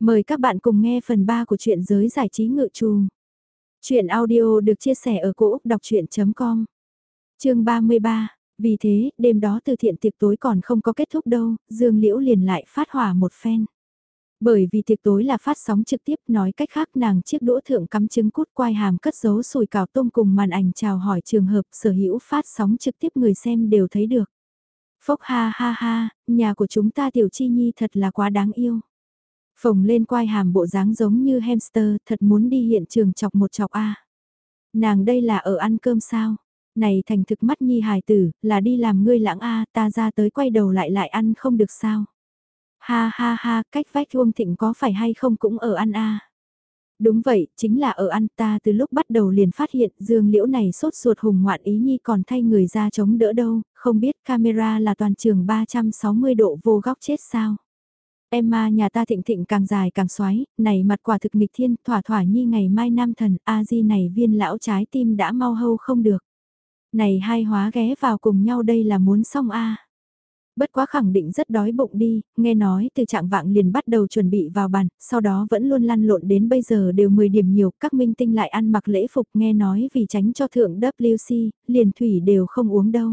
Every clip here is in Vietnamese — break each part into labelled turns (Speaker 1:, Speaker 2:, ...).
Speaker 1: Mời các bạn cùng nghe phần 3 của truyện giới giải trí ngự trù. Chuyện audio được chia sẻ ở cỗ đọc chuyện.com Trường 33, vì thế, đêm đó từ thiện tiệc tối còn không có kết thúc đâu, Dương Liễu liền lại phát hỏa một phen. Bởi vì tiệc tối là phát sóng trực tiếp nói cách khác nàng chiếc đũa thượng cắm trứng cút quai hàm cất giấu sùi cào tôm cùng màn ảnh chào hỏi trường hợp sở hữu phát sóng trực tiếp người xem đều thấy được. Phốc ha ha ha, nhà của chúng ta tiểu chi nhi thật là quá đáng yêu. Phồng lên quai hàm bộ dáng giống như hamster, thật muốn đi hiện trường chọc một chọc a. Nàng đây là ở ăn cơm sao? Này thành thực mắt nhi hài tử, là đi làm ngươi lãng a, ta ra tới quay đầu lại lại ăn không được sao? Ha ha ha, cách vách Uông Thịnh có phải hay không cũng ở ăn a. Đúng vậy, chính là ở ăn ta từ lúc bắt đầu liền phát hiện dương liễu này sốt ruột hùng ngoạn ý nhi còn thay người ra chống đỡ đâu, không biết camera là toàn trường 360 độ vô góc chết sao. Emma nhà ta thịnh thịnh càng dài càng xoáy này mặt quả thực nghịch thiên, thỏa thỏa nhi ngày mai nam thần, a di này viên lão trái tim đã mau hâu không được. Này hai hóa ghé vào cùng nhau đây là muốn xong a Bất quá khẳng định rất đói bụng đi, nghe nói từ trạng vạng liền bắt đầu chuẩn bị vào bàn, sau đó vẫn luôn lăn lộn đến bây giờ đều 10 điểm nhiều, các minh tinh lại ăn mặc lễ phục nghe nói vì tránh cho thượng WC, liền thủy đều không uống đâu.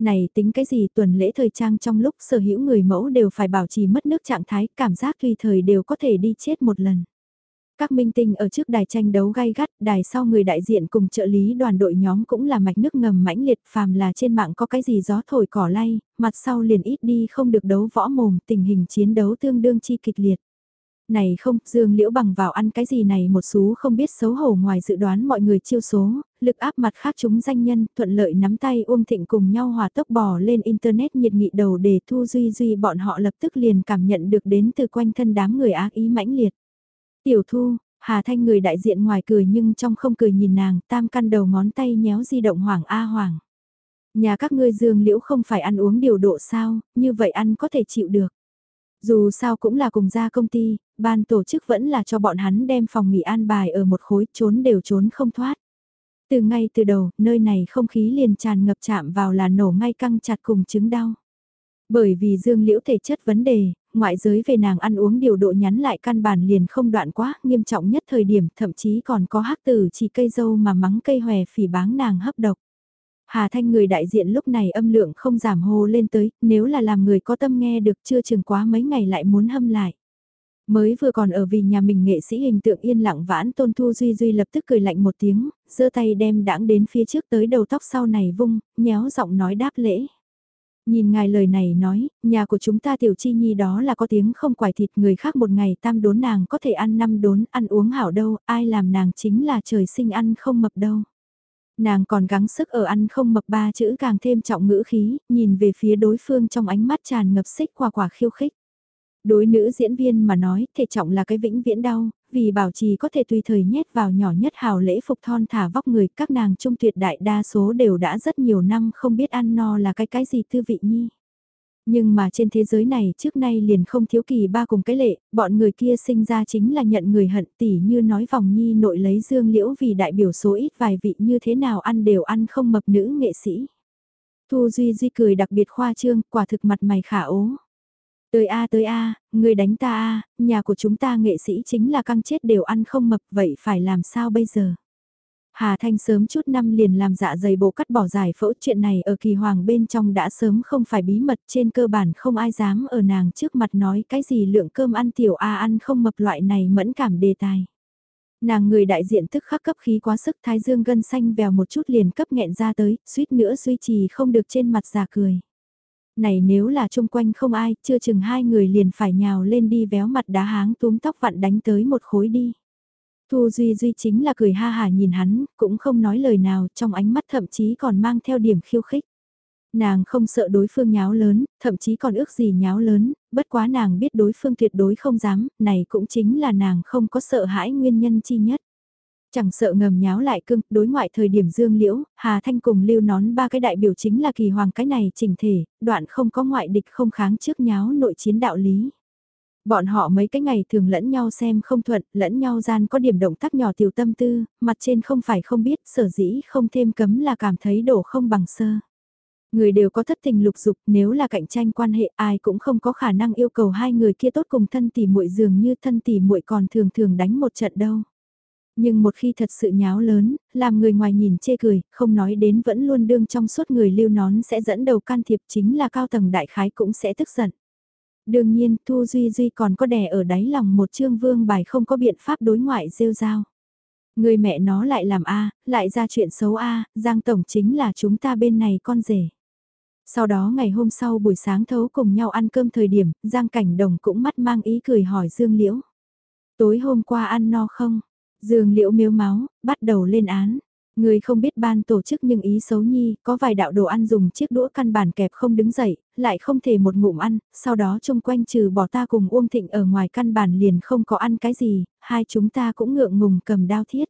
Speaker 1: Này tính cái gì tuần lễ thời trang trong lúc sở hữu người mẫu đều phải bảo trì mất nước trạng thái, cảm giác tùy thời đều có thể đi chết một lần. Các minh tinh ở trước đài tranh đấu gay gắt, đài sau người đại diện cùng trợ lý đoàn đội nhóm cũng là mạch nước ngầm mãnh liệt phàm là trên mạng có cái gì gió thổi cỏ lay, mặt sau liền ít đi không được đấu võ mồm, tình hình chiến đấu tương đương chi kịch liệt. Này không, Dương Liễu bằng vào ăn cái gì này một số không biết xấu hổ ngoài dự đoán mọi người chiêu số, lực áp mặt khác chúng danh nhân, thuận lợi nắm tay Uông Thịnh cùng nhau hòa tốc bò lên Internet nhiệt nghị đầu để thu duy duy bọn họ lập tức liền cảm nhận được đến từ quanh thân đám người ác ý mãnh liệt. Tiểu thu, Hà Thanh người đại diện ngoài cười nhưng trong không cười nhìn nàng, tam căn đầu ngón tay nhéo di động Hoàng A Hoàng. Nhà các ngươi dương liễu không phải ăn uống điều độ sao, như vậy ăn có thể chịu được. Dù sao cũng là cùng ra công ty, ban tổ chức vẫn là cho bọn hắn đem phòng nghỉ an bài ở một khối trốn đều trốn không thoát. Từ ngay từ đầu, nơi này không khí liền tràn ngập chạm vào là nổ ngay căng chặt cùng chứng đau. Bởi vì dương liễu thể chất vấn đề, ngoại giới về nàng ăn uống điều độ nhắn lại căn bản liền không đoạn quá, nghiêm trọng nhất thời điểm thậm chí còn có hắc tử chỉ cây dâu mà mắng cây hòe phỉ báng nàng hấp độc. Hà Thanh người đại diện lúc này âm lượng không giảm hô lên tới, nếu là làm người có tâm nghe được chưa chừng quá mấy ngày lại muốn hâm lại. Mới vừa còn ở vì nhà mình nghệ sĩ hình tượng yên lặng vãn tôn thu duy duy lập tức cười lạnh một tiếng, giơ tay đem đãng đến phía trước tới đầu tóc sau này vung, nhéo giọng nói đáp lễ. Nhìn ngài lời này nói, nhà của chúng ta tiểu chi nhi đó là có tiếng không quải thịt người khác một ngày tam đốn nàng có thể ăn năm đốn ăn uống hảo đâu, ai làm nàng chính là trời sinh ăn không mập đâu. Nàng còn gắng sức ở ăn không mập ba chữ càng thêm trọng ngữ khí, nhìn về phía đối phương trong ánh mắt tràn ngập xích quả quả khiêu khích. Đối nữ diễn viên mà nói, thể trọng là cái vĩnh viễn đau, vì bảo trì có thể tùy thời nhét vào nhỏ nhất hào lễ phục thon thả vóc người, các nàng trung tuyệt đại đa số đều đã rất nhiều năm không biết ăn no là cái cái gì tư vị nhi. Nhưng mà trên thế giới này trước nay liền không thiếu kỳ ba cùng cái lệ, bọn người kia sinh ra chính là nhận người hận tỉ như nói vòng nhi nội lấy dương liễu vì đại biểu số ít vài vị như thế nào ăn đều ăn không mập nữ nghệ sĩ. Thu Duy Duy cười đặc biệt khoa trương, quả thực mặt mày khả ố. Tới a tới a, người đánh ta a, nhà của chúng ta nghệ sĩ chính là căng chết đều ăn không mập vậy phải làm sao bây giờ? Hà Thanh sớm chút năm liền làm dạ dày bộ cắt bỏ giải phẫu chuyện này ở kỳ hoàng bên trong đã sớm không phải bí mật trên cơ bản không ai dám ở nàng trước mặt nói cái gì lượng cơm ăn tiểu A ăn không mập loại này mẫn cảm đề tài. Nàng người đại diện tức khắc cấp khí quá sức thái dương gân xanh vèo một chút liền cấp nghẹn ra tới, suýt nữa duy trì không được trên mặt giả cười. Này nếu là chung quanh không ai, chưa chừng hai người liền phải nhào lên đi véo mặt đá háng túm tóc vặn đánh tới một khối đi. Thu Duy Duy chính là cười ha hà nhìn hắn, cũng không nói lời nào, trong ánh mắt thậm chí còn mang theo điểm khiêu khích. Nàng không sợ đối phương nháo lớn, thậm chí còn ước gì nháo lớn, bất quá nàng biết đối phương tuyệt đối không dám, này cũng chính là nàng không có sợ hãi nguyên nhân chi nhất. Chẳng sợ ngầm nháo lại cưng, đối ngoại thời điểm dương liễu, Hà Thanh cùng lưu nón ba cái đại biểu chính là kỳ hoàng cái này chỉnh thể, đoạn không có ngoại địch không kháng trước nháo nội chiến đạo lý. Bọn họ mấy cái ngày thường lẫn nhau xem không thuận, lẫn nhau gian có điểm động tác nhỏ tiểu tâm tư, mặt trên không phải không biết, sở dĩ không thêm cấm là cảm thấy đổ không bằng sơ. Người đều có thất tình lục dục, nếu là cạnh tranh quan hệ ai cũng không có khả năng yêu cầu hai người kia tốt cùng thân tỷ muội dường như thân tỷ muội còn thường thường đánh một trận đâu. Nhưng một khi thật sự nháo lớn, làm người ngoài nhìn chê cười, không nói đến vẫn luôn đương trong suốt người lưu nón sẽ dẫn đầu can thiệp chính là cao tầng đại khái cũng sẽ tức giận. Đương nhiên, Thu Duy Duy còn có đè ở đáy lòng một chương vương bài không có biện pháp đối ngoại rêu rao. Người mẹ nó lại làm A, lại ra chuyện xấu A, Giang Tổng chính là chúng ta bên này con rể. Sau đó ngày hôm sau buổi sáng thấu cùng nhau ăn cơm thời điểm, Giang Cảnh Đồng cũng mắt mang ý cười hỏi Dương Liễu. Tối hôm qua ăn no không? Dương Liễu miếu máu, bắt đầu lên án. Người không biết ban tổ chức nhưng ý xấu nhi, có vài đạo đồ ăn dùng chiếc đũa căn bản kẹp không đứng dậy, lại không thể một ngụm ăn, sau đó chung quanh trừ bỏ ta cùng Uông Thịnh ở ngoài căn bản liền không có ăn cái gì, hai chúng ta cũng ngượng ngùng cầm đao thiết.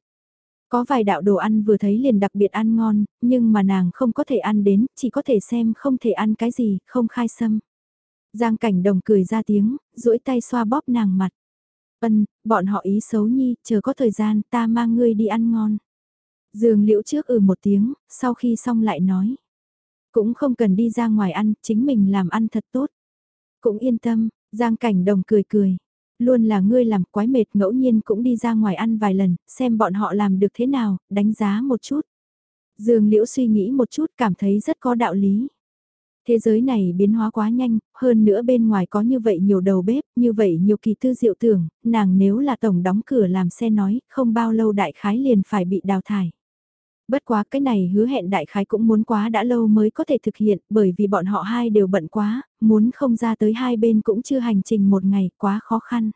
Speaker 1: Có vài đạo đồ ăn vừa thấy liền đặc biệt ăn ngon, nhưng mà nàng không có thể ăn đến, chỉ có thể xem không thể ăn cái gì, không khai sâm. Giang cảnh đồng cười ra tiếng, duỗi tay xoa bóp nàng mặt. Ân, bọn họ ý xấu nhi, chờ có thời gian ta mang ngươi đi ăn ngon. Dương liễu trước ừ một tiếng, sau khi xong lại nói. Cũng không cần đi ra ngoài ăn, chính mình làm ăn thật tốt. Cũng yên tâm, Giang cảnh đồng cười cười. Luôn là ngươi làm quái mệt ngẫu nhiên cũng đi ra ngoài ăn vài lần, xem bọn họ làm được thế nào, đánh giá một chút. Dương liễu suy nghĩ một chút cảm thấy rất có đạo lý. Thế giới này biến hóa quá nhanh, hơn nữa bên ngoài có như vậy nhiều đầu bếp, như vậy nhiều kỳ tư diệu tưởng, nàng nếu là tổng đóng cửa làm xe nói, không bao lâu đại khái liền phải bị đào thải. Bất quá cái này hứa hẹn đại khái cũng muốn quá đã lâu mới có thể thực hiện bởi vì bọn họ hai đều bận quá, muốn không ra tới hai bên cũng chưa hành trình một ngày quá khó khăn.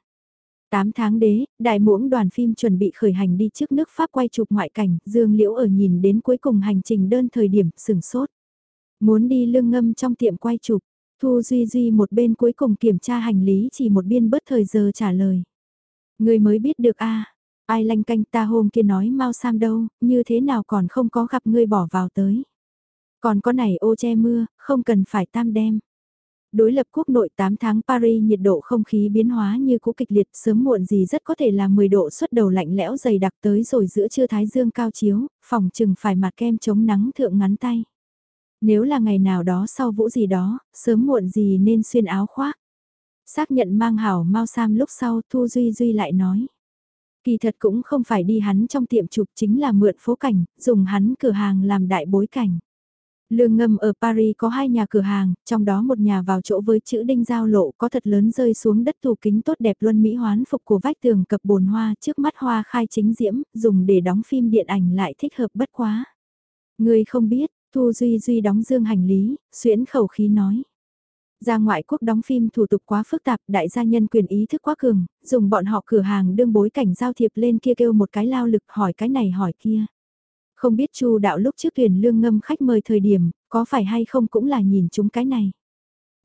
Speaker 1: 8 tháng đế, đại muỗng đoàn phim chuẩn bị khởi hành đi trước nước Pháp quay chụp ngoại cảnh, Dương Liễu ở nhìn đến cuối cùng hành trình đơn thời điểm sừng sốt. Muốn đi lương ngâm trong tiệm quay chụp, Thu Duy Duy một bên cuối cùng kiểm tra hành lý chỉ một biên bớt thời giờ trả lời. Người mới biết được a ai lanh canh ta hôm kia nói mau sam đâu, như thế nào còn không có gặp ngươi bỏ vào tới. Còn có này ô che mưa, không cần phải tam đem. Đối lập quốc nội 8 tháng Paris nhiệt độ không khí biến hóa như cũ kịch liệt sớm muộn gì rất có thể là 10 độ xuất đầu lạnh lẽo dày đặc tới rồi giữa trưa thái dương cao chiếu, phòng chừng phải mặt kem chống nắng thượng ngắn tay. Nếu là ngày nào đó sau vũ gì đó, sớm muộn gì nên xuyên áo khoác. Xác nhận mang hảo mau sam lúc sau Thu Duy Duy lại nói. Kỳ thật cũng không phải đi hắn trong tiệm chụp chính là mượn phố cảnh, dùng hắn cửa hàng làm đại bối cảnh. Lương ngâm ở Paris có hai nhà cửa hàng, trong đó một nhà vào chỗ với chữ đinh giao lộ có thật lớn rơi xuống đất tủ kính tốt đẹp luân mỹ hoán phục của vách tường cập bồn hoa trước mắt hoa khai chính diễm, dùng để đóng phim điện ảnh lại thích hợp bất quá. Người không biết, Thu Duy Duy đóng dương hành lý, xuyễn khẩu khí nói. Ra ngoại quốc đóng phim thủ tục quá phức tạp, đại gia nhân quyền ý thức quá cường, dùng bọn họ cửa hàng đương bối cảnh giao thiệp lên kia kêu một cái lao lực hỏi cái này hỏi kia. Không biết Chu đạo lúc trước tuyển lương ngâm khách mời thời điểm, có phải hay không cũng là nhìn chúng cái này.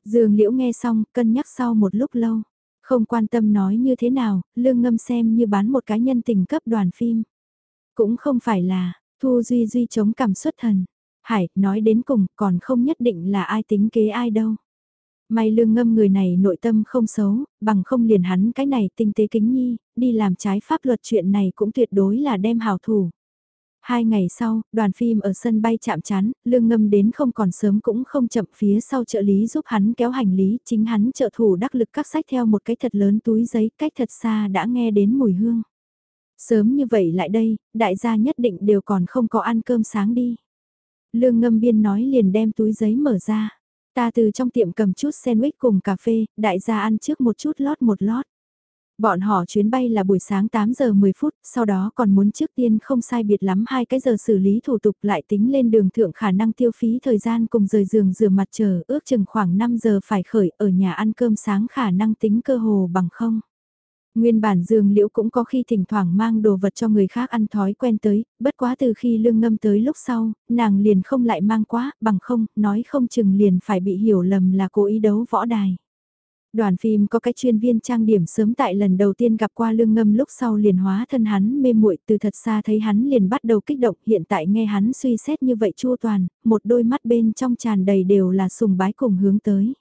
Speaker 1: Dương Liễu nghe xong, cân nhắc sau một lúc lâu. Không quan tâm nói như thế nào, lương ngâm xem như bán một cá nhân tình cấp đoàn phim. Cũng không phải là, Thu Duy Duy chống cảm xuất thần. Hải, nói đến cùng, còn không nhất định là ai tính kế ai đâu. May lương ngâm người này nội tâm không xấu, bằng không liền hắn cái này tinh tế kính nhi, đi làm trái pháp luật chuyện này cũng tuyệt đối là đem hào thủ. Hai ngày sau, đoàn phim ở sân bay chạm chán, lương ngâm đến không còn sớm cũng không chậm phía sau trợ lý giúp hắn kéo hành lý, chính hắn trợ thủ đắc lực các sách theo một cái thật lớn túi giấy cách thật xa đã nghe đến mùi hương. Sớm như vậy lại đây, đại gia nhất định đều còn không có ăn cơm sáng đi. Lương ngâm biên nói liền đem túi giấy mở ra. Ta từ trong tiệm cầm chút sandwich cùng cà phê, đại gia ăn trước một chút lót một lót. Bọn họ chuyến bay là buổi sáng 8 giờ 10 phút, sau đó còn muốn trước tiên không sai biệt lắm hai cái giờ xử lý thủ tục lại tính lên đường thượng khả năng tiêu phí thời gian cùng rời giường rửa mặt chờ ước chừng khoảng 5 giờ phải khởi ở nhà ăn cơm sáng khả năng tính cơ hồ bằng không. Nguyên bản dương liễu cũng có khi thỉnh thoảng mang đồ vật cho người khác ăn thói quen tới, bất quá từ khi lương ngâm tới lúc sau, nàng liền không lại mang quá, bằng không, nói không chừng liền phải bị hiểu lầm là cố ý đấu võ đài. Đoàn phim có cái chuyên viên trang điểm sớm tại lần đầu tiên gặp qua lương ngâm lúc sau liền hóa thân hắn mê muội từ thật xa thấy hắn liền bắt đầu kích động hiện tại nghe hắn suy xét như vậy chua toàn, một đôi mắt bên trong tràn đầy đều là sùng bái cùng hướng tới.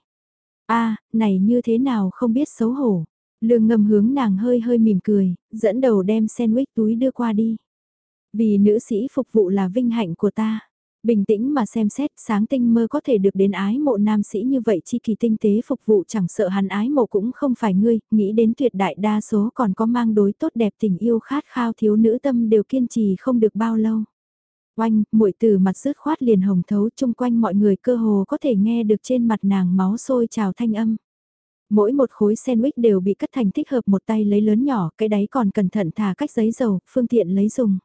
Speaker 1: a này như thế nào không biết xấu hổ. Lương ngâm hướng nàng hơi hơi mỉm cười, dẫn đầu đem sandwich túi đưa qua đi. Vì nữ sĩ phục vụ là vinh hạnh của ta. Bình tĩnh mà xem xét, sáng tinh mơ có thể được đến ái mộ nam sĩ như vậy chi kỳ tinh tế phục vụ chẳng sợ hắn ái mộ cũng không phải ngươi, nghĩ đến tuyệt đại đa số còn có mang đối tốt đẹp tình yêu khát khao thiếu nữ tâm đều kiên trì không được bao lâu. Oanh, muội từ mặt rứt khoát liền hồng thấu chung quanh mọi người cơ hồ có thể nghe được trên mặt nàng máu sôi trào thanh âm. Mỗi một khối sandwich đều bị cắt thành thích hợp một tay lấy lớn nhỏ, cái đáy còn cẩn thận thả cách giấy dầu, phương tiện lấy dùng.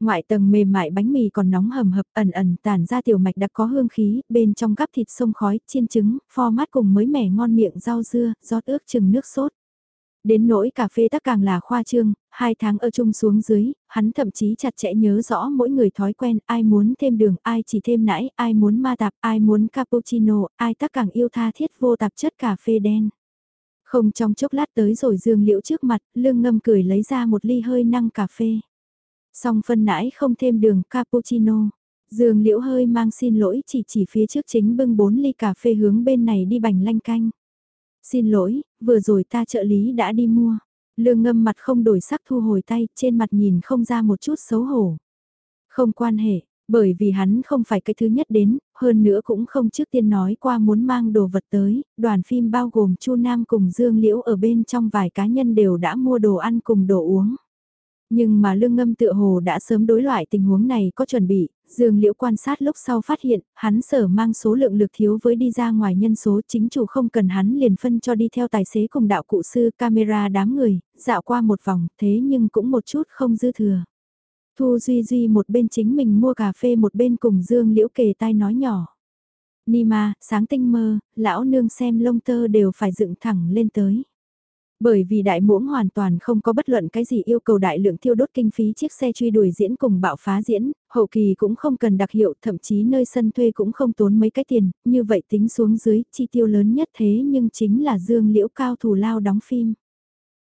Speaker 1: Ngoại tầng mềm mại bánh mì còn nóng hầm hập ẩn ẩn tản ra tiểu mạch đặc có hương khí, bên trong gắp thịt sông khói, chiên trứng, pho mát cùng mới mẻ ngon miệng rau dưa, rót ước chừng nước sốt. Đến nỗi cà phê tắc càng là khoa trương, hai tháng ở chung xuống dưới, hắn thậm chí chặt chẽ nhớ rõ mỗi người thói quen, ai muốn thêm đường, ai chỉ thêm nãi, ai muốn ma tạp, ai muốn cappuccino, ai tắc càng yêu tha thiết vô tạp chất cà phê đen. Không trong chốc lát tới rồi dương liễu trước mặt, lương ngâm cười lấy ra một ly hơi năng cà phê. Xong phân nãi không thêm đường cappuccino. Dương liễu hơi mang xin lỗi chỉ chỉ phía trước chính bưng bốn ly cà phê hướng bên này đi bành lanh canh. Xin lỗi, vừa rồi ta trợ lý đã đi mua. Lương ngâm mặt không đổi sắc thu hồi tay, trên mặt nhìn không ra một chút xấu hổ. Không quan hệ, bởi vì hắn không phải cái thứ nhất đến, hơn nữa cũng không trước tiên nói qua muốn mang đồ vật tới, đoàn phim bao gồm Chu Nam cùng Dương Liễu ở bên trong vài cá nhân đều đã mua đồ ăn cùng đồ uống. Nhưng mà lương ngâm tựa hồ đã sớm đối loại tình huống này có chuẩn bị, Dương Liễu quan sát lúc sau phát hiện, hắn sở mang số lượng lực thiếu với đi ra ngoài nhân số chính chủ không cần hắn liền phân cho đi theo tài xế cùng đạo cụ sư camera đám người, dạo qua một vòng thế nhưng cũng một chút không dư thừa. Thu Duy Duy một bên chính mình mua cà phê một bên cùng Dương Liễu kề tai nói nhỏ. Nima, sáng tinh mơ, lão nương xem lông tơ đều phải dựng thẳng lên tới. Bởi vì đại muỗng hoàn toàn không có bất luận cái gì yêu cầu đại lượng tiêu đốt kinh phí chiếc xe truy đuổi diễn cùng bạo phá diễn, hậu kỳ cũng không cần đặc hiệu, thậm chí nơi sân thuê cũng không tốn mấy cái tiền, như vậy tính xuống dưới, chi tiêu lớn nhất thế nhưng chính là dương liễu cao thủ lao đóng phim.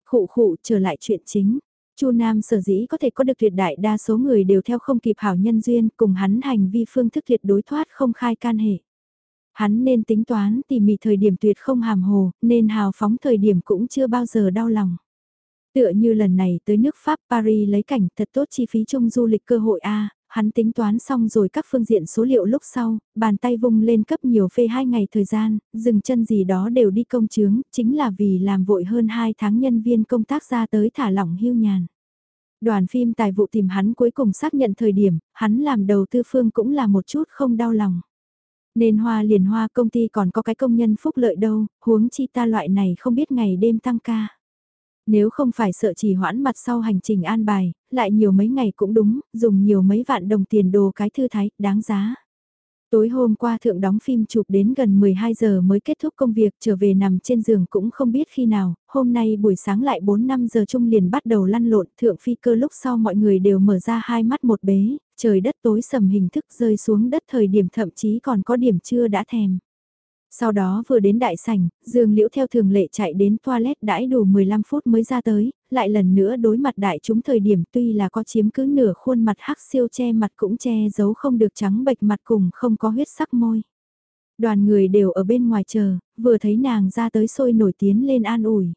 Speaker 1: Khụ khụ trở lại chuyện chính. Chu Nam sở dĩ có thể có được tuyệt đại đa số người đều theo không kịp hảo nhân duyên cùng hắn hành vi phương thức tuyệt đối thoát không khai can hệ. Hắn nên tính toán tỉ mỉ thời điểm tuyệt không hàm hồ, nên hào phóng thời điểm cũng chưa bao giờ đau lòng. Tựa như lần này tới nước Pháp Paris lấy cảnh thật tốt chi phí chung du lịch cơ hội A, hắn tính toán xong rồi các phương diện số liệu lúc sau, bàn tay vung lên cấp nhiều phê hai ngày thời gian, dừng chân gì đó đều đi công chứng, chính là vì làm vội hơn 2 tháng nhân viên công tác ra tới thả lỏng hưu nhàn. Đoàn phim tài vụ tìm hắn cuối cùng xác nhận thời điểm, hắn làm đầu tư phương cũng là một chút không đau lòng. Nên hoa liền hoa công ty còn có cái công nhân phúc lợi đâu, huống chi ta loại này không biết ngày đêm tăng ca. Nếu không phải sợ trì hoãn mặt sau hành trình an bài, lại nhiều mấy ngày cũng đúng, dùng nhiều mấy vạn đồng tiền đồ cái thư thái, đáng giá. Tối hôm qua thượng đóng phim chụp đến gần 12 giờ mới kết thúc công việc trở về nằm trên giường cũng không biết khi nào, hôm nay buổi sáng lại 4-5 giờ chung liền bắt đầu lăn lộn thượng phi cơ lúc sau mọi người đều mở ra hai mắt một bế, trời đất tối sầm hình thức rơi xuống đất thời điểm thậm chí còn có điểm chưa đã thèm. Sau đó vừa đến đại sảnh, Dương Liễu theo thường lệ chạy đến toilet đãi đủ 15 phút mới ra tới, lại lần nữa đối mặt đại chúng thời điểm tuy là có chiếm cứ nửa khuôn mặt hắc siêu che mặt cũng che giấu không được trắng bệch mặt cùng không có huyết sắc môi. Đoàn người đều ở bên ngoài chờ, vừa thấy nàng ra tới sôi nổi tiếng lên an ủi.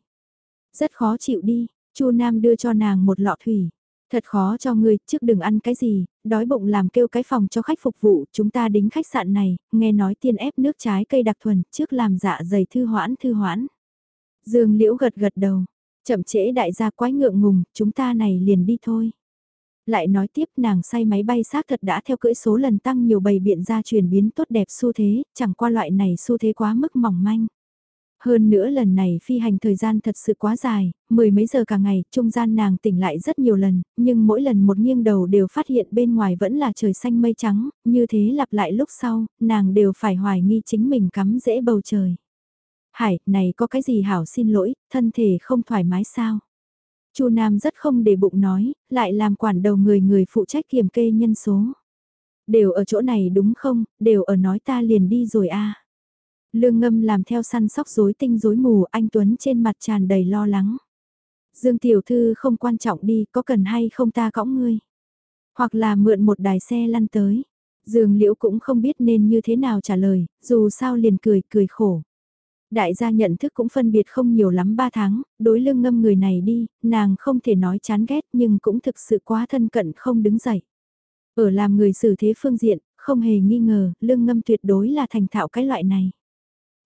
Speaker 1: Rất khó chịu đi, Chu Nam đưa cho nàng một lọ thủy. Thật khó cho ngươi, trước đừng ăn cái gì, đói bụng làm kêu cái phòng cho khách phục vụ, chúng ta đính khách sạn này, nghe nói tiên ép nước trái cây đặc thuần, trước làm dạ dày thư hoãn thư hoãn. Dương Liễu gật gật đầu, chậm trễ đại gia quái ngượng ngùng, chúng ta này liền đi thôi. Lại nói tiếp nàng say máy bay xác thật đã theo cưỡi số lần tăng nhiều bầy biện ra chuyển biến tốt đẹp xu thế, chẳng qua loại này xu thế quá mức mỏng manh. Hơn nữa lần này phi hành thời gian thật sự quá dài, mười mấy giờ cả ngày, trung gian nàng tỉnh lại rất nhiều lần, nhưng mỗi lần một nghiêng đầu đều phát hiện bên ngoài vẫn là trời xanh mây trắng, như thế lặp lại lúc sau, nàng đều phải hoài nghi chính mình cắm dễ bầu trời. Hải, này có cái gì hảo xin lỗi, thân thể không thoải mái sao? Chu Nam rất không để bụng nói, lại làm quản đầu người người phụ trách kiểm kê nhân số. Đều ở chỗ này đúng không, đều ở nói ta liền đi rồi a. À. Lương ngâm làm theo săn sóc rối tinh rối mù, anh Tuấn trên mặt tràn đầy lo lắng. Dương tiểu thư không quan trọng đi, có cần hay không ta cõng ngươi. Hoặc là mượn một đài xe lăn tới. Dương liễu cũng không biết nên như thế nào trả lời, dù sao liền cười, cười khổ. Đại gia nhận thức cũng phân biệt không nhiều lắm ba tháng, đối lương ngâm người này đi, nàng không thể nói chán ghét nhưng cũng thực sự quá thân cận không đứng dậy. Ở làm người xử thế phương diện, không hề nghi ngờ, lương ngâm tuyệt đối là thành thạo cái loại này.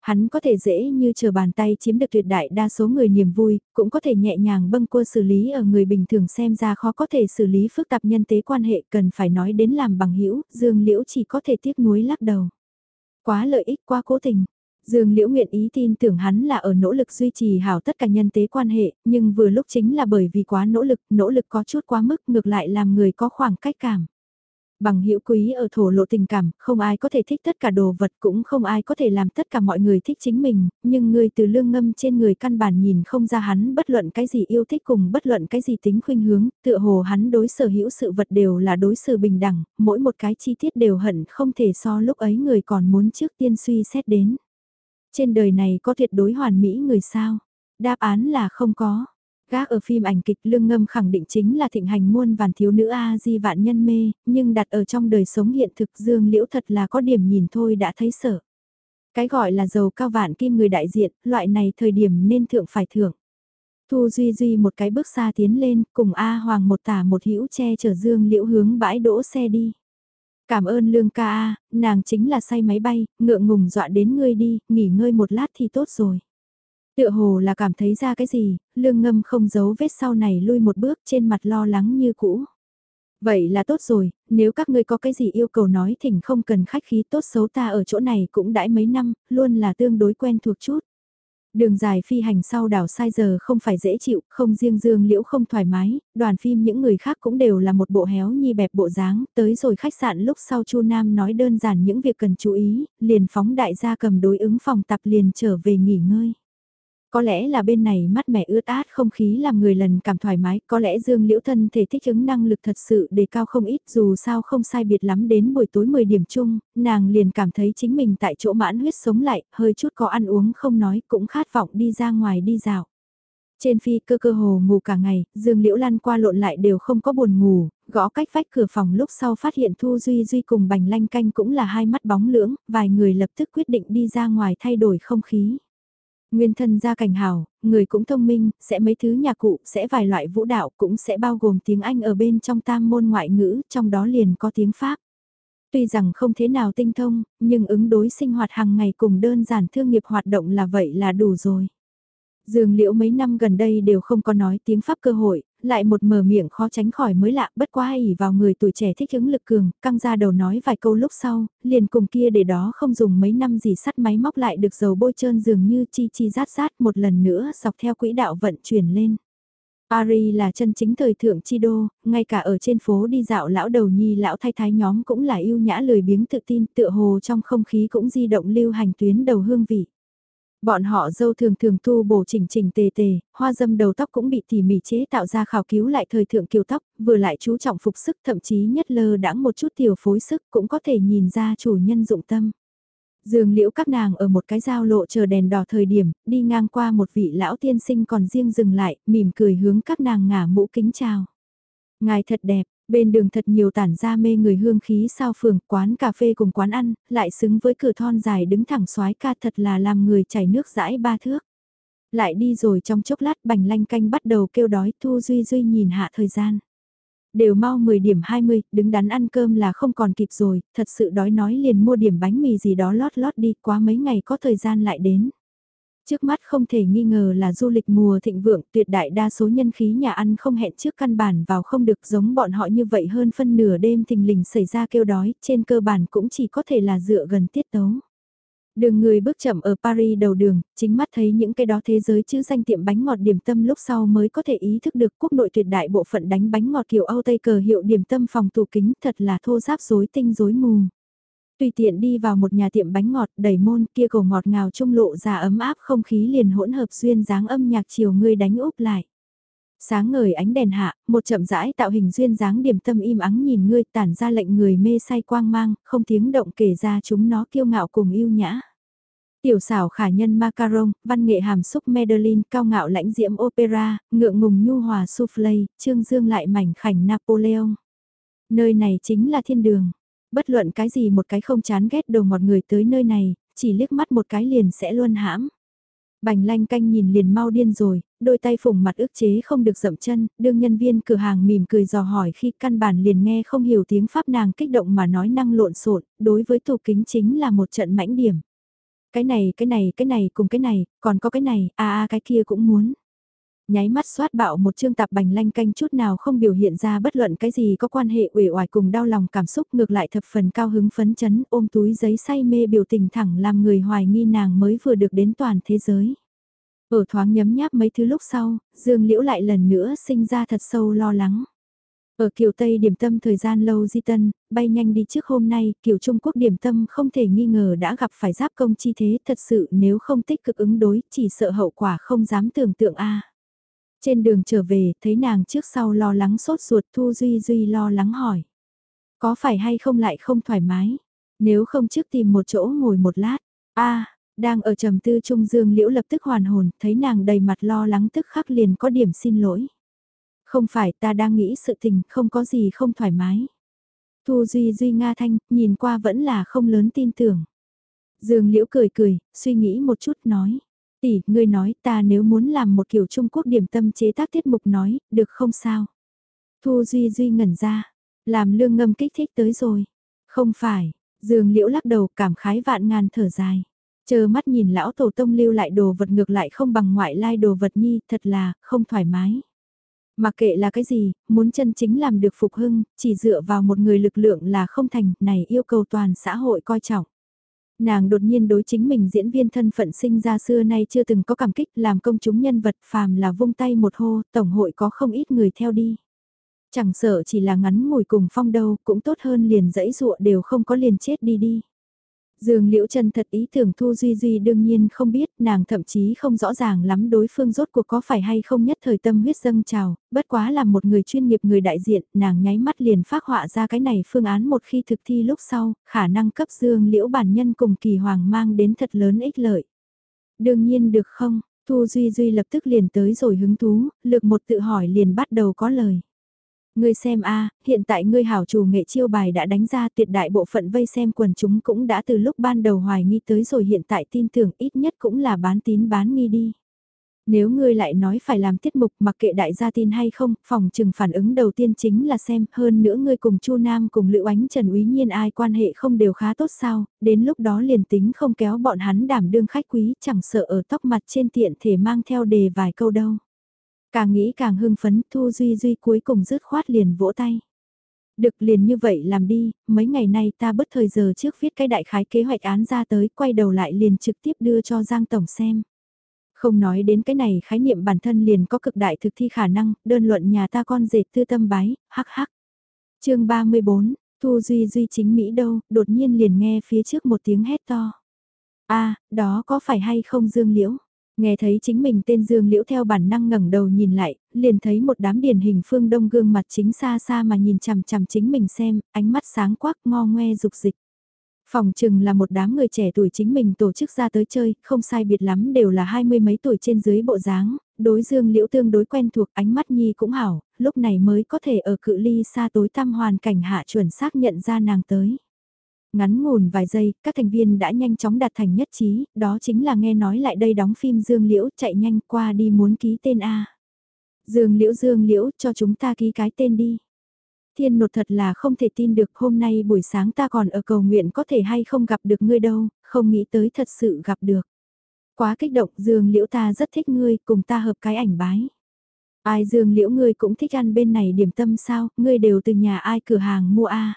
Speaker 1: Hắn có thể dễ như chờ bàn tay chiếm được tuyệt đại đa số người niềm vui, cũng có thể nhẹ nhàng bâng cua xử lý ở người bình thường xem ra khó có thể xử lý phức tạp nhân tế quan hệ cần phải nói đến làm bằng hữu Dương Liễu chỉ có thể tiếc nuối lắc đầu. Quá lợi ích quá cố tình, Dương Liễu nguyện ý tin tưởng hắn là ở nỗ lực duy trì hảo tất cả nhân tế quan hệ, nhưng vừa lúc chính là bởi vì quá nỗ lực, nỗ lực có chút quá mức ngược lại làm người có khoảng cách cảm. Bằng hữu quý ở thổ lộ tình cảm, không ai có thể thích tất cả đồ vật cũng không ai có thể làm tất cả mọi người thích chính mình, nhưng người từ lương ngâm trên người căn bản nhìn không ra hắn bất luận cái gì yêu thích cùng bất luận cái gì tính khuynh hướng, tựa hồ hắn đối sở hữu sự vật đều là đối xử bình đẳng, mỗi một cái chi tiết đều hận không thể so lúc ấy người còn muốn trước tiên suy xét đến. Trên đời này có tuyệt đối hoàn mỹ người sao? Đáp án là không có. Gác ở phim ảnh kịch lương ngâm khẳng định chính là thịnh hành muôn vàn thiếu nữ A di vạn nhân mê, nhưng đặt ở trong đời sống hiện thực dương liễu thật là có điểm nhìn thôi đã thấy sợ. Cái gọi là giàu cao vạn kim người đại diện, loại này thời điểm nên thượng phải thưởng. Thu Duy Duy một cái bước xa tiến lên, cùng A Hoàng một tả một hữu che chở Dương Liễu hướng bãi đỗ xe đi. Cảm ơn Lương ca A, nàng chính là say máy bay, ngượng ngùng dọa đến ngươi đi, nghỉ ngơi một lát thì tốt rồi. Tựa hồ là cảm thấy ra cái gì, lương ngâm không giấu vết sau này lui một bước trên mặt lo lắng như cũ. Vậy là tốt rồi, nếu các ngươi có cái gì yêu cầu nói thỉnh không cần khách khí tốt xấu ta ở chỗ này cũng đãi mấy năm, luôn là tương đối quen thuộc chút. Đường dài phi hành sau đảo sai giờ không phải dễ chịu, không riêng dương liễu không thoải mái, đoàn phim những người khác cũng đều là một bộ héo nhi bẹp bộ dáng, tới rồi khách sạn lúc sau Chu Nam nói đơn giản những việc cần chú ý, liền phóng đại gia cầm đối ứng phòng tập liền trở về nghỉ ngơi. Có lẽ là bên này mắt mẹ ướt át không khí làm người lần cảm thoải mái, có lẽ Dương Liễu thân thể thích ứng năng lực thật sự đề cao không ít dù sao không sai biệt lắm đến buổi tối 10 điểm chung, nàng liền cảm thấy chính mình tại chỗ mãn huyết sống lại, hơi chút có ăn uống không nói cũng khát vọng đi ra ngoài đi dạo. Trên phi cơ cơ hồ ngủ cả ngày, Dương Liễu lăn qua lộn lại đều không có buồn ngủ, gõ cách vách cửa phòng lúc sau phát hiện Thu Duy Duy cùng bành lanh canh cũng là hai mắt bóng lưỡng, vài người lập tức quyết định đi ra ngoài thay đổi không khí. Nguyên thân gia cảnh hảo, người cũng thông minh, sẽ mấy thứ nhạc cụ, sẽ vài loại vũ đạo, cũng sẽ bao gồm tiếng Anh ở bên trong tam môn ngoại ngữ, trong đó liền có tiếng Pháp. Tuy rằng không thế nào tinh thông, nhưng ứng đối sinh hoạt hàng ngày cùng đơn giản thương nghiệp hoạt động là vậy là đủ rồi. Dương liễu mấy năm gần đây đều không có nói tiếng Pháp cơ hội, lại một mở miệng khó tránh khỏi mới lạ bất quá ỉ vào người tuổi trẻ thích ứng lực cường, căng ra đầu nói vài câu lúc sau, liền cùng kia để đó không dùng mấy năm gì sắt máy móc lại được dầu bôi trơn dường như chi chi rát rát một lần nữa dọc theo quỹ đạo vận chuyển lên. Ari là chân chính thời thượng chi đô, ngay cả ở trên phố đi dạo lão đầu nhi lão thay thái nhóm cũng là yêu nhã lười biếng tự tin tựa hồ trong không khí cũng di động lưu hành tuyến đầu hương vị. Bọn họ dâu thường thường tu bổ chỉnh chỉnh tề tề, hoa dâm đầu tóc cũng bị tỉ mỉ chế tạo ra khảo cứu lại thời thượng kiều tóc, vừa lại chú trọng phục sức thậm chí nhất lơ đãng một chút tiểu phối sức cũng có thể nhìn ra chủ nhân dụng tâm. Dương liễu các nàng ở một cái giao lộ chờ đèn đỏ thời điểm, đi ngang qua một vị lão tiên sinh còn riêng dừng lại, mỉm cười hướng các nàng ngả mũ kính chào. Ngài thật đẹp, Bên đường thật nhiều tản ra mê người hương khí sao phường, quán cà phê cùng quán ăn, lại xứng với cửa thon dài đứng thẳng xoái ca thật là làm người chảy nước rãi ba thước. Lại đi rồi trong chốc lát bành lanh canh bắt đầu kêu đói Thu Duy Duy nhìn hạ thời gian. Đều mau 10 điểm 20, đứng đắn ăn cơm là không còn kịp rồi, thật sự đói nói liền mua điểm bánh mì gì đó lót lót đi, quá mấy ngày có thời gian lại đến. Trước mắt không thể nghi ngờ là du lịch mùa thịnh vượng tuyệt đại đa số nhân khí nhà ăn không hẹn trước căn bản vào không được giống bọn họ như vậy hơn phân nửa đêm thình lình xảy ra kêu đói, trên cơ bản cũng chỉ có thể là dựa gần tiết tấu. Đường người bước chậm ở Paris đầu đường, chính mắt thấy những cái đó thế giới chữ danh tiệm bánh ngọt điểm tâm lúc sau mới có thể ý thức được quốc nội tuyệt đại bộ phận đánh bánh ngọt kiểu Âu Tây cờ hiệu điểm tâm phòng tủ kính thật là thô giáp rối tinh rối mù. Tùy tiện đi vào một nhà tiệm bánh ngọt đầy môn kia cổ ngọt ngào trung lộ ra ấm áp không khí liền hỗn hợp duyên dáng âm nhạc chiều ngươi đánh úp lại. Sáng ngời ánh đèn hạ, một chậm rãi tạo hình duyên dáng điểm tâm im ắng nhìn ngươi tản ra lệnh người mê say quang mang, không tiếng động kể ra chúng nó kiêu ngạo cùng yêu nhã. Tiểu xảo khả nhân macaron, văn nghệ hàm xúc Medellin, cao ngạo lãnh diễm opera, ngượng ngùng nhu hòa souffle, trương dương lại mảnh khảnh Napoleon. Nơi này chính là thiên đường bất luận cái gì một cái không chán ghét đồ ngọt người tới nơi này, chỉ liếc mắt một cái liền sẽ luôn hãm. Bành lanh canh nhìn liền mau điên rồi, đôi tay phủng mặt ức chế không được dậm chân, đương nhân viên cửa hàng mỉm cười dò hỏi khi căn bản liền nghe không hiểu tiếng Pháp nàng kích động mà nói năng lộn xộn đối với tủ kính chính là một trận mãnh điểm. Cái này, cái này, cái này, cùng cái này, còn có cái này, a a cái kia cũng muốn. Nháy mắt xoát bạo một chương tạp bành lanh canh chút nào không biểu hiện ra bất luận cái gì có quan hệ ủy oải cùng đau lòng cảm xúc ngược lại thập phần cao hứng phấn chấn ôm túi giấy say mê biểu tình thẳng làm người hoài nghi nàng mới vừa được đến toàn thế giới. Ở thoáng nhấm nháp mấy thứ lúc sau, Dương Liễu lại lần nữa sinh ra thật sâu lo lắng. Ở Kiều Tây điểm tâm thời gian lâu di tân, bay nhanh đi trước hôm nay, Kiều Trung Quốc điểm tâm không thể nghi ngờ đã gặp phải giáp công chi thế thật sự nếu không tích cực ứng đối, chỉ sợ hậu quả không dám tưởng tượng a. Trên đường trở về, thấy nàng trước sau lo lắng sốt ruột Thu Duy Duy lo lắng hỏi. Có phải hay không lại không thoải mái? Nếu không trước tìm một chỗ ngồi một lát. a đang ở trầm tư trung dương liễu lập tức hoàn hồn, thấy nàng đầy mặt lo lắng tức khắc liền có điểm xin lỗi. Không phải ta đang nghĩ sự tình, không có gì không thoải mái. Thu Duy Duy Nga Thanh, nhìn qua vẫn là không lớn tin tưởng. Dương Liễu cười cười, suy nghĩ một chút nói. Tỷ, ngươi nói ta nếu muốn làm một kiểu Trung Quốc điểm tâm chế tác tiết mục nói, được không sao? Thu Duy Duy ngẩn ra, làm lương ngâm kích thích tới rồi. Không phải, Dương Liễu lắc đầu cảm khái vạn ngàn thở dài. Chờ mắt nhìn lão tổ tông lưu lại đồ vật ngược lại không bằng ngoại lai đồ vật nhi, thật là, không thoải mái. Mặc kệ là cái gì, muốn chân chính làm được phục hưng, chỉ dựa vào một người lực lượng là không thành, này yêu cầu toàn xã hội coi trọng. Nàng đột nhiên đối chính mình diễn viên thân phận sinh ra xưa nay chưa từng có cảm kích làm công chúng nhân vật phàm là vung tay một hô, tổng hội có không ít người theo đi. Chẳng sợ chỉ là ngắn ngồi cùng phong đâu, cũng tốt hơn liền dãy dụa đều không có liền chết đi đi. Dương Liễu Trần thật ý tưởng Thu Duy Duy đương nhiên không biết, nàng thậm chí không rõ ràng lắm đối phương rốt cuộc có phải hay không nhất thời tâm huyết dâng trào, bất quá là một người chuyên nghiệp người đại diện, nàng nháy mắt liền phát họa ra cái này phương án một khi thực thi lúc sau, khả năng cấp Dương Liễu bản nhân cùng kỳ hoàng mang đến thật lớn ích lợi. Đương nhiên được không, Thu Duy Duy lập tức liền tới rồi hứng thú, lực một tự hỏi liền bắt đầu có lời. Ngươi xem a, hiện tại ngươi hảo chủ nghệ chiêu bài đã đánh ra tuyệt đại bộ phận vây xem quần chúng cũng đã từ lúc ban đầu hoài nghi tới rồi hiện tại tin tưởng ít nhất cũng là bán tín bán nghi đi. Nếu ngươi lại nói phải làm tiết mục mặc kệ đại gia tin hay không, phòng trừng phản ứng đầu tiên chính là xem hơn nữa ngươi cùng Chu Nam cùng Lữ Ánh Trần Úy Nhiên ai quan hệ không đều khá tốt sao, đến lúc đó liền tính không kéo bọn hắn đảm đương khách quý chẳng sợ ở tóc mặt trên tiện thể mang theo đề vài câu đâu. Càng nghĩ càng hưng phấn, Thu Duy Duy cuối cùng rứt khoát liền vỗ tay. Được liền như vậy làm đi, mấy ngày nay ta bất thời giờ trước viết cái đại khái kế hoạch án ra tới, quay đầu lại liền trực tiếp đưa cho Giang Tổng xem. Không nói đến cái này khái niệm bản thân liền có cực đại thực thi khả năng, đơn luận nhà ta con dệt tư tâm bái, hắc hắc. chương 34, Thu Duy Duy chính Mỹ đâu, đột nhiên liền nghe phía trước một tiếng hét to. a đó có phải hay không Dương Liễu? Nghe thấy chính mình tên Dương Liễu theo bản năng ngẩng đầu nhìn lại, liền thấy một đám điển hình phương đông gương mặt chính xa xa mà nhìn chằm chằm chính mình xem, ánh mắt sáng quắc ngo ngoe dục dịch. Phòng chừng là một đám người trẻ tuổi chính mình tổ chức ra tới chơi, không sai biệt lắm đều là hai mươi mấy tuổi trên dưới bộ dáng, đối dương liễu tương đối quen thuộc ánh mắt nhi cũng hảo, lúc này mới có thể ở cự ly xa tối tăm hoàn cảnh hạ chuẩn xác nhận ra nàng tới. Ngắn ngủn vài giây, các thành viên đã nhanh chóng đạt thành nhất trí, đó chính là nghe nói lại đây đóng phim Dương Liễu chạy nhanh qua đi muốn ký tên A. Dương Liễu Dương Liễu cho chúng ta ký cái tên đi. Thiên nột thật là không thể tin được hôm nay buổi sáng ta còn ở cầu nguyện có thể hay không gặp được ngươi đâu, không nghĩ tới thật sự gặp được. Quá kích động Dương Liễu ta rất thích ngươi cùng ta hợp cái ảnh bái. Ai Dương Liễu ngươi cũng thích ăn bên này điểm tâm sao, ngươi đều từ nhà ai cửa hàng mua a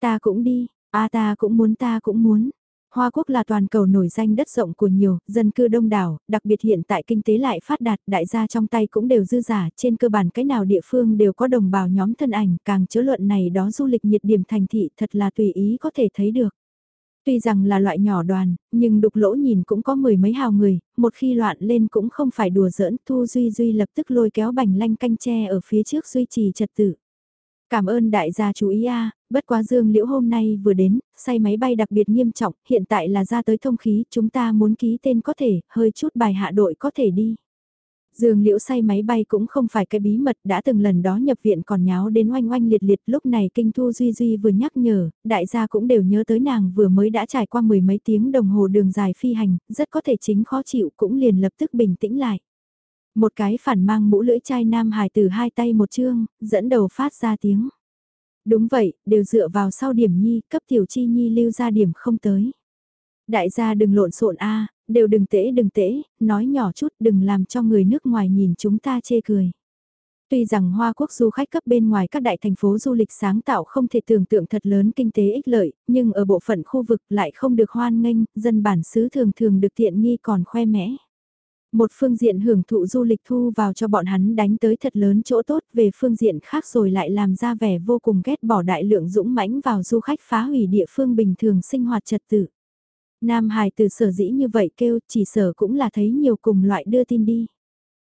Speaker 1: Ta cũng đi, A ta cũng muốn ta cũng muốn. Hoa Quốc là toàn cầu nổi danh đất rộng của nhiều, dân cư đông đảo, đặc biệt hiện tại kinh tế lại phát đạt, đại gia trong tay cũng đều dư giả, trên cơ bản cái nào địa phương đều có đồng bào nhóm thân ảnh, càng chứa luận này đó du lịch nhiệt điểm thành thị thật là tùy ý có thể thấy được. Tuy rằng là loại nhỏ đoàn, nhưng đục lỗ nhìn cũng có mười mấy hào người, một khi loạn lên cũng không phải đùa giỡn, Thu Duy Duy lập tức lôi kéo bành lanh canh tre ở phía trước duy trì trật tự. Cảm ơn đại gia chú ý a, bất quá Dương Liễu hôm nay vừa đến, say máy bay đặc biệt nghiêm trọng, hiện tại là ra tới thông khí, chúng ta muốn ký tên có thể, hơi chút bài hạ đội có thể đi. Dương liễu say máy bay cũng không phải cái bí mật đã từng lần đó nhập viện còn nháo đến oanh oanh liệt liệt lúc này kinh thu duy duy vừa nhắc nhở, đại gia cũng đều nhớ tới nàng vừa mới đã trải qua mười mấy tiếng đồng hồ đường dài phi hành, rất có thể chính khó chịu cũng liền lập tức bình tĩnh lại. Một cái phản mang mũ lưỡi chai nam hài từ hai tay một chương, dẫn đầu phát ra tiếng. Đúng vậy, đều dựa vào sau điểm nhi, cấp tiểu chi nhi lưu ra điểm không tới. Đại gia đừng lộn xộn a đều đừng tễ đừng tễ, nói nhỏ chút đừng làm cho người nước ngoài nhìn chúng ta chê cười. Tuy rằng Hoa Quốc du khách cấp bên ngoài các đại thành phố du lịch sáng tạo không thể tưởng tượng thật lớn kinh tế ích lợi, nhưng ở bộ phận khu vực lại không được hoan nghênh, dân bản xứ thường thường được tiện nghi còn khoe mẽ. Một phương diện hưởng thụ du lịch thu vào cho bọn hắn đánh tới thật lớn chỗ tốt, về phương diện khác rồi lại làm ra vẻ vô cùng ghét bỏ đại lượng dũng mãnh vào du khách phá hủy địa phương bình thường sinh hoạt trật tự. Nam Hải từ sở dĩ như vậy kêu, chỉ sở cũng là thấy nhiều cùng loại đưa tin đi.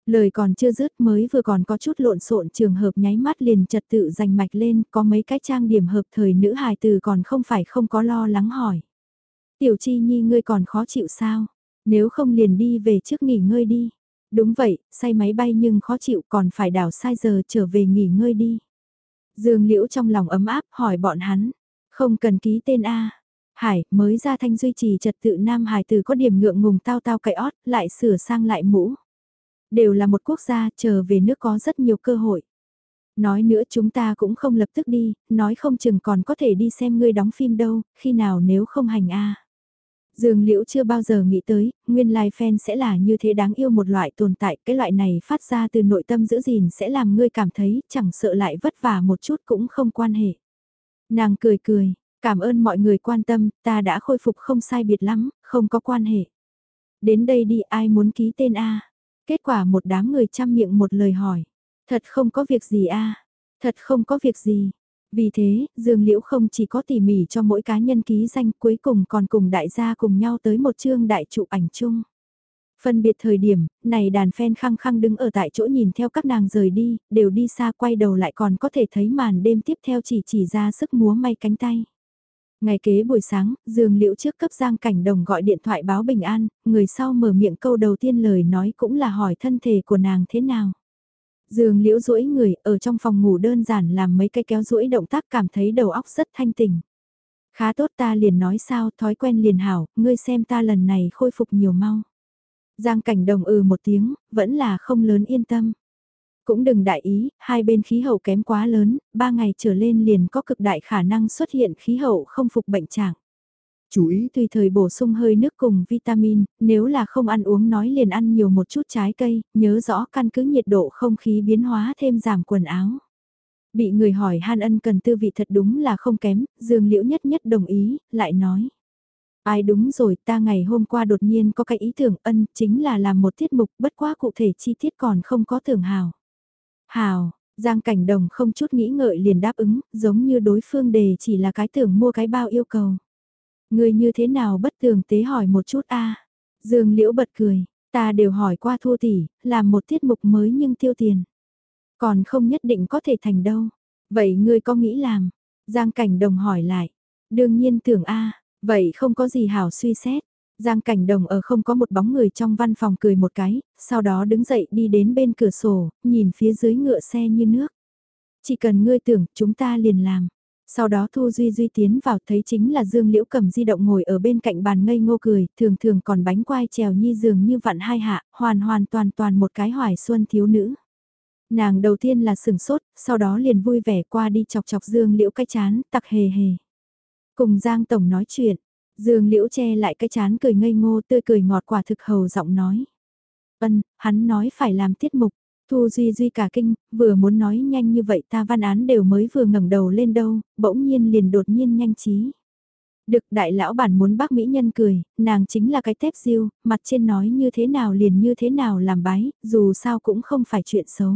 Speaker 1: Lời còn chưa dứt mới vừa còn có chút lộn xộn trường hợp nháy mắt liền trật tự giành mạch lên, có mấy cái trang điểm hợp thời nữ hài từ còn không phải không có lo lắng hỏi. Tiểu chi nhi ngươi còn khó chịu sao? Nếu không liền đi về trước nghỉ ngơi đi. Đúng vậy, say máy bay nhưng khó chịu còn phải đảo sai giờ trở về nghỉ ngơi đi. Dương Liễu trong lòng ấm áp hỏi bọn hắn, không cần ký tên A. Hải, mới ra thanh duy trì trật tự Nam Hải từ có điểm ngượng ngùng tao tao cậy ót, lại sửa sang lại mũ. Đều là một quốc gia, chờ về nước có rất nhiều cơ hội. Nói nữa chúng ta cũng không lập tức đi, nói không chừng còn có thể đi xem ngươi đóng phim đâu, khi nào nếu không hành a Dương Liễu chưa bao giờ nghĩ tới, nguyên lai fan sẽ là như thế đáng yêu một loại tồn tại, cái loại này phát ra từ nội tâm giữ gìn sẽ làm ngươi cảm thấy chẳng sợ lại vất vả một chút cũng không quan hệ. Nàng cười cười, cảm ơn mọi người quan tâm, ta đã khôi phục không sai biệt lắm, không có quan hệ. Đến đây đi ai muốn ký tên A. Kết quả một đám người chăm miệng một lời hỏi. Thật không có việc gì A. Thật không có việc gì. Vì thế, Dương Liễu không chỉ có tỉ mỉ cho mỗi cá nhân ký danh cuối cùng còn cùng đại gia cùng nhau tới một chương đại chụp ảnh chung. Phân biệt thời điểm, này đàn fan khăng khăng đứng ở tại chỗ nhìn theo các nàng rời đi, đều đi xa quay đầu lại còn có thể thấy màn đêm tiếp theo chỉ chỉ ra sức múa may cánh tay. Ngày kế buổi sáng, Dương Liễu trước cấp Giang Cảnh Đồng gọi điện thoại báo bình an, người sau mở miệng câu đầu tiên lời nói cũng là hỏi thân thể của nàng thế nào. Dương liễu duỗi người ở trong phòng ngủ đơn giản làm mấy cái kéo duỗi động tác cảm thấy đầu óc rất thanh tình. Khá tốt ta liền nói sao thói quen liền hảo, ngươi xem ta lần này khôi phục nhiều mau. Giang cảnh đồng ừ một tiếng, vẫn là không lớn yên tâm. Cũng đừng đại ý, hai bên khí hậu kém quá lớn, ba ngày trở lên liền có cực đại khả năng xuất hiện khí hậu không phục bệnh trạng. Chú ý tùy thời bổ sung hơi nước cùng vitamin, nếu là không ăn uống nói liền ăn nhiều một chút trái cây, nhớ rõ căn cứ nhiệt độ không khí biến hóa thêm giảm quần áo. Bị người hỏi Han ân cần tư vị thật đúng là không kém, Dương Liễu nhất nhất đồng ý, lại nói. Ai đúng rồi, ta ngày hôm qua đột nhiên có cái ý tưởng ân, chính là làm một tiết mục bất quá cụ thể chi tiết còn không có tưởng hào. Hào, Giang Cảnh Đồng không chút nghĩ ngợi liền đáp ứng, giống như đối phương đề chỉ là cái tưởng mua cái bao yêu cầu. Người như thế nào bất thường tế hỏi một chút a Dương Liễu bật cười, ta đều hỏi qua thua tỷ, làm một tiết mục mới nhưng tiêu tiền. Còn không nhất định có thể thành đâu. Vậy ngươi có nghĩ làm? Giang Cảnh Đồng hỏi lại. Đương nhiên tưởng a vậy không có gì hảo suy xét. Giang Cảnh Đồng ở không có một bóng người trong văn phòng cười một cái, sau đó đứng dậy đi đến bên cửa sổ, nhìn phía dưới ngựa xe như nước. Chỉ cần ngươi tưởng, chúng ta liền làm. Sau đó Thu Duy Duy tiến vào thấy chính là Dương Liễu cầm di động ngồi ở bên cạnh bàn ngây ngô cười, thường thường còn bánh quai trèo nhi dường như vặn hai hạ, hoàn hoàn toàn toàn một cái hoài xuân thiếu nữ. Nàng đầu tiên là sừng sốt, sau đó liền vui vẻ qua đi chọc chọc Dương Liễu cái chán, tặc hề hề. Cùng Giang Tổng nói chuyện, Dương Liễu che lại cái chán cười ngây ngô tươi cười ngọt quả thực hầu giọng nói. Ân, hắn nói phải làm tiết mục, Thu Duy Duy cả kinh, vừa muốn nói nhanh như vậy ta văn án đều mới vừa ngẩng đầu lên đâu, bỗng nhiên liền đột nhiên nhanh trí. Được đại lão bản muốn bác Mỹ nhân cười, nàng chính là cái tép diêu, mặt trên nói như thế nào liền như thế nào làm bái, dù sao cũng không phải chuyện xấu.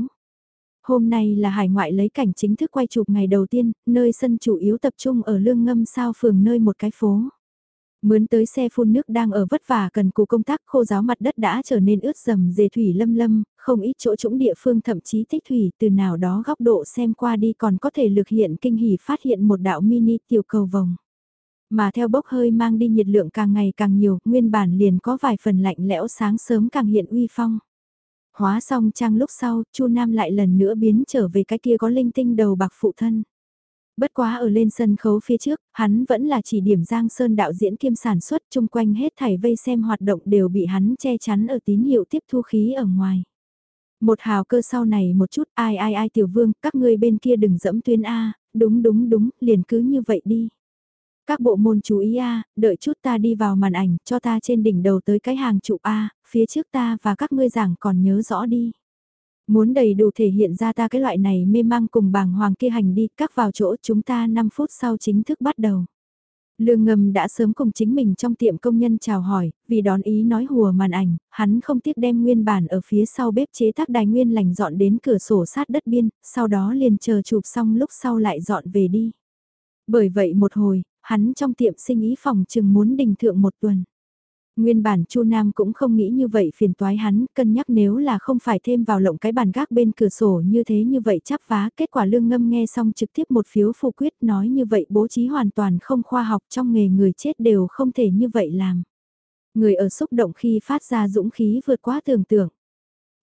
Speaker 1: Hôm nay là hải ngoại lấy cảnh chính thức quay chụp ngày đầu tiên, nơi sân chủ yếu tập trung ở lương ngâm sao phường nơi một cái phố. Mướn tới xe phun nước đang ở vất vả cần cù công tác khô giáo mặt đất đã trở nên ướt dầm dề thủy lâm lâm, không ít chỗ trũng địa phương thậm chí tích thủy từ nào đó góc độ xem qua đi còn có thể lực hiện kinh hỉ phát hiện một đạo mini tiểu cầu vòng. Mà theo bốc hơi mang đi nhiệt lượng càng ngày càng nhiều, nguyên bản liền có vài phần lạnh lẽo sáng sớm càng hiện uy phong. Hóa xong trang lúc sau, Chu Nam lại lần nữa biến trở về cái kia có linh tinh đầu bạc phụ thân. Bất quá ở lên sân khấu phía trước, hắn vẫn là chỉ điểm Giang Sơn đạo diễn kiêm sản xuất chung quanh hết thảy vây xem hoạt động đều bị hắn che chắn ở tín hiệu tiếp thu khí ở ngoài. Một hào cơ sau này một chút ai ai ai tiểu vương, các ngươi bên kia đừng dẫm tuyến A, đúng đúng đúng, liền cứ như vậy đi. Các bộ môn chú ý A, đợi chút ta đi vào màn ảnh, cho ta trên đỉnh đầu tới cái hàng trụ A, phía trước ta và các ngươi giảng còn nhớ rõ đi. Muốn đầy đủ thể hiện ra ta cái loại này mê mang cùng bàng hoàng kia hành đi, các vào chỗ chúng ta 5 phút sau chính thức bắt đầu. Lương ngầm đã sớm cùng chính mình trong tiệm công nhân chào hỏi, vì đón ý nói hùa màn ảnh, hắn không tiếc đem nguyên bản ở phía sau bếp chế tác đài nguyên lành dọn đến cửa sổ sát đất biên, sau đó liền chờ chụp xong lúc sau lại dọn về đi. Bởi vậy một hồi, hắn trong tiệm sinh ý phòng chừng muốn đình thượng một tuần. Nguyên bản Chu Nam cũng không nghĩ như vậy phiền toái hắn, cân nhắc nếu là không phải thêm vào lộng cái bàn gác bên cửa sổ như thế như vậy chắp vá, kết quả lương ngâm nghe xong trực tiếp một phiếu phụ quyết nói như vậy bố trí hoàn toàn không khoa học trong nghề người chết đều không thể như vậy làm. Người ở xúc động khi phát ra dũng khí vượt quá tưởng tượng.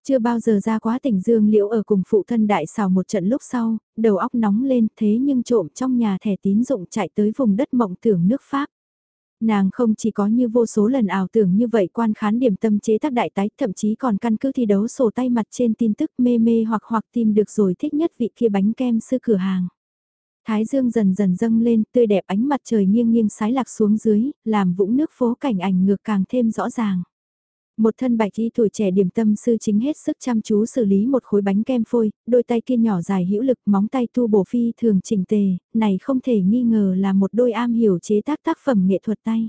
Speaker 1: Chưa bao giờ ra quá tỉnh Dương Liễu ở cùng phụ thân đại xào một trận lúc sau, đầu óc nóng lên thế nhưng trộm trong nhà thẻ tín dụng chạy tới vùng đất mộng tưởng nước Pháp. Nàng không chỉ có như vô số lần ảo tưởng như vậy quan khán điểm tâm chế tác đại tái, thậm chí còn căn cứ thi đấu sổ tay mặt trên tin tức mê mê hoặc hoặc tìm được rồi thích nhất vị kia bánh kem sư cửa hàng. Thái dương dần dần dâng lên, tươi đẹp ánh mặt trời nghiêng nghiêng sái lạc xuống dưới, làm vũng nước phố cảnh ảnh ngược càng thêm rõ ràng. Một thân bạch y tuổi trẻ điểm tâm sư chính hết sức chăm chú xử lý một khối bánh kem phôi, đôi tay kia nhỏ dài hữu lực móng tay tu bổ phi thường chỉnh tề, này không thể nghi ngờ là một đôi am hiểu chế tác tác phẩm nghệ thuật tay.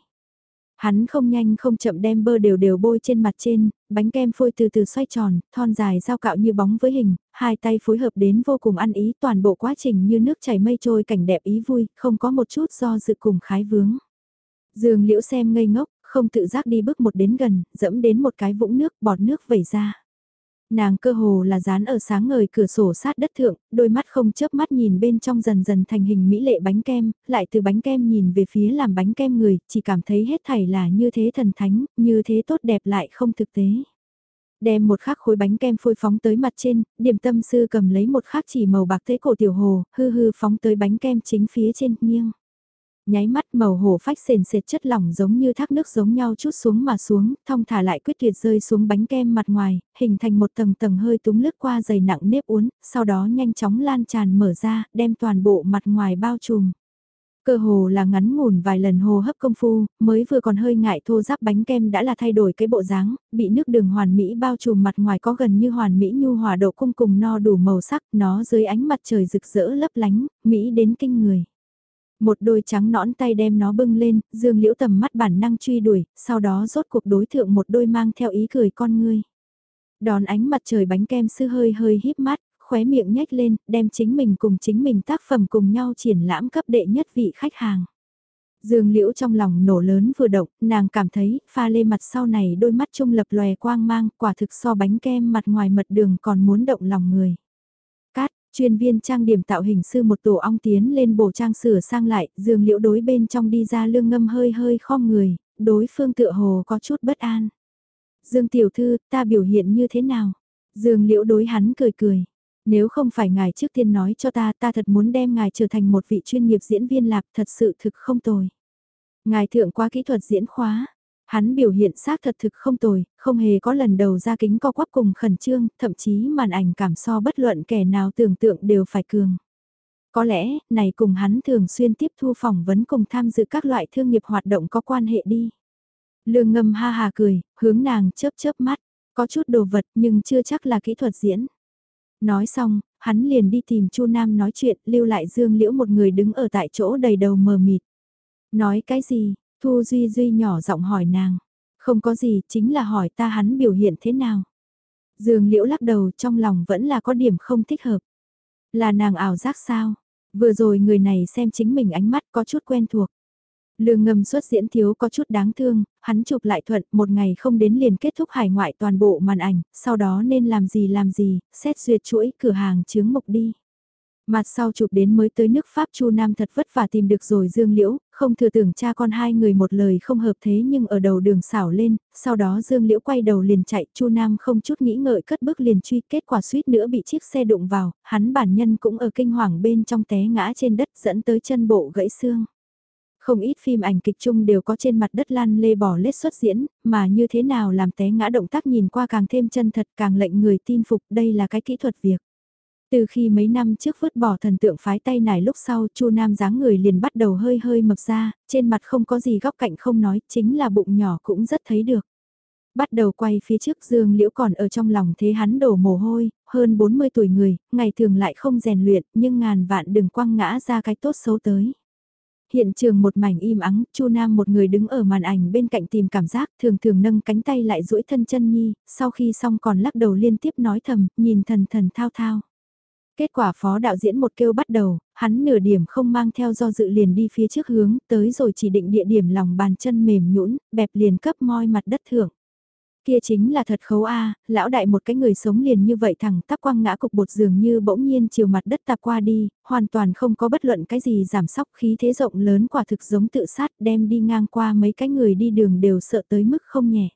Speaker 1: Hắn không nhanh không chậm đem bơ đều đều bôi trên mặt trên, bánh kem phôi từ từ xoay tròn, thon dài dao cạo như bóng với hình, hai tay phối hợp đến vô cùng ăn ý toàn bộ quá trình như nước chảy mây trôi cảnh đẹp ý vui, không có một chút do dự cùng khái vướng. Dương liễu xem ngây ngốc, không tự giác đi bước một đến gần, dẫm đến một cái vũng nước, bọt nước vẩy ra. Nàng cơ hồ là dán ở sáng ngời cửa sổ sát đất thượng, đôi mắt không chớp mắt nhìn bên trong dần dần thành hình mỹ lệ bánh kem, lại từ bánh kem nhìn về phía làm bánh kem người, chỉ cảm thấy hết thảy là như thế thần thánh, như thế tốt đẹp lại không thực tế. Đem một khắc khối bánh kem phôi phóng tới mặt trên, điểm tâm sư cầm lấy một khắc chỉ màu bạc thế cổ tiểu hồ, hư hư phóng tới bánh kem chính phía trên, nghiêng nháy mắt màu hổ phách sền sệt chất lỏng giống như thác nước giống nhau chút xuống mà xuống, thong thả lại quyết tuyệt rơi xuống bánh kem mặt ngoài, hình thành một tầng tầng hơi túng lướt qua dày nặng nếp uốn, sau đó nhanh chóng lan tràn mở ra, đem toàn bộ mặt ngoài bao trùm. Cơ hồ là ngắn ngủn vài lần hô hấp công phu, mới vừa còn hơi ngại thô giáp bánh kem đã là thay đổi cái bộ dáng, bị nước đường hoàn mỹ bao trùm mặt ngoài có gần như hoàn mỹ nhu hòa độ cung cùng no đủ màu sắc, nó dưới ánh mặt trời rực rỡ lấp lánh, mỹ đến kinh người. Một đôi trắng nõn tay đem nó bưng lên, dương liễu tầm mắt bản năng truy đuổi, sau đó rốt cuộc đối thượng một đôi mang theo ý cười con ngươi. Đón ánh mặt trời bánh kem sư hơi hơi híp mắt, khóe miệng nhếch lên, đem chính mình cùng chính mình tác phẩm cùng nhau triển lãm cấp đệ nhất vị khách hàng. Dương liễu trong lòng nổ lớn vừa động, nàng cảm thấy pha lê mặt sau này đôi mắt trung lập lòe quang mang, quả thực so bánh kem mặt ngoài mật đường còn muốn động lòng người. Chuyên viên trang điểm tạo hình sư một tổ ong tiến lên bổ trang sửa sang lại, dương liễu đối bên trong đi ra lương ngâm hơi hơi khom người, đối phương tựa hồ có chút bất an. Dương tiểu thư, ta biểu hiện như thế nào? Dương liễu đối hắn cười cười. Nếu không phải ngài trước tiên nói cho ta, ta thật muốn đem ngài trở thành một vị chuyên nghiệp diễn viên lạc thật sự thực không tồi. Ngài thượng qua kỹ thuật diễn khóa, Hắn biểu hiện xác thật thực không tồi, không hề có lần đầu ra kính co quắp cùng khẩn trương, thậm chí màn ảnh cảm so bất luận kẻ nào tưởng tượng đều phải cường. Có lẽ, này cùng hắn thường xuyên tiếp thu phỏng vấn cùng tham dự các loại thương nghiệp hoạt động có quan hệ đi. Lương ngâm ha hà cười, hướng nàng chớp chớp mắt, có chút đồ vật nhưng chưa chắc là kỹ thuật diễn. Nói xong, hắn liền đi tìm Chu Nam nói chuyện, lưu lại Dương Liễu một người đứng ở tại chỗ đầy đầu mờ mịt. Nói cái gì, Thu Duy Duy nhỏ giọng hỏi nàng. Không có gì, chính là hỏi ta hắn biểu hiện thế nào. Dương Liễu lắc đầu trong lòng vẫn là có điểm không thích hợp. Là nàng ảo giác sao? Vừa rồi người này xem chính mình ánh mắt có chút quen thuộc. Lương Ngầm xuất diễn thiếu có chút đáng thương, hắn chụp lại thuận một ngày không đến liền kết thúc hải ngoại toàn bộ màn ảnh, sau đó nên làm gì làm gì, xét duyệt chuỗi cửa hàng chướng mục đi. Mặt sau chụp đến mới tới nước Pháp Chu Nam thật vất vả tìm được rồi Dương Liễu, không thừa tưởng cha con hai người một lời không hợp thế nhưng ở đầu đường xảo lên, sau đó Dương Liễu quay đầu liền chạy, Chu Nam không chút nghĩ ngợi cất bước liền truy, kết quả suýt nữa bị chiếc xe đụng vào, hắn bản nhân cũng ở kinh hoàng bên trong té ngã trên đất dẫn tới chân bộ gãy xương. Không ít phim ảnh kịch chung đều có trên mặt đất lăn lê bỏ lết xuất diễn, mà như thế nào làm té ngã động tác nhìn qua càng thêm chân thật càng lệnh người tin phục đây là cái kỹ thuật việc. Từ khi mấy năm trước vứt bỏ thần tượng phái tay nải lúc sau Chu Nam dáng người liền bắt đầu hơi hơi mập ra, trên mặt không có gì góc cạnh không nói, chính là bụng nhỏ cũng rất thấy được. Bắt đầu quay phía trước Dương Liễu còn ở trong lòng thế hắn đổ mồ hôi, hơn 40 tuổi người, ngày thường lại không rèn luyện, nhưng ngàn vạn đừng quăng ngã ra cái tốt xấu tới. Hiện trường một mảnh im ắng, Chu Nam một người đứng ở màn ảnh bên cạnh tìm cảm giác, thường thường nâng cánh tay lại duỗi thân chân nhi, sau khi xong còn lắc đầu liên tiếp nói thầm, nhìn thần thần thao thao. Kết quả phó đạo diễn một kêu bắt đầu, hắn nửa điểm không mang theo do dự liền đi phía trước hướng, tới rồi chỉ định địa điểm lòng bàn chân mềm nhũn, bẹp liền cấp moi mặt đất thượng. Kia chính là thật khấu a, lão đại một cái người sống liền như vậy thẳng tắp quăng ngã cục bột dường như bỗng nhiên chiều mặt đất tạp qua đi, hoàn toàn không có bất luận cái gì giảm sóc khí thế rộng lớn quả thực giống tự sát đem đi ngang qua mấy cái người đi đường đều sợ tới mức không nhẹ.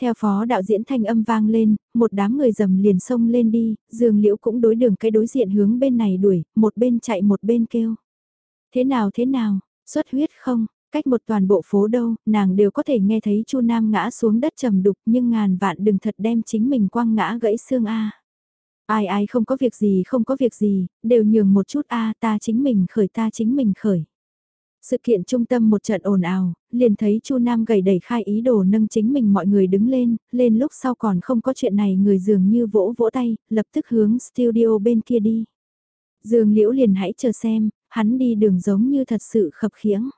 Speaker 1: Theo phó đạo diễn thanh âm vang lên, một đám người dầm liền xông lên đi, dương liễu cũng đối đường cái đối diện hướng bên này đuổi, một bên chạy một bên kêu. Thế nào thế nào, xuất huyết không, cách một toàn bộ phố đâu, nàng đều có thể nghe thấy chu Nam ngã xuống đất trầm đục nhưng ngàn vạn đừng thật đem chính mình quăng ngã gãy xương A. Ai ai không có việc gì không có việc gì, đều nhường một chút A ta chính mình khởi ta chính mình khởi. Sự kiện trung tâm một trận ồn ào, liền thấy Chu Nam gầy đẩy khai ý đồ nâng chính mình mọi người đứng lên, lên lúc sau còn không có chuyện này người dường như vỗ vỗ tay, lập tức hướng studio bên kia đi. Dương Liễu liền hãy chờ xem, hắn đi đường giống như thật sự khập khiễng.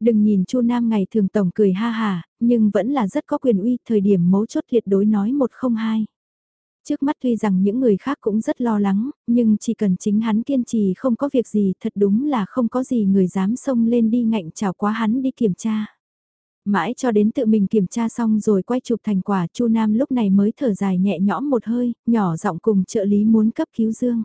Speaker 1: Đừng nhìn Chu Nam ngày thường tổng cười ha hà, nhưng vẫn là rất có quyền uy, thời điểm mấu chốt tuyệt đối nói một không hai. Trước mắt tuy rằng những người khác cũng rất lo lắng, nhưng chỉ cần chính hắn kiên trì không có việc gì thật đúng là không có gì người dám xông lên đi ngạnh chào quá hắn đi kiểm tra. Mãi cho đến tự mình kiểm tra xong rồi quay chụp thành quả Chu Nam lúc này mới thở dài nhẹ nhõm một hơi, nhỏ giọng cùng trợ lý muốn cấp cứu Dương.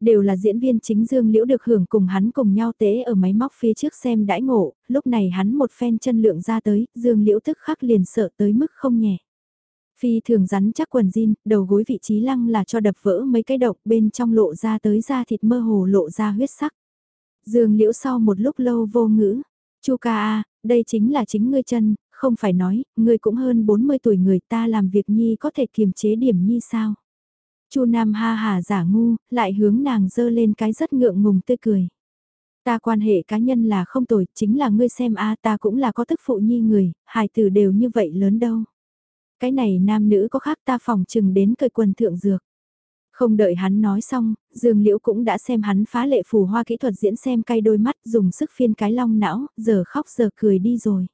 Speaker 1: Đều là diễn viên chính Dương Liễu được hưởng cùng hắn cùng nhau tế ở máy móc phía trước xem đãi ngộ, lúc này hắn một phen chân lượng ra tới, Dương Liễu tức khắc liền sợ tới mức không nhẹ. Phi thường rắn chắc quần jean, đầu gối vị trí lăng là cho đập vỡ mấy cái độc bên trong lộ ra tới da thịt mơ hồ lộ ra huyết sắc. Dương liễu sau một lúc lâu vô ngữ. Chu ca a, đây chính là chính ngươi chân, không phải nói, ngươi cũng hơn 40 tuổi người ta làm việc nhi có thể kiềm chế điểm nhi sao. Chu Nam ha hà giả ngu, lại hướng nàng dơ lên cái rất ngượng ngùng tươi cười. Ta quan hệ cá nhân là không tồi, chính là ngươi xem a ta cũng là có tức phụ nhi người, hài tử đều như vậy lớn đâu cái này nam nữ có khác ta phòng chừng đến cởi quần thượng dược. Không đợi hắn nói xong, Dương Liễu cũng đã xem hắn phá lệ phù hoa kỹ thuật diễn xem cay đôi mắt dùng sức phiên cái long não, giờ khóc giờ cười đi rồi.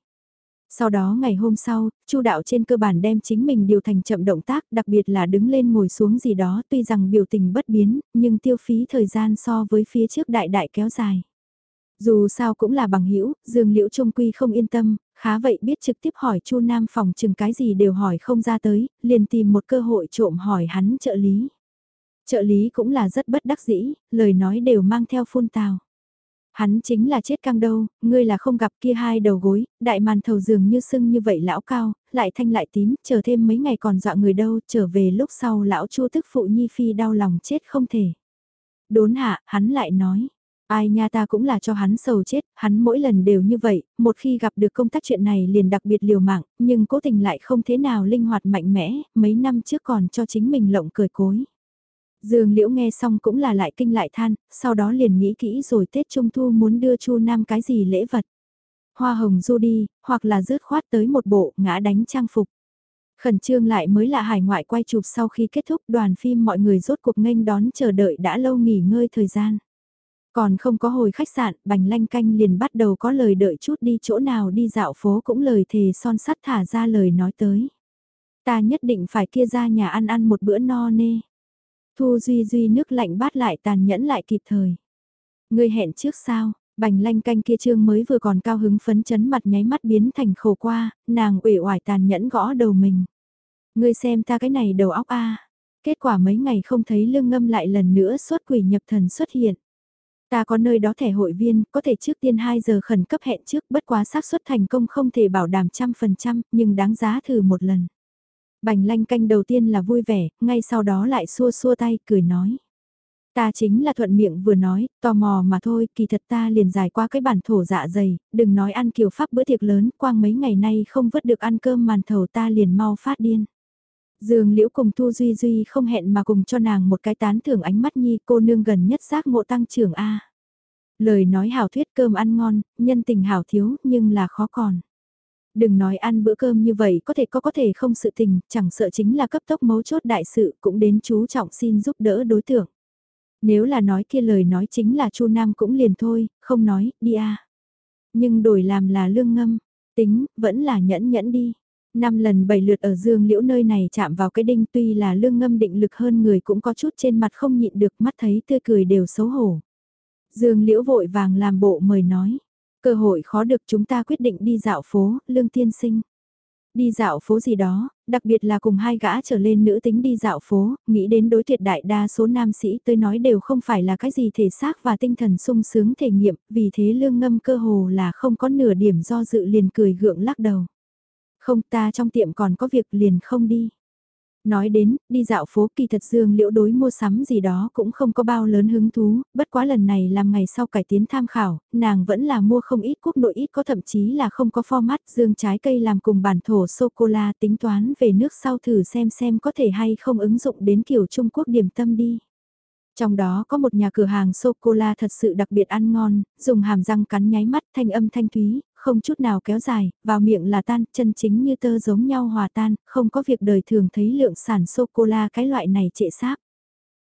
Speaker 1: Sau đó ngày hôm sau, Chu đạo trên cơ bản đem chính mình điều thành chậm động tác, đặc biệt là đứng lên ngồi xuống gì đó, tuy rằng biểu tình bất biến, nhưng tiêu phí thời gian so với phía trước đại đại kéo dài. Dù sao cũng là bằng hữu Dương Liễu Trung Quy không yên tâm, khá vậy biết trực tiếp hỏi Chu Nam phòng chừng cái gì đều hỏi không ra tới, liền tìm một cơ hội trộm hỏi hắn trợ lý. Trợ lý cũng là rất bất đắc dĩ, lời nói đều mang theo phun tào. Hắn chính là chết căng đâu, ngươi là không gặp kia hai đầu gối, đại màn thầu giường như sưng như vậy lão cao, lại thanh lại tím, chờ thêm mấy ngày còn dọa người đâu, trở về lúc sau lão chua tức phụ nhi phi đau lòng chết không thể. Đốn hạ, hắn lại nói, Ai nha ta cũng là cho hắn sầu chết, hắn mỗi lần đều như vậy, một khi gặp được công tác chuyện này liền đặc biệt liều mạng, nhưng cố tình lại không thế nào linh hoạt mạnh mẽ, mấy năm trước còn cho chính mình lộng cười cối. Dương Liễu nghe xong cũng là lại kinh lại than, sau đó liền nghĩ kỹ rồi Tết Trung Thu muốn đưa Chu Nam cái gì lễ vật. Hoa hồng du đi, hoặc là rớt khoát tới một bộ ngã đánh trang phục. Khẩn trương lại mới là hải ngoại quay chụp sau khi kết thúc đoàn phim mọi người rốt cuộc nghênh đón chờ đợi đã lâu nghỉ ngơi thời gian. Còn không có hồi khách sạn, bành lanh canh liền bắt đầu có lời đợi chút đi chỗ nào đi dạo phố cũng lời thề son sắt thả ra lời nói tới. Ta nhất định phải kia ra nhà ăn ăn một bữa no nê. Thu Duy Duy nước lạnh bát lại tàn nhẫn lại kịp thời. Người hẹn trước sao, bành lanh canh kia trương mới vừa còn cao hứng phấn chấn mặt nháy mắt biến thành khổ qua, nàng ủy oải tàn nhẫn gõ đầu mình. Ngươi xem ta cái này đầu óc a Kết quả mấy ngày không thấy lương ngâm lại lần nữa xuất quỷ nhập thần xuất hiện. Ta có nơi đó thẻ hội viên, có thể trước tiên 2 giờ khẩn cấp hẹn trước, bất quá xác suất thành công không thể bảo đảm trăm phần trăm, nhưng đáng giá thử một lần. Bành lanh canh đầu tiên là vui vẻ, ngay sau đó lại xua xua tay, cười nói. Ta chính là thuận miệng vừa nói, tò mò mà thôi, kỳ thật ta liền dài qua cái bản thổ dạ dày, đừng nói ăn kiều pháp bữa tiệc lớn, quang mấy ngày nay không vớt được ăn cơm màn thầu ta liền mau phát điên. Dương Liễu cùng Thu Duy Duy không hẹn mà cùng cho nàng một cái tán thưởng ánh mắt nhi cô nương gần nhất giác ngộ tăng trưởng A. Lời nói hảo thuyết cơm ăn ngon, nhân tình hảo thiếu nhưng là khó còn. Đừng nói ăn bữa cơm như vậy có thể có có thể không sự tình, chẳng sợ chính là cấp tốc mấu chốt đại sự cũng đến chú trọng xin giúp đỡ đối tượng. Nếu là nói kia lời nói chính là Chu Nam cũng liền thôi, không nói, đi a. Nhưng đổi làm là lương ngâm, tính, vẫn là nhẫn nhẫn đi. Năm lần bảy lượt ở dương liễu nơi này chạm vào cái đinh tuy là lương ngâm định lực hơn người cũng có chút trên mặt không nhịn được mắt thấy tươi cười đều xấu hổ. Dương liễu vội vàng làm bộ mời nói. Cơ hội khó được chúng ta quyết định đi dạo phố, lương tiên sinh. Đi dạo phố gì đó, đặc biệt là cùng hai gã trở lên nữ tính đi dạo phố, nghĩ đến đối tuyệt đại đa số nam sĩ tới nói đều không phải là cái gì thể xác và tinh thần sung sướng thể nghiệm, vì thế lương ngâm cơ hồ là không có nửa điểm do dự liền cười gượng lắc đầu. Không ta trong tiệm còn có việc liền không đi. Nói đến, đi dạo phố kỳ thật dương liễu đối mua sắm gì đó cũng không có bao lớn hứng thú, bất quá lần này làm ngày sau cải tiến tham khảo, nàng vẫn là mua không ít quốc nội ít có thậm chí là không có format dương trái cây làm cùng bản thổ sô-cô-la tính toán về nước sau thử xem xem có thể hay không ứng dụng đến kiểu Trung Quốc điểm tâm đi. Trong đó có một nhà cửa hàng sô-cô-la thật sự đặc biệt ăn ngon, dùng hàm răng cắn nháy mắt thanh âm thanh thúy, không chút nào kéo dài, vào miệng là tan, chân chính như tơ giống nhau hòa tan, không có việc đời thường thấy lượng sản sô-cô-la cái loại này trệ sáp.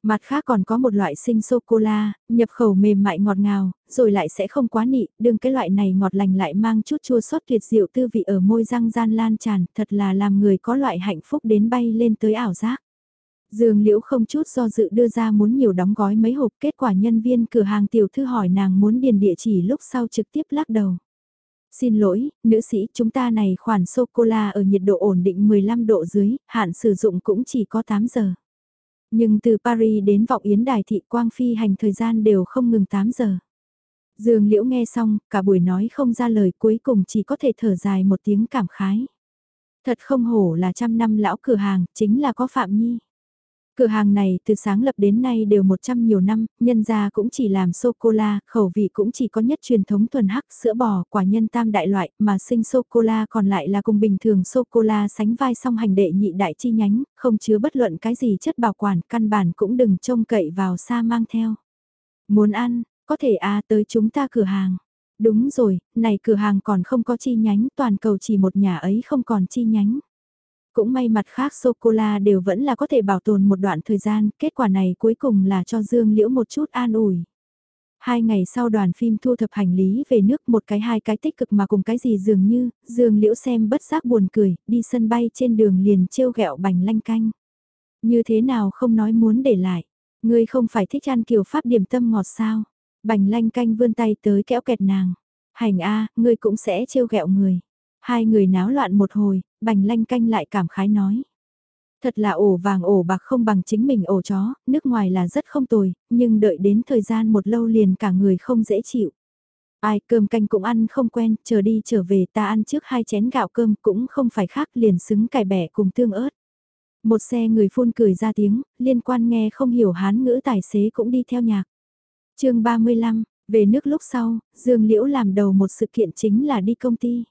Speaker 1: Mặt khác còn có một loại sinh sô-cô-la, nhập khẩu mềm mại ngọt ngào, rồi lại sẽ không quá nị, đừng cái loại này ngọt lành lại mang chút chua xót tuyệt diệu tư vị ở môi răng gian lan tràn, thật là làm người có loại hạnh phúc đến bay lên tới ảo giác. Dương Liễu không chút do dự đưa ra muốn nhiều đóng gói mấy hộp kết quả nhân viên cửa hàng tiểu thư hỏi nàng muốn điền địa chỉ lúc sau trực tiếp lắc đầu. Xin lỗi, nữ sĩ chúng ta này khoản sô-cô-la ở nhiệt độ ổn định 15 độ dưới, hạn sử dụng cũng chỉ có 8 giờ. Nhưng từ Paris đến Vọng Yến Đài Thị Quang Phi hành thời gian đều không ngừng 8 giờ. Dương Liễu nghe xong, cả buổi nói không ra lời cuối cùng chỉ có thể thở dài một tiếng cảm khái. Thật không hổ là trăm năm lão cửa hàng, chính là có Phạm Nhi. Cửa hàng này từ sáng lập đến nay đều 100 nhiều năm, nhân gia cũng chỉ làm sô-cô-la, khẩu vị cũng chỉ có nhất truyền thống thuần hắc sữa bò, quả nhân tam đại loại, mà sinh sô-cô-la còn lại là cùng bình thường sô-cô-la sánh vai song hành đệ nhị đại chi nhánh, không chứa bất luận cái gì chất bảo quản, căn bản cũng đừng trông cậy vào xa mang theo. Muốn ăn, có thể à tới chúng ta cửa hàng. Đúng rồi, này cửa hàng còn không có chi nhánh, toàn cầu chỉ một nhà ấy không còn chi nhánh. Cũng may mặt khác sô-cô-la đều vẫn là có thể bảo tồn một đoạn thời gian, kết quả này cuối cùng là cho Dương Liễu một chút an ủi. Hai ngày sau đoàn phim thu thập hành lý về nước một cái hai cái tích cực mà cùng cái gì dường như, Dương Liễu xem bất giác buồn cười, đi sân bay trên đường liền trêu ghẹo bành lanh canh. Như thế nào không nói muốn để lại, ngươi không phải thích ăn kiểu pháp điểm tâm ngọt sao, bành lanh canh vươn tay tới kéo kẹt nàng. Hành a, ngươi cũng sẽ trêu ghẹo người. Hai người náo loạn một hồi, bành lanh canh lại cảm khái nói. Thật là ổ vàng ổ bạc không bằng chính mình ổ chó, nước ngoài là rất không tồi, nhưng đợi đến thời gian một lâu liền cả người không dễ chịu. Ai cơm canh cũng ăn không quen, chờ đi trở về ta ăn trước hai chén gạo cơm cũng không phải khác liền xứng cải bẻ cùng tương ớt. Một xe người phun cười ra tiếng, liên quan nghe không hiểu hán ngữ tài xế cũng đi theo nhạc. chương 35, về nước lúc sau, Dương Liễu làm đầu một sự kiện chính là đi công ty.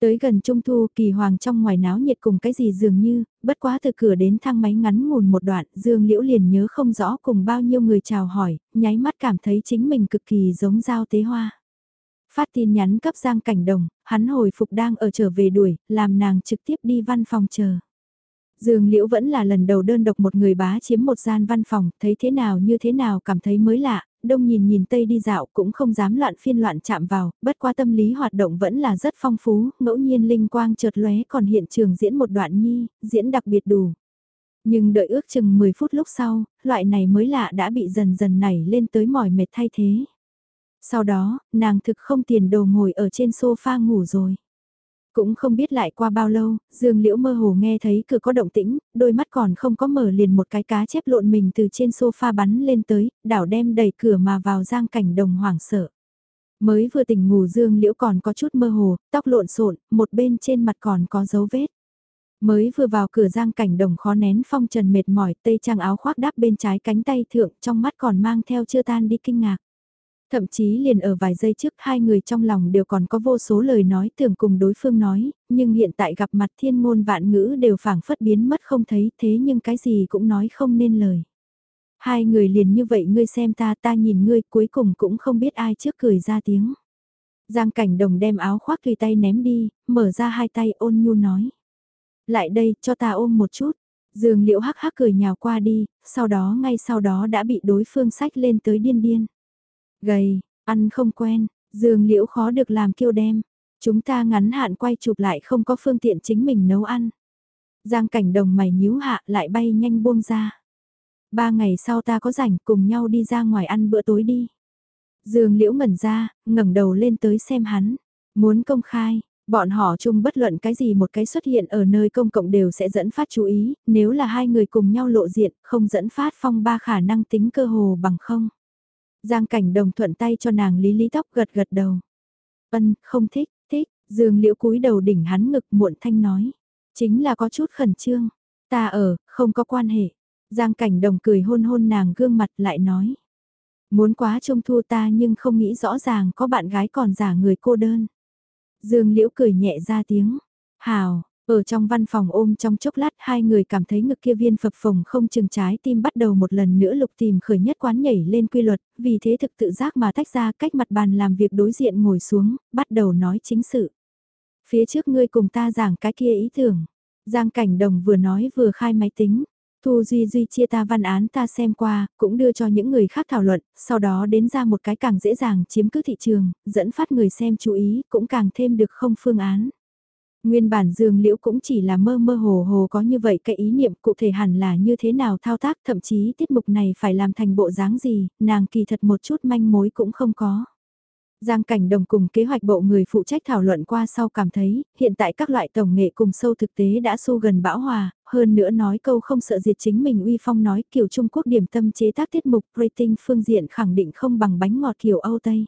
Speaker 1: Tới gần trung thu kỳ hoàng trong ngoài náo nhiệt cùng cái gì dường như, bất quá từ cửa đến thang máy ngắn ngủn một đoạn, Dương Liễu liền nhớ không rõ cùng bao nhiêu người chào hỏi, nháy mắt cảm thấy chính mình cực kỳ giống giao tế hoa. Phát tin nhắn cấp Giang Cảnh Đồng, hắn hồi phục đang ở trở về đuổi, làm nàng trực tiếp đi văn phòng chờ. Dương Liễu vẫn là lần đầu đơn độc một người bá chiếm một gian văn phòng, thấy thế nào như thế nào cảm thấy mới lạ, đông nhìn nhìn tây đi dạo cũng không dám loạn phiên loạn chạm vào, bất qua tâm lý hoạt động vẫn là rất phong phú, ngẫu nhiên linh quang chợt lóe còn hiện trường diễn một đoạn nhi, diễn đặc biệt đủ. Nhưng đợi ước chừng 10 phút lúc sau, loại này mới lạ đã bị dần dần nảy lên tới mỏi mệt thay thế. Sau đó, nàng thực không tiền đồ ngồi ở trên sofa ngủ rồi. Cũng không biết lại qua bao lâu, Dương Liễu mơ hồ nghe thấy cửa có động tĩnh, đôi mắt còn không có mở liền một cái cá chép lộn mình từ trên sofa bắn lên tới, đảo đem đẩy cửa mà vào giang cảnh đồng hoảng sợ. Mới vừa tỉnh ngủ Dương Liễu còn có chút mơ hồ, tóc lộn xộn, một bên trên mặt còn có dấu vết. Mới vừa vào cửa giang cảnh đồng khó nén phong trần mệt mỏi, tây trang áo khoác đắp bên trái cánh tay thượng, trong mắt còn mang theo chưa tan đi kinh ngạc. Thậm chí liền ở vài giây trước hai người trong lòng đều còn có vô số lời nói tưởng cùng đối phương nói, nhưng hiện tại gặp mặt thiên ngôn vạn ngữ đều phảng phất biến mất không thấy thế nhưng cái gì cũng nói không nên lời. Hai người liền như vậy ngươi xem ta ta nhìn ngươi cuối cùng cũng không biết ai trước cười ra tiếng. Giang cảnh đồng đem áo khoác tùy tay ném đi, mở ra hai tay ôn nhu nói. Lại đây, cho ta ôm một chút. Dương liễu hắc hắc cười nhào qua đi, sau đó ngay sau đó đã bị đối phương sách lên tới điên điên. Gầy, ăn không quen, dương liễu khó được làm kiêu đem. Chúng ta ngắn hạn quay chụp lại không có phương tiện chính mình nấu ăn. Giang cảnh đồng mày nhíu hạ lại bay nhanh buông ra. Ba ngày sau ta có rảnh cùng nhau đi ra ngoài ăn bữa tối đi. Dương liễu ngẩn ra, ngẩng đầu lên tới xem hắn. Muốn công khai, bọn họ chung bất luận cái gì một cái xuất hiện ở nơi công cộng đều sẽ dẫn phát chú ý, nếu là hai người cùng nhau lộ diện, không dẫn phát phong ba khả năng tính cơ hồ bằng không. Giang cảnh đồng thuận tay cho nàng lý lý tóc gật gật đầu. Ân, không thích, thích, dương liễu cúi đầu đỉnh hắn ngực muộn thanh nói. Chính là có chút khẩn trương, ta ở, không có quan hệ. Giang cảnh đồng cười hôn hôn nàng gương mặt lại nói. Muốn quá trông thua ta nhưng không nghĩ rõ ràng có bạn gái còn giả người cô đơn. Dương liễu cười nhẹ ra tiếng. Hào, ở trong văn phòng ôm trong chốc lát hai người cảm thấy ngực kia viên phập phồng không chừng trái tim bắt đầu một lần nữa lục tìm khởi nhất quán nhảy lên quy luật, vì thế thực tự giác mà tách ra cách mặt bàn làm việc đối diện ngồi xuống, bắt đầu nói chính sự. Phía trước ngươi cùng ta giảng cái kia ý tưởng. Giang Cảnh Đồng vừa nói vừa khai máy tính. Thu Duy Duy chia ta văn án ta xem qua, cũng đưa cho những người khác thảo luận, sau đó đến ra một cái càng dễ dàng chiếm cứ thị trường, dẫn phát người xem chú ý, cũng càng thêm được không phương án. Nguyên bản Dương Liễu cũng chỉ là mơ mơ hồ hồ có như vậy cái ý niệm cụ thể hẳn là như thế nào thao tác thậm chí tiết mục này phải làm thành bộ dáng gì, nàng kỳ thật một chút manh mối cũng không có. Giang Cảnh Đồng cùng kế hoạch bộ người phụ trách thảo luận qua sau cảm thấy, hiện tại các loại tổng nghệ cùng sâu thực tế đã xu gần bão hòa, hơn nữa nói câu không sợ diệt chính mình uy phong nói kiểu Trung Quốc điểm tâm chế tác tiết mục rating phương diện khẳng định không bằng bánh ngọt kiểu Âu Tây.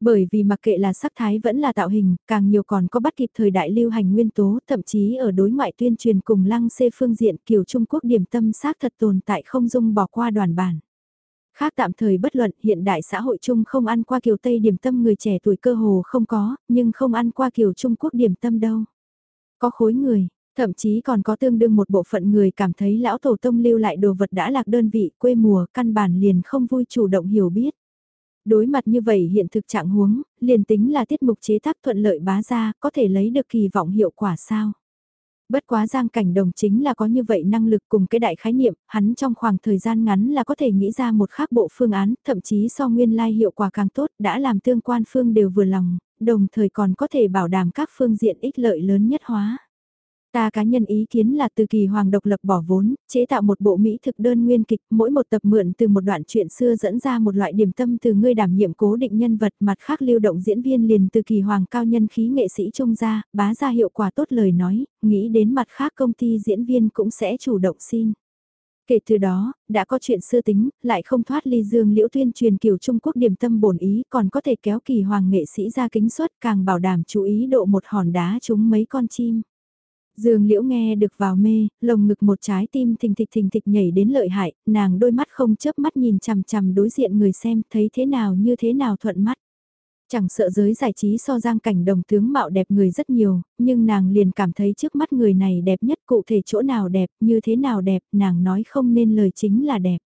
Speaker 1: Bởi vì mặc kệ là sắc thái vẫn là tạo hình, càng nhiều còn có bắt kịp thời đại lưu hành nguyên tố, thậm chí ở đối ngoại tuyên truyền cùng lăng xê phương diện kiểu Trung Quốc điểm tâm xác thật tồn tại không dung bỏ qua đoàn bản. Khác tạm thời bất luận hiện đại xã hội chung không ăn qua kiểu Tây điểm tâm người trẻ tuổi cơ hồ không có, nhưng không ăn qua kiểu Trung Quốc điểm tâm đâu. Có khối người, thậm chí còn có tương đương một bộ phận người cảm thấy lão tổ tông lưu lại đồ vật đã lạc đơn vị quê mùa căn bản liền không vui chủ động hiểu biết. Đối mặt như vậy hiện thực trạng huống, liền tính là tiết mục chế tác thuận lợi bá ra, có thể lấy được kỳ vọng hiệu quả sao? Bất quá giang cảnh đồng chính là có như vậy năng lực cùng cái đại khái niệm, hắn trong khoảng thời gian ngắn là có thể nghĩ ra một khác bộ phương án, thậm chí so nguyên lai hiệu quả càng tốt, đã làm tương quan phương đều vừa lòng, đồng thời còn có thể bảo đảm các phương diện ích lợi lớn nhất hóa. Ta cá nhân ý kiến là từ kỳ hoàng độc lập bỏ vốn, chế tạo một bộ mỹ thực đơn nguyên kịch, mỗi một tập mượn từ một đoạn chuyện xưa dẫn ra một loại điểm tâm từ người đảm nhiệm cố định nhân vật mặt khác lưu động diễn viên liền từ kỳ hoàng cao nhân khí nghệ sĩ trông ra, bá ra hiệu quả tốt lời nói, nghĩ đến mặt khác công ty diễn viên cũng sẽ chủ động xin. Kể từ đó, đã có chuyện xưa tính, lại không thoát ly dương liễu tuyên truyền kiểu Trung Quốc điểm tâm bổn ý còn có thể kéo kỳ hoàng nghệ sĩ ra kính suất càng bảo đảm chú ý độ một hòn đá trúng mấy con chim. Dương Liễu nghe được vào mê, lồng ngực một trái tim thình thịch thình thịch nhảy đến lợi hại, nàng đôi mắt không chớp mắt nhìn chằm chằm đối diện người xem thấy thế nào như thế nào thuận mắt. Chẳng sợ giới giải trí so giang cảnh đồng tướng mạo đẹp người rất nhiều, nhưng nàng liền cảm thấy trước mắt người này đẹp nhất cụ thể chỗ nào đẹp, như thế nào đẹp, nàng nói không nên lời chính là đẹp.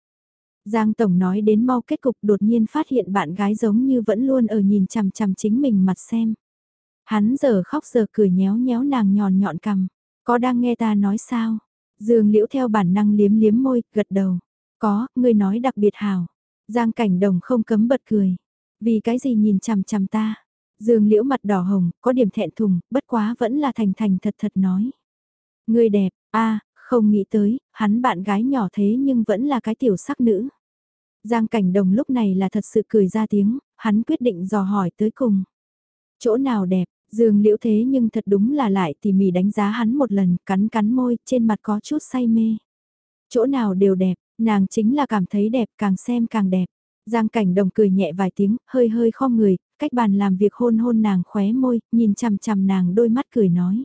Speaker 1: Giang Tổng nói đến mau kết cục đột nhiên phát hiện bạn gái giống như vẫn luôn ở nhìn chằm chằm chính mình mặt xem. Hắn giờ khóc giờ cười nhéo nhéo nàng nhòn nhọn cằm. Có đang nghe ta nói sao? Dương Liễu theo bản năng liếm liếm môi, gật đầu. Có, ngươi nói đặc biệt hảo. Giang cảnh đồng không cấm bật cười. Vì cái gì nhìn chằm chằm ta? Dương Liễu mặt đỏ hồng, có điểm thẹn thùng, bất quá vẫn là thành thành thật thật nói. Ngươi đẹp, a không nghĩ tới, hắn bạn gái nhỏ thế nhưng vẫn là cái tiểu sắc nữ. Giang cảnh đồng lúc này là thật sự cười ra tiếng, hắn quyết định dò hỏi tới cùng. Chỗ nào đẹp, Dương liễu thế nhưng thật đúng là lại tỉ mỉ đánh giá hắn một lần, cắn cắn môi, trên mặt có chút say mê. Chỗ nào đều đẹp, nàng chính là cảm thấy đẹp, càng xem càng đẹp. Giang cảnh đồng cười nhẹ vài tiếng, hơi hơi khom người, cách bàn làm việc hôn hôn nàng khóe môi, nhìn chằm chằm nàng đôi mắt cười nói.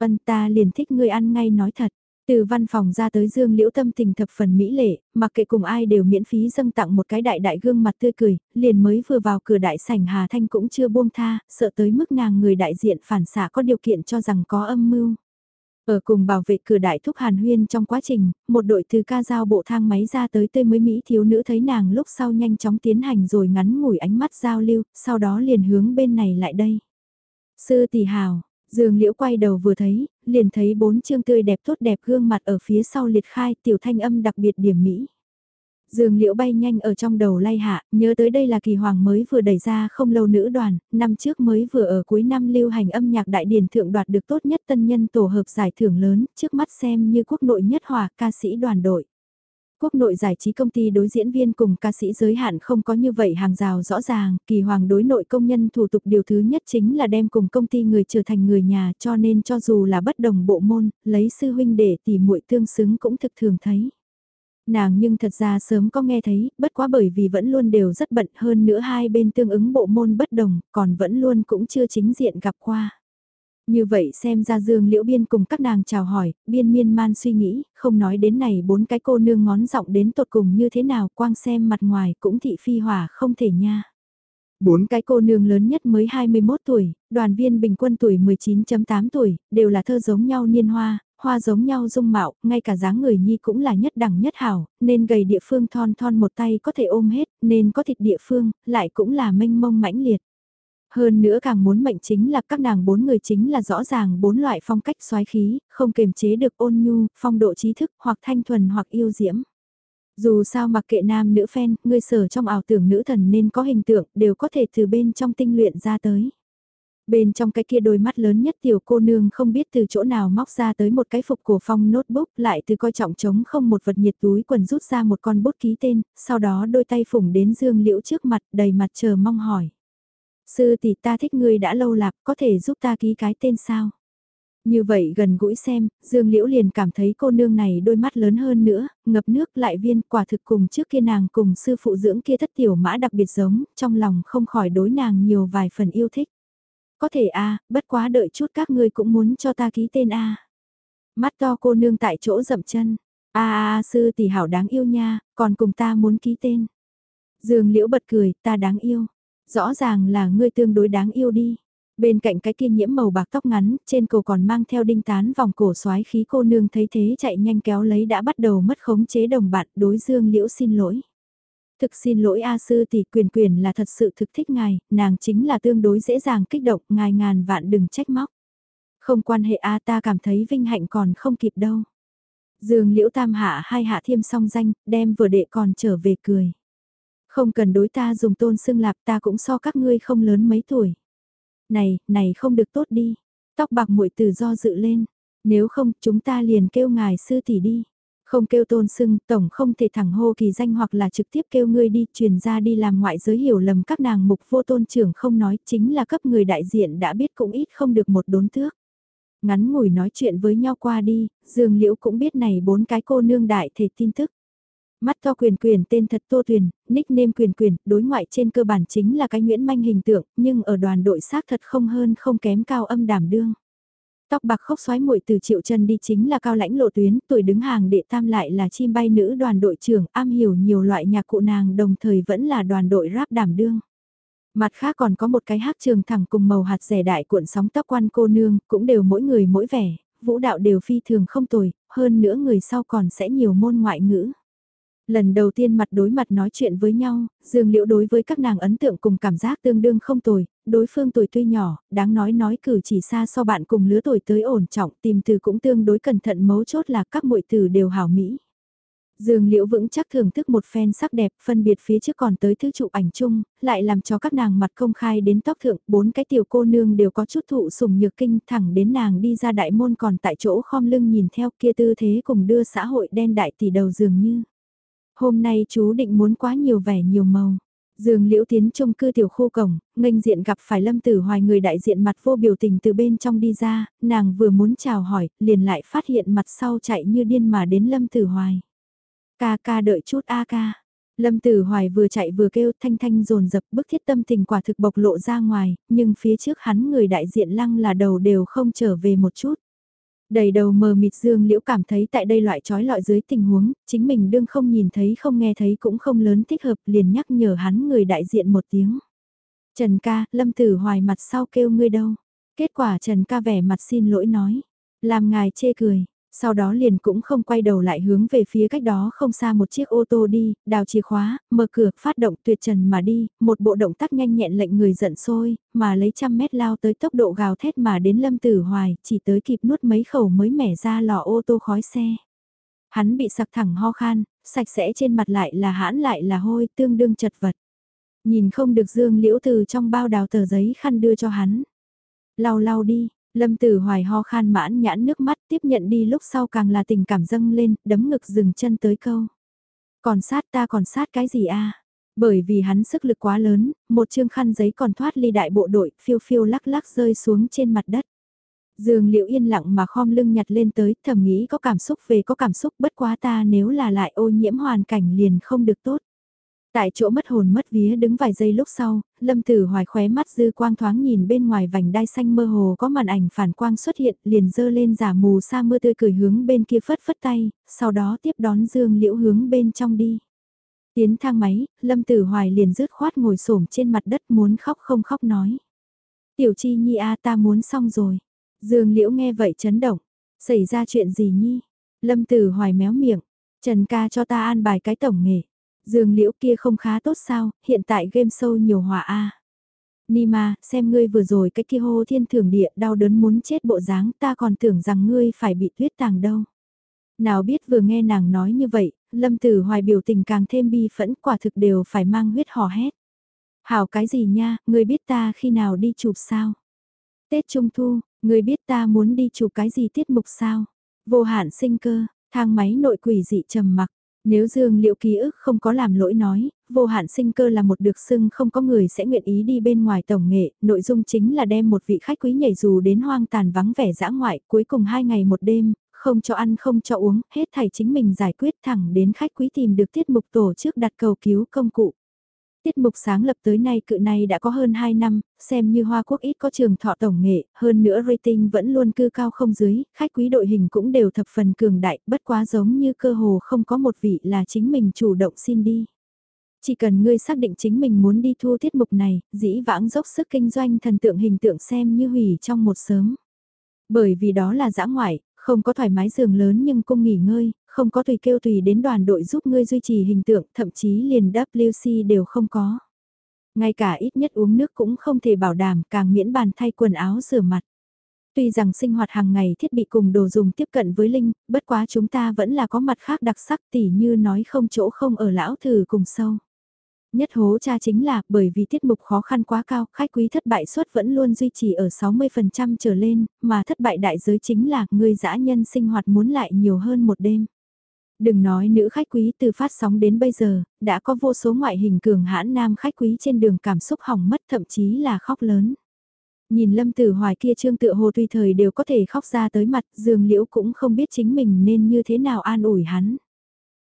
Speaker 1: vân ta liền thích ngươi ăn ngay nói thật. Từ văn phòng ra tới Dương Liễu tâm tình thập phần mỹ lệ, mặc kệ cùng ai đều miễn phí dâng tặng một cái đại đại gương mặt tươi cười, liền mới vừa vào cửa đại sảnh Hà Thanh cũng chưa buông tha, sợ tới mức nàng người đại diện phản xạ có điều kiện cho rằng có âm mưu. Ở cùng bảo vệ cửa đại thúc Hàn Huyên trong quá trình, một đội từ ca giao bộ thang máy ra tới tươi mới Mỹ thiếu nữ thấy nàng lúc sau nhanh chóng tiến hành rồi ngắn ngủi ánh mắt giao lưu, sau đó liền hướng bên này lại đây. Sư tỷ hào, Dương Liễu quay đầu vừa thấy, liền thấy bốn chương tươi đẹp tốt đẹp gương mặt ở phía sau liệt khai tiểu thanh âm đặc biệt điểm mỹ. Dương Liễu bay nhanh ở trong đầu lay hạ, nhớ tới đây là kỳ hoàng mới vừa đẩy ra không lâu nữ đoàn, năm trước mới vừa ở cuối năm lưu hành âm nhạc đại điển thượng đoạt được tốt nhất tân nhân tổ hợp giải thưởng lớn, trước mắt xem như quốc nội nhất hòa ca sĩ đoàn đội. Quốc nội giải trí công ty đối diễn viên cùng ca sĩ giới hạn không có như vậy hàng rào rõ ràng, kỳ hoàng đối nội công nhân thủ tục điều thứ nhất chính là đem cùng công ty người trở thành người nhà cho nên cho dù là bất đồng bộ môn, lấy sư huynh để tỉ muội tương xứng cũng thực thường thấy. Nàng nhưng thật ra sớm có nghe thấy, bất quá bởi vì vẫn luôn đều rất bận hơn nữa hai bên tương ứng bộ môn bất đồng, còn vẫn luôn cũng chưa chính diện gặp qua. Như vậy xem ra Dương Liễu Biên cùng các nàng chào hỏi, Biên miên man suy nghĩ, không nói đến này bốn cái cô nương ngón giọng đến tột cùng như thế nào, quang xem mặt ngoài cũng thị phi hỏa không thể nha. Bốn cái cô nương lớn nhất mới 21 tuổi, đoàn viên bình quân tuổi 19.8 tuổi, đều là thơ giống nhau niên hoa, hoa giống nhau dung mạo, ngay cả dáng người nhi cũng là nhất đẳng nhất hảo, nên gầy địa phương thon thon một tay có thể ôm hết, nên có thịt địa phương, lại cũng là mênh mông mãnh liệt. Hơn nữa càng muốn mệnh chính là các nàng bốn người chính là rõ ràng bốn loại phong cách xoái khí, không kềm chế được ôn nhu, phong độ trí thức hoặc thanh thuần hoặc yêu diễm. Dù sao mặc kệ nam nữ phen, người sở trong ảo tưởng nữ thần nên có hình tượng đều có thể từ bên trong tinh luyện ra tới. Bên trong cái kia đôi mắt lớn nhất tiểu cô nương không biết từ chỗ nào móc ra tới một cái phục của phong notebook lại từ coi trọng trống không một vật nhiệt túi quần rút ra một con bút ký tên, sau đó đôi tay phủng đến dương liễu trước mặt đầy mặt chờ mong hỏi. Sư tỷ ta thích ngươi đã lâu lạp có thể giúp ta ký cái tên sao? Như vậy gần gũi xem, Dương Liễu liền cảm thấy cô nương này đôi mắt lớn hơn nữa, ngập nước lại viên quả thực cùng trước kia nàng cùng sư phụ dưỡng kia thất tiểu mã đặc biệt giống, trong lòng không khỏi đối nàng nhiều vài phần yêu thích. Có thể a bất quá đợi chút các ngươi cũng muốn cho ta ký tên a Mắt to cô nương tại chỗ dậm chân. a a sư tỷ hảo đáng yêu nha, còn cùng ta muốn ký tên. Dương Liễu bật cười, ta đáng yêu. Rõ ràng là ngươi tương đối đáng yêu đi. Bên cạnh cái kia nhiễm màu bạc tóc ngắn, trên cổ còn mang theo đinh tán vòng cổ xoái khí cô nương thấy thế chạy nhanh kéo lấy đã bắt đầu mất khống chế đồng bạn đối dương liễu xin lỗi. Thực xin lỗi A sư tỷ quyền quyền là thật sự thực thích ngài, nàng chính là tương đối dễ dàng kích động, ngài ngàn vạn đừng trách móc. Không quan hệ A ta cảm thấy vinh hạnh còn không kịp đâu. Dương liễu tam hạ hai hạ thiêm song danh, đem vừa đệ còn trở về cười. Không cần đối ta dùng tôn xưng lạp ta cũng so các ngươi không lớn mấy tuổi. Này, này không được tốt đi. Tóc bạc muội từ do dự lên. Nếu không, chúng ta liền kêu ngài sư tỷ đi. Không kêu tôn xưng, tổng không thể thẳng hô kỳ danh hoặc là trực tiếp kêu ngươi đi, truyền ra đi làm ngoại giới hiểu lầm các nàng mục vô tôn trưởng không nói, chính là cấp người đại diện đã biết cũng ít không được một đốn thước. Ngắn ngủi nói chuyện với nhau qua đi, Dương Liễu cũng biết này bốn cái cô nương đại thể tin tức. Mắt to quyền quyền tên thật Tô Tuyền, nickname quyền quyền, đối ngoại trên cơ bản chính là cái Nguyễn Manh hình tượng, nhưng ở đoàn đội xác thật không hơn không kém cao âm đảm đương. Tóc bạc khóc xoái muội từ triệu chân đi chính là cao lãnh lộ tuyến, tuổi đứng hàng đệ tam lại là chim bay nữ đoàn đội trưởng, am hiểu nhiều loại nhạc cụ nàng đồng thời vẫn là đoàn đội rap đảm đương. Mặt khác còn có một cái hát trường thẳng cùng màu hạt rẻ đại cuộn sóng tóc quan cô nương, cũng đều mỗi người mỗi vẻ, vũ đạo đều phi thường không tồi, hơn nữa người sau còn sẽ nhiều môn ngoại ngữ. Lần đầu tiên mặt đối mặt nói chuyện với nhau, Dương Liễu đối với các nàng ấn tượng cùng cảm giác tương đương không tồi, đối phương tuổi tuy nhỏ, đáng nói nói cử chỉ xa so bạn cùng lứa tuổi tới ổn trọng, tìm từ cũng tương đối cẩn thận mấu chốt là các muội từ đều hảo mỹ. Dương Liễu vững chắc thưởng thức một phen sắc đẹp, phân biệt phía trước còn tới thứ chụp ảnh chung, lại làm cho các nàng mặt công khai đến tóc thượng, bốn cái tiểu cô nương đều có chút thụ sủng nhược kinh, thẳng đến nàng đi ra đại môn còn tại chỗ khom lưng nhìn theo kia tư thế cùng đưa xã hội đen đại tỷ đầu dường như. Hôm nay chú định muốn quá nhiều vẻ nhiều màu. Dương Liễu tiến trung cư tiểu khu cổng, nghênh diện gặp phải Lâm Tử Hoài người đại diện mặt vô biểu tình từ bên trong đi ra, nàng vừa muốn chào hỏi, liền lại phát hiện mặt sau chạy như điên mà đến Lâm Tử Hoài. Ca ca đợi chút a ca. Lâm Tử Hoài vừa chạy vừa kêu thanh thanh dồn dập bức thiết tâm tình quả thực bộc lộ ra ngoài, nhưng phía trước hắn người đại diện lăng là đầu đều không trở về một chút. Đầy đầu mờ mịt Dương Liễu cảm thấy tại đây loại trói lọi dưới tình huống, chính mình đương không nhìn thấy không nghe thấy cũng không lớn thích hợp liền nhắc nhở hắn người đại diện một tiếng. Trần ca, Lâm Tử Hoài mặt sau kêu ngươi đâu. Kết quả Trần ca vẻ mặt xin lỗi nói. Làm ngài chê cười, sau đó liền cũng không quay đầu lại hướng về phía cách đó không xa một chiếc ô tô đi, đào chìa khóa, mở cửa, phát động tuyệt trần mà đi, một bộ động tác nhanh nhẹn lệnh người giận sôi, mà lấy trăm mét lao tới tốc độ gào thét mà đến lâm tử hoài, chỉ tới kịp nuốt mấy khẩu mới mẻ ra lò ô tô khói xe. Hắn bị sặc thẳng ho khan, sạch sẽ trên mặt lại là hãn lại là hôi, tương đương chật vật. Nhìn không được dương liễu từ trong bao đào tờ giấy khăn đưa cho hắn. Lau lau đi, Lâm Tử Hoài ho khan mãn nhãn nước mắt tiếp nhận đi lúc sau càng là tình cảm dâng lên, đấm ngực dừng chân tới câu. Còn sát ta còn sát cái gì a? Bởi vì hắn sức lực quá lớn, một chương khăn giấy còn thoát ly đại bộ đội, phiêu phiêu lắc lắc rơi xuống trên mặt đất. Dương Liễu yên lặng mà khom lưng nhặt lên tới, thầm nghĩ có cảm xúc về có cảm xúc bất quá ta nếu là lại ô nhiễm hoàn cảnh liền không được tốt. Tại chỗ mất hồn mất vía đứng vài giây lúc sau, Lâm Tử Hoài khóe mắt dư quang thoáng nhìn bên ngoài vành đai xanh mơ hồ có màn ảnh phản quang xuất hiện liền dơ lên giả mù sa mưa tươi cười hướng bên kia phất phất tay, sau đó tiếp đón Dương Liễu hướng bên trong đi. Tiến thang máy, Lâm Tử Hoài liền rứt khoát ngồi xổm trên mặt đất muốn khóc không khóc nói. Tiểu Chi Nhi a ta muốn xong rồi. Dương Liễu nghe vậy chấn động. Xảy ra chuyện gì Nhi? Lâm Tử Hoài méo miệng. Trần ca cho ta an bài cái tổng nghề. Dương liễu kia không khá tốt sao, hiện tại game show nhiều hỏa a. Nima, xem ngươi vừa rồi cái kia hô thiên thưởng địa đau đớn muốn chết bộ dáng ta còn tưởng rằng ngươi phải bị tuyết tàng đâu. Nào biết vừa nghe nàng nói như vậy, lâm tử hoài biểu tình càng thêm bi phẫn quả thực đều phải mang huyết hò hét. Hảo cái gì nha, ngươi biết ta khi nào đi chụp sao? Tết Trung Thu, ngươi biết ta muốn đi chụp cái gì tiết mục sao? Vô hạn sinh cơ, thang máy nội quỷ dị trầm mặc, nếu Dương Liễu ký ức không có làm lỗi nói, vô hạn sinh cơ là một được xưng không có người sẽ nguyện ý đi bên ngoài tổng nghệ, nội dung chính là đem một vị khách quý nhảy dù đến hoang tàn vắng vẻ dã ngoại, cuối cùng hai ngày một đêm, không cho ăn không cho uống, hết thảy chính mình giải quyết thẳng đến khách quý tìm được tiết mục tổ chức đặt cầu cứu công cụ. Tiết mục sáng lập tới nay cự này đã có hơn 2 năm, xem như Hoa Quốc ít có trường thọ tổng nghệ, hơn nữa rating vẫn luôn cư cao không dưới, khách quý đội hình cũng đều thập phần cường đại, bất quá giống như cơ hồ không có một vị là chính mình chủ động xin đi. Chỉ cần ngươi xác định chính mình muốn đi thua tiết mục này, dĩ vãng dốc sức kinh doanh thần tượng hình tượng xem như hủy trong một sớm. Bởi vì đó là dã ngoại, không có thoải mái giường lớn nhưng cung nghỉ ngơi, không có tùy kêu tùy đến đoàn đội giúp ngươi duy trì hình tượng, thậm chí liền WC đều không có. Ngay cả ít nhất uống nước cũng không thể bảo đảm, càng miễn bàn thay quần áo rửa mặt. Tuy rằng sinh hoạt hàng ngày thiết bị cùng đồ dùng tiếp cận với Linh, bất quá chúng ta vẫn là có mặt khác đặc sắc tỉ như nói không chỗ không ở lão thử cùng sâu. Nhất hố cha chính là bởi vì tiết mục khó khăn quá cao, khách quý thất bại suất vẫn luôn duy trì ở 60% trở lên, mà thất bại đại giới chính là người dã nhân sinh hoạt muốn lại nhiều hơn một đêm. Đừng nói nữ khách quý từ phát sóng đến bây giờ, đã có vô số ngoại hình cường hãn nam khách quý trên đường cảm xúc hỏng mất thậm chí là khóc lớn. Nhìn lâm tử hoài kia trương tự hồ tùy thời đều có thể khóc ra tới mặt, dương liễu cũng không biết chính mình nên như thế nào an ủi hắn.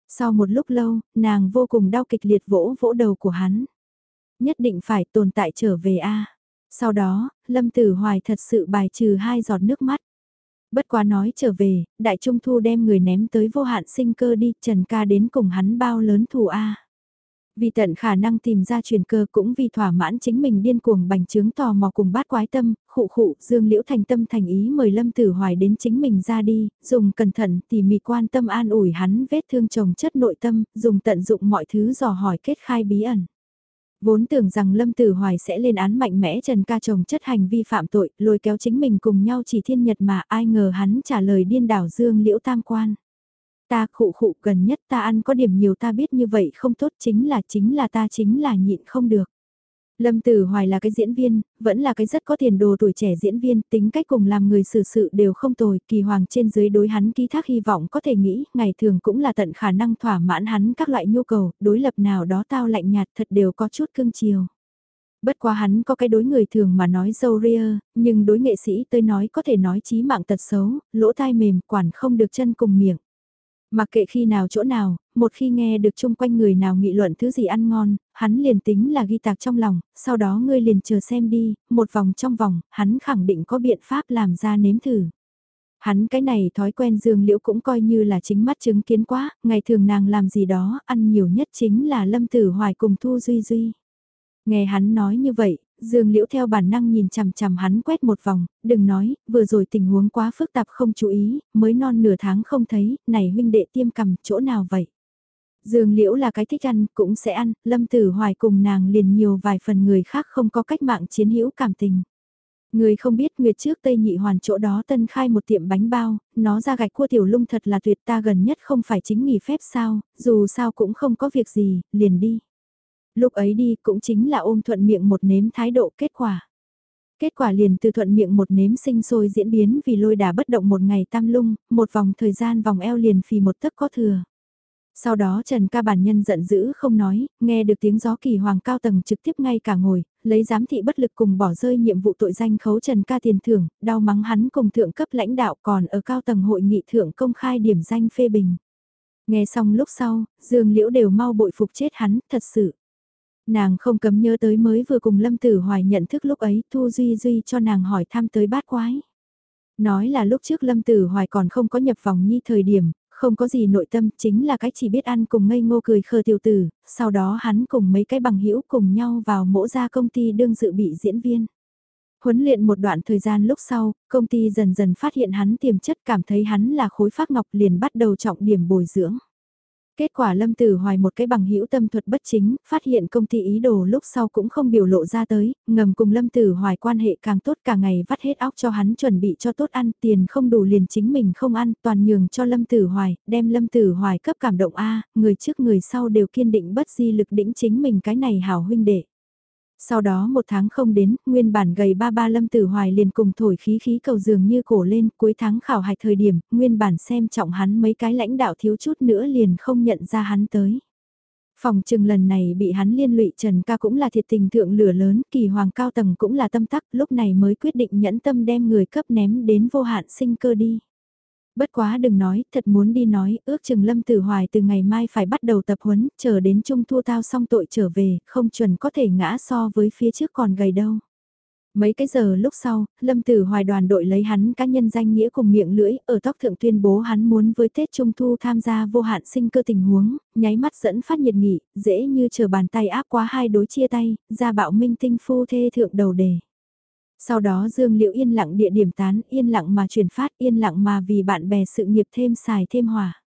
Speaker 1: Sau một lúc lâu, nàng vô cùng đau kịch liệt vỗ vỗ đầu của hắn. Nhất định phải tồn tại trở về a Sau đó, lâm tử hoài thật sự bài trừ hai giọt nước mắt. Bất quá nói trở về, đại trung thu đem người ném tới vô hạn sinh cơ đi, Trần ca đến cùng hắn bao lớn thù A. Vì tận khả năng tìm ra truyền cơ cũng vì thỏa mãn chính mình điên cuồng bành trướng tò mò cùng bát quái tâm, khụ khụ, dương liễu thành tâm thành ý mời lâm tử hoài đến chính mình ra đi, dùng cẩn thận tỉ mỉ quan tâm an ủi hắn vết thương chồng chất nội tâm, dùng tận dụng mọi thứ dò hỏi kết khai bí ẩn. Vốn tưởng rằng Lâm Tử Hoài sẽ lên án mạnh mẽ Trần ca chồng chất hành vi phạm tội, lôi kéo chính mình cùng nhau chỉ thiên nhật mà ai ngờ hắn trả lời điên đảo dương liễu tam quan. Ta khụ khụ gần nhất ta ăn có điểm nhiều ta biết như vậy không tốt chính là chính là ta chính là nhịn không được. Lâm Tử Hoài là cái diễn viên, vẫn là cái rất có tiền đồ tuổi trẻ diễn viên, tính cách cùng làm người xử sự đều không tồi, kỳ hoàng trên dưới đối hắn ký thác hy vọng có thể nghĩ, ngày thường cũng là tận khả năng thỏa mãn hắn các loại nhu cầu, đối lập nào đó tao lạnh nhạt thật đều có chút cưng chiều. Bất quá hắn có cái đối người thường mà nói dâu ria, nhưng đối nghệ sĩ tới nói có thể nói chí mạng tật xấu, lỗ tai mềm quản không được chân cùng miệng. Mặc kệ khi nào chỗ nào, một khi nghe được chung quanh người nào nghị luận thứ gì ăn ngon, hắn liền tính là ghi tạc trong lòng, sau đó ngươi liền chờ xem đi, một vòng trong vòng, hắn khẳng định có biện pháp làm ra nếm thử. Hắn cái này thói quen dương liễu cũng coi như là chính mắt chứng kiến quá, ngày thường nàng làm gì đó, ăn nhiều nhất chính là lâm tử hoài cùng thu duy duy. Nghe hắn nói như vậy, Dương Liễu theo bản năng nhìn chằm chằm hắn quét một vòng, đừng nói, vừa rồi tình huống quá phức tạp không chú ý, mới non nửa tháng không thấy, này huynh đệ tiêm cầm chỗ nào vậy? Dương Liễu là cái thích ăn, cũng sẽ ăn, Lâm Tử Hoài cùng nàng liền nhiều vài phần người khác không có cách mạng chiến hữu cảm tình. Người không biết Nguyệt trước Tây Nhị Hoàn chỗ đó tân khai một tiệm bánh bao, nó ra gạch cua tiểu lung thật là tuyệt ta gần nhất không phải chính nghỉ phép sao, dù sao cũng không có việc gì, liền đi lúc ấy đi cũng chính là ôm thuận miệng một nếm thái độ kết quả. Kết quả liền từ thuận miệng một nếm sinh sôi diễn biến vì lôi đà bất động một ngày tam lung, một vòng thời gian vòng eo liền phì một tấc có thừa. Sau đó Trần ca bản nhân giận dữ không nói, nghe được tiếng gió kỳ hoàng cao tầng trực tiếp ngay cả ngồi, lấy giám thị bất lực cùng bỏ rơi nhiệm vụ tội danh khấu Trần ca tiền thưởng, đau mắng hắn cùng thượng cấp lãnh đạo còn ở cao tầng hội nghị thượng công khai điểm danh phê bình. Nghe xong lúc sau, Dương Liễu đều mau bội phục chết hắn, thật sự. Nàng không cấm nhớ tới mới vừa cùng Lâm Tử Hoài nhận thức lúc ấy Thu Duy Duy cho nàng hỏi thăm tới bát quái. Nói là lúc trước Lâm Tử Hoài còn không có nhập vòng nhi thời điểm, không có gì nội tâm chính là cái chỉ biết ăn cùng ngây ngô cười khờ tiểu tử, sau đó hắn cùng mấy cái bằng hữu cùng nhau vào mỗ ra công ty đương dự bị diễn viên. Huấn luyện một đoạn thời gian lúc sau, công ty dần dần phát hiện hắn tiềm chất cảm thấy hắn là khối phát ngọc liền bắt đầu trọng điểm bồi dưỡng. Kết quả Lâm Tử Hoài một cái bằng hữu tâm thuật bất chính, phát hiện công ty ý đồ lúc sau cũng không biểu lộ ra tới, ngầm cùng Lâm Tử Hoài quan hệ càng tốt cả ngày vắt hết óc cho hắn chuẩn bị cho tốt ăn, tiền không đủ liền chính mình không ăn, toàn nhường cho Lâm Tử Hoài, đem Lâm Tử Hoài cấp cảm động A, người trước người sau đều kiên định bất di lực đĩnh chính mình cái này hảo huynh đệ. Sau đó một tháng không đến, nguyên bản gầy ba ba lâm tử hoài liền cùng thổi khí khí cầu dường như cổ lên cuối tháng khảo hạch thời điểm, nguyên bản xem trọng hắn mấy cái lãnh đạo thiếu chút nữa liền không nhận ra hắn tới. Phòng trừng lần này bị hắn liên lụy Trần ca cũng là thiệt tình thượng lửa lớn, kỳ hoàng cao tầng cũng là tâm tắc, lúc này mới quyết định nhẫn tâm đem người cấp ném đến vô hạn sinh cơ đi. Bất quá đừng nói, thật muốn đi nói, ước chừng Lâm Tử Hoài từ ngày mai phải bắt đầu tập huấn, chờ đến trung thu tao xong tội trở về, không chuẩn có thể ngã so với phía trước còn gầy đâu. Mấy cái giờ lúc sau, Lâm Tử Hoài đoàn đội lấy hắn cá nhân danh nghĩa cùng miệng lưỡi, ở tóc thượng tuyên bố hắn muốn với Tết Trung Thu tham gia vô hạn sinh cơ tình huống, nháy mắt dẫn phát nhiệt nghị, dễ như chờ bàn tay áp quá hai đối chia tay, ra bạo minh tinh phu thê thượng đầu đề. Sau đó Dương Liễu yên lặng địa điểm tán, yên lặng mà truyền phát, yên lặng mà vì bạn bè sự nghiệp thêm xài thêm hòa.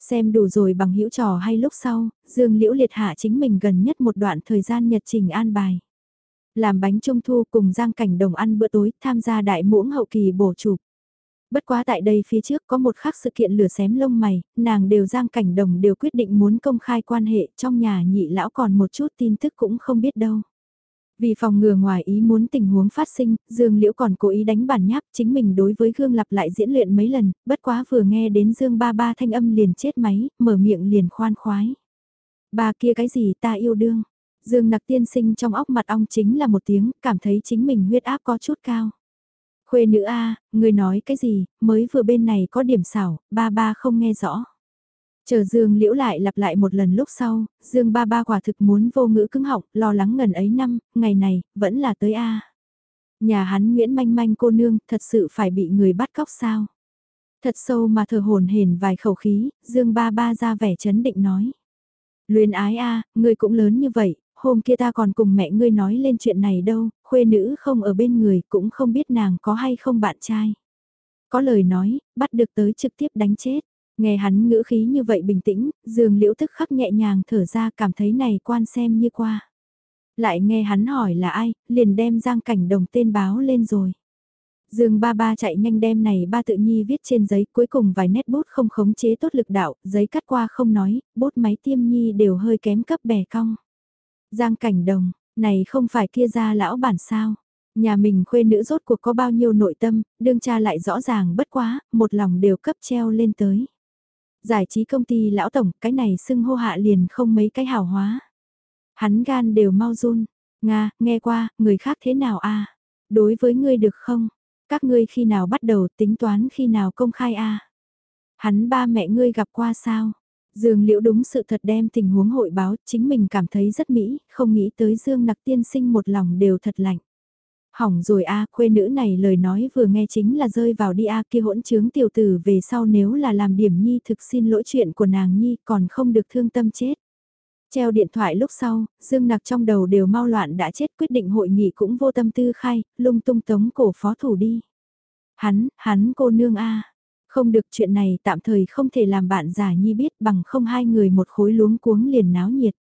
Speaker 1: Xem đủ rồi bằng hữu trò hay lúc sau, Dương Liễu liệt hạ chính mình gần nhất một đoạn thời gian nhật trình an bài. Làm bánh trung thu cùng Giang Cảnh Đồng ăn bữa tối, tham gia đại muỗng hậu kỳ bổ chụp. Bất quá tại đây phía trước có một khắc sự kiện lửa xém lông mày, nàng đều Giang Cảnh Đồng đều quyết định muốn công khai quan hệ trong nhà nhị lão còn một chút tin tức cũng không biết đâu. Vì phòng ngừa ngoài ý muốn tình huống phát sinh, Dương Liễu còn cố ý đánh bản nháp chính mình đối với gương lặp lại diễn luyện mấy lần, bất quá vừa nghe đến Dương ba ba thanh âm liền chết máy, mở miệng liền khoan khoái. Ba kia cái gì ta yêu đương. Dương nặc tiên sinh trong óc mặt ong chính là một tiếng, cảm thấy chính mình huyết áp có chút cao. Khuê nữ A, người nói cái gì, mới vừa bên này có điểm xảo, ba ba không nghe rõ. Chờ Dương Liễu lại lặp lại một lần lúc sau, Dương ba ba quả thực muốn vô ngữ cứng họng, lo lắng ngần ấy năm, ngày này, vẫn là tới A. Nhà hắn Nguyễn Manh Manh cô nương, thật sự phải bị người bắt cóc sao? Thật sâu mà thở hồn hển vài khẩu khí, Dương ba ba ra vẻ chấn định nói. Luyến ái A, ngươi cũng lớn như vậy, hôm kia ta còn cùng mẹ ngươi nói lên chuyện này đâu, khuê nữ không ở bên người cũng không biết nàng có hay không bạn trai. Có lời nói, bắt được tới trực tiếp đánh chết. Nghe hắn ngữ khí như vậy bình tĩnh, dương liễu thức khắc nhẹ nhàng thở ra cảm thấy này quan xem như qua. Lại nghe hắn hỏi là ai, liền đem giang cảnh đồng tên báo lên rồi. Dương ba ba chạy nhanh đem này ba tự nhi viết trên giấy cuối cùng vài nét bút không khống chế tốt lực đạo, giấy cắt qua không nói, bút máy tiêm nhi đều hơi kém cấp bẻ cong. Giang cảnh đồng, Này không phải kia ra lão bản sao? Nhà mình khuê nữ rốt cuộc có bao nhiêu nội tâm, đương cha lại rõ ràng bất quá, một lòng đều cấp treo lên tới. Giải trí công ty lão tổng, cái này xưng hô hạ liền không mấy cái hảo hóa. Hắn gan đều mau run. Nga, nghe qua, người khác thế nào a Đối với ngươi được không? Các ngươi khi nào bắt đầu tính toán khi nào công khai a Hắn ba mẹ ngươi gặp qua sao? Dương Liễu đúng sự thật đem tình huống hội báo, chính mình cảm thấy rất mỹ, không nghĩ tới Dương Nặc tiên sinh một lòng đều thật lạnh. Hỏng rồi a, khuê nữ này lời nói vừa nghe chính là rơi vào đi a kia hỗn trướng tiểu tử về sau nếu là làm điểm nhi thực xin lỗi chuyện của nàng nhi còn không được thương tâm chết. Treo điện thoại lúc sau, Dương Nặc trong đầu đều mau loạn đã chết quyết định hội nghị cũng vô tâm tư khai, lung tung tống cổ phó thủ đi. Hắn, hắn cô nương a Không được chuyện này tạm thời không thể làm bạn giả nhi biết bằng không hai người một khối luống cuống liền náo nhiệt.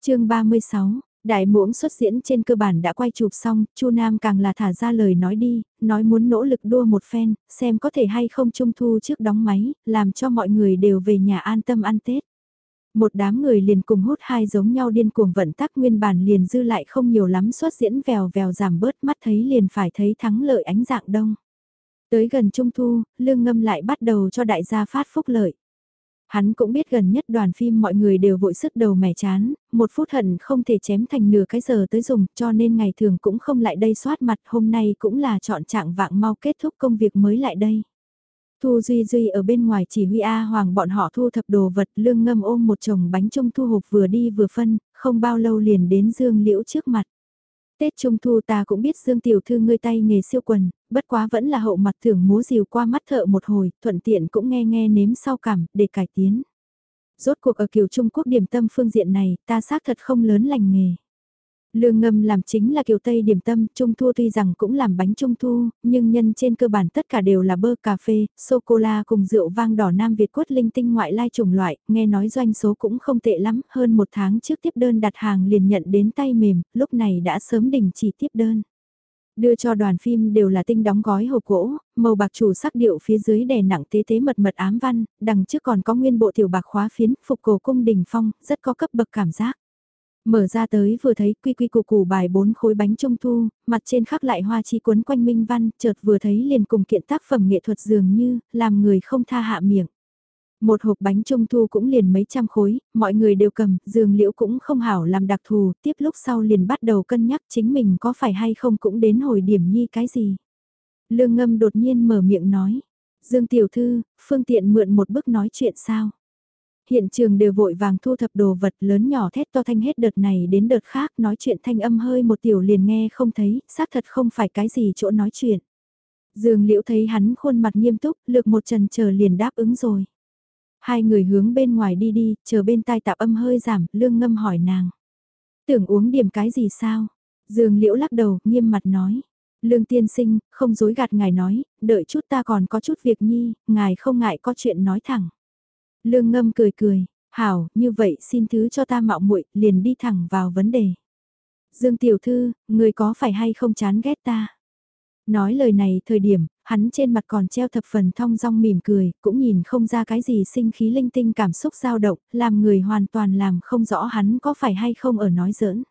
Speaker 1: chương 36, Đại muỗng xuất diễn trên cơ bản đã quay chụp xong, Chu Nam càng là thả ra lời nói đi, nói muốn nỗ lực đua một phen, xem có thể hay không trung thu trước đóng máy, làm cho mọi người đều về nhà an tâm ăn Tết. Một đám người liền cùng hút hai giống nhau điên cuồng vận tắc nguyên bản liền dư lại không nhiều lắm xuất diễn vèo vèo giảm bớt mắt thấy liền phải thấy thắng lợi ánh dạng đông. Tới gần trung thu, lương ngâm lại bắt đầu cho đại gia phát phúc lợi. Hắn cũng biết gần nhất đoàn phim mọi người đều vội sức đầu mẻ chán, một phút hận không thể chém thành nửa cái giờ tới dùng cho nên ngày thường cũng không lại đây soát mặt hôm nay cũng là chọn trạng vạng mau kết thúc công việc mới lại đây. Thu Duy Duy ở bên ngoài chỉ huy A Hoàng bọn họ thu thập đồ vật lương ngâm ôm một chồng bánh trung thu hộp vừa đi vừa phân, không bao lâu liền đến Dương Liễu trước mặt. Tết Trung Thu ta cũng biết Dương Tiểu Thư ngươi tay nghề siêu quần, bất quá vẫn là hậu mặt thưởng múa rìu qua mắt thợ một hồi, thuận tiện cũng nghe nghe nếm sau cảm, để cải tiến. Rốt cuộc ở kiểu Trung Quốc điểm tâm phương diện này, ta xác thật không lớn lành nghề. Lương ngâm làm chính là kiểu Tây điểm tâm, Trung Thu tuy rằng cũng làm bánh Trung Thu, nhưng nhân trên cơ bản tất cả đều là bơ cà phê, sô-cô-la cùng rượu vang đỏ Nam Việt quất linh tinh ngoại lai chủng loại, nghe nói doanh số cũng không tệ lắm, hơn một tháng trước tiếp đơn đặt hàng liền nhận đến tay mềm, lúc này đã sớm đình chỉ tiếp đơn. Đưa cho đoàn phim đều là tinh đóng gói hộp gỗ, màu bạc chủ sắc điệu phía dưới đè nặng tế tế mật mật ám văn, đằng trước còn có nguyên bộ tiểu bạc khóa phiến, phục cổ cung đình phong, rất có cấp bậc cảm giác. Mở ra tới vừa thấy quy quy củ củ bài bốn khối bánh trung thu, mặt trên khắc lại hoa chi cuốn quanh minh văn, chợt vừa thấy liền cùng kiện tác phẩm nghệ thuật dường như, làm người không tha hạ miệng. Một hộp bánh trung thu cũng liền mấy trăm khối, mọi người đều cầm, dường liễu cũng không hảo làm đặc thù, tiếp lúc sau liền bắt đầu cân nhắc chính mình có phải hay không cũng đến hồi điểm nhi cái gì. Lương ngâm đột nhiên mở miệng nói, Dương Tiểu Thư, phương tiện mượn một bức nói chuyện sao? Hiện trường đều vội vàng thu thập đồ vật lớn nhỏ thét to thanh hết đợt này đến đợt khác nói chuyện thanh âm hơi một tiểu liền nghe không thấy, xác thật không phải cái gì chỗ nói chuyện. Dương Liễu thấy hắn khuôn mặt nghiêm túc, lược một trần chờ liền đáp ứng rồi. Hai người hướng bên ngoài đi đi, chờ bên tai tạp âm hơi giảm, lương ngâm hỏi nàng. Tưởng uống điểm cái gì sao? Dương Liễu lắc đầu, nghiêm mặt nói. Lương tiên sinh, không dối gạt ngài nói, đợi chút ta còn có chút việc nhi, ngài không ngại có chuyện nói thẳng. Lương ngâm cười cười, hảo, như vậy xin thứ cho ta mạo muội liền đi thẳng vào vấn đề. Dương tiểu thư, người có phải hay không chán ghét ta? Nói lời này thời điểm, hắn trên mặt còn treo thập phần thong dong mỉm cười, cũng nhìn không ra cái gì sinh khí linh tinh cảm xúc dao động, làm người hoàn toàn làm không rõ hắn có phải hay không ở nói giỡn.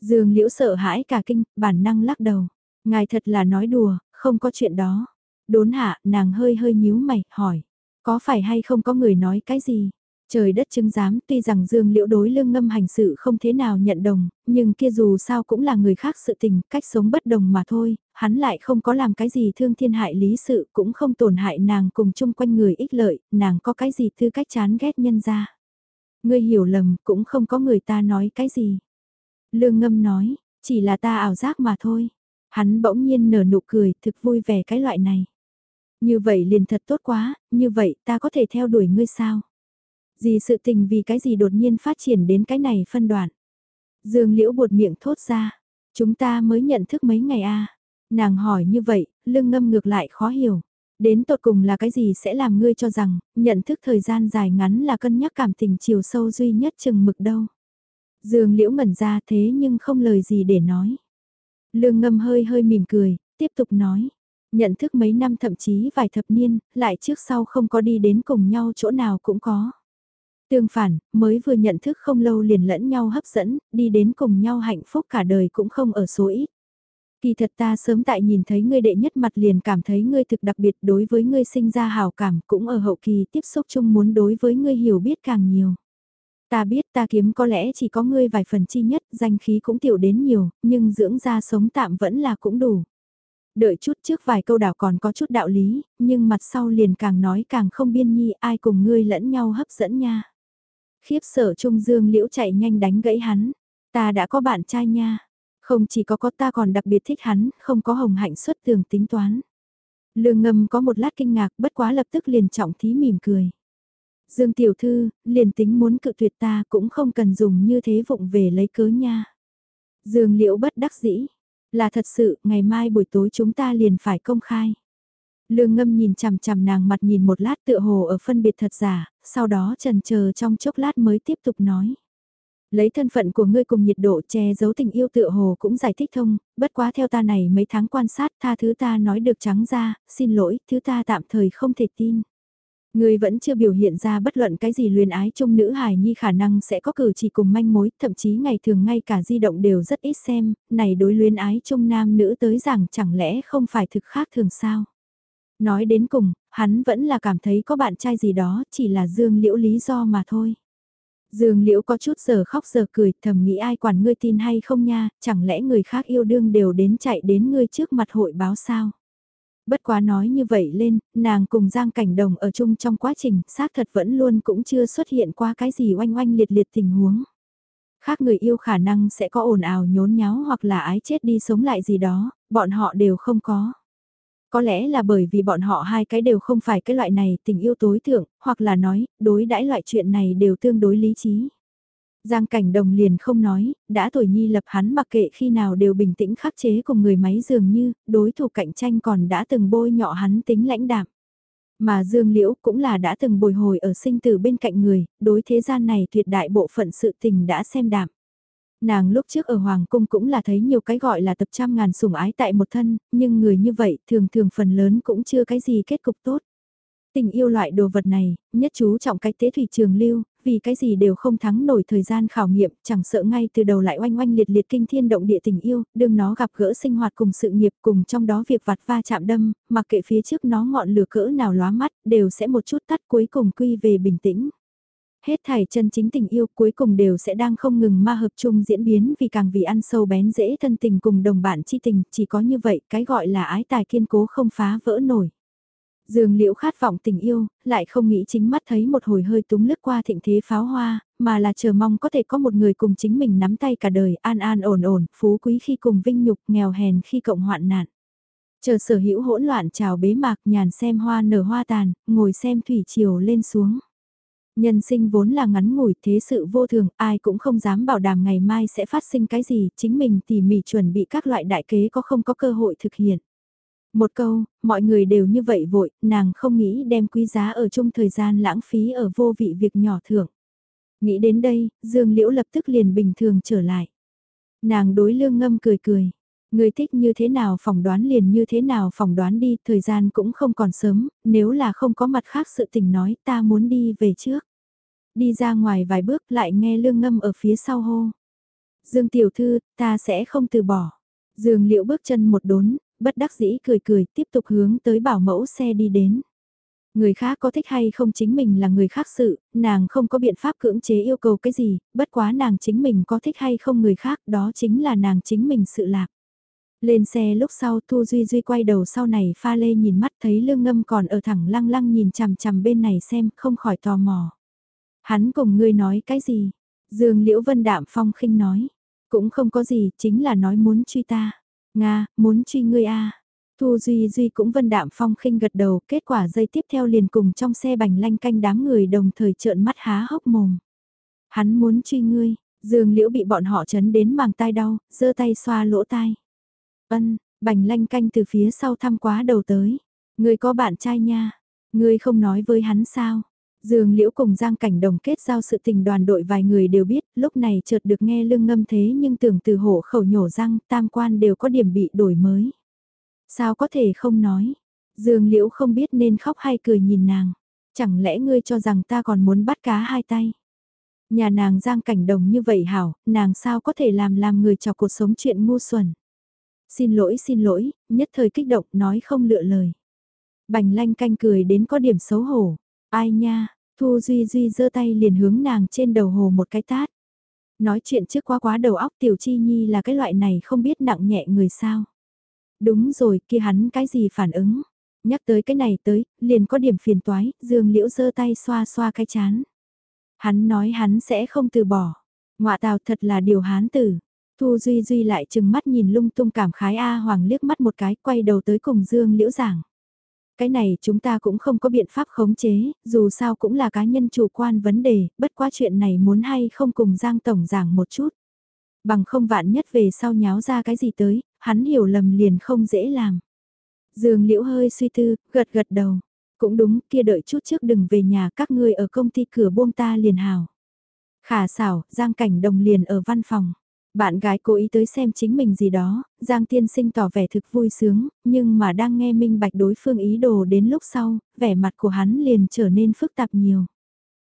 Speaker 1: Dương liễu sợ hãi cả kinh, bản năng lắc đầu. Ngài thật là nói đùa, không có chuyện đó. Đốn hạ, nàng hơi hơi nhíu mày, hỏi. Có phải hay không có người nói cái gì? Trời đất chứng giám tuy rằng Dương Liễu đối lương ngâm hành sự không thế nào nhận đồng, nhưng kia dù sao cũng là người khác sự tình, cách sống bất đồng mà thôi, hắn lại không có làm cái gì thương thiên hại lý sự, cũng không tổn hại nàng cùng chung quanh người ích lợi, nàng có cái gì tư cách chán ghét nhân ra. Ngươi hiểu lầm, cũng không có người ta nói cái gì. Lương ngâm nói, chỉ là ta ảo giác mà thôi. Hắn bỗng nhiên nở nụ cười, thực vui vẻ cái loại này. Như vậy liền thật tốt quá, như vậy ta có thể theo đuổi ngươi sao? Gì sự tình vì cái gì đột nhiên phát triển đến cái này phân đoạn? Dương Liễu buột miệng thốt ra, chúng ta mới nhận thức mấy ngày a à? Nàng hỏi như vậy, lưng ngâm ngược lại khó hiểu. Đến tột cùng là cái gì sẽ làm ngươi cho rằng, nhận thức thời gian dài ngắn là cân nhắc cảm tình chiều sâu duy nhất chừng mực đâu. Dương Liễu ngẩn ra thế nhưng không lời gì để nói. Lương ngâm hơi hơi mỉm cười, tiếp tục nói nhận thức mấy năm thậm chí vài thập niên, lại trước sau không có đi đến cùng nhau chỗ nào cũng có. Tương phản, mới vừa nhận thức không lâu liền lẫn nhau hấp dẫn, đi đến cùng nhau hạnh phúc cả đời cũng không ở số ít. Kỳ thật ta sớm tại nhìn thấy ngươi đệ nhất mặt liền cảm thấy ngươi thực đặc biệt đối với ngươi sinh ra hào cảm cũng ở hậu kỳ tiếp xúc chung muốn đối với ngươi hiểu biết càng nhiều. Ta biết ta kiếm có lẽ chỉ có ngươi vài phần chi nhất, danh khí cũng tiểu đến nhiều, nhưng dưỡng ra sống tạm vẫn là cũng đủ. Đợi chút trước vài câu đảo còn có chút đạo lý, nhưng mặt sau liền càng nói càng không biên nhi ai cùng ngươi lẫn nhau hấp dẫn nha. Khiếp sợ Trung Dương Liễu chạy nhanh đánh gãy hắn. Ta đã có bạn trai nha. Không chỉ có có ta còn đặc biệt thích hắn, không có hồng hạnh xuất tường tính toán. Lương ngâm có một lát kinh ngạc bất quá lập tức liền trọng thí mỉm cười. Dương tiểu thư, liền tính muốn cự tuyệt ta cũng không cần dùng như thế vụng về lấy cớ nha. Dương liễu bất đắc dĩ, là thật sự, ngày mai buổi tối chúng ta liền phải công khai. Lương ngâm nhìn chằm chằm nàng mặt nhìn một lát tựa hồ ở phân biệt thật giả, sau đó trần chờ trong chốc lát mới tiếp tục nói. Lấy thân phận của ngươi cùng nhiệt độ che giấu tình yêu tựa hồ cũng giải thích thông, bất quá theo ta này mấy tháng quan sát tha thứ ta nói được trắng ra, xin lỗi, thứ ta tạm thời không thể tin. Ngươi vẫn chưa biểu hiện ra bất luận cái gì luyến ái chung nữ hài nhi khả năng sẽ có cử chỉ cùng manh mối, thậm chí ngày thường ngay cả di động đều rất ít xem, này đối luyến ái chung nam nữ tới rằng chẳng lẽ không phải thực khác thường sao. Nói đến cùng, hắn vẫn là cảm thấy có bạn trai gì đó, chỉ là dương liễu lý do mà thôi. Dương liễu có chút giờ khóc giờ cười, thầm nghĩ ai quản ngươi tin hay không nha, chẳng lẽ người khác yêu đương đều đến chạy đến ngươi trước mặt hội báo sao? Bất quá nói như vậy lên, nàng cùng Giang Cảnh Đồng ở chung trong quá trình, xác thật vẫn luôn cũng chưa xuất hiện qua cái gì oanh oanh liệt liệt tình huống. Khác người yêu khả năng sẽ có ồn ào nhốn nháo hoặc là ái chết đi sống lại gì đó, bọn họ đều không có. Có lẽ là bởi vì bọn họ hai cái đều không phải cái loại này tình yêu tối thượng, hoặc là nói, đối đãi loại chuyện này đều tương đối lý trí. Giang cảnh đồng liền không nói, đã tuổi nhi lập hắn mặc kệ khi nào đều bình tĩnh khắc chế cùng người máy dường như, đối thủ cạnh tranh còn đã từng bôi nhọ hắn tính lãnh đạm. Mà Dương Liễu cũng là đã từng bồi hồi ở sinh tử bên cạnh người, đối thế gian này tuyệt đại bộ phận sự tình đã xem đạm. Nàng lúc trước ở Hoàng Cung cũng là thấy nhiều cái gọi là tập trăm ngàn sủng ái tại một thân, nhưng người như vậy thường thường phần lớn cũng chưa cái gì kết cục tốt. Tình yêu loại đồ vật này, nhất chú trọng cái tế thủy trường lưu, vì cái gì đều không thắng nổi thời gian khảo nghiệm, chẳng sợ ngay từ đầu lại oanh oanh liệt liệt kinh thiên động địa tình yêu, đương nó gặp gỡ sinh hoạt cùng sự nghiệp cùng trong đó việc vặt va chạm đâm, mặc kệ phía trước nó ngọn lửa cỡ nào lóa mắt, đều sẽ một chút tắt cuối cùng quy về bình tĩnh. Hết thảy chân chính tình yêu cuối cùng đều sẽ đang không ngừng ma hợp chung diễn biến vì càng vì ăn sâu bén dễ thân tình cùng đồng bạn chi tình, chỉ có như vậy cái gọi là ái tài kiên cố không phá vỡ nổi. Dương liễu khát vọng tình yêu, lại không nghĩ chính mắt thấy một hồi hơi túng lướt qua thịnh thế pháo hoa, mà là chờ mong có thể có một người cùng chính mình nắm tay cả đời an an ổn ổn, phú quý khi cùng vinh nhục, nghèo hèn khi cộng hoạn nạn. Chờ sở hữu hỗn loạn chào bế mạc nhàn xem hoa nở hoa tàn, ngồi xem thủy chiều lên xuống. Nhân sinh vốn là ngắn ngủi thế sự vô thường, ai cũng không dám bảo đảm ngày mai sẽ phát sinh cái gì, chính mình tỉ mỉ chuẩn bị các loại đại kế có không có cơ hội thực hiện. Một câu, mọi người đều như vậy vội, nàng không nghĩ đem quý giá ở chung thời gian lãng phí ở vô vị việc nhỏ thưởng. Nghĩ đến đây, Dương Liễu lập tức liền bình thường trở lại. Nàng đối lương ngâm cười cười. Người thích như thế nào phỏng đoán liền như thế nào phỏng đoán đi, thời gian cũng không còn sớm, nếu là không có mặt khác sự tình nói ta muốn đi về trước. Đi ra ngoài vài bước lại nghe lương ngâm ở phía sau hô. Dương tiểu thư, ta sẽ không từ bỏ. Dương liễu bước chân một đốn, bất đắc dĩ cười cười tiếp tục hướng tới bảo mẫu xe đi đến. Người khác có thích hay không chính mình là người khác sự, nàng không có biện pháp cưỡng chế yêu cầu cái gì, bất quá nàng chính mình có thích hay không người khác đó chính là nàng chính mình sự lạc. Lên xe lúc sau Thu Duy Duy quay đầu sau này pha lê nhìn mắt thấy lương ngâm còn ở thẳng lăng lăng nhìn chằm chằm bên này xem không khỏi tò mò. Hắn cùng ngươi nói cái gì? Dương Liễu Vân Đạm Phong khinh nói. Cũng không có gì, chính là nói muốn truy ta. Nga, muốn truy ngươi a Thu Duy Duy cũng Vân Đạm Phong khinh gật đầu, kết quả dây tiếp theo liền cùng trong xe bành lanh canh đám người đồng thời trợn mắt há hốc mồm. Hắn muốn truy ngươi, Dương Liễu bị bọn họ chấn đến màng tai đau, giơ tay xoa lỗ tai. Ân, bành lanh canh từ phía sau thăm quá đầu tới. Ngươi có bạn trai nha, ngươi không nói với hắn sao? Dương Liễu cùng Giang Cảnh Đồng kết giao sự tình đoàn đội vài người đều biết, lúc này chợt được nghe lương ngâm thế nhưng tưởng từ hổ khẩu nhổ răng, tam quan đều có điểm bị đổi mới. Sao có thể không nói? Dương Liễu không biết nên khóc hay cười nhìn nàng. Chẳng lẽ ngươi cho rằng ta còn muốn bắt cá hai tay? Nhà nàng giang cảnh đồng như vậy hảo, nàng sao có thể làm làm người chọc cuộc sống chuyện ngu xuẩn. Xin lỗi xin lỗi, nhất thời kích động nói không lựa lời. Bành lanh canh cười đến có điểm xấu hổ. Ai nha, Thu Duy Duy giơ tay liền hướng nàng trên đầu hồ một cái tát. Nói chuyện trước quá quá đầu óc tiểu chi nhi là cái loại này không biết nặng nhẹ người sao. Đúng rồi kia hắn cái gì phản ứng. Nhắc tới cái này tới, liền có điểm phiền toái, dương liễu giơ tay xoa xoa cái chán. Hắn nói hắn sẽ không từ bỏ. Ngoạ tào thật là điều hán tử. Thu Duy Duy lại chừng mắt nhìn lung tung cảm khái A Hoàng liếc mắt một cái quay đầu tới cùng Dương Liễu giảng. Cái này chúng ta cũng không có biện pháp khống chế, dù sao cũng là cá nhân chủ quan vấn đề, bất quá chuyện này muốn hay không cùng Giang Tổng giảng một chút. Bằng không vạn nhất về sau nháo ra cái gì tới, hắn hiểu lầm liền không dễ làm. Dương Liễu hơi suy tư, gật gật đầu. Cũng đúng, kia đợi chút trước đừng về nhà các ngươi ở công ty cửa buông ta liền hào. Khả xảo, Giang Cảnh Đồng liền ở văn phòng. Bạn gái cố ý tới xem chính mình gì đó, Giang Tiên Sinh tỏ vẻ thực vui sướng, nhưng mà đang nghe minh bạch đối phương ý đồ đến lúc sau, vẻ mặt của hắn liền trở nên phức tạp nhiều.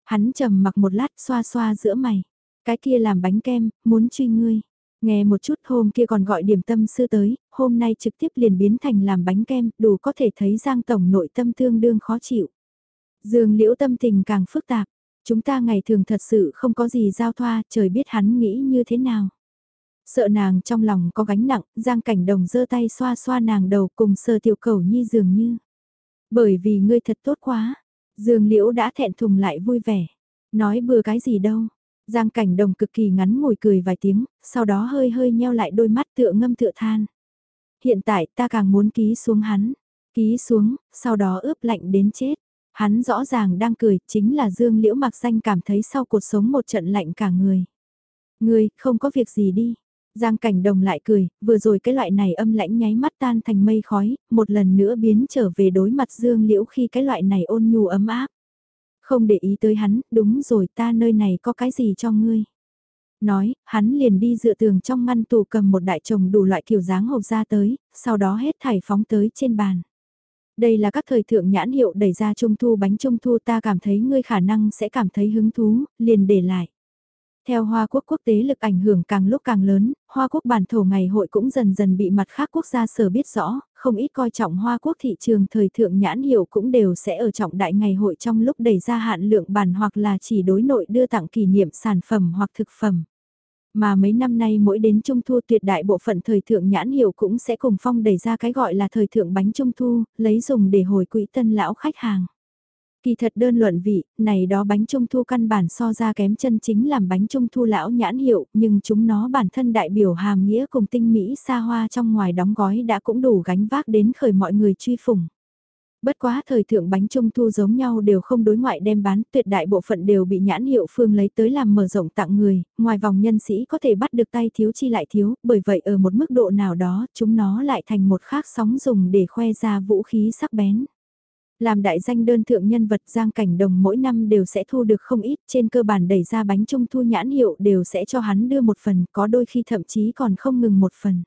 Speaker 1: Hắn trầm mặc một lát xoa xoa giữa mày. Cái kia làm bánh kem, muốn truy ngươi. Nghe một chút hôm kia còn gọi điểm tâm sư tới, hôm nay trực tiếp liền biến thành làm bánh kem, đủ có thể thấy Giang Tổng nội tâm tương đương khó chịu. Dương liễu tâm tình càng phức tạp, chúng ta ngày thường thật sự không có gì giao thoa, trời biết hắn nghĩ như thế nào. Sợ nàng trong lòng có gánh nặng, Giang Cảnh Đồng giơ tay xoa xoa nàng đầu cùng sờ tiểu cầu nhi dường như. Bởi vì ngươi thật tốt quá, Dương Liễu đã thẹn thùng lại vui vẻ. Nói bừa cái gì đâu. Giang Cảnh Đồng cực kỳ ngắn ngồi cười vài tiếng, sau đó hơi hơi nheo lại đôi mắt tựa ngâm tựa than. Hiện tại ta càng muốn ký xuống hắn. Ký xuống, sau đó ướp lạnh đến chết. Hắn rõ ràng đang cười, chính là Dương Liễu mặc danh cảm thấy sau cuộc sống một trận lạnh cả người. Ngươi, không có việc gì đi. Giang cảnh đồng lại cười, vừa rồi cái loại này âm lãnh nháy mắt tan thành mây khói, một lần nữa biến trở về đối mặt dương liễu khi cái loại này ôn nhu ấm áp. Không để ý tới hắn, đúng rồi ta nơi này có cái gì cho ngươi. Nói, hắn liền đi dựa tường trong ngăn tủ cầm một đại chồng đủ loại kiểu dáng hộp ra tới, sau đó hết thải phóng tới trên bàn. Đây là các thời thượng nhãn hiệu đẩy ra trung thu bánh trung thu ta cảm thấy ngươi khả năng sẽ cảm thấy hứng thú, liền để lại. Theo Hoa Quốc quốc tế lực ảnh hưởng càng lúc càng lớn, Hoa Quốc bản thổ ngày hội cũng dần dần bị mặt khác quốc gia sở biết rõ, không ít coi trọng Hoa Quốc thị trường thời thượng nhãn hiệu cũng đều sẽ ở trọng đại ngày hội trong lúc đẩy ra hạn lượng bản hoặc là chỉ đối nội đưa tặng kỷ niệm sản phẩm hoặc thực phẩm. Mà mấy năm nay mỗi đến Trung Thu tuyệt đại bộ phận thời thượng nhãn hiệu cũng sẽ cùng phong đẩy ra cái gọi là thời thượng bánh Trung Thu, lấy dùng để hồi quỹ tân lão khách hàng. Kỳ thật đơn luận vị, này đó bánh trung thu căn bản so ra kém chân chính làm bánh trung thu lão nhãn hiệu, nhưng chúng nó bản thân đại biểu hàm nghĩa cùng tinh mỹ xa hoa trong ngoài đóng gói đã cũng đủ gánh vác đến khởi mọi người truy phủng. Bất quá thời thượng bánh trung thu giống nhau đều không đối ngoại đem bán, tuyệt đại bộ phận đều bị nhãn hiệu phương lấy tới làm mở rộng tặng người, ngoài vòng nhân sĩ có thể bắt được tay thiếu chi lại thiếu, bởi vậy ở một mức độ nào đó chúng nó lại thành một khác sóng dùng để khoe ra vũ khí sắc bén. Làm đại danh đơn thượng nhân vật Giang Cảnh Đồng mỗi năm đều sẽ thu được không ít, trên cơ bản đẩy ra bánh trung thu nhãn hiệu đều sẽ cho hắn đưa một phần, có đôi khi thậm chí còn không ngừng một phần.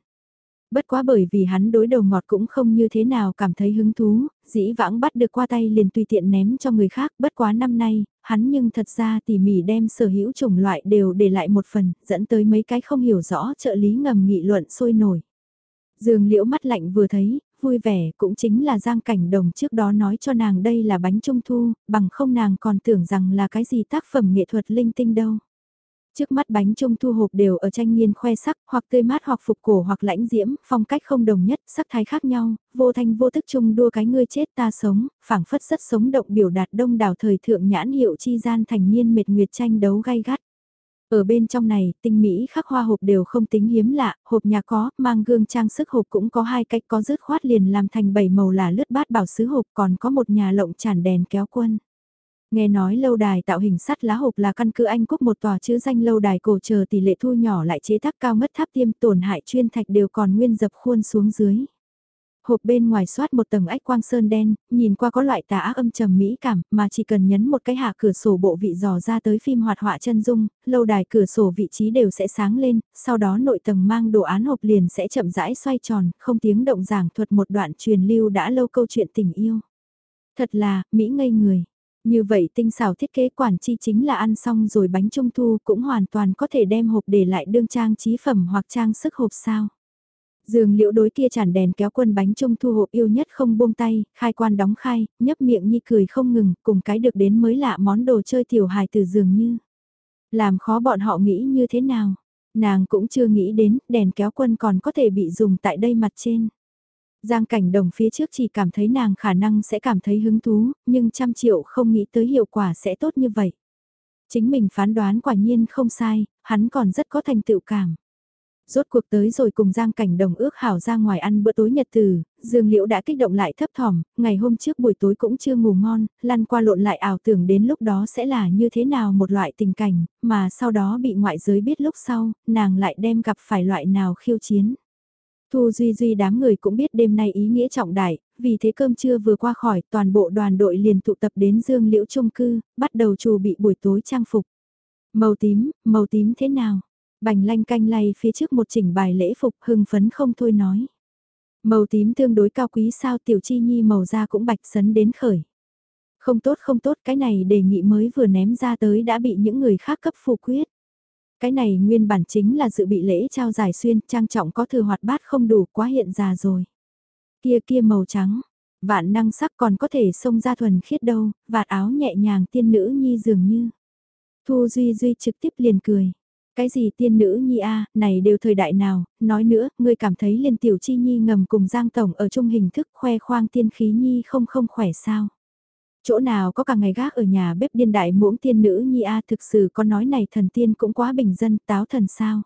Speaker 1: Bất quá bởi vì hắn đối đầu ngọt cũng không như thế nào cảm thấy hứng thú, dĩ vãng bắt được qua tay liền tùy tiện ném cho người khác, bất quá năm nay, hắn nhưng thật ra tỉ mỉ đem sở hữu chủng loại đều để lại một phần, dẫn tới mấy cái không hiểu rõ trợ lý ngầm nghị luận sôi nổi. Dương liễu mắt lạnh vừa thấy, vui vẻ cũng chính là Giang Cảnh Đồng trước đó nói cho nàng đây là bánh trung thu, bằng không nàng còn tưởng rằng là cái gì tác phẩm nghệ thuật linh tinh đâu. Trước mắt bánh trung thu hộp đều ở tranh nghiên khoe sắc, hoặc tươi mát hoặc phục cổ hoặc lãnh diễm, phong cách không đồng nhất, sắc thái khác nhau, vô thanh vô thức chung đua cái ngươi chết ta sống, phảng phất rất sống động biểu đạt đông đảo thời thượng nhãn hiệu chi gian thành niên mệt nguyệt tranh đấu gay gắt. Ở bên trong này, tinh mỹ khắc hoa hộp đều không tính hiếm lạ, hộp nhà có, mang gương trang sức hộp cũng có hai cách có rớt khoát liền làm thành bảy màu là lướt bát bảo sứ hộp còn có một nhà lộng tràn đèn kéo quân. Nghe nói lâu đài tạo hình sắt lá hộp là căn cứ Anh Quốc một tòa chữ danh lâu đài cổ chờ tỷ lệ thu nhỏ lại chế tác cao ngất tháp tiêm tổn hại chuyên thạch đều còn nguyên dập khuôn xuống dưới hộp bên ngoài soát một tầng ách quang sơn đen, nhìn qua có loại tà ác âm trầm mỹ cảm, mà chỉ cần nhấn một cái hạ cửa sổ bộ vị dò ra tới phim hoạt họa chân dung, lâu đài cửa sổ vị trí đều sẽ sáng lên, sau đó nội tầng mang đồ án hộp liền sẽ chậm rãi xoay tròn, không tiếng động giảng thuật một đoạn truyền lưu đã lâu câu chuyện tình yêu. Thật là, Mỹ ngây người. Như vậy tinh xảo thiết kế quản chi chính là ăn xong rồi bánh trung thu cũng hoàn toàn có thể đem hộp để lại đương trang trí phẩm hoặc trang sức hộp sao. Dương liễu đối kia chản đèn kéo quân bánh trung thu hộp yêu nhất không buông tay, khai quan đóng khai, nhấp miệng nhi cười không ngừng, cùng cái được đến mới lạ món đồ chơi tiểu hài từ dường như. Làm khó bọn họ nghĩ như thế nào, nàng cũng chưa nghĩ đến đèn kéo quân còn có thể bị dùng tại đây mặt trên. Giang cảnh đồng phía trước chỉ cảm thấy nàng khả năng sẽ cảm thấy hứng thú, nhưng trăm triệu không nghĩ tới hiệu quả sẽ tốt như vậy. Chính mình phán đoán quả nhiên không sai, hắn còn rất có thành tựu cảm. Rốt cuộc tới rồi cùng Giang Cảnh Đồng ước hảo ra ngoài ăn bữa tối nhật từ, Dương Liễu đã kích động lại thấp thỏm, ngày hôm trước buổi tối cũng chưa ngủ ngon, lăn qua lộn lại ảo tưởng đến lúc đó sẽ là như thế nào một loại tình cảnh, mà sau đó bị ngoại giới biết lúc sau, nàng lại đem gặp phải loại nào khiêu chiến. Thu Duy Duy đám người cũng biết đêm nay ý nghĩa trọng đại, vì thế cơm trưa vừa qua khỏi toàn bộ đoàn đội liền tụ tập đến Dương Liễu Trung Cư, bắt đầu chủ bị buổi tối trang phục. Màu tím, màu tím thế nào? Bành lanh canh lay phía trước một chỉnh bài lễ phục hưng phấn không thôi nói. Màu tím tương đối cao quý sao tiểu chi nhi màu da cũng bạch sấn đến khởi. Không tốt không tốt cái này đề nghị mới vừa ném ra tới đã bị những người khác cấp phù quyết. Cái này nguyên bản chính là dự bị lễ trao giải xuyên, trang trọng có thừa hoạt bát không đủ quá hiện già rồi. Kia kia màu trắng, vạn năng sắc còn có thể xông ra thuần khiết đâu, vạt áo nhẹ nhàng tiên nữ nhi dường như. Thu Duy Duy trực tiếp liền cười. Cái gì tiên nữ nhi a này đều thời đại nào, nói nữa, ngươi cảm thấy liên tiểu chi nhi ngầm cùng Giang Tổng ở chung hình thức khoe khoang tiên khí nhi không không khỏe sao. Chỗ nào có cả ngày gác ở nhà bếp điên đại muỗng tiên nữ nhi a thực sự có nói này thần tiên cũng quá bình dân táo thần sao.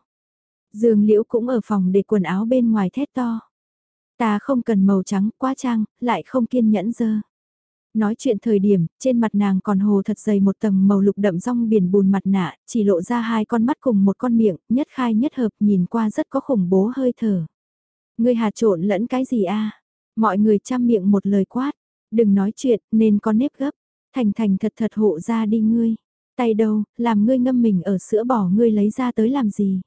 Speaker 1: Dương liễu cũng ở phòng để quần áo bên ngoài thét to. Ta không cần màu trắng quá trang, lại không kiên nhẫn dơ. Nói chuyện thời điểm, trên mặt nàng còn hồ thật dày một tầng màu lục đậm rong biển bùn mặt nạ, chỉ lộ ra hai con mắt cùng một con miệng, nhất khai nhất hợp nhìn qua rất có khủng bố hơi thở. Người hà trộn lẫn cái gì a Mọi người chăm miệng một lời quát, đừng nói chuyện nên có nếp gấp, thành thành thật thật hộ ra đi ngươi. Tay đâu, làm ngươi ngâm mình ở sữa bỏ ngươi lấy ra tới làm gì.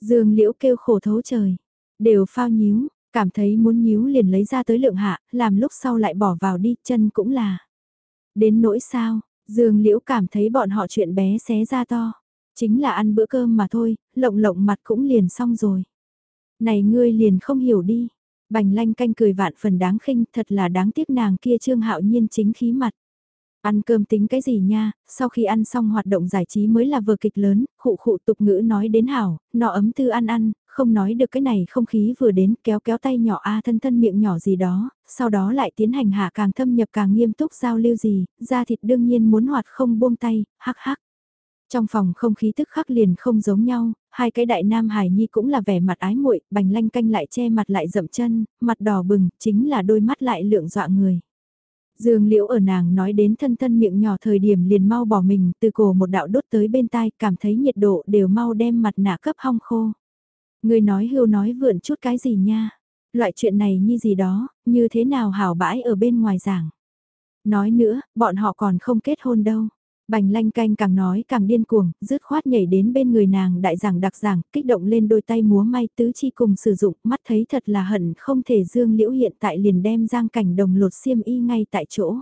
Speaker 1: Dương liễu kêu khổ thấu trời, đều phao nhíu, Cảm thấy muốn nhíu liền lấy ra tới lượng hạ, làm lúc sau lại bỏ vào đi, chân cũng là. Đến nỗi sao, Dương Liễu cảm thấy bọn họ chuyện bé xé ra to. Chính là ăn bữa cơm mà thôi, lộng lộng mặt cũng liền xong rồi. Này ngươi liền không hiểu đi. Bành lanh canh cười vạn phần đáng khinh, thật là đáng tiếc nàng kia trương hạo nhiên chính khí mặt. Ăn cơm tính cái gì nha, sau khi ăn xong hoạt động giải trí mới là vở kịch lớn, khụ khụ tục ngữ nói đến hảo, nọ ấm tư ăn ăn, không nói được cái này không khí vừa đến kéo kéo tay nhỏ a thân thân miệng nhỏ gì đó, sau đó lại tiến hành hạ càng thâm nhập càng nghiêm túc giao lưu gì, da thịt đương nhiên muốn hoạt không buông tay, hắc hắc. Trong phòng không khí tức khắc liền không giống nhau, hai cái đại nam hải nhi cũng là vẻ mặt ái muội, bành lanh canh lại che mặt lại dậm chân, mặt đỏ bừng, chính là đôi mắt lại lượng dọa người. Dương liễu ở nàng nói đến thân thân miệng nhỏ thời điểm liền mau bỏ mình từ cổ một đạo đốt tới bên tai cảm thấy nhiệt độ đều mau đem mặt nạ cấp hong khô. Người nói hưu nói vượn chút cái gì nha. Loại chuyện này như gì đó, như thế nào hảo bãi ở bên ngoài giảng. Nói nữa, bọn họ còn không kết hôn đâu. Bành lanh canh càng nói càng điên cuồng, rứt khoát nhảy đến bên người nàng đại giảng đặc giảng, kích động lên đôi tay múa may tứ chi cùng sử dụng, mắt thấy thật là hận không thể dương liễu hiện tại liền đem giang cảnh đồng lột xiêm y ngay tại chỗ.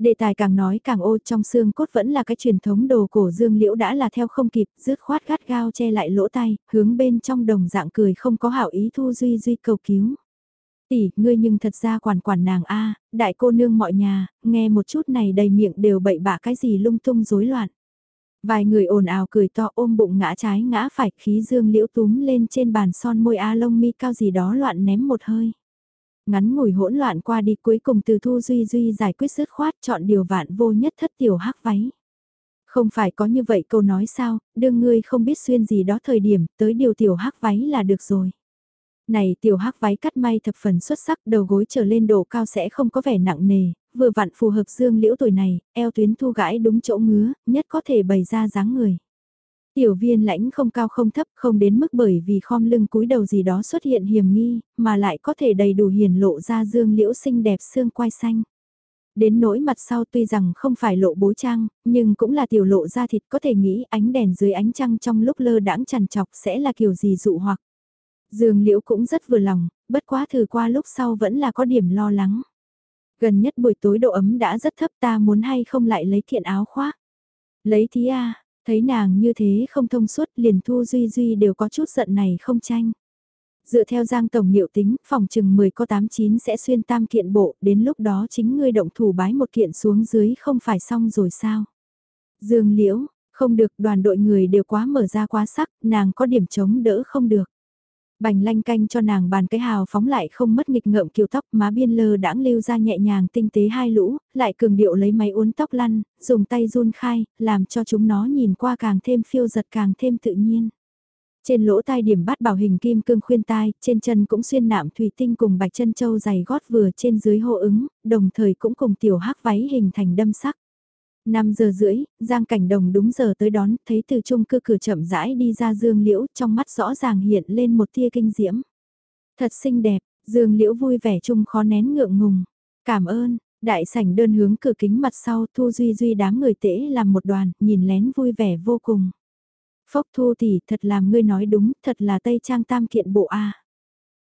Speaker 1: Đề tài càng nói càng ô trong xương cốt vẫn là cái truyền thống đồ cổ dương liễu đã là theo không kịp, rứt khoát gắt gao che lại lỗ tay, hướng bên trong đồng dạng cười không có hảo ý thu duy duy cầu cứu. Tỷ, ngươi nhưng thật ra quản quản nàng a đại cô nương mọi nhà, nghe một chút này đầy miệng đều bậy bạ cái gì lung tung rối loạn. Vài người ồn ào cười to ôm bụng ngã trái ngã phải khí dương liễu túm lên trên bàn son môi a lông mi cao gì đó loạn ném một hơi. Ngắn ngủi hỗn loạn qua đi cuối cùng từ Thu Duy Duy giải quyết dứt khoát chọn điều vạn vô nhất thất tiểu hắc váy. Không phải có như vậy câu nói sao, đương ngươi không biết xuyên gì đó thời điểm, tới điều tiểu hắc váy là được rồi. Này tiểu hắc váy cắt may thập phần xuất sắc đầu gối trở lên độ cao sẽ không có vẻ nặng nề, vừa vặn phù hợp dương liễu tuổi này, eo tuyến thu gãi đúng chỗ ngứa, nhất có thể bày ra dáng người. Tiểu viên lãnh không cao không thấp không đến mức bởi vì khom lưng cúi đầu gì đó xuất hiện hiểm nghi, mà lại có thể đầy đủ hiền lộ ra dương liễu xinh đẹp xương quai xanh. Đến nỗi mặt sau tuy rằng không phải lộ bối trang, nhưng cũng là tiểu lộ ra thịt có thể nghĩ ánh đèn dưới ánh trăng trong lúc lơ đãng chằn chọc sẽ là kiểu gì dụ hoặc. Dương liễu cũng rất vừa lòng, bất quá thử qua lúc sau vẫn là có điểm lo lắng. Gần nhất buổi tối độ ấm đã rất thấp ta muốn hay không lại lấy kiện áo khoác. Lấy thí a thấy nàng như thế không thông suốt liền thu duy duy đều có chút giận này không tranh. Dựa theo giang tổng liệu tính, phòng chừng 10 có 89 sẽ xuyên tam kiện bộ, đến lúc đó chính ngươi động thủ bái một kiện xuống dưới không phải xong rồi sao. Dương liễu, không được đoàn đội người đều quá mở ra quá sắc, nàng có điểm chống đỡ không được. Bành lanh canh cho nàng bàn cái hào phóng lại không mất nghịch ngợm kiều tóc má biên lơ đãng lưu ra nhẹ nhàng tinh tế hai lũ, lại cường điệu lấy máy uốn tóc lăn, dùng tay run khai, làm cho chúng nó nhìn qua càng thêm phiêu giật càng thêm tự nhiên. Trên lỗ tai điểm bắt bảo hình kim cương khuyên tai, trên chân cũng xuyên nạm thủy tinh cùng bạch chân châu dày gót vừa trên dưới hô ứng, đồng thời cũng cùng tiểu hắc váy hình thành đâm sắc. 5 giờ rưỡi, Giang Cảnh Đồng đúng giờ tới đón, thấy từ chung cư cửa chậm rãi đi ra Dương Liễu, trong mắt rõ ràng hiện lên một tia kinh diễm. Thật xinh đẹp, Dương Liễu vui vẻ chung khó nén ngượng ngùng. Cảm ơn, đại sảnh đơn hướng cửa kính mặt sau Thu Duy Duy đám người tễ làm một đoàn, nhìn lén vui vẻ vô cùng. Phốc Thu tỷ thật làm ngươi nói đúng, thật là Tây Trang tam kiện bộ A.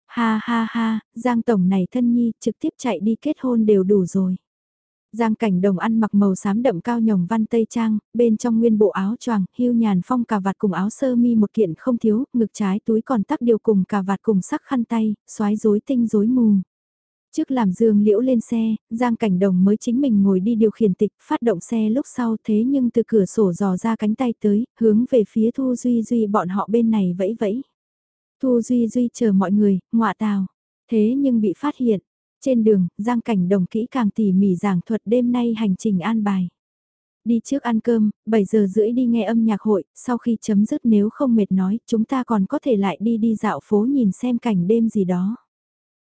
Speaker 1: Ha ha ha, Giang Tổng này thân nhi, trực tiếp chạy đi kết hôn đều đủ rồi. Giang cảnh đồng ăn mặc màu xám đậm cao nhồng văn tây trang, bên trong nguyên bộ áo choàng, hưu nhàn phong cà vạt cùng áo sơ mi một kiện không thiếu, ngực trái túi còn tắc điều cùng cà vạt cùng sắc khăn tay, xoái rối tinh rối mù. Trước làm dương liễu lên xe, Giang cảnh đồng mới chính mình ngồi đi điều khiển tịch, phát động xe lúc sau thế nhưng từ cửa sổ dò ra cánh tay tới, hướng về phía Thu Duy Duy bọn họ bên này vẫy vẫy. Thu Duy Duy chờ mọi người, ngọa tào. Thế nhưng bị phát hiện, trên đường, Giang Cảnh Đồng kỹ càng tỉ mỉ giảng thuật đêm nay hành trình an bài. Đi trước ăn cơm, 7 giờ rưỡi đi nghe âm nhạc hội, sau khi chấm dứt nếu không mệt nói, chúng ta còn có thể lại đi đi dạo phố nhìn xem cảnh đêm gì đó.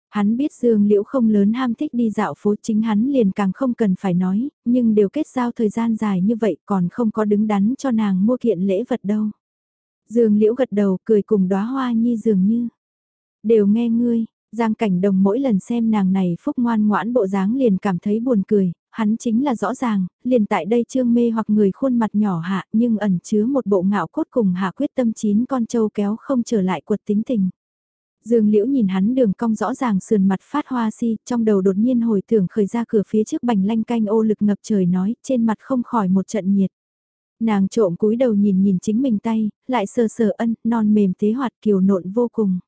Speaker 1: Hắn biết Dương Liễu không lớn ham thích đi dạo phố chính hắn liền càng không cần phải nói, nhưng đều kết giao thời gian dài như vậy còn không có đứng đắn cho nàng mua kiện lễ vật đâu. Dương Liễu gật đầu cười cùng đóa hoa nhi dường như. Đều nghe ngươi, Giang cảnh đồng mỗi lần xem nàng này phúc ngoan ngoãn bộ dáng liền cảm thấy buồn cười, hắn chính là rõ ràng, liền tại đây trương mê hoặc người khuôn mặt nhỏ hạ nhưng ẩn chứa một bộ ngạo cốt cùng hạ quyết tâm chín con trâu kéo không trở lại quật tính tình. Dương Liễu nhìn hắn đường cong rõ ràng sườn mặt phát hoa si, trong đầu đột nhiên hồi tưởng khởi ra cửa phía trước bành lanh canh ô lực ngập trời nói, trên mặt không khỏi một trận nhiệt. Nàng trộm cúi đầu nhìn nhìn chính mình tay, lại sờ sờ ân, non mềm tế hoạt kiều nộn vô cùng.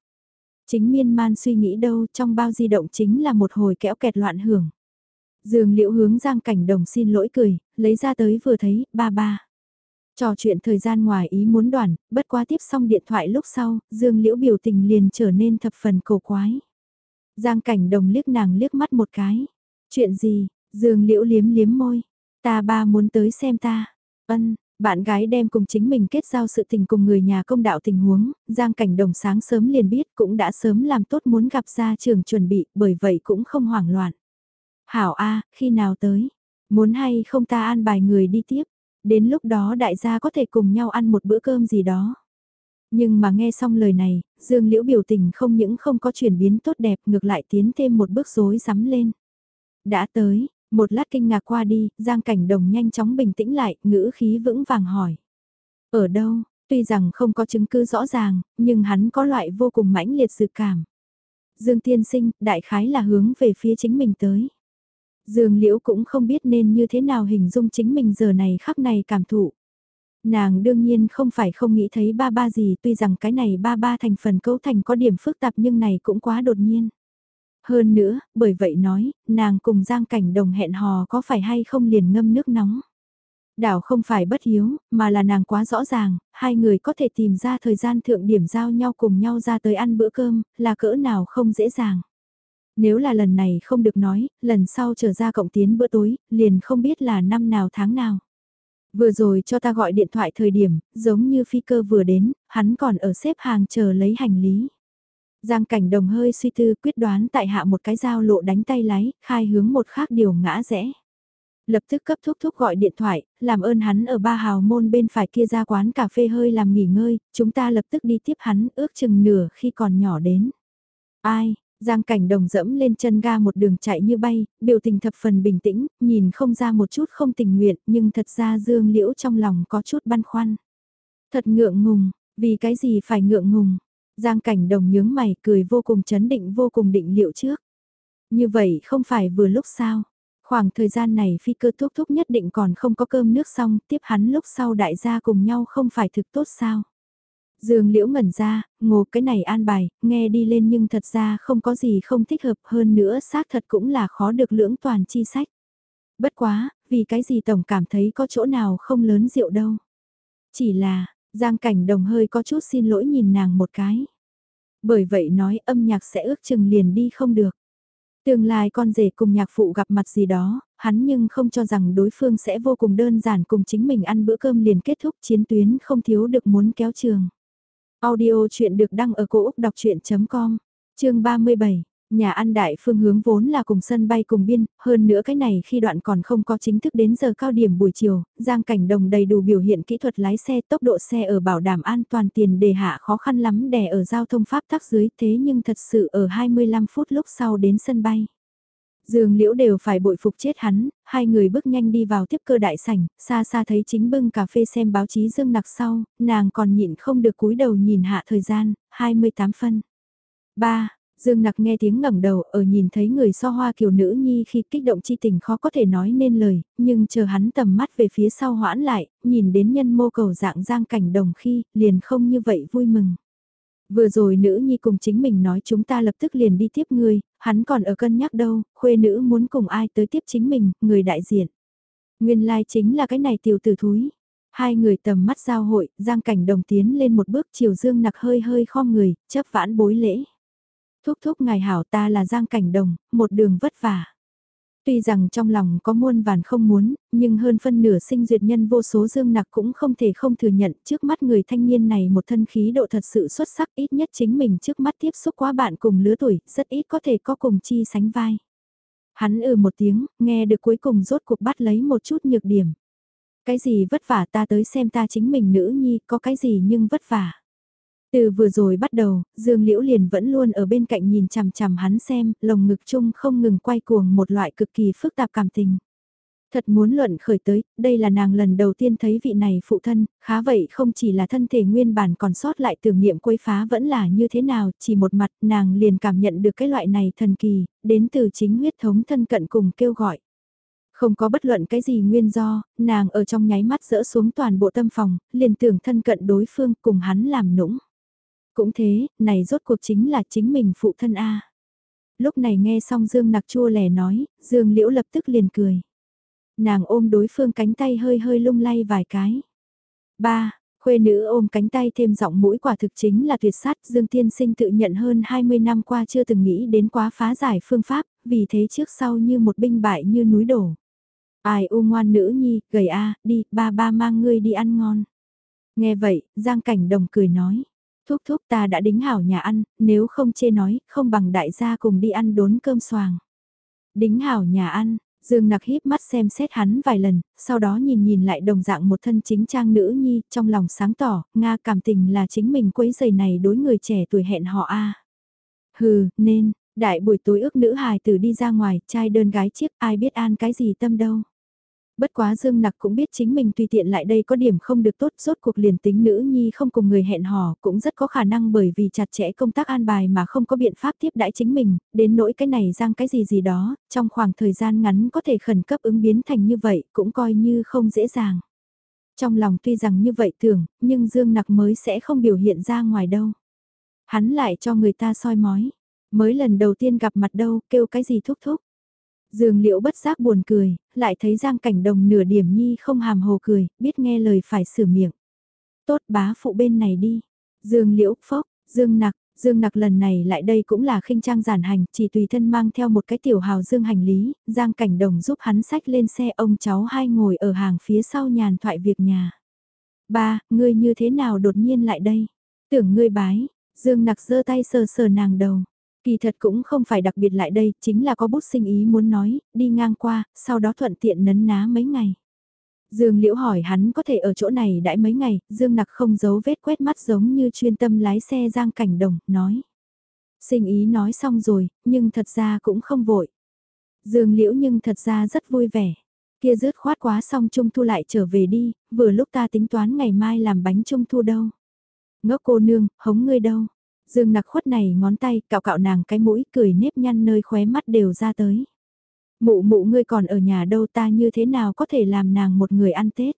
Speaker 1: Chính miên man suy nghĩ đâu trong bao di động chính là một hồi kẽo kẹt loạn hưởng. Dương liễu hướng giang cảnh đồng xin lỗi cười, lấy ra tới vừa thấy, ba ba. Trò chuyện thời gian ngoài ý muốn đoàn, bất quá tiếp xong điện thoại lúc sau, Dương liễu biểu tình liền trở nên thập phần cổ quái. Giang cảnh đồng liếc nàng liếc mắt một cái. Chuyện gì, Dương liễu liếm liếm môi. Ta ba muốn tới xem ta. Ân, bạn gái đem cùng chính mình kết giao sự tình cùng người nhà công đạo tình huống, Giang Cảnh Đồng sáng sớm liền biết cũng đã sớm làm tốt muốn gặp ra trường chuẩn bị, bởi vậy cũng không hoảng loạn. Hảo A, khi nào tới? Muốn hay không ta an bài người đi tiếp? Đến lúc đó đại gia có thể cùng nhau ăn một bữa cơm gì đó. Nhưng mà nghe xong lời này, Dương Liễu biểu tình không những không có chuyển biến tốt đẹp ngược lại tiến thêm một bước rối rắm lên. Đã tới, một lát kinh ngạc qua đi, Giang Cảnh Đồng nhanh chóng bình tĩnh lại, ngữ khí vững vàng hỏi. Ở đâu, tuy rằng không có chứng cứ rõ ràng, nhưng hắn có loại vô cùng mãnh liệt dự cảm. Dương Tiên Sinh, đại khái là hướng về phía chính mình tới. Dương Liễu cũng không biết nên như thế nào hình dung chính mình giờ này khắc này cảm thụ. Nàng đương nhiên không phải không nghĩ thấy ba ba gì tuy rằng cái này ba ba thành phần cấu thành có điểm phức tạp nhưng này cũng quá đột nhiên. Hơn nữa, bởi vậy nói, nàng cùng Giang Cảnh Đồng hẹn hò có phải hay không liền ngâm nước nóng. Đảo không phải bất hiếu, mà là nàng quá rõ ràng, hai người có thể tìm ra thời gian thượng điểm giao nhau cùng nhau ra tới ăn bữa cơm, là cỡ nào không dễ dàng. Nếu là lần này không được nói, lần sau trở ra cộng tiến bữa tối, liền không biết là năm nào tháng nào. Vừa rồi cho ta gọi điện thoại thời điểm, giống như phi cơ vừa đến, hắn còn ở xếp hàng chờ lấy hành lý. Giang cảnh đồng hơi suy tư quyết đoán tại hạ một cái dao lộ đánh tay lái, khai hướng một khác điều ngã rẽ. Lập tức cấp thúc thúc gọi điện thoại, làm ơn hắn ở ba hào môn bên phải kia ra quán cà phê hơi làm nghỉ ngơi, chúng ta lập tức đi tiếp hắn ước chừng nửa khi còn nhỏ đến. Ai, Giang cảnh đồng dẫm lên chân ga một đường chạy như bay, biểu tình thập phần bình tĩnh, nhìn không ra một chút không tình nguyện, nhưng thật ra dương liễu trong lòng có chút băn khoăn. Thật ngượng ngùng, vì cái gì phải ngượng ngùng, Giang cảnh đồng nhướng mày cười vô cùng chấn định vô cùng định liệu trước. Như vậy không phải vừa lúc sao, Khoảng thời gian này phi cơ thúc thúc nhất định còn không có cơm nước xong, tiếp hắn lúc sau đại gia cùng nhau không phải thực tốt sao. Dương liễu ngẩn ra, ngô cái này an bài, nghe đi lên nhưng thật ra không có gì không thích hợp hơn nữa xác thật cũng là khó được lưỡng toàn chi sách. Bất quá, vì cái gì tổng cảm thấy có chỗ nào không lớn rượu đâu. Chỉ là, Giang cảnh đồng hơi có chút xin lỗi nhìn nàng một cái. Bởi vậy nói âm nhạc sẽ ước chừng liền đi không được. Tương lai con rể cùng nhạc phụ gặp mặt gì đó, hắn nhưng không cho rằng đối phương sẽ vô cùng đơn giản cùng chính mình ăn bữa cơm liền kết thúc chiến tuyến không thiếu được muốn kéo trường. Audio chuyện được đăng ở cổ Úc đọc chuyện.com, chương 37. Nhà ăn đại phương hướng vốn là cùng sân bay cùng biên, hơn nữa cái này khi đoạn còn không có chính thức đến giờ cao điểm buổi chiều, Giang Cảnh Đồng đầy đủ biểu hiện kỹ thuật lái xe tốc độ xe ở bảo đảm an toàn tiền đề hạ khó khăn lắm đè ở giao thông pháp tắc dưới thế nhưng thật sự ở 25 phút lúc sau đến sân bay. Dương Liễu đều phải bội phục chết hắn, hai người bước nhanh đi vào tiếp cơ đại sảnh, xa xa thấy chính bưng cà phê xem báo chí Dương Nặc sau, nàng còn nhịn không được cúi đầu nhìn hạ thời gian, 28 phân. 3. Dương Nặc nghe tiếng ngẩng đầu ở nhìn thấy người so hoa kiều nữ nhi khi kích động chi tình khó có thể nói nên lời, nhưng chờ hắn tầm mắt về phía sau hoãn lại, nhìn đến nhân mô cầu dạng giang cảnh đồng khi, liền không như vậy vui mừng. Vừa rồi nữ nhi cùng chính mình nói chúng ta lập tức liền đi tiếp ngươi, hắn còn ở cân nhắc đâu, khuê nữ muốn cùng ai tới tiếp chính mình, người đại diện. Nguyên lai like chính là cái này tiểu tử thúi. Hai người tầm mắt giao hội, giang cảnh đồng tiến lên một bước chiều dương nặc hơi hơi khom người, chấp vãn bối lễ. Thúc thúc ngài hảo ta là Giang Cảnh Đồng, một đường vất vả. Tuy rằng trong lòng có muôn vàn không muốn, nhưng hơn phân nửa sinh duyệt nhân vô số dương nặc cũng không thể không thừa nhận trước mắt người thanh niên này một thân khí độ thật sự xuất sắc ít nhất chính mình trước mắt tiếp xúc quá bạn cùng lứa tuổi, rất ít có thể có cùng chi sánh vai. Hắn ừ một tiếng, nghe được cuối cùng rốt cuộc bắt lấy một chút nhược điểm. Cái gì vất vả ta tới xem ta chính mình nữ nhi, có cái gì nhưng vất vả. Từ vừa rồi bắt đầu, Dương Liễu liền vẫn luôn ở bên cạnh nhìn chằm chằm hắn xem, lồng ngực chung không ngừng quay cuồng một loại cực kỳ phức tạp cảm tình. Thật muốn luận khởi tới, đây là nàng lần đầu tiên thấy vị này phụ thân, khá vậy không chỉ là thân thể nguyên bản còn sót lại tưởng niệm quấy phá vẫn là như thế nào, chỉ một mặt nàng liền cảm nhận được cái loại này thần kỳ, đến từ chính huyết thống thân cận cùng kêu gọi. Không có bất luận cái gì nguyên do, nàng ở trong nháy mắt dỡ xuống toàn bộ tâm phòng, liền tưởng thân cận đối phương cùng hắn làm nũng. Cũng thế, này rốt cuộc chính là chính mình phụ thân A. Lúc này nghe xong Dương Nặc chua lẻ nói, Dương Liễu lập tức liền cười. Nàng ôm đối phương cánh tay hơi hơi lung lay vài cái. Ba, khuê nữ ôm cánh tay thêm giọng mũi quả thực chính là tuyệt sát Dương Tiên Sinh tự nhận hơn 20 năm qua chưa từng nghĩ đến quá phá giải phương pháp, vì thế trước sau như một binh bại như núi đổ. Ai u ngoan nữ nhi, gầy a, đi, ba ba mang ngươi đi ăn ngon. Nghe vậy, Giang Cảnh Đồng cười nói. Thúc thúc ta đã đính hảo nhà ăn, nếu không chê nói, không bằng đại gia cùng đi ăn đốn cơm xoàng. Đính hảo nhà ăn, Dương nặc híp mắt xem xét hắn vài lần, sau đó nhìn nhìn lại đồng dạng một thân chính trang nữ nhi, trong lòng sáng tỏ, Nga cảm tình là chính mình quấy giày này đối người trẻ tuổi hẹn họ a Hừ, nên, đại buổi tối ước nữ hài tử đi ra ngoài, trai đơn gái chiếc, ai biết an cái gì tâm đâu. Bất quá Dương Nặc cũng biết chính mình tùy tiện lại đây có điểm không được tốt, rốt cuộc liền tính nữ nhi không cùng người hẹn hò, cũng rất có khả năng bởi vì chặt chẽ công tác an bài mà không có biện pháp tiếp đãi chính mình, đến nỗi cái này giang cái gì gì đó, trong khoảng thời gian ngắn có thể khẩn cấp ứng biến thành như vậy, cũng coi như không dễ dàng. Trong lòng tuy rằng như vậy tưởng, nhưng Dương Nặc mới sẽ không biểu hiện ra ngoài đâu. Hắn lại cho người ta soi mói, mới lần đầu tiên gặp mặt đâu, kêu cái gì thúc thúc Dương liễu bất giác buồn cười, lại thấy Giang Cảnh Đồng nửa điểm nhi không hàm hồ cười, biết nghe lời phải sửa miệng. Tốt bá phụ bên này đi. Dương liễu, phốc, Dương nặc, Dương nặc lần này lại đây cũng là khinh trang giản hành, chỉ tùy thân mang theo một cái tiểu hào dương hành lý, Giang Cảnh Đồng giúp hắn sách lên xe ông cháu hai ngồi ở hàng phía sau nhàn thoại việc nhà. Ba, ngươi như thế nào đột nhiên lại đây? Tưởng ngươi bái, Dương nặc giơ tay sờ sờ nàng đầu. Kỳ thật cũng không phải đặc biệt lại đây, chính là có bút sinh ý muốn nói, đi ngang qua, sau đó thuận tiện nấn ná mấy ngày. Dương Liễu hỏi hắn có thể ở chỗ này đãi mấy ngày, Dương Nặc không giấu vết quét mắt giống như chuyên tâm lái xe giang cảnh đồng, nói. Sinh ý nói xong rồi, nhưng thật ra cũng không vội. Dương Liễu nhưng thật ra rất vui vẻ. Kia rớt khoát quá xong trung thu lại trở về đi, vừa lúc ta tính toán ngày mai làm bánh trung thu đâu. Ngốc cô nương, hống ngươi đâu. Dương nặc khuất này ngón tay cạo cạo nàng cái mũi cười nếp nhăn nơi khóe mắt đều ra tới. Mụ mụ ngươi còn ở nhà đâu ta như thế nào có thể làm nàng một người ăn Tết.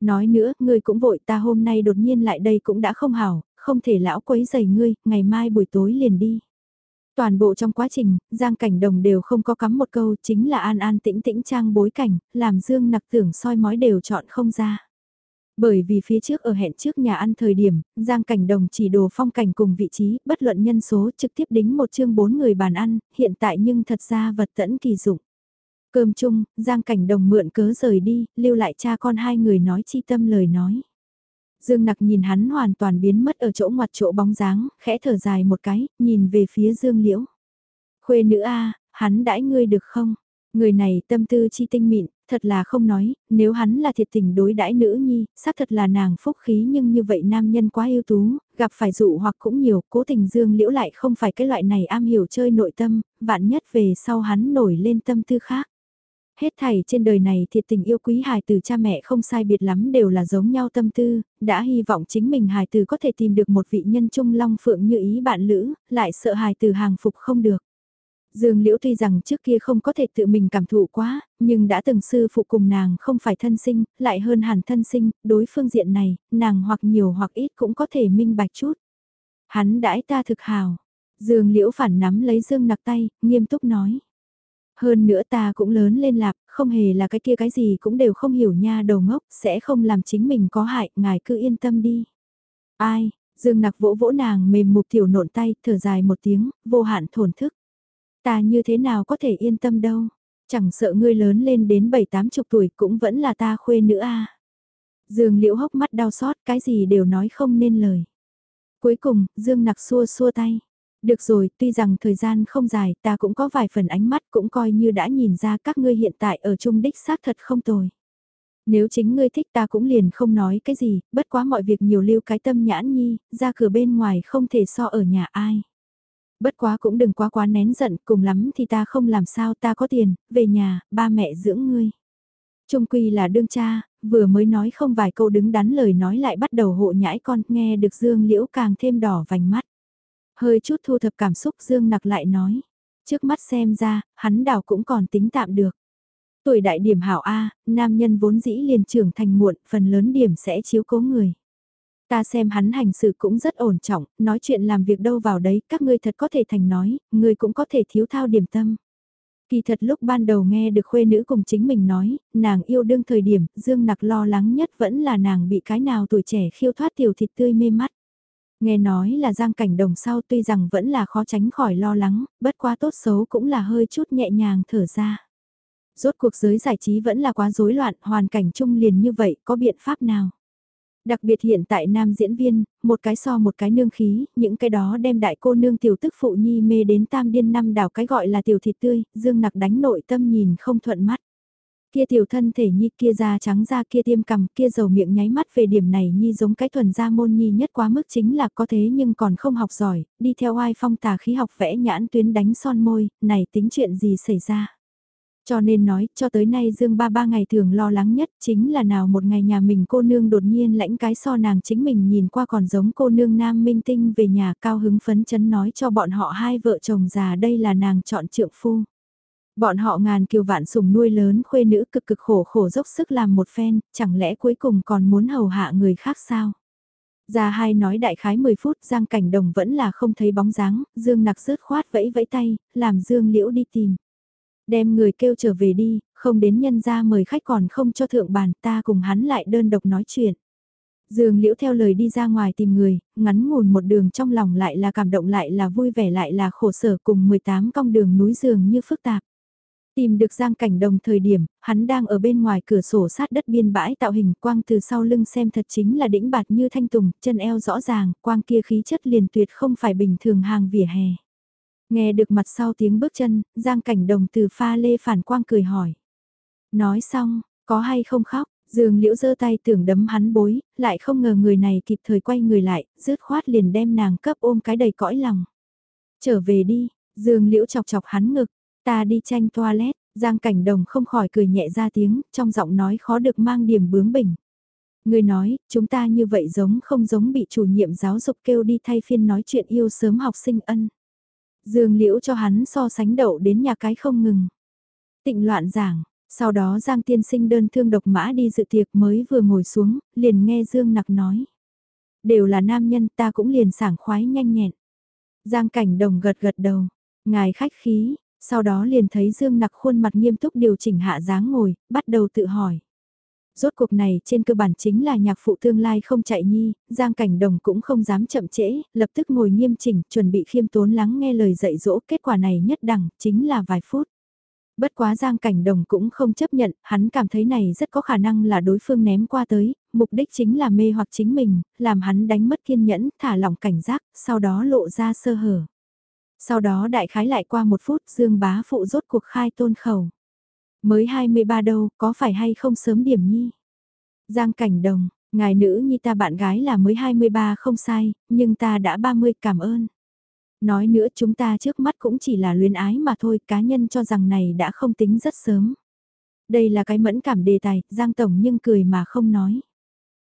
Speaker 1: Nói nữa, ngươi cũng vội ta hôm nay đột nhiên lại đây cũng đã không hảo, không thể lão quấy giày ngươi, ngày mai buổi tối liền đi. Toàn bộ trong quá trình, Giang Cảnh Đồng đều không có cắm một câu chính là an an tĩnh tĩnh trang bối cảnh, làm Dương nặc tưởng soi mói đều chọn không ra. Bởi vì phía trước ở hẹn trước nhà ăn thời điểm, Giang Cảnh Đồng chỉ đồ phong cảnh cùng vị trí, bất luận nhân số trực tiếp đính một chương bốn người bàn ăn, hiện tại nhưng thật ra vật tẫn kỳ dụng. Cơm chung, Giang Cảnh Đồng mượn cớ rời đi, lưu lại cha con hai người nói chi tâm lời nói. Dương Nặc nhìn hắn hoàn toàn biến mất ở chỗ ngoặt chỗ bóng dáng, khẽ thở dài một cái, nhìn về phía Dương Liễu. Khuê nữ a, hắn đãi ngươi được không? Người này tâm tư chi tinh mịn, thật là không nói, nếu hắn là thiệt tình đối đãi nữ nhi, xác thật là nàng phúc khí nhưng như vậy nam nhân quá ưu tú, gặp phải dụ hoặc cũng nhiều, cố tình Dương Liễu lại không phải cái loại này am hiểu chơi nội tâm, vạn nhất về sau hắn nổi lên tâm tư khác. Hết thảy trên đời này thiệt tình yêu quý hài từ cha mẹ không sai biệt lắm đều là giống nhau tâm tư, đã hy vọng chính mình hài từ có thể tìm được một vị nhân trung long phượng như ý bạn lữ, lại sợ hài từ hàng phục không được. Dương Liễu tuy rằng trước kia không có thể tự mình cảm thụ quá, nhưng đã từng sư phụ cùng nàng không phải thân sinh, lại hơn hẳn thân sinh, đối phương diện này, nàng hoặc nhiều hoặc ít cũng có thể minh bạch chút. Hắn đãi ta thực hào. Dương Liễu phản nắm lấy Dương nặc tay, nghiêm túc nói. Hơn nữa ta cũng lớn lên lạp, không hề là cái kia cái gì cũng đều không hiểu nha đầu ngốc, sẽ không làm chính mình có hại, ngài cứ yên tâm đi. Ai, Dương nặc vỗ vỗ nàng mềm mục tiểu nộn tay, thở dài một tiếng, vô hạn thổn thức. Ta như thế nào có thể yên tâm đâu, chẳng sợ ngươi lớn lên đến bảy tám chục tuổi cũng vẫn là ta khuê nữ a. Dương liễu hốc mắt đau xót, cái gì đều nói không nên lời. Cuối cùng, Dương nặc xua xua tay. Được rồi, tuy rằng thời gian không dài, ta cũng có vài phần ánh mắt cũng coi như đã nhìn ra các ngươi hiện tại ở chung đích xác thật không tồi. Nếu chính ngươi thích ta cũng liền không nói cái gì, bất quá mọi việc nhiều lưu cái tâm nhãn nhi, ra cửa bên ngoài không thể so ở nhà ai. Bất quá cũng đừng quá quá nén giận, cùng lắm thì ta không làm sao ta có tiền, về nhà, ba mẹ dưỡng ngươi. Trung quy là đương cha, vừa mới nói không vài câu đứng đắn lời nói lại bắt đầu hộ nhãi con, nghe được Dương Liễu càng thêm đỏ vành mắt. Hơi chút thu thập cảm xúc Dương nặc lại nói. Trước mắt xem ra, hắn đảo cũng còn tính tạm được. Tuổi đại điểm hảo A, nam nhân vốn dĩ liền trưởng thành muộn, phần lớn điểm sẽ chiếu cố người. Ta xem hắn hành xử cũng rất ổn trọng, nói chuyện làm việc đâu vào đấy, các ngươi thật có thể thành nói, ngươi cũng có thể thiếu thao điểm tâm. Kỳ thật lúc ban đầu nghe được khuê nữ cùng chính mình nói, nàng yêu đương thời điểm, Dương Nặc lo lắng nhất vẫn là nàng bị cái nào tuổi trẻ khiêu thoát tiểu thịt tươi mê mắt. Nghe nói là giang cảnh đồng sau tuy rằng vẫn là khó tránh khỏi lo lắng, bất quá tốt xấu cũng là hơi chút nhẹ nhàng thở ra. Rốt cuộc giới giải trí vẫn là quá rối loạn, hoàn cảnh chung liền như vậy, có biện pháp nào? Đặc biệt hiện tại nam diễn viên, một cái so một cái nương khí, những cái đó đem đại cô nương tiểu tức phụ nhi mê đến tam điên năm đảo cái gọi là tiểu thịt tươi, dương nặc đánh nội tâm nhìn không thuận mắt. Kia tiểu thân thể nhi kia da trắng da kia tiêm cằm kia dầu miệng nháy mắt về điểm này nhi giống cái thuần da môn nhi nhất quá mức chính là có thế nhưng còn không học giỏi, đi theo ai phong tà khí học vẽ nhãn tuyến đánh son môi, này tính chuyện gì xảy ra. Cho nên nói, cho tới nay Dương ba ba ngày thường lo lắng nhất chính là nào một ngày nhà mình cô nương đột nhiên lãnh cái so nàng chính mình nhìn qua còn giống cô nương nam minh tinh về nhà cao hứng phấn chấn nói cho bọn họ hai vợ chồng già đây là nàng chọn trượng phu. Bọn họ ngàn kiều vạn sùng nuôi lớn khuê nữ cực cực khổ khổ dốc sức làm một phen, chẳng lẽ cuối cùng còn muốn hầu hạ người khác sao? Ra hai nói đại khái 10 phút Giang Cảnh Đồng vẫn là không thấy bóng dáng, Dương nặc rớt khoát vẫy vẫy tay, làm Dương Liễu đi tìm. Đem người kêu trở về đi, không đến nhân ra mời khách còn không cho thượng bàn ta cùng hắn lại đơn độc nói chuyện. Dương Liễu theo lời đi ra ngoài tìm người, ngắn ngủn một đường trong lòng lại là cảm động lại là vui vẻ lại là khổ sở cùng 18 cong đường núi dường như phức tạp. Tìm được Giang Cảnh Đồng thời điểm, hắn đang ở bên ngoài cửa sổ sát đất biên bãi tạo hình quang từ sau lưng xem thật chính là đĩnh bạt như thanh tùng, chân eo rõ ràng, quang kia khí chất liền tuyệt không phải bình thường hàng vỉa hè. Nghe được mặt sau tiếng bước chân, Giang Cảnh Đồng từ pha lê phản quang cười hỏi. Nói xong, có hay không khóc, Dương Liễu giơ tay tưởng đấm hắn bối, lại không ngờ người này kịp thời quay người lại, rứt khoát liền đem nàng cấp ôm cái đầy cõi lòng. Trở về đi, Dương Liễu chọc chọc hắn ngực, Ta đi tranh toilet, Giang Cảnh Đồng không khỏi cười nhẹ ra tiếng, trong giọng nói khó được mang điểm bướng bỉnh. Người nói, chúng ta như vậy giống không giống bị chủ nhiệm giáo dục kêu đi thay phiên nói chuyện yêu sớm học sinh ân. Dương liễu cho hắn so sánh đậu đến nhà cái không ngừng. Tịnh loạn giảng, sau đó Giang tiên sinh đơn thương độc mã đi dự tiệc mới vừa ngồi xuống, liền nghe Dương Nặc nói. Đều là nam nhân ta cũng liền sảng khoái nhanh nhẹn. Giang cảnh đồng gật gật đầu, ngài khách khí, sau đó liền thấy Dương Nặc khuôn mặt nghiêm túc điều chỉnh hạ dáng ngồi, bắt đầu tự hỏi. Rốt cuộc này trên cơ bản chính là nhạc phụ tương lai không chạy nhi, Giang Cảnh Đồng cũng không dám chậm trễ, lập tức ngồi nghiêm chỉnh, chuẩn bị khiêm tốn lắng nghe lời dạy dỗ, kết quả này nhất đẳng, chính là vài phút. Bất quá Giang Cảnh Đồng cũng không chấp nhận, hắn cảm thấy này rất có khả năng là đối phương ném qua tới, mục đích chính là mê hoặc chính mình, làm hắn đánh mất kiên nhẫn, thả lỏng cảnh giác, sau đó lộ ra sơ hở. Sau đó đại khái lại qua một phút Dương bá phụ rốt cuộc khai tôn khẩu. Mới 23 đâu, có phải hay không sớm điểm nhi? Giang cảnh đồng, ngài nữ nhi ta bạn gái là mới 23 không sai, nhưng ta đã 30 cảm ơn. Nói nữa chúng ta trước mắt cũng chỉ là luyến ái mà thôi, cá nhân cho rằng này đã không tính rất sớm. Đây là cái mẫn cảm đề tài, Giang Tổng nhưng cười mà không nói.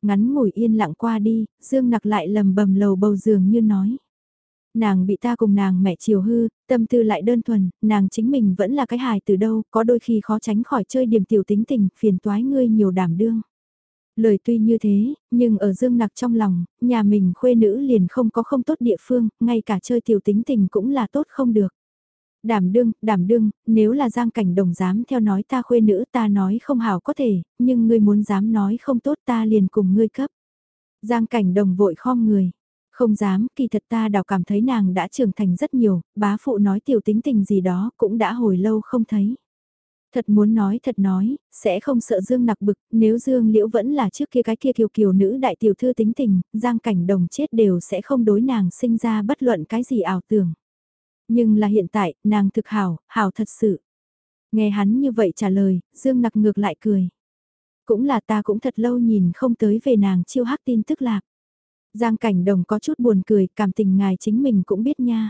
Speaker 1: Ngắn ngủi yên lặng qua đi, Dương nặc lại lầm bầm lầu bầu giường như nói nàng bị ta cùng nàng mẹ chiều hư, tâm tư lại đơn thuần, nàng chính mình vẫn là cái hài từ đâu, có đôi khi khó tránh khỏi chơi điểm tiểu tính tình, phiền toái ngươi nhiều đảm đương. Lời tuy như thế, nhưng ở dương nặc trong lòng, nhà mình khuê nữ liền không có không tốt địa phương, ngay cả chơi tiểu tính tình cũng là tốt không được. Đảm đương, đảm đương, nếu là giang cảnh đồng dám theo nói ta khuê nữ ta nói không hảo có thể, nhưng ngươi muốn dám nói không tốt ta liền cùng ngươi cấp. Giang cảnh đồng vội khom người. Không dám, kỳ thật ta đào cảm thấy nàng đã trưởng thành rất nhiều, bá phụ nói tiểu tính tình gì đó cũng đã hồi lâu không thấy. Thật muốn nói thật nói, sẽ không sợ Dương nặc bực, nếu Dương Liễu vẫn là trước kia cái kia kiều kiều nữ đại tiểu thư tính tình, Giang cảnh đồng chết đều sẽ không đối nàng sinh ra bất luận cái gì ảo tưởng. Nhưng là hiện tại, nàng thực hảo, hảo thật sự. Nghe hắn như vậy trả lời, Dương nặc ngược lại cười. Cũng là ta cũng thật lâu nhìn không tới về nàng chiêu hắc tin tức lạc. Giang cảnh đồng có chút buồn cười, cảm tình ngài chính mình cũng biết nha.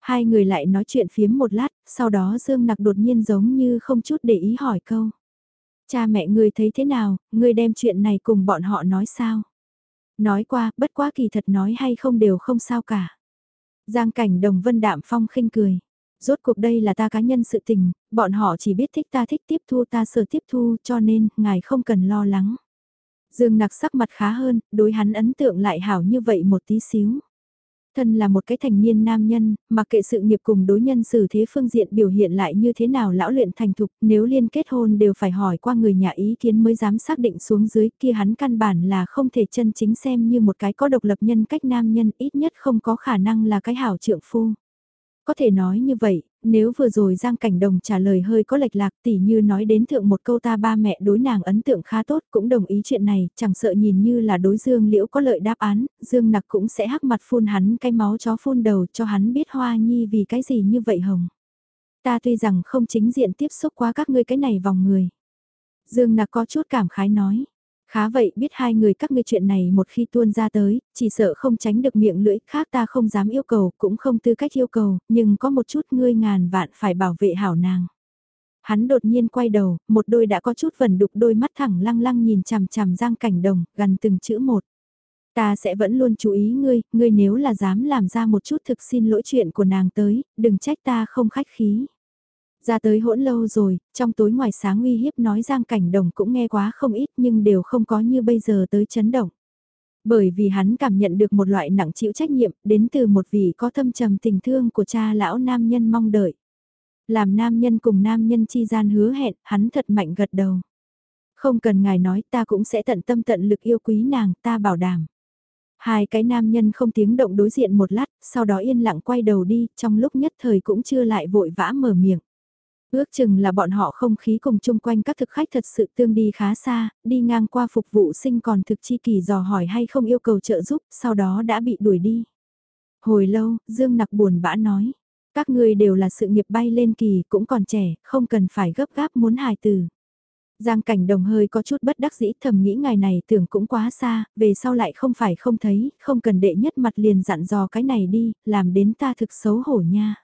Speaker 1: Hai người lại nói chuyện phiếm một lát, sau đó Dương Nặc đột nhiên giống như không chút để ý hỏi câu. Cha mẹ ngươi thấy thế nào, ngươi đem chuyện này cùng bọn họ nói sao? Nói qua, bất quá kỳ thật nói hay không đều không sao cả. Giang cảnh đồng vân đạm phong khinh cười. Rốt cuộc đây là ta cá nhân sự tình, bọn họ chỉ biết thích ta thích tiếp thu ta sở tiếp thu cho nên, ngài không cần lo lắng. Dương nặc sắc mặt khá hơn, đối hắn ấn tượng lại hảo như vậy một tí xíu. Thân là một cái thành niên nam nhân, mặc kệ sự nghiệp cùng đối nhân xử thế phương diện biểu hiện lại như thế nào lão luyện thành thục, nếu liên kết hôn đều phải hỏi qua người nhà ý kiến mới dám xác định xuống dưới kia hắn căn bản là không thể chân chính xem như một cái có độc lập nhân cách nam nhân ít nhất không có khả năng là cái hảo trượng phu. Có thể nói như vậy, nếu vừa rồi Giang Cảnh Đồng trả lời hơi có lệch lạc tỉ như nói đến thượng một câu ta ba mẹ đối nàng ấn tượng khá tốt cũng đồng ý chuyện này, chẳng sợ nhìn như là đối Dương Liễu có lợi đáp án, Dương Nặc cũng sẽ hắc mặt phun hắn cái máu chó phun đầu cho hắn biết Hoa Nhi vì cái gì như vậy hồng. Ta tuy rằng không chính diện tiếp xúc qua các ngươi cái này vòng người. Dương Nặc có chút cảm khái nói. Khá vậy biết hai người các ngươi chuyện này một khi tuôn ra tới, chỉ sợ không tránh được miệng lưỡi khác ta không dám yêu cầu, cũng không tư cách yêu cầu, nhưng có một chút ngươi ngàn vạn phải bảo vệ hảo nàng. Hắn đột nhiên quay đầu, một đôi đã có chút vần đục đôi mắt thẳng lăng lăng nhìn chằm chằm giang cảnh đồng, gần từng chữ một. Ta sẽ vẫn luôn chú ý ngươi, ngươi nếu là dám làm ra một chút thực xin lỗi chuyện của nàng tới, đừng trách ta không khách khí. Ra tới hỗn lâu rồi, trong tối ngoài sáng uy hiếp nói Giang Cảnh Đồng cũng nghe quá không ít nhưng đều không có như bây giờ tới chấn động. Bởi vì hắn cảm nhận được một loại nặng chịu trách nhiệm đến từ một vị có thâm trầm tình thương của cha lão nam nhân mong đợi. Làm nam nhân cùng nam nhân chi gian hứa hẹn, hắn thật mạnh gật đầu. Không cần ngài nói ta cũng sẽ tận tâm tận lực yêu quý nàng, ta bảo đảm. Hai cái nam nhân không tiếng động đối diện một lát, sau đó yên lặng quay đầu đi, trong lúc nhất thời cũng chưa lại vội vã mở miệng. Ước chừng là bọn họ không khí cùng chung quanh các thực khách thật sự tương đi khá xa, đi ngang qua phục vụ sinh còn thực chi kỳ dò hỏi hay không yêu cầu trợ giúp, sau đó đã bị đuổi đi. Hồi lâu, Dương Nặc buồn bã nói, các người đều là sự nghiệp bay lên kỳ cũng còn trẻ, không cần phải gấp gáp muốn hài từ. Giang cảnh đồng hơi có chút bất đắc dĩ thầm nghĩ ngày này tưởng cũng quá xa, về sau lại không phải không thấy, không cần đệ nhất mặt liền dặn dò cái này đi, làm đến ta thực xấu hổ nha.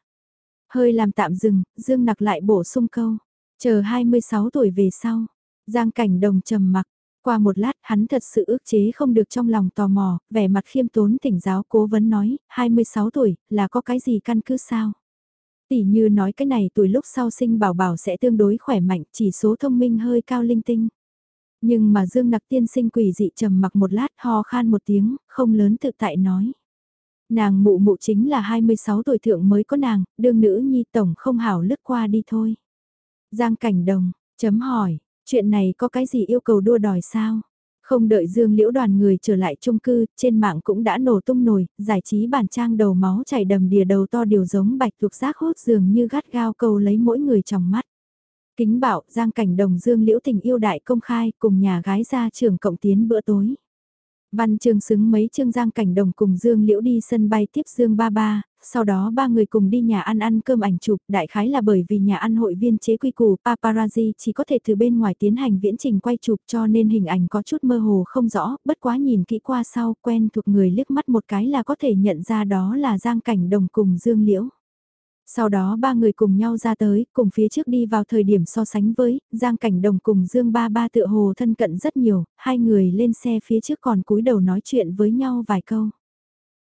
Speaker 1: Hơi làm tạm dừng, Dương Nặc lại bổ sung câu. Chờ 26 tuổi về sau. Giang cảnh đồng trầm mặc. Qua một lát hắn thật sự ước chế không được trong lòng tò mò, vẻ mặt khiêm tốn tỉnh giáo cố vấn nói, 26 tuổi, là có cái gì căn cứ sao? Tỷ như nói cái này tuổi lúc sau sinh bảo bảo sẽ tương đối khỏe mạnh, chỉ số thông minh hơi cao linh tinh. Nhưng mà Dương Nặc tiên sinh quỷ dị trầm mặc một lát ho khan một tiếng, không lớn tự tại nói. Nàng mụ mụ chính là 26 tuổi thượng mới có nàng, đương nữ nhi tổng không hảo lướt qua đi thôi. Giang cảnh đồng, chấm hỏi, chuyện này có cái gì yêu cầu đua đòi sao? Không đợi Dương Liễu đoàn người trở lại chung cư, trên mạng cũng đã nổ tung nổi, giải trí bản trang đầu máu chảy đầm đìa đầu to điều giống bạch thuộc giác hốt dường như gắt gao cầu lấy mỗi người trong mắt. Kính bảo, Giang Cảnh Đồng Dương Liễu tình yêu đại công khai cùng nhà gái ra trường cộng tiến bữa tối. Văn Trường xứng mấy chương Giang Cảnh Đồng cùng Dương Liễu đi sân bay tiếp Dương Ba Ba, sau đó ba người cùng đi nhà ăn ăn cơm ảnh chụp, đại khái là bởi vì nhà ăn hội viên chế quy củ paparazzi chỉ có thể từ bên ngoài tiến hành viễn trình quay chụp cho nên hình ảnh có chút mơ hồ không rõ, bất quá nhìn kỹ qua sau quen thuộc người liếc mắt một cái là có thể nhận ra đó là Giang Cảnh Đồng cùng Dương Liễu. Sau đó ba người cùng nhau ra tới, cùng phía trước đi vào thời điểm so sánh với, Giang Cảnh Đồng cùng Dương Ba Ba tựa hồ thân cận rất nhiều, hai người lên xe phía trước còn cúi đầu nói chuyện với nhau vài câu.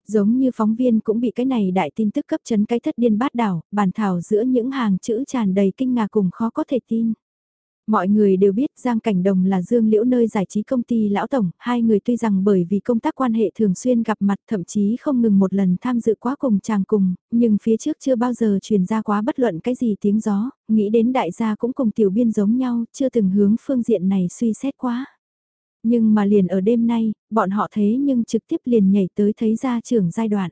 Speaker 1: Giống như phóng viên cũng bị cái này đại tin tức cấp chấn cái thất điên bát đảo, bàn thảo giữa những hàng chữ tràn đầy kinh ngạc cùng khó có thể tin. Mọi người đều biết Giang Cảnh Đồng là Dương Liễu nơi giải trí công ty Lão Tổng, hai người tuy rằng bởi vì công tác quan hệ thường xuyên gặp mặt thậm chí không ngừng một lần tham dự quá cùng chàng cùng, nhưng phía trước chưa bao giờ truyền ra quá bất luận cái gì tiếng gió, nghĩ đến đại gia cũng cùng tiểu biên giống nhau, chưa từng hướng phương diện này suy xét quá. Nhưng mà liền ở đêm nay, bọn họ thế nhưng trực tiếp liền nhảy tới thấy ra trưởng giai đoạn.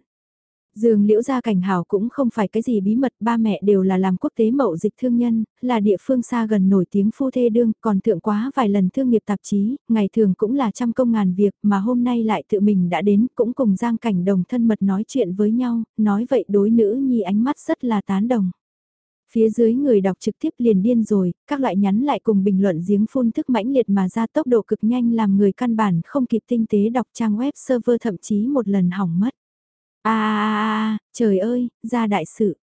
Speaker 1: Dương liễu gia cảnh hảo cũng không phải cái gì bí mật, ba mẹ đều là làm quốc tế mậu dịch thương nhân, là địa phương xa gần nổi tiếng phu thê đương, còn thượng quá vài lần thương nghiệp tạp chí, ngày thường cũng là trăm công ngàn việc mà hôm nay lại tự mình đã đến, cũng cùng Giang cảnh đồng thân mật nói chuyện với nhau, nói vậy đối nữ nhi ánh mắt rất là tán đồng. Phía dưới người đọc trực tiếp liền điên rồi, các loại nhắn lại cùng bình luận giếng phun thức mãnh liệt mà ra tốc độ cực nhanh làm người căn bản không kịp tinh tế đọc trang web server thậm chí một lần hỏng mất. À, trời ơi, ra đại sự.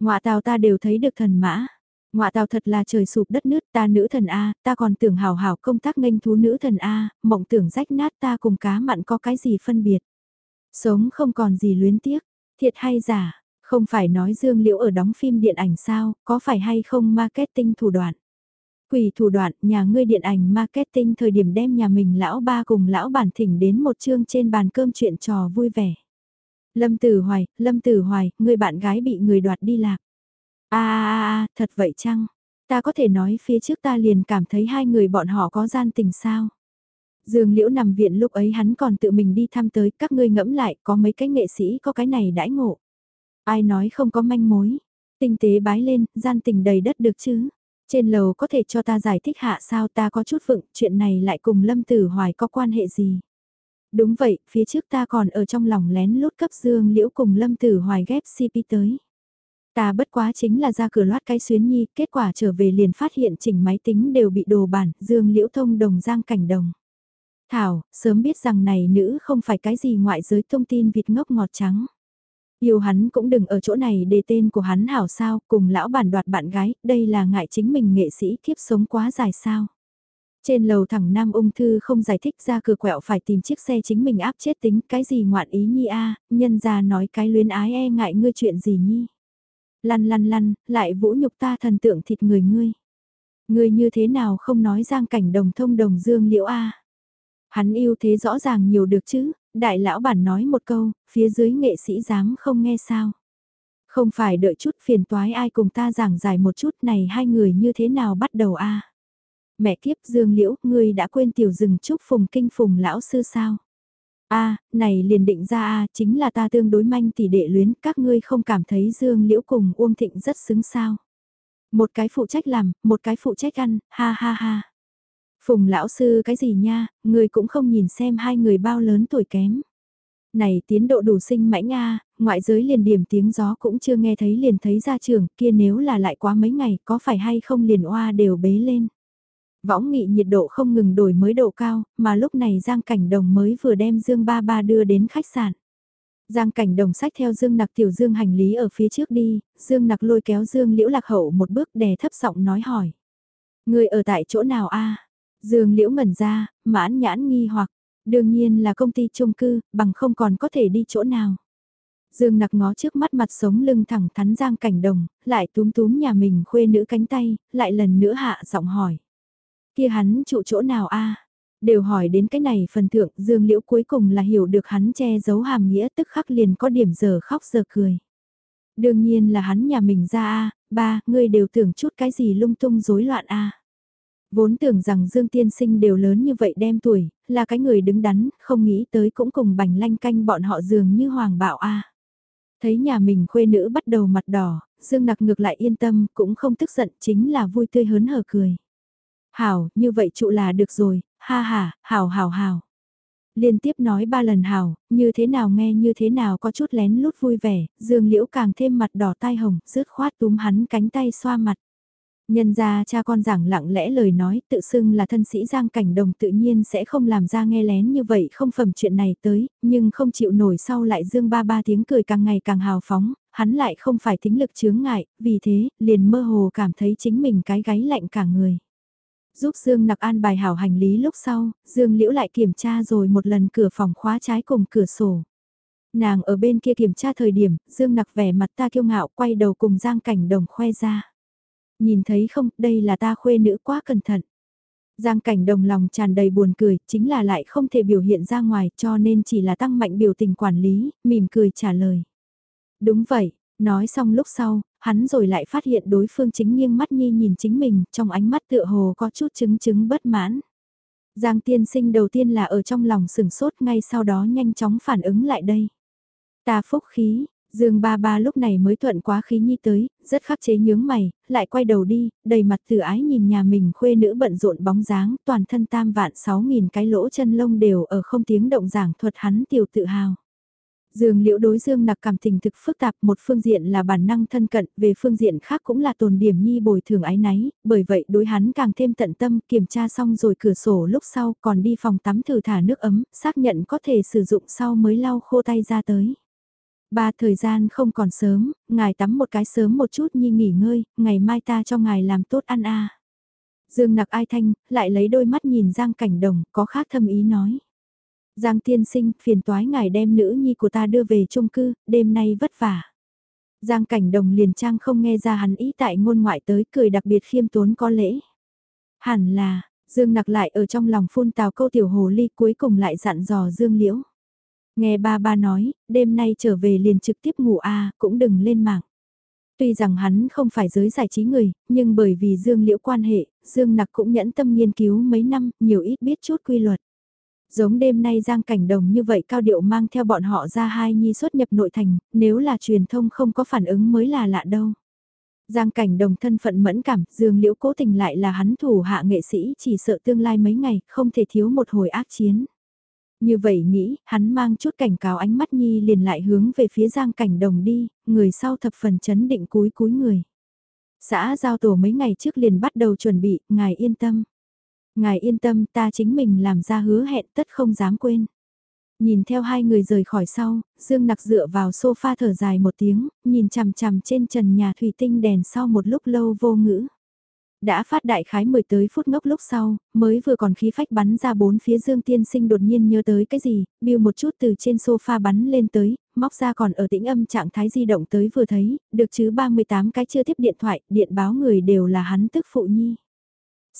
Speaker 1: Ngoạ tào ta đều thấy được thần mã. Ngoạ tào thật là trời sụp đất nước ta nữ thần A, ta còn tưởng hào hào công tác nghênh thú nữ thần A, mộng tưởng rách nát ta cùng cá mặn có cái gì phân biệt. Sống không còn gì luyến tiếc, thiệt hay giả, không phải nói Dương Liễu ở đóng phim điện ảnh sao, có phải hay không marketing thủ đoạn. Quỷ thủ đoạn, nhà ngươi điện ảnh marketing thời điểm đem nhà mình lão ba cùng lão bản thỉnh đến một chương trên bàn cơm chuyện trò vui vẻ. Lâm Tử Hoài, Lâm Tử Hoài, người bạn gái bị người đoạt đi lạc. À, à, à, à, thật vậy chăng? Ta có thể nói phía trước ta liền cảm thấy hai người bọn họ có gian tình sao? Dương Liễu nằm viện lúc ấy hắn còn tự mình đi thăm tới, các ngươi ngẫm lại, có mấy cái nghệ sĩ có cái này đãi ngộ. Ai nói không có manh mối? Tinh tế bái lên, gian tình đầy đất được chứ? Trên lầu có thể cho ta giải thích hạ sao ta có chút vựng, chuyện này lại cùng Lâm Tử Hoài có quan hệ gì? Đúng vậy, phía trước ta còn ở trong lòng lén lút cấp Dương Liễu cùng Lâm Tử Hoài ghép CP tới. Ta bất quá chính là ra cửa loát cái xuyến nhi, kết quả trở về liền phát hiện chỉnh máy tính đều bị đồ bản, Dương Liễu thông đồng giang cảnh đồng. Thảo, sớm biết rằng này nữ không phải cái gì ngoại giới thông tin vịt ngốc ngọt trắng. Yêu hắn cũng đừng ở chỗ này để tên của hắn hảo sao, cùng lão bản đoạt bạn gái, đây là ngại chính mình nghệ sĩ kiếp sống quá dài sao. Trên lầu thẳng nam ung thư không giải thích ra cửa quẹo phải tìm chiếc xe chính mình áp chết tính cái gì ngoạn ý nhi a nhân ra nói cái luyến ái e ngại ngươi chuyện gì nhi. Lăn lăn lăn, lại vũ nhục ta thần tượng thịt người ngươi. Ngươi như thế nào không nói giang cảnh đồng thông đồng dương liễu a Hắn yêu thế rõ ràng nhiều được chứ, đại lão bản nói một câu, phía dưới nghệ sĩ dám không nghe sao. Không phải đợi chút phiền toái ai cùng ta giảng giải một chút này hai người như thế nào bắt đầu a Mẹ kiếp Dương Liễu, ngươi đã quên tiểu rừng chúc phùng kinh phùng lão sư sao? a này liền định ra a chính là ta tương đối manh tỷ đệ luyến, các ngươi không cảm thấy Dương Liễu cùng Uông Thịnh rất xứng sao? Một cái phụ trách làm, một cái phụ trách ăn, ha ha ha. Phùng lão sư cái gì nha, ngươi cũng không nhìn xem hai người bao lớn tuổi kém. Này tiến độ đủ sinh mãnh a ngoại giới liền điểm tiếng gió cũng chưa nghe thấy liền thấy ra trường, kia nếu là lại quá mấy ngày có phải hay không liền oa đều bế lên. Võng nghị nhiệt độ không ngừng đổi mới độ cao, mà lúc này Giang Cảnh Đồng mới vừa đem Dương Ba Ba đưa đến khách sạn. Giang Cảnh Đồng sách theo Dương Nặc tiểu Dương hành lý ở phía trước đi, Dương Nặc lôi kéo Dương Liễu Lạc Hậu một bước đè thấp giọng nói hỏi. Người ở tại chỗ nào a? Dương Liễu ngẩn ra, mãn nhãn nghi hoặc, đương nhiên là công ty chung cư, bằng không còn có thể đi chỗ nào. Dương nặc ngó trước mắt mặt sống lưng thẳng thắn Giang Cảnh Đồng, lại túm túm nhà mình khuê nữ cánh tay, lại lần nữa hạ giọng hỏi. Kia hắn trụ chỗ nào a Đều hỏi đến cái này phần thượng Dương Liễu cuối cùng là hiểu được hắn che giấu hàm nghĩa tức khắc liền có điểm giờ khóc giờ cười. Đương nhiên là hắn nhà mình ra a ba, ngươi đều tưởng chút cái gì lung tung rối loạn a Vốn tưởng rằng Dương Tiên Sinh đều lớn như vậy đem tuổi, là cái người đứng đắn, không nghĩ tới cũng cùng bành lanh canh bọn họ dường như hoàng bạo a Thấy nhà mình khuê nữ bắt đầu mặt đỏ, Dương Nặc ngược lại yên tâm, cũng không tức giận, chính là vui tươi hớn hở cười. Hảo, như vậy trụ là được rồi, ha ha, hảo hảo hảo. Liên tiếp nói ba lần hảo, như thế nào nghe như thế nào có chút lén lút vui vẻ, Dương Liễu càng thêm mặt đỏ tai hồng, rứt khoát túm hắn cánh tay xoa mặt. Nhân ra cha con giảng lặng lẽ lời nói tự xưng là thân sĩ Giang Cảnh Đồng tự nhiên sẽ không làm ra nghe lén như vậy không phẩm chuyện này tới, nhưng không chịu nổi sau lại dương ba ba tiếng cười càng ngày càng hào phóng, hắn lại không phải tính lực chướng ngại, vì thế liền mơ hồ cảm thấy chính mình cái gáy lạnh cả người. Giúp Dương nặc an bài hảo hành lý lúc sau, Dương liễu lại kiểm tra rồi một lần cửa phòng khóa trái cùng cửa sổ. Nàng ở bên kia kiểm tra thời điểm, Dương nặc vẻ mặt ta kiêu ngạo quay đầu cùng Giang Cảnh Đồng khoe ra. Nhìn thấy không, đây là ta khuê nữ quá cẩn thận. Giang cảnh đồng lòng tràn đầy buồn cười, chính là lại không thể biểu hiện ra ngoài cho nên chỉ là tăng mạnh biểu tình quản lý, mỉm cười trả lời. Đúng vậy, nói xong lúc sau, hắn rồi lại phát hiện đối phương chính nghiêng mắt nhi nhìn chính mình, trong ánh mắt tựa hồ có chút chứng chứng bất mãn. Giang tiên sinh đầu tiên là ở trong lòng sừng sốt ngay sau đó nhanh chóng phản ứng lại đây. Ta phúc khí, Dương ba ba lúc này mới thuận quá khí nhi tới, rất khắc chế nhướng mày, lại quay đầu đi, đầy mặt từ ái nhìn nhà mình khuê nữ bận rộn bóng dáng, toàn thân tam vạn sáu nghìn cái lỗ chân lông đều ở không tiếng động giảng thuật hắn tiểu tự hào. Dương liễu đối Dương nặc cảm tình thực phức tạp một phương diện là bản năng thân cận, về phương diện khác cũng là tồn điểm nhi bồi thường ái náy, bởi vậy đối hắn càng thêm tận tâm kiểm tra xong rồi cửa sổ lúc sau còn đi phòng tắm thử thả nước ấm, xác nhận có thể sử dụng sau mới lau khô tay ra tới. Ba thời gian không còn sớm, ngài tắm một cái sớm một chút nhi nghỉ ngơi, ngày mai ta cho ngài làm tốt ăn a. Dương nặc ai thanh, lại lấy đôi mắt nhìn Giang Cảnh Đồng, có khác thâm ý nói. Giang tiên sinh, phiền toái ngài đem nữ nhi của ta đưa về chung cư, đêm nay vất vả. Giang Cảnh Đồng liền trang không nghe ra hắn ý tại ngôn ngoại tới cười đặc biệt khiêm tốn có lễ. Hẳn là, Dương nặc lại ở trong lòng phun tào câu tiểu hồ ly cuối cùng lại dặn dò Dương Liễu. Nghe ba ba nói, đêm nay trở về liền trực tiếp ngủ a cũng đừng lên mạng. Tuy rằng hắn không phải giới giải trí người, nhưng bởi vì Dương Liễu quan hệ, Dương Nặc cũng nhẫn tâm nghiên cứu mấy năm, nhiều ít biết chút quy luật. Giống đêm nay Giang Cảnh Đồng như vậy cao điệu mang theo bọn họ ra hai nhi xuất nhập nội thành, nếu là truyền thông không có phản ứng mới là lạ đâu. Giang Cảnh Đồng thân phận mẫn cảm, Dương Liễu cố tình lại là hắn thủ hạ nghệ sĩ chỉ sợ tương lai mấy ngày, không thể thiếu một hồi ác chiến. Như vậy nghĩ, hắn mang chút cảnh cáo ánh mắt Nhi liền lại hướng về phía Giang Cảnh Đồng đi, người sau thập phần chấn định cúi cúi người. Xã giao tổ mấy ngày trước liền bắt đầu chuẩn bị, ngài yên tâm. Ngài yên tâm ta chính mình làm ra hứa hẹn tất không dám quên. Nhìn theo hai người rời khỏi sau, Dương Nặc dựa vào sofa thở dài một tiếng, nhìn chằm chằm trên trần nhà thủy tinh đèn sau một lúc lâu vô ngữ. Đã phát đại khái 10 tới phút ngốc lúc sau, mới vừa còn khí phách bắn ra bốn phía Dương Tiên Sinh đột nhiên nhớ tới cái gì, biêu một chút từ trên sofa bắn lên tới, móc ra còn ở tĩnh âm trạng thái di động tới vừa thấy, được chứ 38 cái chưa tiếp điện thoại, điện báo người đều là hắn tức phụ nhi.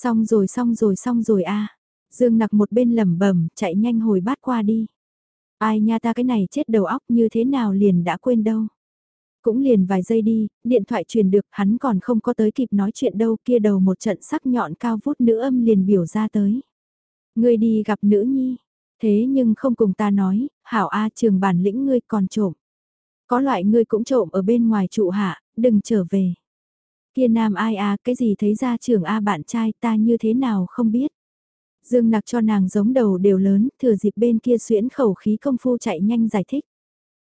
Speaker 1: Xong rồi xong rồi xong rồi a Dương nặc một bên lẩm bẩm chạy nhanh hồi bát qua đi. Ai nha ta cái này chết đầu óc như thế nào liền đã quên đâu. Cũng liền vài giây đi, điện thoại truyền được, hắn còn không có tới kịp nói chuyện đâu, kia đầu một trận sắc nhọn cao vút nữ âm liền biểu ra tới. Ngươi đi gặp nữ nhi, thế nhưng không cùng ta nói, hảo A trường bản lĩnh ngươi còn trộm. Có loại ngươi cũng trộm ở bên ngoài trụ hạ, đừng trở về. Kia nam ai à cái gì thấy ra trường A bạn trai ta như thế nào không biết. Dương nặc cho nàng giống đầu đều lớn, thừa dịp bên kia xuyễn khẩu khí công phu chạy nhanh giải thích.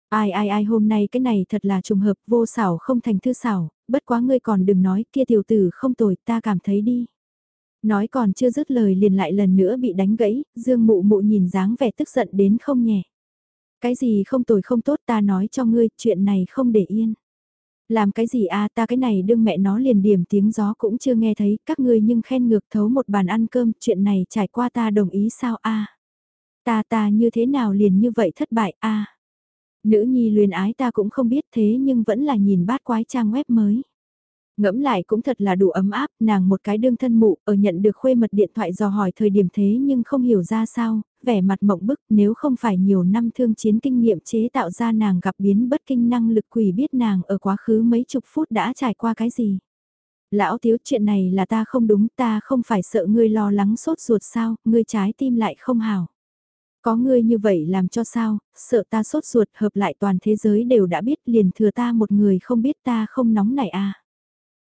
Speaker 1: Ai ai ai hôm nay cái này thật là trùng hợp vô xảo không thành thư xảo, bất quá ngươi còn đừng nói kia tiểu tử không tồi ta cảm thấy đi. Nói còn chưa dứt lời liền lại lần nữa bị đánh gãy, dương mụ mụ nhìn dáng vẻ tức giận đến không nhẹ. Cái gì không tồi không tốt ta nói cho ngươi, chuyện này không để yên. Làm cái gì a ta cái này đương mẹ nó liền điểm tiếng gió cũng chưa nghe thấy, các ngươi nhưng khen ngược thấu một bàn ăn cơm, chuyện này trải qua ta đồng ý sao a Ta ta như thế nào liền như vậy thất bại a Nữ nhi luyến ái ta cũng không biết thế nhưng vẫn là nhìn bát quái trang web mới. Ngẫm lại cũng thật là đủ ấm áp, nàng một cái đương thân mụ, ở nhận được khuê mật điện thoại dò hỏi thời điểm thế nhưng không hiểu ra sao, vẻ mặt mộng bức nếu không phải nhiều năm thương chiến kinh nghiệm chế tạo ra nàng gặp biến bất kinh năng lực quỷ biết nàng ở quá khứ mấy chục phút đã trải qua cái gì. Lão thiếu chuyện này là ta không đúng, ta không phải sợ ngươi lo lắng sốt ruột sao, ngươi trái tim lại không hào. Có ngươi như vậy làm cho sao, sợ ta sốt ruột hợp lại toàn thế giới đều đã biết liền thừa ta một người không biết ta không nóng này à.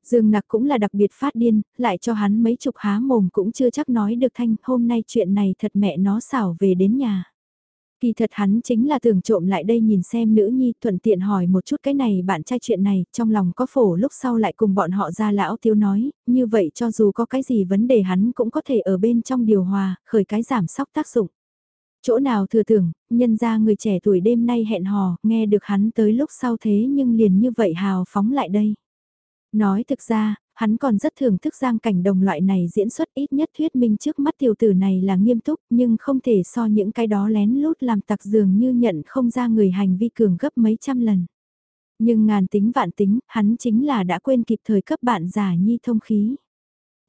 Speaker 1: Dương nặc cũng là đặc biệt phát điên, lại cho hắn mấy chục há mồm cũng chưa chắc nói được thanh, hôm nay chuyện này thật mẹ nó xảo về đến nhà. Kỳ thật hắn chính là tưởng trộm lại đây nhìn xem nữ nhi thuận tiện hỏi một chút cái này bạn trai chuyện này, trong lòng có phổ lúc sau lại cùng bọn họ ra lão tiêu nói, như vậy cho dù có cái gì vấn đề hắn cũng có thể ở bên trong điều hòa, khởi cái giảm sóc tác dụng. Chỗ nào thừa tưởng, nhân ra người trẻ tuổi đêm nay hẹn hò, nghe được hắn tới lúc sau thế nhưng liền như vậy hào phóng lại đây. Nói thực ra, hắn còn rất thưởng thức giang cảnh đồng loại này diễn xuất ít nhất thuyết minh trước mắt tiểu tử này là nghiêm túc nhưng không thể so những cái đó lén lút làm tặc dường như nhận không ra người hành vi cường gấp mấy trăm lần. Nhưng ngàn tính vạn tính, hắn chính là đã quên kịp thời cấp bạn giả nhi thông khí.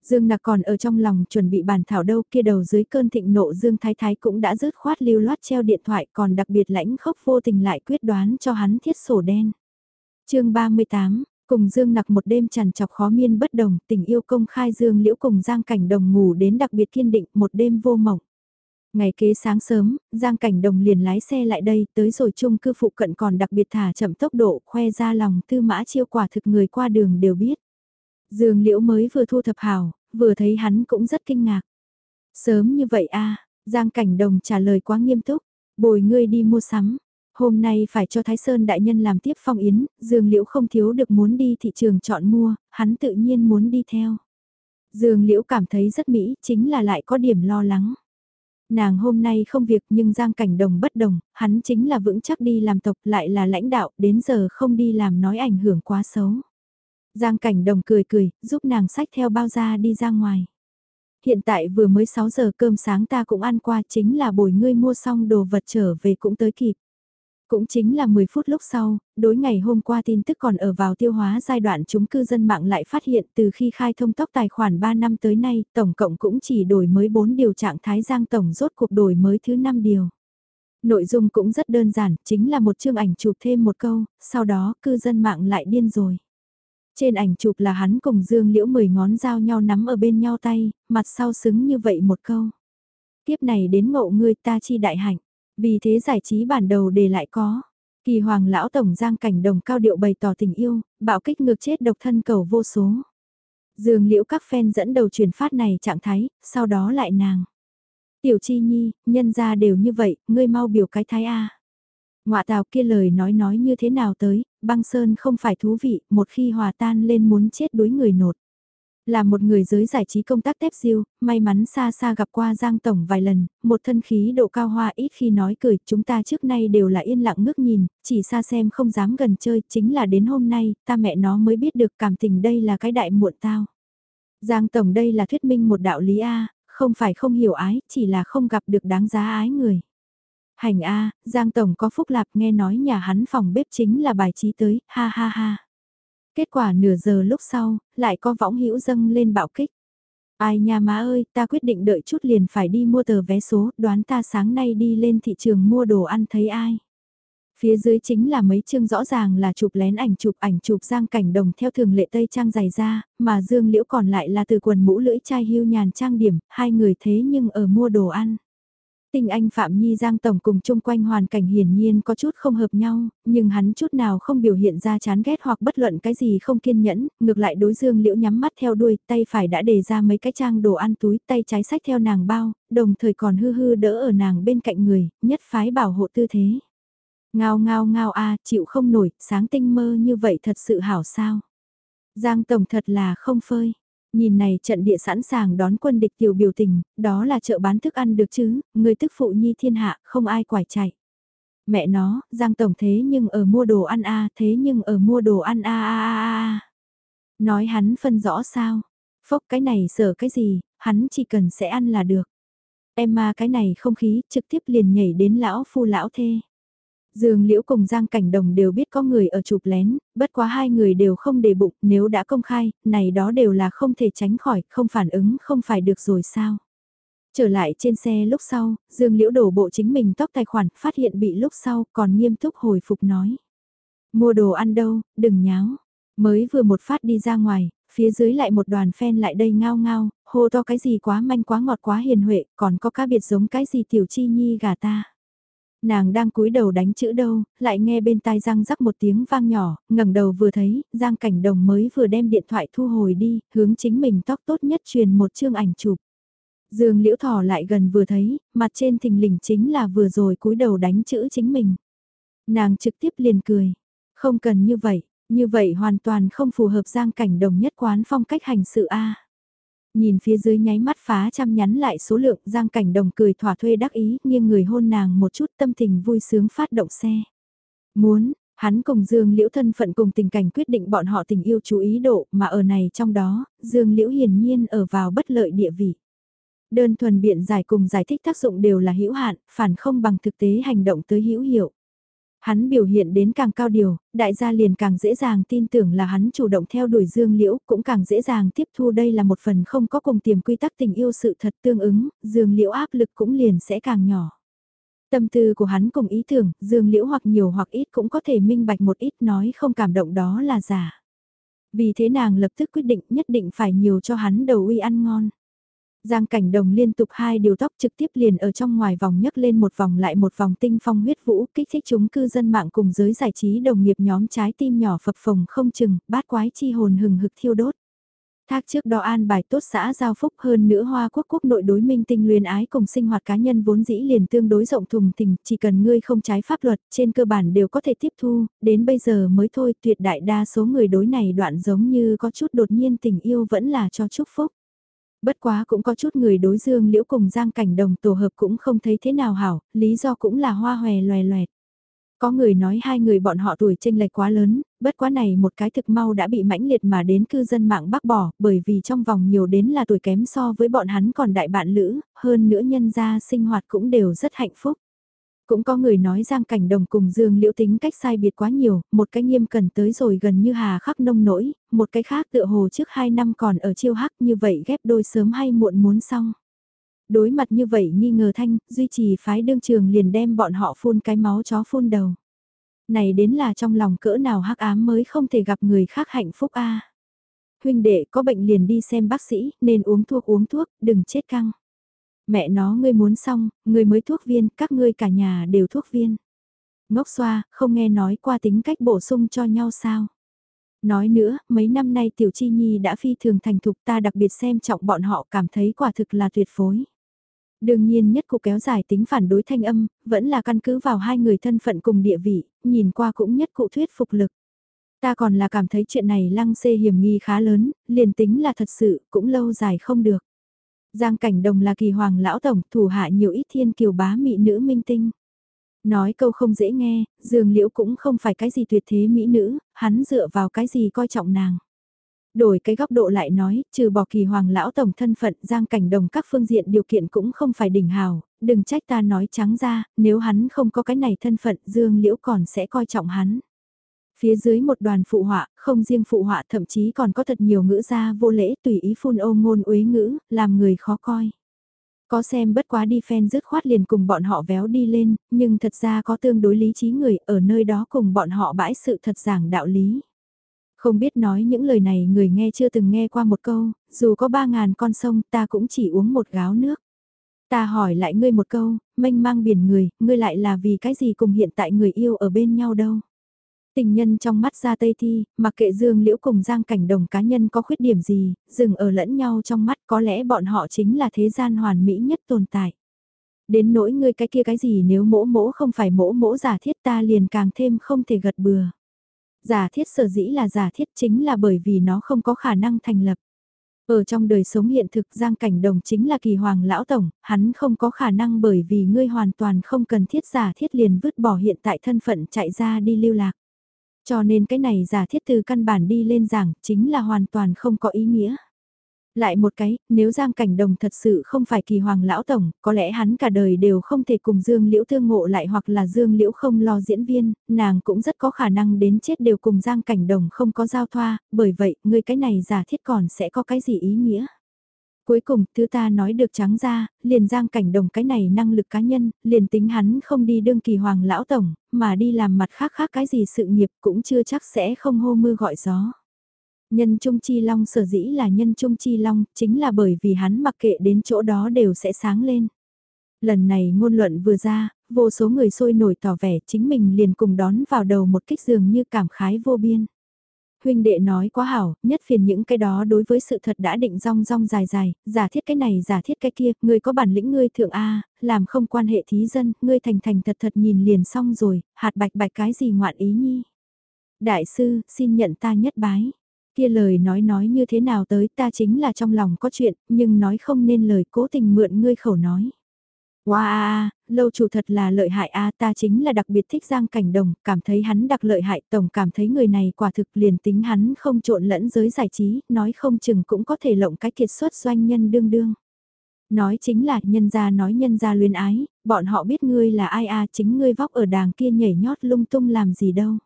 Speaker 1: Dương Nặc còn ở trong lòng chuẩn bị bàn thảo đâu kia đầu dưới cơn thịnh nộ Dương Thái Thái cũng đã rớt khoát lưu loát treo điện thoại còn đặc biệt lãnh khốc vô tình lại quyết đoán cho hắn thiết sổ đen. chương 38, Cùng Dương nặc một đêm tràn chọc khó miên bất đồng, tình yêu công khai Dương liễu cùng Giang Cảnh Đồng ngủ đến đặc biệt kiên định một đêm vô mộng. Ngày kế sáng sớm, Giang Cảnh Đồng liền lái xe lại đây, tới rồi chung cư phụ cận còn đặc biệt thả chậm tốc độ, khoe ra lòng tư mã chiêu quả thực người qua đường đều biết. Dương liễu mới vừa thu thập hào, vừa thấy hắn cũng rất kinh ngạc. Sớm như vậy a Giang Cảnh Đồng trả lời quá nghiêm túc, bồi ngươi đi mua sắm, Hôm nay phải cho Thái Sơn đại nhân làm tiếp phong yến, Dương Liễu không thiếu được muốn đi thị trường chọn mua, hắn tự nhiên muốn đi theo. Dương Liễu cảm thấy rất mỹ, chính là lại có điểm lo lắng. Nàng hôm nay không việc nhưng Giang Cảnh Đồng bất đồng, hắn chính là vững chắc đi làm tộc lại là lãnh đạo, đến giờ không đi làm nói ảnh hưởng quá xấu. Giang Cảnh Đồng cười cười, giúp nàng sách theo bao ra đi ra ngoài. Hiện tại vừa mới 6 giờ cơm sáng ta cũng ăn qua chính là bồi ngươi mua xong đồ vật trở về cũng tới kịp. Cũng chính là 10 phút lúc sau, đối ngày hôm qua tin tức còn ở vào tiêu hóa giai đoạn chúng cư dân mạng lại phát hiện từ khi khai thông tóc tài khoản 3 năm tới nay, tổng cộng cũng chỉ đổi mới 4 điều trạng thái giang tổng rốt cuộc đổi mới thứ 5 điều. Nội dung cũng rất đơn giản, chính là một chương ảnh chụp thêm một câu, sau đó cư dân mạng lại điên rồi. Trên ảnh chụp là hắn cùng Dương Liễu mười ngón dao nhau nắm ở bên nhau tay, mặt sau xứng như vậy một câu. Kiếp này đến ngộ ngươi ta chi đại hạnh. Vì thế giải trí bản đầu để lại có. Kỳ hoàng lão tổng giang cảnh đồng cao điệu bày tỏ tình yêu, bạo kích ngược chết độc thân cầu vô số. Dường liễu các fan dẫn đầu truyền phát này trạng thái, sau đó lại nàng. Tiểu chi nhi, nhân ra đều như vậy, ngươi mau biểu cái thái A. Ngoạ tào kia lời nói nói như thế nào tới, băng sơn không phải thú vị, một khi hòa tan lên muốn chết đuối người nột. Là một người giới giải trí công tác tép diêu, may mắn xa xa gặp qua Giang Tổng vài lần, một thân khí độ cao hoa ít khi nói cười, chúng ta trước nay đều là yên lặng ngước nhìn, chỉ xa xem không dám gần chơi, chính là đến hôm nay, ta mẹ nó mới biết được cảm tình đây là cái đại muộn tao. Giang Tổng đây là thuyết minh một đạo lý A, không phải không hiểu ái, chỉ là không gặp được đáng giá ái người. Hành A, Giang Tổng có phúc lạp nghe nói nhà hắn phòng bếp chính là bài trí tới, ha ha ha. Kết quả nửa giờ lúc sau, lại có võng hữu dâng lên bạo kích. Ai nha má ơi, ta quyết định đợi chút liền phải đi mua tờ vé số, đoán ta sáng nay đi lên thị trường mua đồ ăn thấy ai. Phía dưới chính là mấy chương rõ ràng là chụp lén ảnh chụp ảnh chụp giang cảnh đồng theo thường lệ tây trang dày ra, mà dương liễu còn lại là từ quần mũ lưỡi chai hưu nhàn trang điểm, hai người thế nhưng ở mua đồ ăn. Tinh anh Phạm Nhi Giang Tổng cùng chung quanh hoàn cảnh hiển nhiên có chút không hợp nhau, nhưng hắn chút nào không biểu hiện ra chán ghét hoặc bất luận cái gì không kiên nhẫn, ngược lại đối dương liễu nhắm mắt theo đuôi, tay phải đã đề ra mấy cái trang đồ ăn túi, tay trái sách theo nàng bao, đồng thời còn hư hư đỡ ở nàng bên cạnh người, nhất phái bảo hộ tư thế. Ngao ngao ngao a chịu không nổi, sáng tinh mơ như vậy thật sự hảo sao. Giang Tổng thật là không phơi. Nhìn này trận địa sẵn sàng đón quân địch tiểu biểu tình, đó là chợ bán thức ăn được chứ, người tức phụ nhi thiên hạ, không ai quải chạy. Mẹ nó, Giang Tổng thế nhưng ở mua đồ ăn a thế nhưng ở mua đồ ăn a a a a. Nói hắn phân rõ sao, phốc cái này sợ cái gì, hắn chỉ cần sẽ ăn là được. Em mà cái này không khí trực tiếp liền nhảy đến lão phu lão thê. Dương Liễu cùng Giang Cảnh Đồng đều biết có người ở chụp lén, bất quá hai người đều không đề bụng, nếu đã công khai, này đó đều là không thể tránh khỏi, không phản ứng không phải được rồi sao. Trở lại trên xe lúc sau, Dương Liễu đổ bộ chính mình tóc tài khoản, phát hiện bị lúc sau, còn nghiêm túc hồi phục nói. Mua đồ ăn đâu, đừng nháo. Mới vừa một phát đi ra ngoài, phía dưới lại một đoàn phen lại đây ngao ngao, hô to cái gì quá manh quá ngọt quá hiền huệ, còn có cá biệt giống cái gì tiểu chi nhi gà ta. Nàng đang cúi đầu đánh chữ đâu, lại nghe bên tai răng rắc một tiếng vang nhỏ, ngẩng đầu vừa thấy, Giang Cảnh Đồng mới vừa đem điện thoại thu hồi đi, hướng chính mình tóc tốt nhất truyền một chương ảnh chụp. Dương Liễu Thỏ lại gần vừa thấy, mặt trên thình lình chính là vừa rồi cúi đầu đánh chữ chính mình. Nàng trực tiếp liền cười, không cần như vậy, như vậy hoàn toàn không phù hợp Giang Cảnh Đồng nhất quán phong cách hành sự A. Nhìn phía dưới nháy mắt phá chăm nhắn lại số lượng Giang Cảnh Đồng cười thỏa thuê đắc ý nghiêng người hôn nàng một chút tâm tình vui sướng phát động xe. Muốn, hắn cùng Dương Liễu thân phận cùng tình cảnh quyết định bọn họ tình yêu chú ý độ mà ở này trong đó, Dương Liễu hiển nhiên ở vào bất lợi địa vị. Đơn thuần biện giải cùng giải thích tác dụng đều là hữu hạn, phản không bằng thực tế hành động tới hữu hiệu. Hắn biểu hiện đến càng cao điều, đại gia liền càng dễ dàng tin tưởng là hắn chủ động theo đuổi Dương Liễu, cũng càng dễ dàng tiếp thu đây là một phần không có cùng tiềm quy tắc tình yêu sự thật tương ứng, Dương Liễu áp lực cũng liền sẽ càng nhỏ. Tâm tư của hắn cùng ý tưởng, Dương Liễu hoặc nhiều hoặc ít cũng có thể minh bạch một ít nói không cảm động đó là giả. Vì thế nàng lập tức quyết định nhất định phải nhiều cho hắn đầu uy ăn ngon. Giang cảnh đồng liên tục hai điều tóc trực tiếp liền ở trong ngoài vòng nhấc lên một vòng lại một vòng tinh phong huyết vũ kích thích chúng cư dân mạng cùng giới giải trí đồng nghiệp nhóm trái tim nhỏ phập phồng không chừng, bát quái chi hồn hừng hực thiêu đốt. Thác trước đó an bài tốt xã giao phúc hơn nữa Hoa Quốc quốc nội đối minh tinh luyến ái cùng sinh hoạt cá nhân vốn dĩ liền tương đối rộng thùng tình, chỉ cần ngươi không trái pháp luật, trên cơ bản đều có thể tiếp thu, đến bây giờ mới thôi tuyệt đại đa số người đối này đoạn giống như có chút đột nhiên tình yêu vẫn là cho chúc phúc. Bất quá cũng có chút người đối dương liễu cùng giang cảnh đồng tổ hợp cũng không thấy thế nào hảo, lý do cũng là hoa hòe loè loẹt. Có người nói hai người bọn họ tuổi tranh lệch quá lớn, bất quá này một cái thực mau đã bị mãnh liệt mà đến cư dân mạng bác bỏ, bởi vì trong vòng nhiều đến là tuổi kém so với bọn hắn còn đại bạn lữ, hơn nữa nhân gia sinh hoạt cũng đều rất hạnh phúc. Cũng có người nói Giang Cảnh Đồng cùng Dương Liễu tính cách sai biệt quá nhiều, một cái nghiêm cần tới rồi gần như hà khắc nông nỗi, một cái khác tựa hồ trước hai năm còn ở chiêu hắc như vậy ghép đôi sớm hay muộn muốn xong. Đối mặt như vậy nghi ngờ thanh, duy trì phái đương trường liền đem bọn họ phun cái máu chó phun đầu. Này đến là trong lòng cỡ nào hắc ám mới không thể gặp người khác hạnh phúc a Huynh đệ có bệnh liền đi xem bác sĩ, nên uống thuốc uống thuốc, đừng chết căng. Mẹ nó ngươi muốn xong, ngươi mới thuốc viên, các ngươi cả nhà đều thuốc viên. Ngốc xoa, không nghe nói qua tính cách bổ sung cho nhau sao. Nói nữa, mấy năm nay Tiểu Chi Nhi đã phi thường thành thục ta đặc biệt xem trọng bọn họ cảm thấy quả thực là tuyệt phối. Đương nhiên nhất cụ kéo dài tính phản đối thanh âm, vẫn là căn cứ vào hai người thân phận cùng địa vị, nhìn qua cũng nhất cụ thuyết phục lực. Ta còn là cảm thấy chuyện này lăng xê hiểm nghi khá lớn, liền tính là thật sự, cũng lâu dài không được. Giang Cảnh Đồng là kỳ hoàng lão tổng, thủ hạ nhiều ít thiên kiều bá mỹ nữ minh tinh. Nói câu không dễ nghe, Dương Liễu cũng không phải cái gì tuyệt thế mỹ nữ, hắn dựa vào cái gì coi trọng nàng. Đổi cái góc độ lại nói, trừ bỏ kỳ hoàng lão tổng thân phận Giang Cảnh Đồng các phương diện điều kiện cũng không phải đỉnh hào, đừng trách ta nói trắng ra, nếu hắn không có cái này thân phận Dương Liễu còn sẽ coi trọng hắn. Phía dưới một đoàn phụ họa, không riêng phụ họa thậm chí còn có thật nhiều ngữ gia vô lễ tùy ý phun ô ngôn uế ngữ, làm người khó coi. Có xem bất quá đi fan dứt khoát liền cùng bọn họ véo đi lên, nhưng thật ra có tương đối lý trí người ở nơi đó cùng bọn họ bãi sự thật giảng đạo lý. Không biết nói những lời này người nghe chưa từng nghe qua một câu, dù có ba ngàn con sông ta cũng chỉ uống một gáo nước. Ta hỏi lại ngươi một câu, mênh mang biển người, ngươi lại là vì cái gì cùng hiện tại người yêu ở bên nhau đâu. Tình nhân trong mắt ra Tây Thi, mặc kệ Dương Liễu cùng Giang Cảnh Đồng cá nhân có khuyết điểm gì, dừng ở lẫn nhau trong mắt có lẽ bọn họ chính là thế gian hoàn mỹ nhất tồn tại. Đến nỗi ngươi cái kia cái gì nếu mỗ mỗ không phải mỗ mỗ giả thiết ta liền càng thêm không thể gật bừa. Giả thiết sở dĩ là giả thiết chính là bởi vì nó không có khả năng thành lập. Ở trong đời sống hiện thực Giang Cảnh Đồng chính là kỳ hoàng lão tổng, hắn không có khả năng bởi vì ngươi hoàn toàn không cần thiết giả thiết liền vứt bỏ hiện tại thân phận chạy ra đi lưu lạc. Cho nên cái này giả thiết từ căn bản đi lên giảng chính là hoàn toàn không có ý nghĩa. Lại một cái, nếu Giang Cảnh Đồng thật sự không phải kỳ hoàng lão tổng, có lẽ hắn cả đời đều không thể cùng Dương Liễu Thương ngộ lại hoặc là Dương Liễu không lo diễn viên, nàng cũng rất có khả năng đến chết đều cùng Giang Cảnh Đồng không có giao thoa, bởi vậy, người cái này giả thiết còn sẽ có cái gì ý nghĩa. Cuối cùng, thứ ta nói được trắng ra, liền Giang Cảnh Đồng cái này năng lực cá nhân, liền tính hắn không đi đương kỳ hoàng lão tổng, mà đi làm mặt khác khác cái gì sự nghiệp cũng chưa chắc sẽ không hô mưa gọi gió. Nhân Trung Chi Long sở dĩ là nhân Trung Chi Long, chính là bởi vì hắn mặc kệ đến chỗ đó đều sẽ sáng lên. Lần này ngôn luận vừa ra, vô số người sôi nổi tỏ vẻ chính mình liền cùng đón vào đầu một kích giường như cảm khái vô biên. Huynh đệ nói quá hảo, nhất phiền những cái đó đối với sự thật đã định rong rong dài dài, giả thiết cái này giả thiết cái kia, Ngươi có bản lĩnh ngươi thượng A, làm không quan hệ thí dân, ngươi thành thành thật thật nhìn liền xong rồi, hạt bạch bạch cái gì ngoạn ý nhi. Đại sư, xin nhận ta nhất bái. Kia lời nói nói như thế nào tới ta chính là trong lòng có chuyện, nhưng nói không nên lời cố tình mượn ngươi khẩu nói. Wow, lâu chủ thật là lợi hại a ta chính là đặc biệt thích Giang Cảnh Đồng, cảm thấy hắn đặc lợi hại tổng cảm thấy người này quả thực liền tính hắn không trộn lẫn giới giải trí, nói không chừng cũng có thể lộng cái kiệt xuất doanh nhân đương đương. Nói chính là nhân gia nói nhân gia luyến ái, bọn họ biết ngươi là ai a chính ngươi vóc ở đàng kia nhảy nhót lung tung làm gì đâu.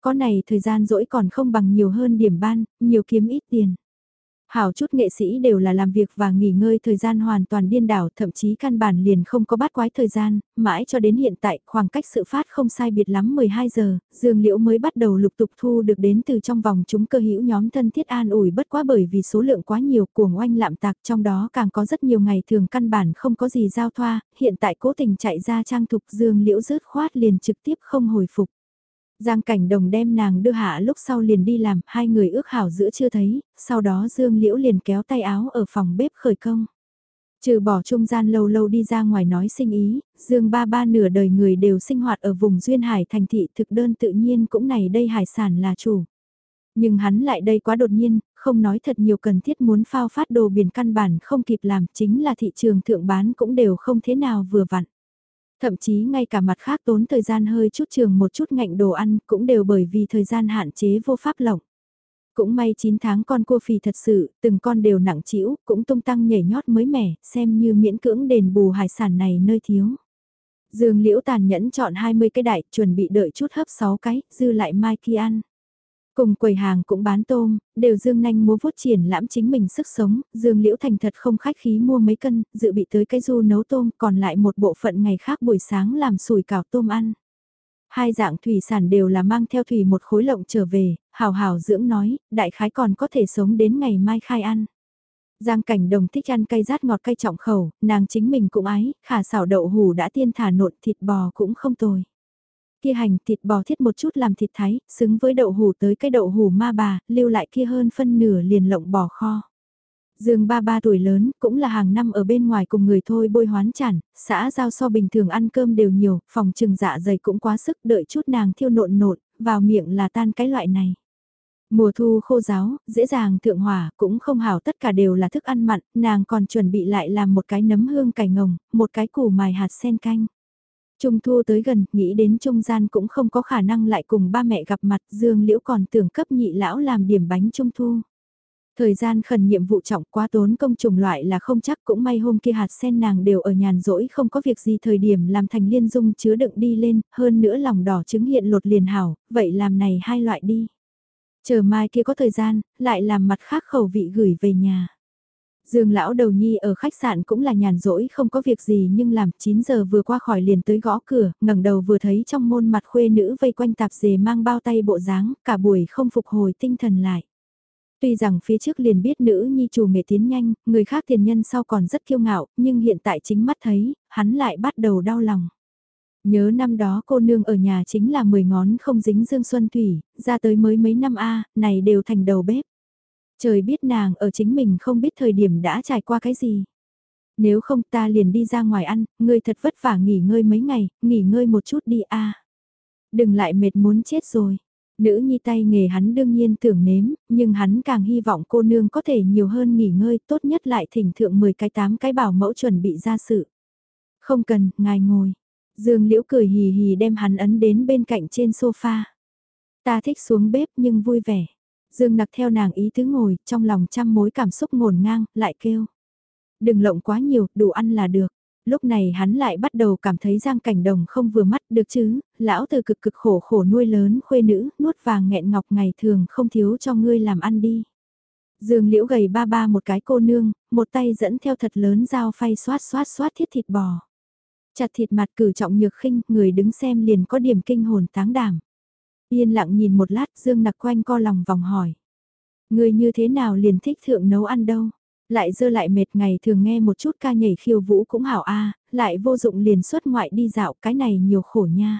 Speaker 1: Có này thời gian rỗi còn không bằng nhiều hơn điểm ban, nhiều kiếm ít tiền. Hảo chút nghệ sĩ đều là làm việc và nghỉ ngơi thời gian hoàn toàn điên đảo, thậm chí căn bản liền không có bắt quái thời gian, mãi cho đến hiện tại khoảng cách sự phát không sai biệt lắm 12 giờ, Dương Liễu mới bắt đầu lục tục thu được đến từ trong vòng chúng cơ hữu nhóm thân thiết an ủi bất quá bởi vì số lượng quá nhiều cuồng oanh lạm tạc trong đó càng có rất nhiều ngày thường căn bản không có gì giao thoa, hiện tại cố tình chạy ra trang thục Dương Liễu rớt khoát liền trực tiếp không hồi phục. Giang cảnh đồng đem nàng đưa hạ lúc sau liền đi làm, hai người ước hảo giữa chưa thấy, sau đó Dương Liễu liền kéo tay áo ở phòng bếp khởi công. Trừ bỏ trung gian lâu lâu đi ra ngoài nói sinh ý, Dương ba ba nửa đời người đều sinh hoạt ở vùng duyên hải thành thị thực đơn tự nhiên cũng này đây hải sản là chủ. Nhưng hắn lại đây quá đột nhiên, không nói thật nhiều cần thiết muốn phao phát đồ biển căn bản không kịp làm chính là thị trường thượng bán cũng đều không thế nào vừa vặn. Thậm chí ngay cả mặt khác tốn thời gian hơi chút trường một chút ngạnh đồ ăn cũng đều bởi vì thời gian hạn chế vô pháp lộng. Cũng may 9 tháng con cua phì thật sự, từng con đều nặng chịu, cũng tung tăng nhảy nhót mới mẻ, xem như miễn cưỡng đền bù hải sản này nơi thiếu. Dương liễu tàn nhẫn chọn 20 cái đại, chuẩn bị đợi chút hấp 6 cái, dư lại mai kia ăn. Cùng quầy hàng cũng bán tôm, đều dương nanh múa vuốt triển lãm chính mình sức sống, dương liễu thành thật không khách khí mua mấy cân, dự bị tới cái du nấu tôm, còn lại một bộ phận ngày khác buổi sáng làm sủi cảo tôm ăn. Hai dạng thủy sản đều là mang theo thủy một khối lộng trở về, hào hào dưỡng nói, đại khái còn có thể sống đến ngày mai khai ăn. Giang cảnh đồng thích ăn cay rát ngọt cay trọng khẩu, nàng chính mình cũng ái, khả xảo đậu hủ đã tiên thả nộn thịt bò cũng không tồi kia hành thịt bò thiết một chút làm thịt thái, xứng với đậu hủ tới cái đậu hủ ma bà, lưu lại kia hơn phân nửa liền lộng bò kho. Dương ba ba tuổi lớn, cũng là hàng năm ở bên ngoài cùng người thôi bôi hoán chản, xã giao so bình thường ăn cơm đều nhiều, phòng trừng dạ dày cũng quá sức đợi chút nàng thiêu nộn nộn, vào miệng là tan cái loại này. Mùa thu khô giáo, dễ dàng thượng hỏa, cũng không hảo tất cả đều là thức ăn mặn, nàng còn chuẩn bị lại làm một cái nấm hương cải ngồng, một cái củ mài hạt sen canh. Trung thu tới gần, nghĩ đến trung gian cũng không có khả năng lại cùng ba mẹ gặp mặt, Dương Liễu còn tưởng cấp nhị lão làm điểm bánh trung thu. Thời gian khẩn nhiệm vụ trọng quá tốn công trùng loại là không chắc cũng may hôm kia hạt sen nàng đều ở nhàn rỗi không có việc gì thời điểm làm thành liên dung chứa đựng đi lên, hơn nữa lòng đỏ chứng hiện lột liền hảo, vậy làm này hai loại đi. Chờ mai kia có thời gian, lại làm mặt khác khẩu vị gửi về nhà. Dương lão đầu nhi ở khách sạn cũng là nhàn rỗi không có việc gì nhưng làm 9 giờ vừa qua khỏi liền tới gõ cửa, ngẩng đầu vừa thấy trong môn mặt khuê nữ vây quanh tạp dề mang bao tay bộ dáng, cả buổi không phục hồi tinh thần lại. Tuy rằng phía trước liền biết nữ nhi chủ nghệ tiến nhanh, người khác tiền nhân sau còn rất kiêu ngạo, nhưng hiện tại chính mắt thấy, hắn lại bắt đầu đau lòng. Nhớ năm đó cô nương ở nhà chính là 10 ngón không dính dương xuân thủy, ra tới mới mấy năm A, này đều thành đầu bếp. Trời biết nàng ở chính mình không biết thời điểm đã trải qua cái gì. Nếu không ta liền đi ra ngoài ăn, ngươi thật vất vả nghỉ ngơi mấy ngày, nghỉ ngơi một chút đi a. Đừng lại mệt muốn chết rồi. Nữ nhi tay nghề hắn đương nhiên tưởng nếm, nhưng hắn càng hy vọng cô nương có thể nhiều hơn nghỉ ngơi, tốt nhất lại thỉnh thượng 10 cái 8 cái bảo mẫu chuẩn bị ra sự. Không cần, ngài ngồi. Dương Liễu cười hì hì đem hắn ấn đến bên cạnh trên sofa. Ta thích xuống bếp nhưng vui vẻ. Dương nặc theo nàng ý tứ ngồi, trong lòng trăm mối cảm xúc ngổn ngang, lại kêu. Đừng lộng quá nhiều, đủ ăn là được. Lúc này hắn lại bắt đầu cảm thấy Giang Cảnh Đồng không vừa mắt được chứ, lão từ cực cực khổ khổ nuôi lớn khuê nữ, nuốt vàng nghẹn ngọc ngày thường không thiếu cho ngươi làm ăn đi. Dương liễu gầy ba ba một cái cô nương, một tay dẫn theo thật lớn dao phay xoát xoát xoát thiết thịt bò. Chặt thịt mặt cử trọng nhược khinh, người đứng xem liền có điểm kinh hồn táng đảm. Yên lặng nhìn một lát Dương nặc quanh co lòng vòng hỏi. Người như thế nào liền thích thượng nấu ăn đâu? Lại dơ lại mệt ngày thường nghe một chút ca nhảy khiêu vũ cũng hảo a lại vô dụng liền xuất ngoại đi dạo cái này nhiều khổ nha.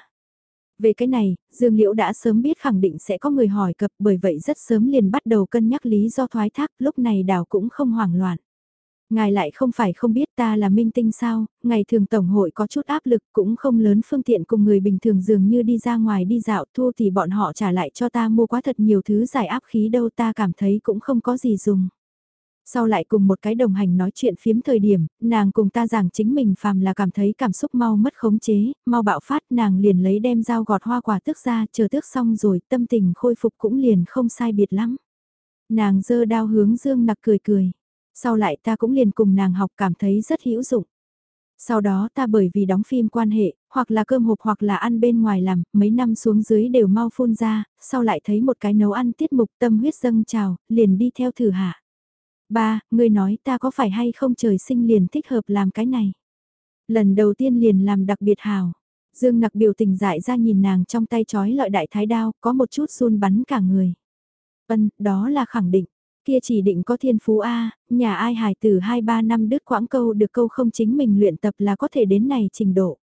Speaker 1: Về cái này, Dương Liễu đã sớm biết khẳng định sẽ có người hỏi cập bởi vậy rất sớm liền bắt đầu cân nhắc lý do thoái thác lúc này Đào cũng không hoảng loạn. Ngài lại không phải không biết ta là minh tinh sao, ngày thường tổng hội có chút áp lực cũng không lớn phương tiện cùng người bình thường dường như đi ra ngoài đi dạo thu thì bọn họ trả lại cho ta mua quá thật nhiều thứ giải áp khí đâu ta cảm thấy cũng không có gì dùng. Sau lại cùng một cái đồng hành nói chuyện phiếm thời điểm, nàng cùng ta rằng chính mình phàm là cảm thấy cảm xúc mau mất khống chế, mau bạo phát nàng liền lấy đem dao gọt hoa quả tước ra chờ tước xong rồi tâm tình khôi phục cũng liền không sai biệt lắm. Nàng dơ đao hướng dương nặc cười cười. Sau lại ta cũng liền cùng nàng học cảm thấy rất hữu dụng. Sau đó ta bởi vì đóng phim quan hệ, hoặc là cơm hộp hoặc là ăn bên ngoài làm, mấy năm xuống dưới đều mau phun ra, sau lại thấy một cái nấu ăn tiết mục tâm huyết dâng trào, liền đi theo thử hạ. Ba, ngươi nói ta có phải hay không trời sinh liền thích hợp làm cái này. Lần đầu tiên liền làm đặc biệt hào. Dương nặc biểu tình dại ra nhìn nàng trong tay chói lọi đại thái đao, có một chút run bắn cả người. vân đó là khẳng định. Kia chỉ định có thiên phú A, nhà ai hài từ 2-3 năm đứt quãng câu được câu không chính mình luyện tập là có thể đến này trình độ.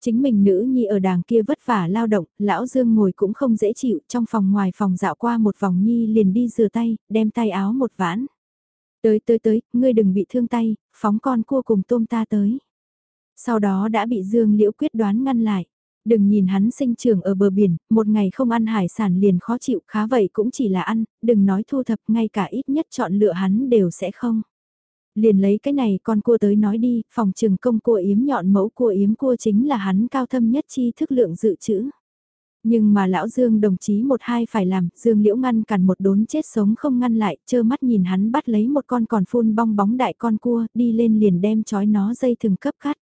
Speaker 1: Chính mình nữ nhi ở đàng kia vất vả lao động, lão Dương ngồi cũng không dễ chịu, trong phòng ngoài phòng dạo qua một vòng nhi liền đi rửa tay, đem tay áo một vãn. Tới tới tới, ngươi đừng bị thương tay, phóng con cua cùng tôm ta tới. Sau đó đã bị Dương Liễu quyết đoán ngăn lại. Đừng nhìn hắn sinh trưởng ở bờ biển, một ngày không ăn hải sản liền khó chịu khá vậy cũng chỉ là ăn, đừng nói thu thập ngay cả ít nhất chọn lựa hắn đều sẽ không. Liền lấy cái này con cua tới nói đi, phòng trường công cua yếm nhọn mẫu cua yếm cua chính là hắn cao thâm nhất chi thức lượng dự trữ. Nhưng mà lão Dương đồng chí một hai phải làm, Dương Liễu ngăn cản một đốn chết sống không ngăn lại, chơ mắt nhìn hắn bắt lấy một con còn phun bong bóng đại con cua, đi lên liền đem chói nó dây thừng cấp cắt.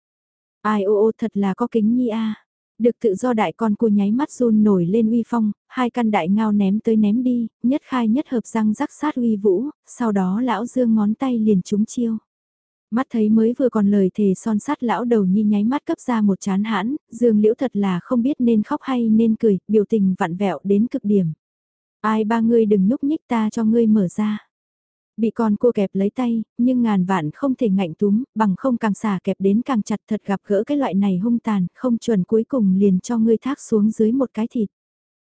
Speaker 1: Ai ô ô thật là có kính nhi a. Được tự do đại con cua nháy mắt run nổi lên uy phong, hai căn đại ngao ném tới ném đi, nhất khai nhất hợp răng rắc sát uy vũ, sau đó lão Dương ngón tay liền trúng chiêu. Mắt thấy mới vừa còn lời thề son sát lão đầu nhi nháy mắt cấp ra một chán hãn, dương liễu thật là không biết nên khóc hay nên cười, biểu tình vặn vẹo đến cực điểm. Ai ba ngươi đừng nhúc nhích ta cho ngươi mở ra. Bị con cua kẹp lấy tay, nhưng ngàn vạn không thể ngạnh túm, bằng không càng xả kẹp đến càng chặt thật gặp gỡ cái loại này hung tàn, không chuẩn cuối cùng liền cho ngươi thác xuống dưới một cái thịt.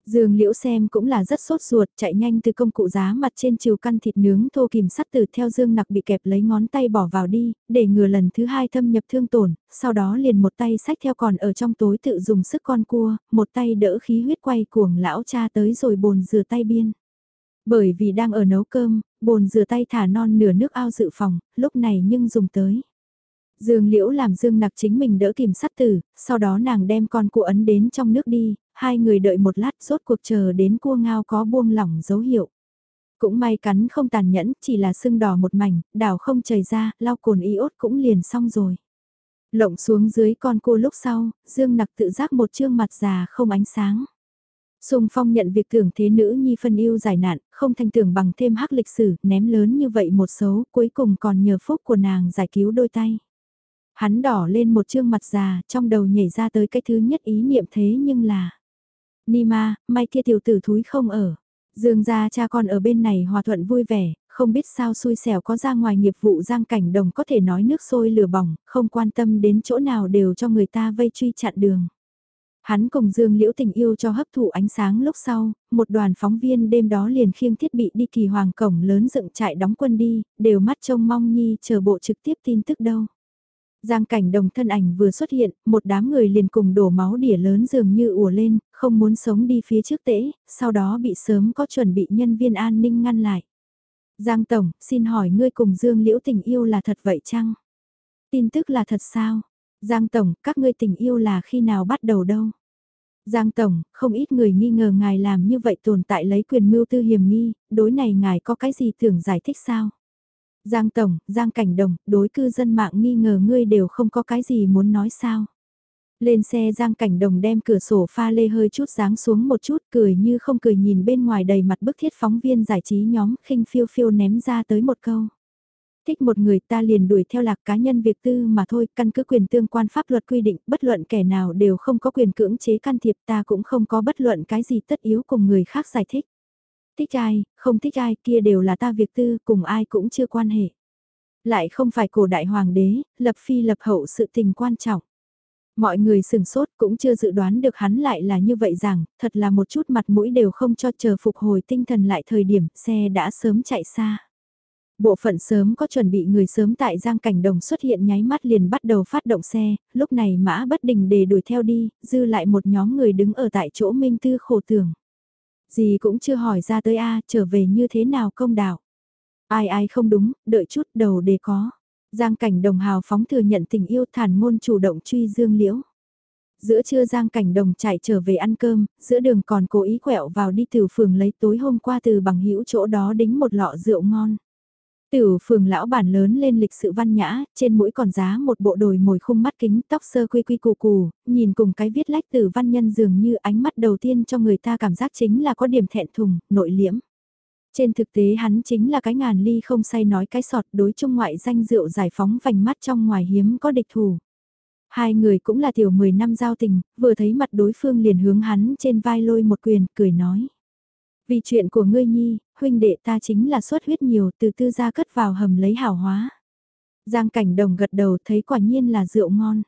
Speaker 1: Dương liễu xem cũng là rất sốt ruột, chạy nhanh từ công cụ giá mặt trên chiều căn thịt nướng thô kìm sắt từ theo dương nặc bị kẹp lấy ngón tay bỏ vào đi, để ngừa lần thứ hai thâm nhập thương tổn, sau đó liền một tay sách theo còn ở trong tối tự dùng sức con cua, một tay đỡ khí huyết quay cuồng lão cha tới rồi bồn rửa tay biên. Bởi vì đang ở nấu cơm, bồn rửa tay thả non nửa nước ao dự phòng, lúc này nhưng dùng tới. Dương Liễu làm Dương Nặc chính mình đỡ kìm sắt tử, sau đó nàng đem con cua ấn đến trong nước đi, hai người đợi một lát rốt cuộc chờ đến cua ngao có buông lỏng dấu hiệu. Cũng may cắn không tàn nhẫn, chỉ là sưng đỏ một mảnh, đảo không chảy ra, lau cồn iốt cũng liền xong rồi. Lộng xuống dưới con cua lúc sau, Dương Nặc tự giác một trương mặt già không ánh sáng. Sùng Phong nhận việc tưởng thế nữ nhi phân yêu giải nạn, không thành tưởng bằng thêm hắc lịch sử, ném lớn như vậy một số cuối cùng còn nhờ phúc của nàng giải cứu đôi tay. Hắn đỏ lên một trương mặt già, trong đầu nhảy ra tới cái thứ nhất ý niệm thế nhưng là Nima, may kia tiểu tử thúi không ở. Dương gia cha con ở bên này hòa thuận vui vẻ, không biết sao xui xẻo có ra ngoài nghiệp vụ giang cảnh đồng có thể nói nước sôi lửa bỏng, không quan tâm đến chỗ nào đều cho người ta vây truy chặn đường. Hắn cùng Dương Liễu tình yêu cho hấp thụ ánh sáng lúc sau, một đoàn phóng viên đêm đó liền khiêng thiết bị đi kỳ hoàng cổng lớn dựng trại đóng quân đi, đều mắt trông mong nhi chờ bộ trực tiếp tin tức đâu. Giang cảnh đồng thân ảnh vừa xuất hiện, một đám người liền cùng đổ máu đỉa lớn dường như ùa lên, không muốn sống đi phía trước tễ, sau đó bị sớm có chuẩn bị nhân viên an ninh ngăn lại. Giang Tổng, xin hỏi ngươi cùng Dương Liễu tình yêu là thật vậy chăng? Tin tức là thật sao? Giang Tổng, các ngươi tình yêu là khi nào bắt đầu đâu? Giang Tổng, không ít người nghi ngờ ngài làm như vậy tồn tại lấy quyền mưu tư hiểm nghi, đối này ngài có cái gì tưởng giải thích sao? Giang Tổng, Giang Cảnh Đồng, đối cư dân mạng nghi ngờ ngươi đều không có cái gì muốn nói sao? Lên xe Giang Cảnh Đồng đem cửa sổ pha lê hơi chút dáng xuống một chút cười như không cười nhìn bên ngoài đầy mặt bức thiết phóng viên giải trí nhóm khinh phiêu phiêu ném ra tới một câu. Thích một người ta liền đuổi theo lạc cá nhân việc tư mà thôi, căn cứ quyền tương quan pháp luật quy định, bất luận kẻ nào đều không có quyền cưỡng chế can thiệp ta cũng không có bất luận cái gì tất yếu cùng người khác giải thích. Thích ai, không thích ai kia đều là ta việc tư, cùng ai cũng chưa quan hệ. Lại không phải cổ đại hoàng đế, lập phi lập hậu sự tình quan trọng. Mọi người sừng sốt cũng chưa dự đoán được hắn lại là như vậy rằng, thật là một chút mặt mũi đều không cho chờ phục hồi tinh thần lại thời điểm xe đã sớm chạy xa. Bộ phận sớm có chuẩn bị người sớm tại Giang Cảnh Đồng xuất hiện nháy mắt liền bắt đầu phát động xe, lúc này mã bất đình để đuổi theo đi, dư lại một nhóm người đứng ở tại chỗ Minh Tư khổ tưởng. Gì cũng chưa hỏi ra tới A, trở về như thế nào công đạo. Ai ai không đúng, đợi chút đầu để có. Giang cảnh đồng hào phóng thừa nhận tình yêu thản ngôn chủ động truy dương liễu. Giữa trưa Giang cảnh đồng chạy trở về ăn cơm, giữa đường còn cố ý quẹo vào đi từ phường lấy tối hôm qua từ bằng hữu chỗ đó đính một lọ rượu ngon. Tiểu phường lão bản lớn lên lịch sự văn nhã, trên mũi còn giá một bộ đồi mồi khung mắt kính tóc sơ quy quy cù cù, nhìn cùng cái viết lách từ văn nhân dường như ánh mắt đầu tiên cho người ta cảm giác chính là có điểm thẹn thùng, nội liễm. Trên thực tế hắn chính là cái ngàn ly không say nói cái sọt đối chung ngoại danh rượu giải phóng vành mắt trong ngoài hiếm có địch thủ. Hai người cũng là tiểu 10 năm giao tình, vừa thấy mặt đối phương liền hướng hắn trên vai lôi một quyền, cười nói. Vì chuyện của ngươi nhi, huynh đệ ta chính là xuất huyết nhiều từ tư gia cất vào hầm lấy hảo hóa. Giang cảnh đồng gật đầu thấy quả nhiên là rượu ngon.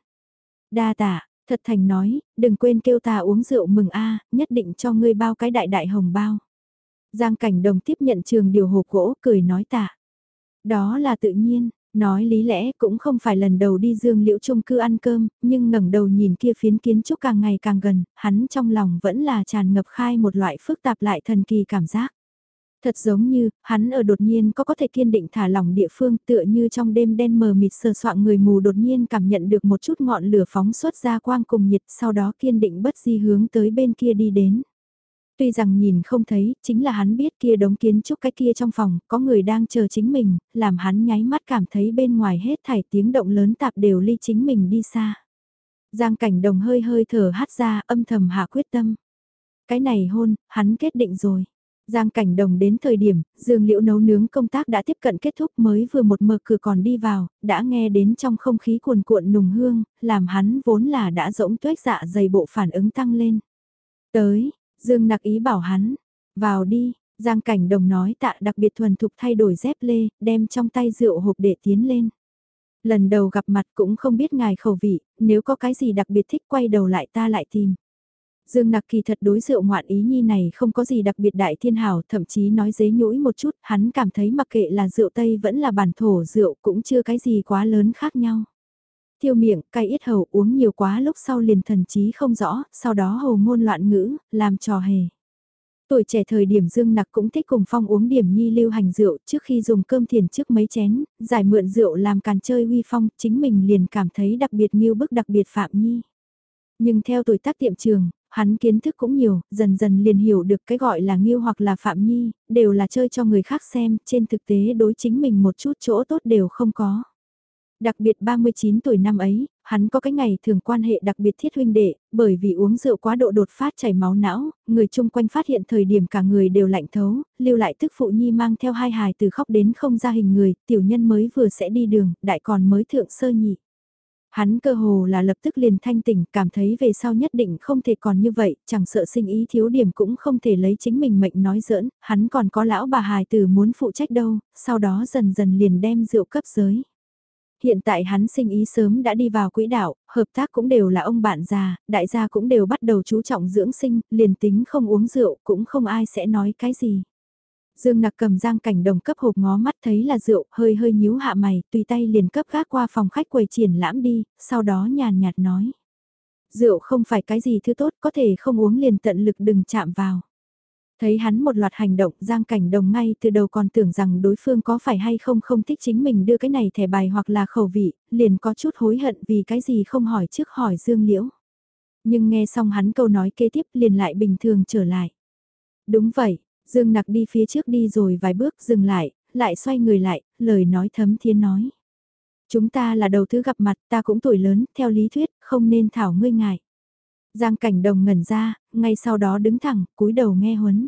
Speaker 1: Đa tạ, thật thành nói, đừng quên kêu ta uống rượu mừng a nhất định cho ngươi bao cái đại đại hồng bao. Giang cảnh đồng tiếp nhận trường điều hộp gỗ cười nói tạ. Đó là tự nhiên, nói lý lẽ cũng không phải lần đầu đi dương liễu Trung cư ăn cơm, nhưng ngẩng đầu nhìn kia phiến kiến trúc càng ngày càng gần, hắn trong lòng vẫn là tràn ngập khai một loại phức tạp lại thần kỳ cảm giác. Thật giống như, hắn ở đột nhiên có có thể kiên định thả lỏng địa phương tựa như trong đêm đen mờ mịt sờ soạn người mù đột nhiên cảm nhận được một chút ngọn lửa phóng xuất ra quang cùng nhiệt sau đó kiên định bất di hướng tới bên kia đi đến. Tuy rằng nhìn không thấy, chính là hắn biết kia đống kiến trúc cái kia trong phòng, có người đang chờ chính mình, làm hắn nháy mắt cảm thấy bên ngoài hết thảy tiếng động lớn tạp đều ly chính mình đi xa. Giang cảnh đồng hơi hơi thở hát ra âm thầm hạ quyết tâm. Cái này hôn, hắn kết định rồi. Giang cảnh đồng đến thời điểm, dương liễu nấu nướng công tác đã tiếp cận kết thúc mới vừa một mở cửa còn đi vào, đã nghe đến trong không khí cuồn cuộn nùng hương, làm hắn vốn là đã rỗng tuếch dạ dày bộ phản ứng tăng lên. Tới, Dương nặc ý bảo hắn, vào đi, Giang Cảnh Đồng nói tạ đặc biệt thuần thục thay đổi dép lê, đem trong tay rượu hộp để tiến lên. Lần đầu gặp mặt cũng không biết ngài khẩu vị, nếu có cái gì đặc biệt thích quay đầu lại ta lại tìm. Dương Nặc kỳ thật đối rượu ngoạn ý nhi này không có gì đặc biệt đại thiên hảo, thậm chí nói dế nhũi một chút, hắn cảm thấy mặc kệ là rượu Tây vẫn là bản thổ rượu cũng chưa cái gì quá lớn khác nhau. Thiêu miệng, cay ít hầu uống nhiều quá lúc sau liền thần trí không rõ, sau đó hầu ngôn loạn ngữ, làm trò hề. Tuổi trẻ thời điểm Dương Nặc cũng thích cùng Phong uống điểm nhi lưu hành rượu trước khi dùng cơm thiền trước mấy chén, giải mượn rượu làm càn chơi uy phong, chính mình liền cảm thấy đặc biệt như bức đặc biệt Phạm Nhi. Nhưng theo tuổi tác tiệm trường, hắn kiến thức cũng nhiều, dần dần liền hiểu được cái gọi là nghiêu hoặc là Phạm Nhi, đều là chơi cho người khác xem, trên thực tế đối chính mình một chút chỗ tốt đều không có. Đặc biệt 39 tuổi năm ấy, hắn có cái ngày thường quan hệ đặc biệt thiết huynh đệ, bởi vì uống rượu quá độ đột phát chảy máu não, người chung quanh phát hiện thời điểm cả người đều lạnh thấu, lưu lại tức phụ nhi mang theo hai hài từ khóc đến không ra hình người, tiểu nhân mới vừa sẽ đi đường, đại còn mới thượng sơ nhị. Hắn cơ hồ là lập tức liền thanh tỉnh, cảm thấy về sau nhất định không thể còn như vậy, chẳng sợ sinh ý thiếu điểm cũng không thể lấy chính mình mệnh nói giỡn, hắn còn có lão bà hài tử muốn phụ trách đâu, sau đó dần dần liền đem rượu cấp giới. Hiện tại hắn sinh ý sớm đã đi vào quỹ đạo, hợp tác cũng đều là ông bạn già, đại gia cũng đều bắt đầu chú trọng dưỡng sinh, liền tính không uống rượu cũng không ai sẽ nói cái gì. Dương nặc cầm giang cảnh đồng cấp hộp ngó mắt thấy là rượu, hơi hơi nhíu hạ mày, tùy tay liền cấp gác qua phòng khách quầy triển lãm đi, sau đó nhàn nhạt nói. Rượu không phải cái gì thứ tốt, có thể không uống liền tận lực đừng chạm vào. Thấy hắn một loạt hành động giang cảnh đồng ngay từ đầu còn tưởng rằng đối phương có phải hay không không thích chính mình đưa cái này thẻ bài hoặc là khẩu vị, liền có chút hối hận vì cái gì không hỏi trước hỏi Dương Liễu. Nhưng nghe xong hắn câu nói kế tiếp liền lại bình thường trở lại. Đúng vậy, Dương Nặc đi phía trước đi rồi vài bước dừng lại, lại xoay người lại, lời nói thấm thiên nói. Chúng ta là đầu thứ gặp mặt, ta cũng tuổi lớn, theo lý thuyết, không nên thảo ngươi ngại. Giang cảnh đồng ngẩn ra, ngay sau đó đứng thẳng, cúi đầu nghe huấn.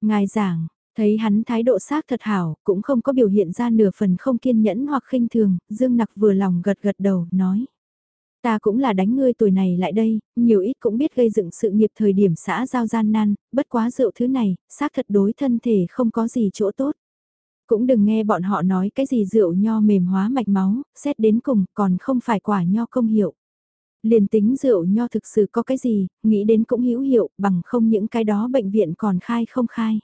Speaker 1: Ngài giảng, thấy hắn thái độ xác thật hảo, cũng không có biểu hiện ra nửa phần không kiên nhẫn hoặc khinh thường, Dương Nặc vừa lòng gật gật đầu, nói. Ta cũng là đánh ngươi tuổi này lại đây, nhiều ít cũng biết gây dựng sự nghiệp thời điểm xã giao gian nan, bất quá rượu thứ này, xác thật đối thân thể không có gì chỗ tốt. Cũng đừng nghe bọn họ nói cái gì rượu nho mềm hóa mạch máu, xét đến cùng còn không phải quả nho công hiệu. Liền tính rượu nho thực sự có cái gì, nghĩ đến cũng hữu hiệu, bằng không những cái đó bệnh viện còn khai không khai.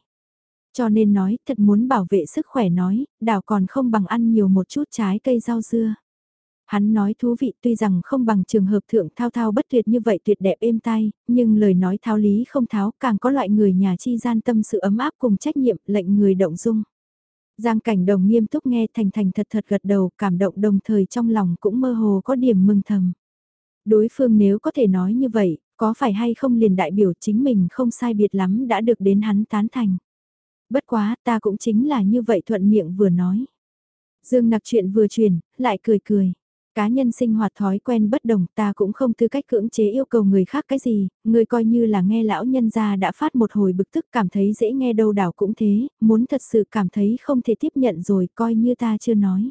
Speaker 1: Cho nên nói, thật muốn bảo vệ sức khỏe nói, đảo còn không bằng ăn nhiều một chút trái cây rau dưa. Hắn nói thú vị tuy rằng không bằng trường hợp thượng thao thao bất tuyệt như vậy tuyệt đẹp êm tai, nhưng lời nói tháo lý không tháo càng có loại người nhà chi gian tâm sự ấm áp cùng trách nhiệm lệnh người động dung. Giang cảnh đồng nghiêm túc nghe thành thành thật thật gật đầu cảm động đồng thời trong lòng cũng mơ hồ có điểm mừng thầm. Đối phương nếu có thể nói như vậy, có phải hay không liền đại biểu chính mình không sai biệt lắm đã được đến hắn tán thành. Bất quá ta cũng chính là như vậy thuận miệng vừa nói. Dương nặc chuyện vừa truyền, lại cười cười. Cá nhân sinh hoạt thói quen bất đồng ta cũng không tư cách cưỡng chế yêu cầu người khác cái gì, người coi như là nghe lão nhân gia đã phát một hồi bực tức cảm thấy dễ nghe đâu đảo cũng thế, muốn thật sự cảm thấy không thể tiếp nhận rồi coi như ta chưa nói.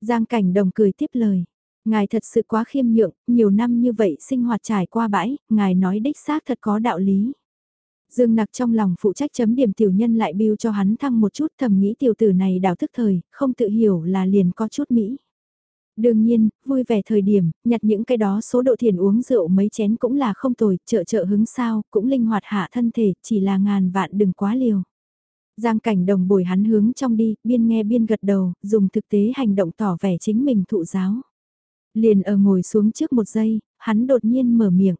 Speaker 1: Giang cảnh đồng cười tiếp lời, ngài thật sự quá khiêm nhượng, nhiều năm như vậy sinh hoạt trải qua bãi, ngài nói đích xác thật có đạo lý. Dương nặc trong lòng phụ trách chấm điểm tiểu nhân lại biêu cho hắn thăng một chút thầm nghĩ tiểu tử này đào thức thời, không tự hiểu là liền có chút mỹ. Đương nhiên, vui vẻ thời điểm, nhặt những cái đó số độ thiền uống rượu mấy chén cũng là không tồi, trợ trợ hứng sao, cũng linh hoạt hạ thân thể, chỉ là ngàn vạn đừng quá liều. Giang cảnh đồng bồi hắn hướng trong đi, biên nghe biên gật đầu, dùng thực tế hành động tỏ vẻ chính mình thụ giáo. Liền ở ngồi xuống trước một giây, hắn đột nhiên mở miệng.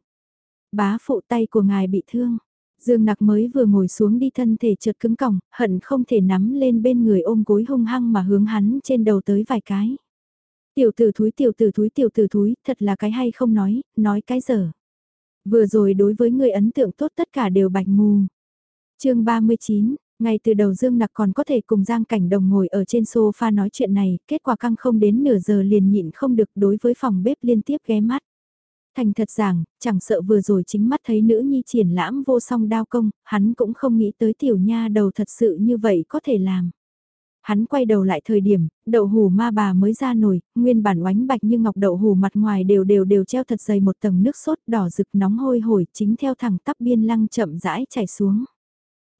Speaker 1: Bá phụ tay của ngài bị thương. Dương nặc mới vừa ngồi xuống đi thân thể chợt cứng còng, hận không thể nắm lên bên người ôm gối hung hăng mà hướng hắn trên đầu tới vài cái. Tiểu tử thúi tiểu tử thúi tiểu tử thúi, thật là cái hay không nói, nói cái dở. Vừa rồi đối với người ấn tượng tốt tất cả đều bạch mù. chương 39, ngay từ đầu Dương Nặc còn có thể cùng Giang Cảnh Đồng ngồi ở trên sofa nói chuyện này, kết quả căng không đến nửa giờ liền nhịn không được đối với phòng bếp liên tiếp ghé mắt. Thành thật rằng, chẳng sợ vừa rồi chính mắt thấy nữ nhi triển lãm vô song đao công, hắn cũng không nghĩ tới tiểu nha đầu thật sự như vậy có thể làm. Hắn quay đầu lại thời điểm, đậu hù ma bà mới ra nồi, nguyên bản oánh bạch như ngọc đậu hù mặt ngoài đều đều đều treo thật dày một tầng nước sốt đỏ rực nóng hôi hổi chính theo thẳng tắp biên lăng chậm rãi chảy xuống.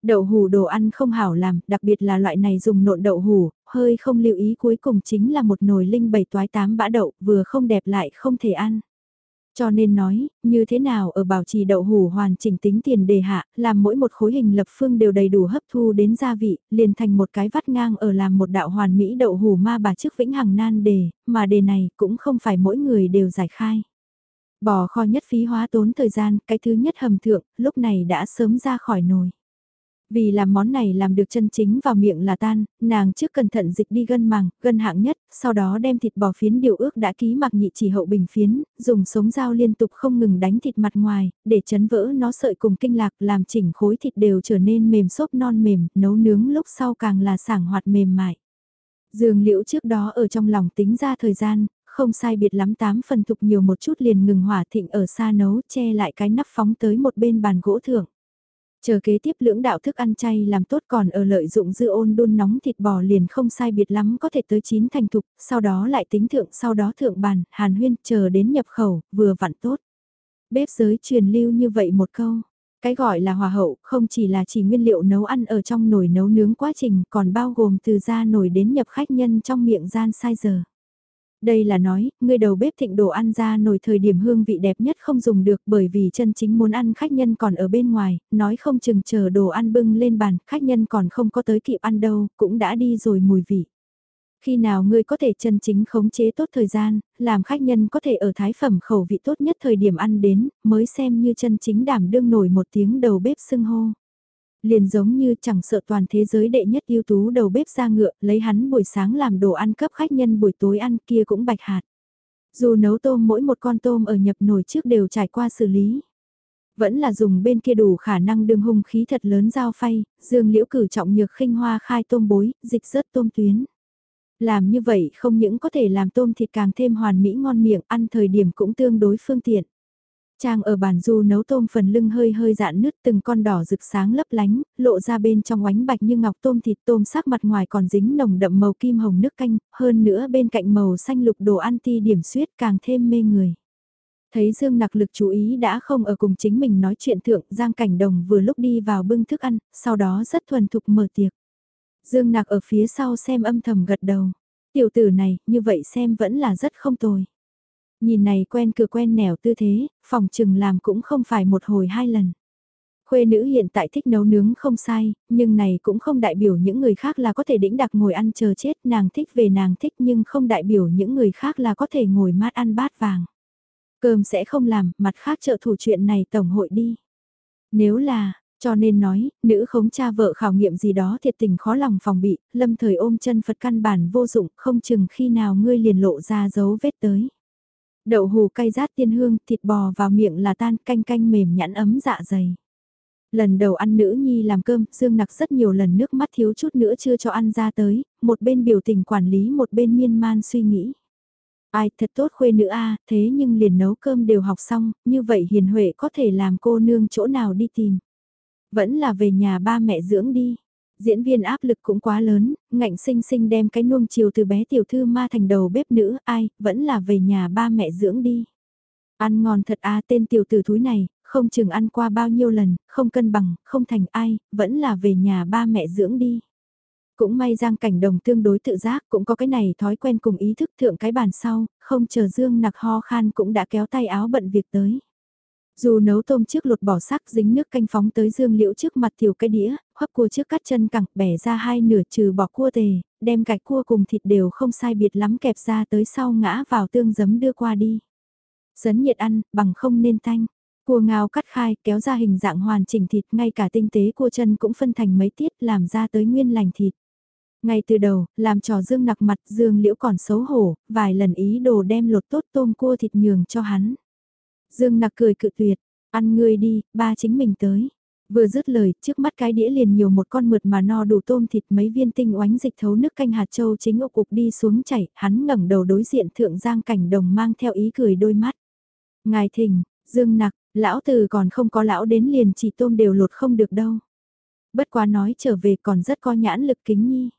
Speaker 1: Đậu hủ đồ ăn không hảo làm, đặc biệt là loại này dùng nộn đậu hủ hơi không lưu ý cuối cùng chính là một nồi linh bảy toái tám bã đậu, vừa không đẹp lại không thể ăn. Cho nên nói, như thế nào ở bảo trì đậu hủ hoàn chỉnh tính tiền đề hạ, làm mỗi một khối hình lập phương đều đầy đủ hấp thu đến gia vị, liền thành một cái vắt ngang ở làm một đạo hoàn mỹ đậu hủ ma bà trước vĩnh hằng nan đề, mà đề này cũng không phải mỗi người đều giải khai. Bò kho nhất phí hóa tốn thời gian, cái thứ nhất hầm thượng, lúc này đã sớm ra khỏi nồi. Vì làm món này làm được chân chính vào miệng là tan, nàng trước cẩn thận dịch đi gân màng, gân hạng nhất, sau đó đem thịt bò phiến điều ước đã ký mặc nhị chỉ hậu bình phiến, dùng sống dao liên tục không ngừng đánh thịt mặt ngoài, để chấn vỡ nó sợi cùng kinh lạc làm chỉnh khối thịt đều trở nên mềm xốp non mềm, nấu nướng lúc sau càng là sảng hoạt mềm mại. Dường liễu trước đó ở trong lòng tính ra thời gian, không sai biệt lắm tám phần thục nhiều một chút liền ngừng hỏa thịnh ở xa nấu che lại cái nắp phóng tới một bên bàn gỗ thưởng. Chờ kế tiếp lưỡng đạo thức ăn chay làm tốt còn ở lợi dụng dư ôn đun nóng thịt bò liền không sai biệt lắm có thể tới chín thành thục, sau đó lại tính thượng sau đó thượng bàn, hàn huyên chờ đến nhập khẩu, vừa vặn tốt. Bếp giới truyền lưu như vậy một câu. Cái gọi là hòa hậu không chỉ là chỉ nguyên liệu nấu ăn ở trong nồi nấu nướng quá trình còn bao gồm từ ra nồi đến nhập khách nhân trong miệng gian sai giờ. Đây là nói, người đầu bếp thịnh đồ ăn ra nồi thời điểm hương vị đẹp nhất không dùng được bởi vì chân chính muốn ăn khách nhân còn ở bên ngoài, nói không chừng chờ đồ ăn bưng lên bàn, khách nhân còn không có tới kịp ăn đâu, cũng đã đi rồi mùi vị. Khi nào ngươi có thể chân chính khống chế tốt thời gian, làm khách nhân có thể ở thái phẩm khẩu vị tốt nhất thời điểm ăn đến, mới xem như chân chính đảm đương nổi một tiếng đầu bếp xưng hô liền giống như chẳng sợ toàn thế giới đệ nhất ưu tú đầu bếp ra ngựa, lấy hắn buổi sáng làm đồ ăn cấp khách nhân buổi tối ăn kia cũng bạch hạt. Dù nấu tôm mỗi một con tôm ở nhập nồi trước đều trải qua xử lý. Vẫn là dùng bên kia đủ khả năng đường hung khí thật lớn dao phay, dương liễu cử trọng nhược khinh hoa khai tôm bối, dịch rớt tôm tuyến. Làm như vậy không những có thể làm tôm thịt càng thêm hoàn mỹ ngon miệng, ăn thời điểm cũng tương đối phương tiện. Trang ở bàn du nấu tôm phần lưng hơi hơi dạn nứt từng con đỏ rực sáng lấp lánh, lộ ra bên trong oánh bạch như ngọc tôm thịt tôm sắc mặt ngoài còn dính nồng đậm màu kim hồng nước canh, hơn nữa bên cạnh màu xanh lục đồ ăn ti điểm suyết càng thêm mê người. Thấy Dương Nặc lực chú ý đã không ở cùng chính mình nói chuyện thượng, Giang Cảnh Đồng vừa lúc đi vào bưng thức ăn, sau đó rất thuần thục mở tiệc. Dương Nặc ở phía sau xem âm thầm gật đầu. Tiểu tử này, như vậy xem vẫn là rất không tồi. Nhìn này quen cửa quen nẻo tư thế, phòng trừng làm cũng không phải một hồi hai lần. Khuê nữ hiện tại thích nấu nướng không sai, nhưng này cũng không đại biểu những người khác là có thể đĩnh đặc ngồi ăn chờ chết, nàng thích về nàng thích nhưng không đại biểu những người khác là có thể ngồi mát ăn bát vàng. Cơm sẽ không làm, mặt khác trợ thủ chuyện này tổng hội đi. Nếu là, cho nên nói, nữ khống cha vợ khảo nghiệm gì đó thiệt tình khó lòng phòng bị, lâm thời ôm chân Phật căn bản vô dụng, không chừng khi nào ngươi liền lộ ra dấu vết tới. Đậu hù cay rát tiên hương, thịt bò vào miệng là tan canh canh mềm nhẵn ấm dạ dày. Lần đầu ăn nữ nhi làm cơm, Dương Nặc rất nhiều lần nước mắt thiếu chút nữa chưa cho ăn ra tới, một bên biểu tình quản lý một bên miên man suy nghĩ. Ai thật tốt khuê nữ a thế nhưng liền nấu cơm đều học xong, như vậy hiền huệ có thể làm cô nương chỗ nào đi tìm. Vẫn là về nhà ba mẹ dưỡng đi. Diễn viên áp lực cũng quá lớn, ngạnh sinh sinh đem cái nuông chiều từ bé tiểu thư ma thành đầu bếp nữ, ai, vẫn là về nhà ba mẹ dưỡng đi. Ăn ngon thật a tên tiểu tử thúi này, không chừng ăn qua bao nhiêu lần, không cân bằng, không thành ai, vẫn là về nhà ba mẹ dưỡng đi. Cũng may Giang Cảnh Đồng tương đối tự giác cũng có cái này thói quen cùng ý thức thượng cái bàn sau, không chờ Dương nặc ho khan cũng đã kéo tay áo bận việc tới. Dù nấu tôm trước lột bỏ sắc dính nước canh phóng tới dương liễu trước mặt tiểu cái đĩa, hấp cua trước cắt chân cẳng bẻ ra hai nửa trừ bỏ cua tề, đem gạch cua cùng thịt đều không sai biệt lắm kẹp ra tới sau ngã vào tương giấm đưa qua đi. Dấn nhiệt ăn, bằng không nên thanh. Cua ngao cắt khai, kéo ra hình dạng hoàn chỉnh thịt, ngay cả tinh tế cua chân cũng phân thành mấy tiết làm ra tới nguyên lành thịt. Ngay từ đầu, làm trò Dương nặc mặt Dương Liễu còn xấu hổ, vài lần ý đồ đem lột tốt tôm cua thịt nhường cho hắn. Dương nặc cười cự tuyệt, ăn ngươi đi, ba chính mình tới. Vừa dứt lời, trước mắt cái đĩa liền nhiều một con mượt mà no đủ tôm thịt mấy viên tinh oánh dịch thấu nước canh hạt châu chính ô cục đi xuống chảy, hắn ngẩng đầu đối diện thượng giang cảnh đồng mang theo ý cười đôi mắt. Ngài thỉnh dương nặc, lão từ còn không có lão đến liền chỉ tôm đều lột không được đâu. Bất quá nói trở về còn rất có nhãn lực kính nhi.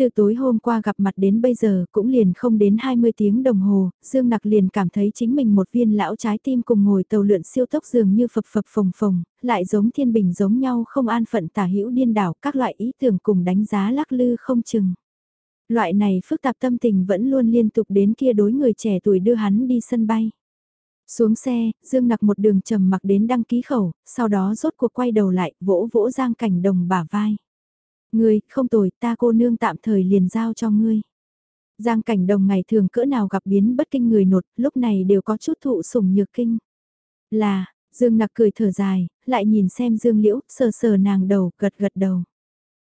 Speaker 1: Từ tối hôm qua gặp mặt đến bây giờ cũng liền không đến 20 tiếng đồng hồ, Dương Nặc liền cảm thấy chính mình một viên lão trái tim cùng ngồi tàu lượn siêu tốc dường như phập phập phồng phồng, lại giống thiên bình giống nhau không an phận tả hữu điên đảo các loại ý tưởng cùng đánh giá lắc lư không chừng. Loại này phức tạp tâm tình vẫn luôn liên tục đến kia đối người trẻ tuổi đưa hắn đi sân bay. Xuống xe, Dương Nặc một đường trầm mặc đến đăng ký khẩu, sau đó rốt cuộc quay đầu lại, vỗ vỗ Giang Cảnh Đồng bả vai. Ngươi, không tồi, ta cô nương tạm thời liền giao cho ngươi. Giang cảnh đồng ngày thường cỡ nào gặp biến bất kinh người nột, lúc này đều có chút thụ sủng nhược kinh. Là, Dương nặc cười thở dài, lại nhìn xem Dương liễu, sờ sờ nàng đầu, gật gật đầu.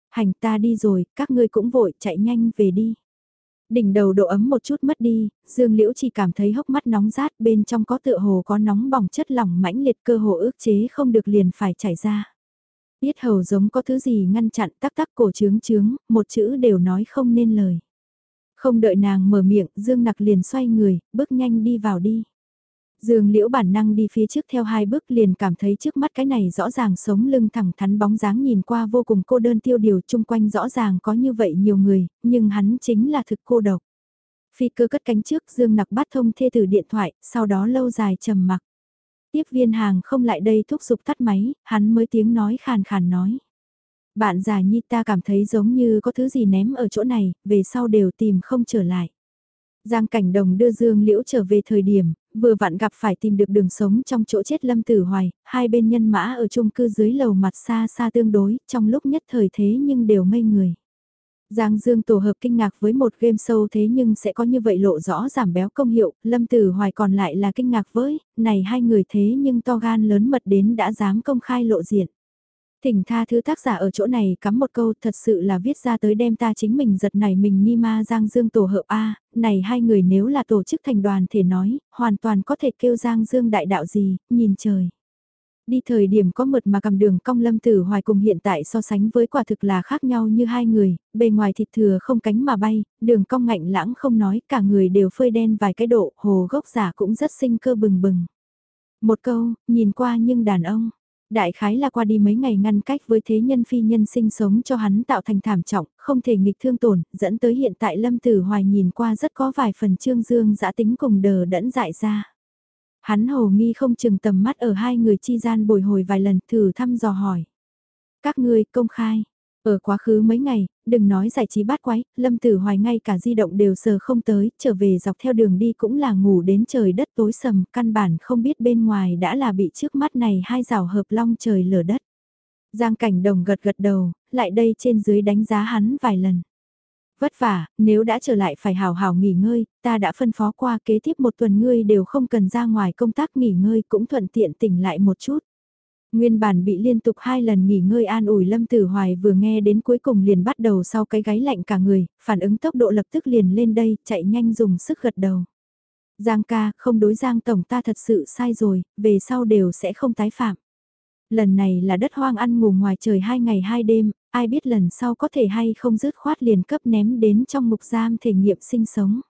Speaker 1: Hành ta đi rồi, các ngươi cũng vội, chạy nhanh về đi. Đỉnh đầu độ ấm một chút mất đi, Dương Liễu chỉ cảm thấy hốc mắt nóng rát bên trong có tựa hồ có nóng bỏng chất lỏng mãnh liệt cơ hồ ước chế không được liền phải chảy ra. Biết hầu giống có thứ gì ngăn chặn tắc tắc cổ trướng trướng, một chữ đều nói không nên lời. Không đợi nàng mở miệng, Dương Nặc liền xoay người, bước nhanh đi vào đi. Dương liễu bản năng đi phía trước theo hai bước liền cảm thấy trước mắt cái này rõ ràng sống lưng thẳng thắn bóng dáng nhìn qua vô cùng cô đơn tiêu điều chung quanh rõ ràng có như vậy nhiều người, nhưng hắn chính là thực cô độc. Phi cơ cất cánh trước Dương nặc bắt thông thê tử điện thoại, sau đó lâu dài trầm mặc. Tiếp viên hàng không lại đây thúc giục tắt máy, hắn mới tiếng nói khàn khàn nói. Bạn già nhi ta cảm thấy giống như có thứ gì ném ở chỗ này, về sau đều tìm không trở lại. Giang cảnh đồng đưa Dương Liễu trở về thời điểm, vừa vặn gặp phải tìm được đường sống trong chỗ chết Lâm Tử Hoài, hai bên nhân mã ở chung cư dưới lầu mặt xa xa tương đối, trong lúc nhất thời thế nhưng đều ngây người. Giang Dương tổ hợp kinh ngạc với một game show thế nhưng sẽ có như vậy lộ rõ giảm béo công hiệu, Lâm Tử Hoài còn lại là kinh ngạc với, này hai người thế nhưng to gan lớn mật đến đã dám công khai lộ diện. Thỉnh tha thứ tác giả ở chỗ này cắm một câu thật sự là viết ra tới đem ta chính mình giật này mình ni ma Giang Dương tổ hợp A, này hai người nếu là tổ chức thành đoàn thể nói, hoàn toàn có thể kêu Giang Dương đại đạo gì, nhìn trời. Đi thời điểm có mượt mà cầm đường cong lâm tử hoài cùng hiện tại so sánh với quả thực là khác nhau như hai người, bề ngoài thịt thừa không cánh mà bay, đường cong ngạnh lãng không nói, cả người đều phơi đen vài cái độ, hồ gốc giả cũng rất sinh cơ bừng bừng. Một câu, nhìn qua nhưng đàn ông, đại khái là qua đi mấy ngày ngăn cách với thế nhân phi nhân sinh sống cho hắn tạo thành thảm trọng, không thể nghịch thương tổn, dẫn tới hiện tại lâm tử hoài nhìn qua rất có vài phần trương dương giã tính cùng đờ đẫn dại ra. Hắn hồ nghi không chừng tầm mắt ở hai người chi gian bồi hồi vài lần thử thăm dò hỏi. Các ngươi công khai, ở quá khứ mấy ngày, đừng nói giải trí bát quái, Lâm Tử Hoài ngay cả di động đều sờ không tới, trở về dọc theo đường đi cũng là ngủ đến trời đất tối sầm, căn bản không biết bên ngoài đã là bị trước mắt này hai rào hợp long trời lở đất. Giang cảnh đồng gật gật đầu, lại đây trên dưới đánh giá hắn vài lần. Vất vả, nếu đã trở lại phải hào hào nghỉ ngơi, ta đã phân phó qua kế tiếp một tuần ngươi đều không cần ra ngoài công tác nghỉ ngơi cũng thuận tiện tỉnh lại một chút. Nguyên bản bị liên tục hai lần nghỉ ngơi an ủi Lâm Tử Hoài vừa nghe đến cuối cùng liền bắt đầu sau cái gáy lạnh cả người, phản ứng tốc độ lập tức liền lên đây, chạy nhanh dùng sức gật đầu. Giang ca, không đối Giang Tổng ta thật sự sai rồi, về sau đều sẽ không tái phạm. Lần này là đất hoang ăn ngủ ngoài trời hai ngày hai đêm, ai biết lần sau có thể hay không dứt khoát liền cấp ném đến trong mục giam thể nghiệm sinh sống.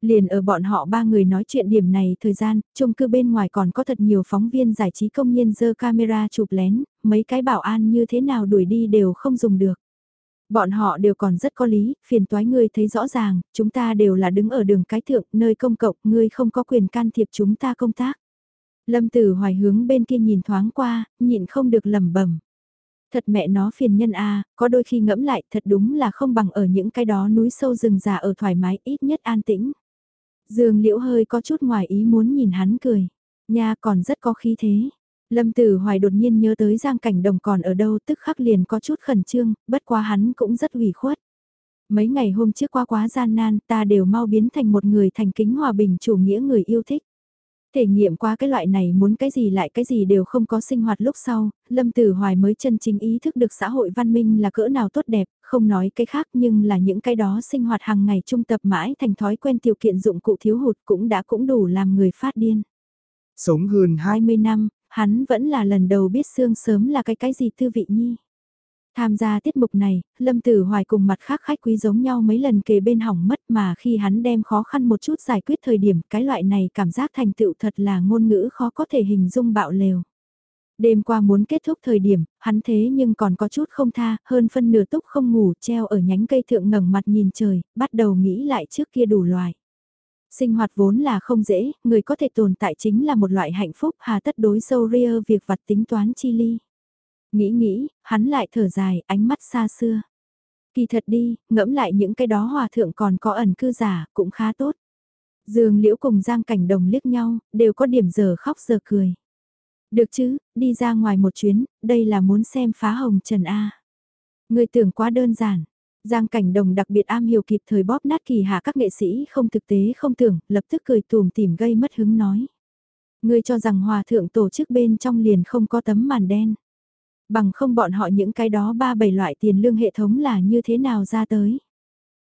Speaker 1: Liền ở bọn họ ba người nói chuyện điểm này thời gian, chung cư bên ngoài còn có thật nhiều phóng viên giải trí công nhân dơ camera chụp lén, mấy cái bảo an như thế nào đuổi đi đều không dùng được. Bọn họ đều còn rất có lý, phiền toái ngươi thấy rõ ràng, chúng ta đều là đứng ở đường cái thượng, nơi công cộng, ngươi không có quyền can thiệp chúng ta công tác. Lâm Tử Hoài hướng bên kia nhìn thoáng qua, nhịn không được lẩm bẩm. Thật mẹ nó phiền nhân a, có đôi khi ngẫm lại, thật đúng là không bằng ở những cái đó núi sâu rừng già ở thoải mái, ít nhất an tĩnh. Dương Liễu hơi có chút ngoài ý muốn nhìn hắn cười. Nha còn rất có khí thế. Lâm Tử Hoài đột nhiên nhớ tới Giang Cảnh Đồng còn ở đâu tức khắc liền có chút khẩn trương, bất quá hắn cũng rất ủy khuất. Mấy ngày hôm trước qua quá gian nan ta đều mau biến thành một người thành kính hòa bình chủ nghĩa người yêu thích. Thể nghiệm qua cái loại này muốn cái gì lại cái gì đều không có sinh hoạt lúc sau, Lâm Tử Hoài mới chân chính ý thức được xã hội văn minh là cỡ nào tốt đẹp, không nói cái khác nhưng là những cái đó sinh hoạt hàng ngày trung tập mãi thành thói quen tiểu kiện dụng cụ thiếu hụt cũng đã cũng đủ làm người phát điên.
Speaker 2: Sống hơn 20
Speaker 1: năm, hắn vẫn là lần đầu biết xương sớm là cái cái gì tư vị nhi. Tham gia tiết mục này, Lâm Tử Hoài cùng mặt khác khách quý giống nhau mấy lần kề bên hỏng mất mà khi hắn đem khó khăn một chút giải quyết thời điểm cái loại này cảm giác thành tựu thật là ngôn ngữ khó có thể hình dung bạo lều. Đêm qua muốn kết thúc thời điểm, hắn thế nhưng còn có chút không tha, hơn phân nửa túc không ngủ treo ở nhánh cây thượng ngẩng mặt nhìn trời, bắt đầu nghĩ lại trước kia đủ loài. Sinh hoạt vốn là không dễ, người có thể tồn tại chính là một loại hạnh phúc hà tất đối sâu ria việc vặt tính toán chi ly. Nghĩ nghĩ, hắn lại thở dài, ánh mắt xa xưa. Kỳ thật đi, ngẫm lại những cái đó hòa thượng còn có ẩn cư giả, cũng khá tốt. Dương Liễu cùng Giang Cảnh Đồng liếc nhau, đều có điểm giờ khóc giờ cười. Được chứ, đi ra ngoài một chuyến, đây là muốn xem phá hồng trần A. Người tưởng quá đơn giản. Giang Cảnh Đồng đặc biệt am hiểu kịp thời bóp nát kỳ hạ các nghệ sĩ không thực tế không tưởng, lập tức cười tùm tìm gây mất hứng nói. Người cho rằng hòa thượng tổ chức bên trong liền không có tấm màn đen bằng không bọn họ những cái đó ba bảy loại tiền lương hệ thống là như thế nào ra tới.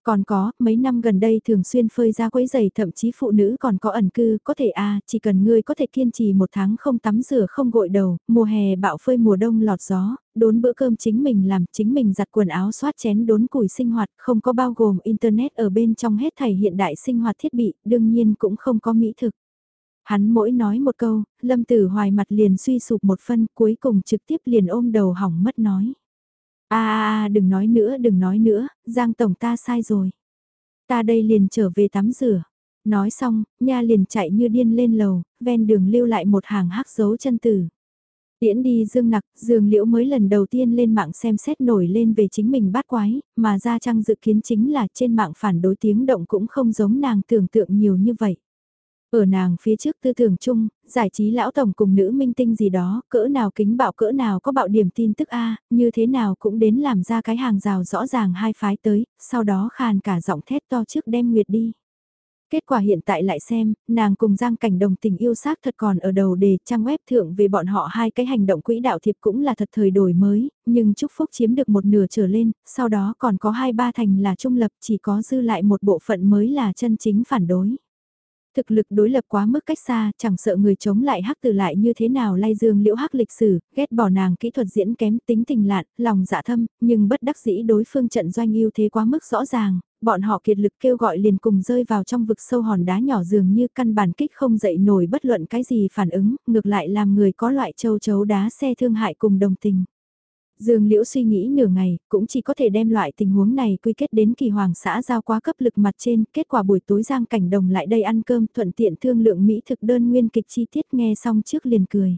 Speaker 1: Còn có, mấy năm gần đây thường xuyên phơi ra quấy giày thậm chí phụ nữ còn có ẩn cư, có thể a à, chỉ cần ngươi có thể kiên trì một tháng không tắm rửa không gội đầu, mùa hè bạo phơi mùa đông lọt gió, đốn bữa cơm chính mình làm, chính mình giặt quần áo xoát chén đốn củi sinh hoạt, không có bao gồm internet ở bên trong hết thảy hiện đại sinh hoạt thiết bị, đương nhiên cũng không có mỹ thực. Hắn mỗi nói một câu, lâm tử hoài mặt liền suy sụp một phân cuối cùng trực tiếp liền ôm đầu hỏng mất nói. a a đừng nói nữa đừng nói nữa, Giang Tổng ta sai rồi. Ta đây liền trở về tắm rửa. Nói xong, nha liền chạy như điên lên lầu, ven đường lưu lại một hàng hắc dấu chân tử. Tiễn đi dương nặc, dương liễu mới lần đầu tiên lên mạng xem xét nổi lên về chính mình bát quái, mà ra trăng dự kiến chính là trên mạng phản đối tiếng động cũng không giống nàng tưởng tượng nhiều như vậy. Ở nàng phía trước tư tưởng chung, giải trí lão tổng cùng nữ minh tinh gì đó, cỡ nào kính bạo cỡ nào có bạo điểm tin tức A, như thế nào cũng đến làm ra cái hàng rào rõ ràng hai phái tới, sau đó khàn cả giọng thét to trước đem nguyệt đi. Kết quả hiện tại lại xem, nàng cùng Giang Cảnh Đồng tình yêu xác thật còn ở đầu đề trang web thượng về bọn họ hai cái hành động quỹ đạo thiệp cũng là thật thời đổi mới, nhưng chúc phúc chiếm được một nửa trở lên, sau đó còn có hai ba thành là trung lập chỉ có dư lại một bộ phận mới là chân chính phản đối. Thực lực đối lập quá mức cách xa, chẳng sợ người chống lại hắc từ lại như thế nào lay dương liễu hắc lịch sử, ghét bỏ nàng kỹ thuật diễn kém tính tình lạn, lòng dạ thâm, nhưng bất đắc dĩ đối phương trận doanh ưu thế quá mức rõ ràng, bọn họ kiệt lực kêu gọi liền cùng rơi vào trong vực sâu hòn đá nhỏ dường như căn bản kích không dậy nổi bất luận cái gì phản ứng, ngược lại làm người có loại châu chấu đá xe thương hại cùng đồng tình. Dương Liễu suy nghĩ nửa ngày, cũng chỉ có thể đem loại tình huống này quy kết đến kỳ hoàng xã giao quá cấp lực mặt trên, kết quả buổi tối Giang Cảnh Đồng lại đây ăn cơm thuận tiện thương lượng Mỹ thực đơn nguyên kịch chi tiết nghe xong trước liền cười.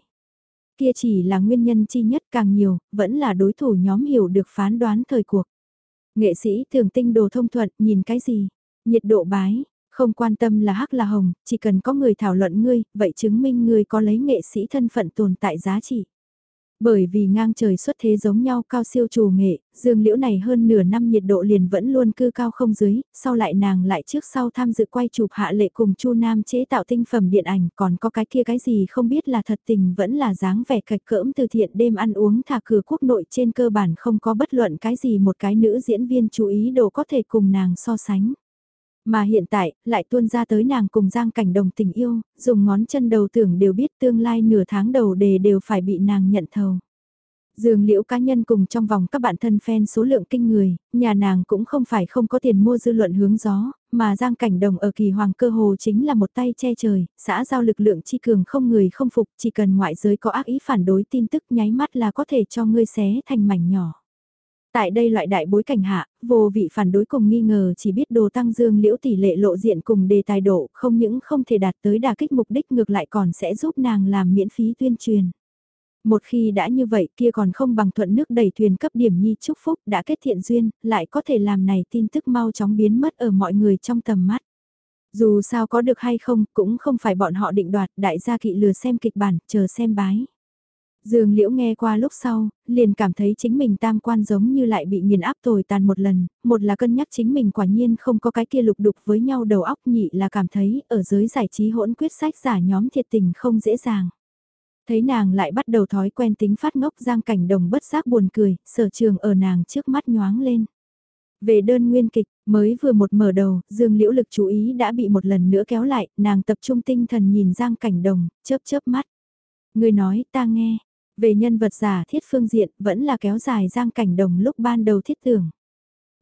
Speaker 1: Kia chỉ là nguyên nhân chi nhất càng nhiều, vẫn là đối thủ nhóm hiểu được phán đoán thời cuộc. Nghệ sĩ thường tinh đồ thông thuận, nhìn cái gì? Nhiệt độ bái, không quan tâm là hắc là hồng, chỉ cần có người thảo luận ngươi, vậy chứng minh ngươi có lấy nghệ sĩ thân phận tồn tại giá trị. Bởi vì ngang trời xuất thế giống nhau cao siêu trù nghệ, dương liễu này hơn nửa năm nhiệt độ liền vẫn luôn cư cao không dưới, sau lại nàng lại trước sau tham dự quay chụp hạ lệ cùng chu Nam chế tạo tinh phẩm điện ảnh còn có cái kia cái gì không biết là thật tình vẫn là dáng vẻ cạch cỡm từ thiện đêm ăn uống thả cửa quốc nội trên cơ bản không có bất luận cái gì một cái nữ diễn viên chú ý đồ có thể cùng nàng so sánh. Mà hiện tại, lại tuôn ra tới nàng cùng Giang Cảnh Đồng tình yêu, dùng ngón chân đầu tưởng đều biết tương lai nửa tháng đầu đề đều phải bị nàng nhận thầu. Dường liễu cá nhân cùng trong vòng các bạn thân fan số lượng kinh người, nhà nàng cũng không phải không có tiền mua dư luận hướng gió, mà Giang Cảnh Đồng ở kỳ hoàng cơ hồ chính là một tay che trời, xã giao lực lượng chi cường không người không phục, chỉ cần ngoại giới có ác ý phản đối tin tức nháy mắt là có thể cho ngươi xé thành mảnh nhỏ. Tại đây loại đại bối cảnh hạ, vô vị phản đối cùng nghi ngờ chỉ biết đồ tăng dương liễu tỷ lệ lộ diện cùng đề tài độ không những không thể đạt tới đà kích mục đích ngược lại còn sẽ giúp nàng làm miễn phí tuyên truyền. Một khi đã như vậy kia còn không bằng thuận nước đẩy thuyền cấp điểm nhi chúc phúc đã kết thiện duyên, lại có thể làm này tin tức mau chóng biến mất ở mọi người trong tầm mắt. Dù sao có được hay không, cũng không phải bọn họ định đoạt, đại gia kỵ lừa xem kịch bản, chờ xem bái. Dương Liễu nghe qua lúc sau, liền cảm thấy chính mình tam quan giống như lại bị nghiền áp tồi tàn một lần, một là cân nhắc chính mình quả nhiên không có cái kia lục đục với nhau đầu óc nhị là cảm thấy ở giới giải trí hỗn quyết sách giả nhóm thiệt tình không dễ dàng. Thấy nàng lại bắt đầu thói quen tính phát ngốc giang cảnh đồng bất giác buồn cười, sở trường ở nàng trước mắt nhoáng lên. Về đơn nguyên kịch, mới vừa một mở đầu, Dương Liễu lực chú ý đã bị một lần nữa kéo lại, nàng tập trung tinh thần nhìn Giang Cảnh Đồng, chớp chớp mắt. Người nói, ta nghe, về nhân vật giả thiết phương diện vẫn là kéo dài giang cảnh đồng lúc ban đầu thiết tưởng.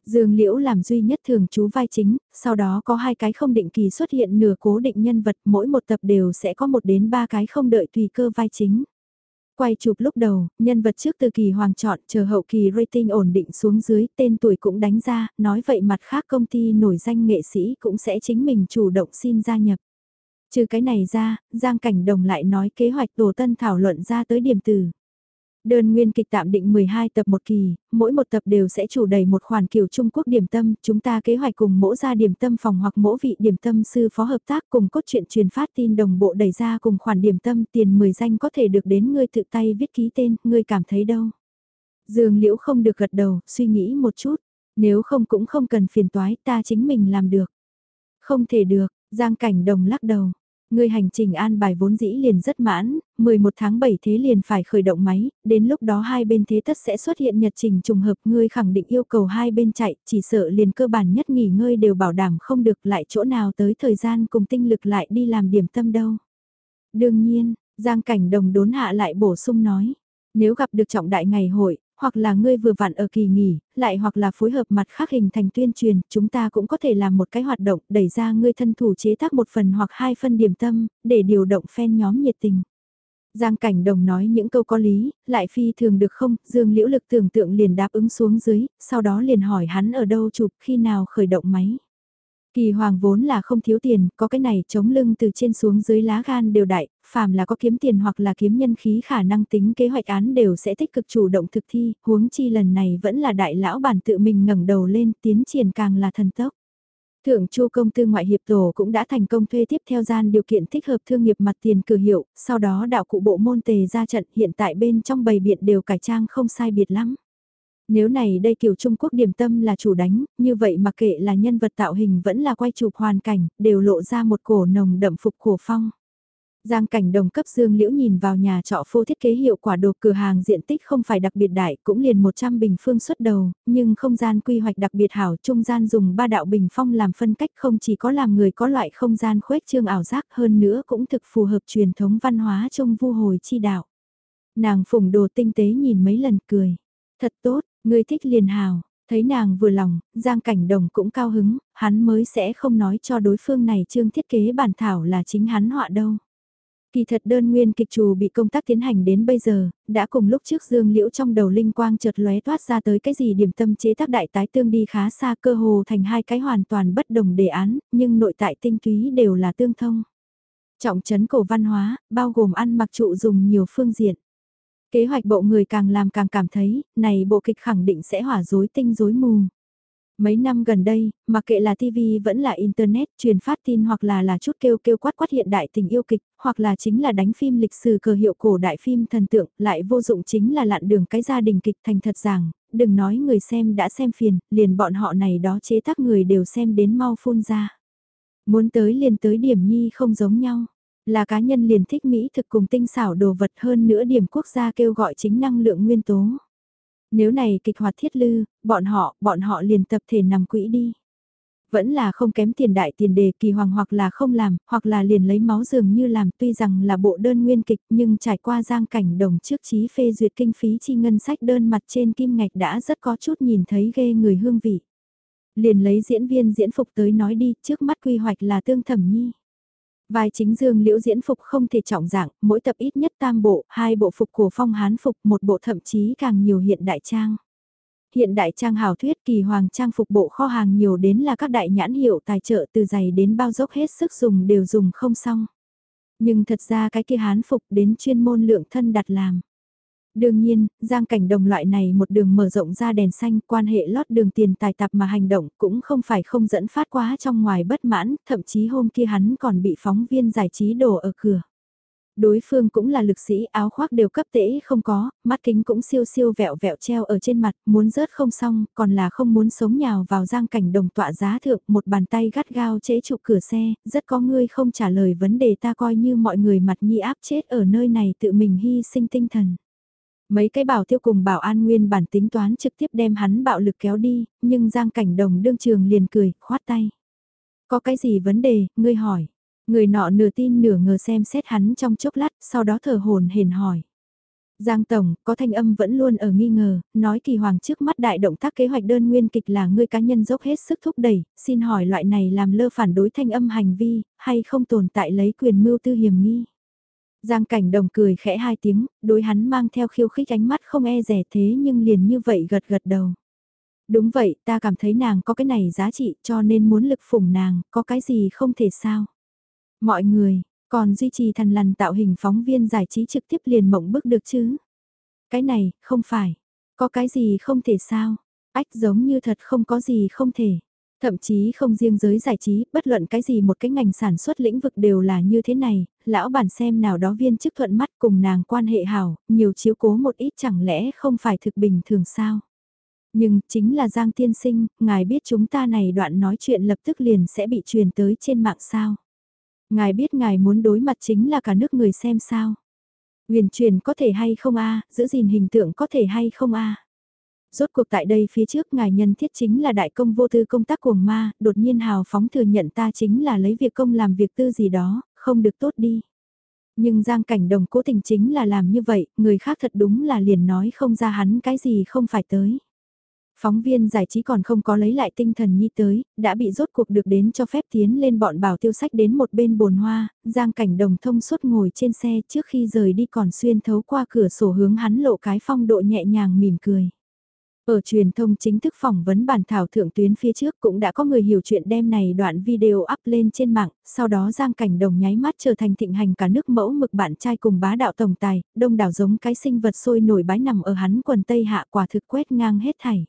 Speaker 1: Dương Liễu làm duy nhất thường chú vai chính, sau đó có hai cái không định kỳ xuất hiện nửa cố định nhân vật, mỗi một tập đều sẽ có một đến ba cái không đợi tùy cơ vai chính. Quay chụp lúc đầu, nhân vật trước từ kỳ hoàng chọn chờ hậu kỳ rating ổn định xuống dưới, tên tuổi cũng đánh ra, nói vậy mặt khác công ty nổi danh nghệ sĩ cũng sẽ chính mình chủ động xin gia nhập. Trừ cái này ra, Giang Cảnh Đồng lại nói kế hoạch tổ tân thảo luận ra tới điểm từ. Đơn nguyên kịch tạm định 12 tập một kỳ, mỗi một tập đều sẽ chủ đầy một khoản kiểu Trung Quốc điểm tâm, chúng ta kế hoạch cùng mỗi gia điểm tâm phòng hoặc mỗi vị điểm tâm sư phó hợp tác cùng cốt truyện truyền phát tin đồng bộ đẩy ra cùng khoản điểm tâm tiền 10 danh có thể được đến ngươi tự tay viết ký tên, ngươi cảm thấy đâu. Dương Liễu không được gật đầu, suy nghĩ một chút, nếu không cũng không cần phiền toái ta chính mình làm được. Không thể được, Giang Cảnh Đồng lắc đầu. Người hành trình an bài vốn dĩ liền rất mãn, 11 tháng 7 thế liền phải khởi động máy, đến lúc đó hai bên thế tất sẽ xuất hiện nhật trình trùng hợp ngươi khẳng định yêu cầu hai bên chạy, chỉ sợ liền cơ bản nhất nghỉ ngơi đều bảo đảm không được lại chỗ nào tới thời gian cùng tinh lực lại đi làm điểm tâm đâu. Đương nhiên, Giang Cảnh Đồng đốn hạ lại bổ sung nói, nếu gặp được trọng đại ngày hội, hoặc là ngươi vừa vặn ở kỳ nghỉ, lại hoặc là phối hợp mặt khác hình thành tuyên truyền, chúng ta cũng có thể làm một cái hoạt động đẩy ra ngươi thân thủ chế tác một phần hoặc hai phân điểm tâm, để điều động fan nhóm nhiệt tình. Giang Cảnh Đồng nói những câu có lý, lại phi thường được không, Dương Liễu Lực tưởng tượng liền đáp ứng xuống dưới, sau đó liền hỏi hắn ở đâu chụp khi nào khởi động máy. Kỳ hoàng vốn là không thiếu tiền, có cái này chống lưng từ trên xuống dưới lá gan đều đại, phàm là có kiếm tiền hoặc là kiếm nhân khí khả năng tính kế hoạch án đều sẽ tích cực chủ động thực thi, huống chi lần này vẫn là đại lão bản tự mình ngẩng đầu lên tiến triển càng là thần tốc. Thượng Chu công tư ngoại hiệp tổ cũng đã thành công thuê tiếp theo gian điều kiện thích hợp thương nghiệp mặt tiền cửa hiệu, sau đó đạo cụ bộ môn tề ra trận hiện tại bên trong bầy biện đều cải trang không sai biệt lắm. Nếu này đây kiểu Trung Quốc điểm tâm là chủ đánh, như vậy mà kệ là nhân vật tạo hình vẫn là quay chụp hoàn cảnh, đều lộ ra một cổ nồng đậm phục cổ phong. Giang cảnh đồng cấp Dương Liễu nhìn vào nhà trọ phô thiết kế hiệu quả đồ cửa hàng diện tích không phải đặc biệt đại cũng liền 100 bình phương xuất đầu, nhưng không gian quy hoạch đặc biệt hảo trung gian dùng ba đạo bình phong làm phân cách không chỉ có làm người có loại không gian khuếch trương ảo giác hơn nữa cũng thực phù hợp truyền thống văn hóa trong vu hồi chi đạo. Nàng phủng đồ tinh tế nhìn mấy lần cười. Thật tốt, người thích liền hào. Thấy nàng vừa lòng, Giang Cảnh Đồng cũng cao hứng, hắn mới sẽ không nói cho đối phương này chương thiết kế bản thảo là chính hắn họa đâu. Kỳ thật đơn nguyên kịch trù bị công tác tiến hành đến bây giờ, đã cùng lúc trước Dương Liễu trong đầu linh quang chợt lóe toát ra tới cái gì điểm tâm chế tác đại tái tương đi khá xa cơ hồ thành hai cái hoàn toàn bất đồng đề án, nhưng nội tại tinh túy đều là tương thông. Trọng trấn cổ văn hóa, bao gồm ăn mặc trụ dùng nhiều phương diện. Kế hoạch bộ người càng làm càng cảm thấy, này bộ kịch khẳng định sẽ hỏa rối tinh rối mù. Mấy năm gần đây, mà kệ là TV vẫn là Internet, truyền phát tin hoặc là là chút kêu kêu quát quát hiện đại tình yêu kịch, hoặc là chính là đánh phim lịch sử cờ hiệu cổ đại phim thần tượng, lại vô dụng chính là lặn đường cái gia đình kịch thành thật rằng, đừng nói người xem đã xem phiền, liền bọn họ này đó chế tác người đều xem đến mau phun ra. Muốn tới liền tới điểm nhi không giống nhau. Là cá nhân liền thích Mỹ thực cùng tinh xảo đồ vật hơn nữa điểm quốc gia kêu gọi chính năng lượng nguyên tố. Nếu này kịch hoạt thiết lư, bọn họ, bọn họ liền tập thể nằm quỹ đi. Vẫn là không kém tiền đại tiền đề kỳ hoàng hoặc là không làm, hoặc là liền lấy máu dường như làm tuy rằng là bộ đơn nguyên kịch nhưng trải qua giang cảnh đồng trước trí phê duyệt kinh phí chi ngân sách đơn mặt trên kim ngạch đã rất có chút nhìn thấy ghê người hương vị. Liền lấy diễn viên diễn phục tới nói đi, trước mắt quy hoạch là tương thẩm nhi. Vai chính dương liễu diễn phục không thể trọng dạng, mỗi tập ít nhất tam bộ, hai bộ phục cổ phong hán phục, một bộ thậm chí càng nhiều hiện đại trang. Hiện đại trang hào thuyết kỳ hoàng trang phục bộ kho hàng nhiều đến là các đại nhãn hiệu tài trợ từ giày đến bao dốc hết sức dùng đều dùng không xong. Nhưng thật ra cái kia hán phục đến chuyên môn lượng thân đặt làm. Đương nhiên, giang cảnh đồng loại này một đường mở rộng ra đèn xanh quan hệ lót đường tiền tài tạp mà hành động cũng không phải không dẫn phát quá trong ngoài bất mãn, thậm chí hôm kia hắn còn bị phóng viên giải trí đổ ở cửa. Đối phương cũng là lực sĩ áo khoác đều cấp tễ không có, mắt kính cũng siêu siêu vẹo vẹo treo ở trên mặt, muốn rớt không xong, còn là không muốn sống nhào vào giang cảnh đồng tọa giá thượng, một bàn tay gắt gao chế trụ cửa xe, rất có ngươi không trả lời vấn đề ta coi như mọi người mặt nhi áp chết ở nơi này tự mình hy sinh tinh thần. Mấy cái bảo tiêu cùng bảo an nguyên bản tính toán trực tiếp đem hắn bạo lực kéo đi, nhưng Giang Cảnh Đồng đương trường liền cười, khoát tay. Có cái gì vấn đề, ngươi hỏi. Người nọ nửa tin nửa ngờ xem xét hắn trong chốc lát, sau đó thở hồn hển hỏi. Giang Tổng, có thanh âm vẫn luôn ở nghi ngờ, nói kỳ hoàng trước mắt đại động tác kế hoạch đơn nguyên kịch là ngươi cá nhân dốc hết sức thúc đẩy, xin hỏi loại này làm lơ phản đối thanh âm hành vi, hay không tồn tại lấy quyền mưu tư hiểm nghi. Giang cảnh đồng cười khẽ hai tiếng, đối hắn mang theo khiêu khích ánh mắt không e rẻ thế nhưng liền như vậy gật gật đầu. Đúng vậy, ta cảm thấy nàng có cái này giá trị cho nên muốn lực phủng nàng, có cái gì không thể sao. Mọi người, còn duy trì thần lằn tạo hình phóng viên giải trí trực tiếp liền mộng bức được chứ. Cái này, không phải. Có cái gì không thể sao. Ách giống như thật không có gì không thể. Thậm chí không riêng giới giải trí, bất luận cái gì một cái ngành sản xuất lĩnh vực đều là như thế này, lão bản xem nào đó viên chức thuận mắt cùng nàng quan hệ hảo, nhiều chiếu cố một ít chẳng lẽ không phải thực bình thường sao. Nhưng chính là Giang Tiên Sinh, ngài biết chúng ta này đoạn nói chuyện lập tức liền sẽ bị truyền tới trên mạng sao. Ngài biết ngài muốn đối mặt chính là cả nước người xem sao. Huyền truyền có thể hay không a giữ gìn hình tượng có thể hay không a Rốt cuộc tại đây phía trước ngài nhân thiết chính là đại công vô tư công tác cuồng ma, đột nhiên hào phóng thừa nhận ta chính là lấy việc công làm việc tư gì đó, không được tốt đi. Nhưng Giang Cảnh Đồng cố tình chính là làm như vậy, người khác thật đúng là liền nói không ra hắn cái gì không phải tới. Phóng viên giải trí còn không có lấy lại tinh thần nhi tới, đã bị rốt cuộc được đến cho phép tiến lên bọn bảo tiêu sách đến một bên bồn hoa, Giang Cảnh Đồng thông suốt ngồi trên xe trước khi rời đi còn xuyên thấu qua cửa sổ hướng hắn lộ cái phong độ nhẹ nhàng mỉm cười. Ở truyền thông chính thức phỏng vấn bản thảo thượng tuyến phía trước cũng đã có người hiểu chuyện đem này đoạn video up lên trên mạng, sau đó Giang Cảnh Đồng nháy mắt trở thành thịnh hành cả nước mẫu mực bạn trai cùng bá đạo tổng tài, đông đảo giống cái sinh vật sôi nổi bái nằm ở hắn quần tây hạ quả thực quét ngang hết thảy.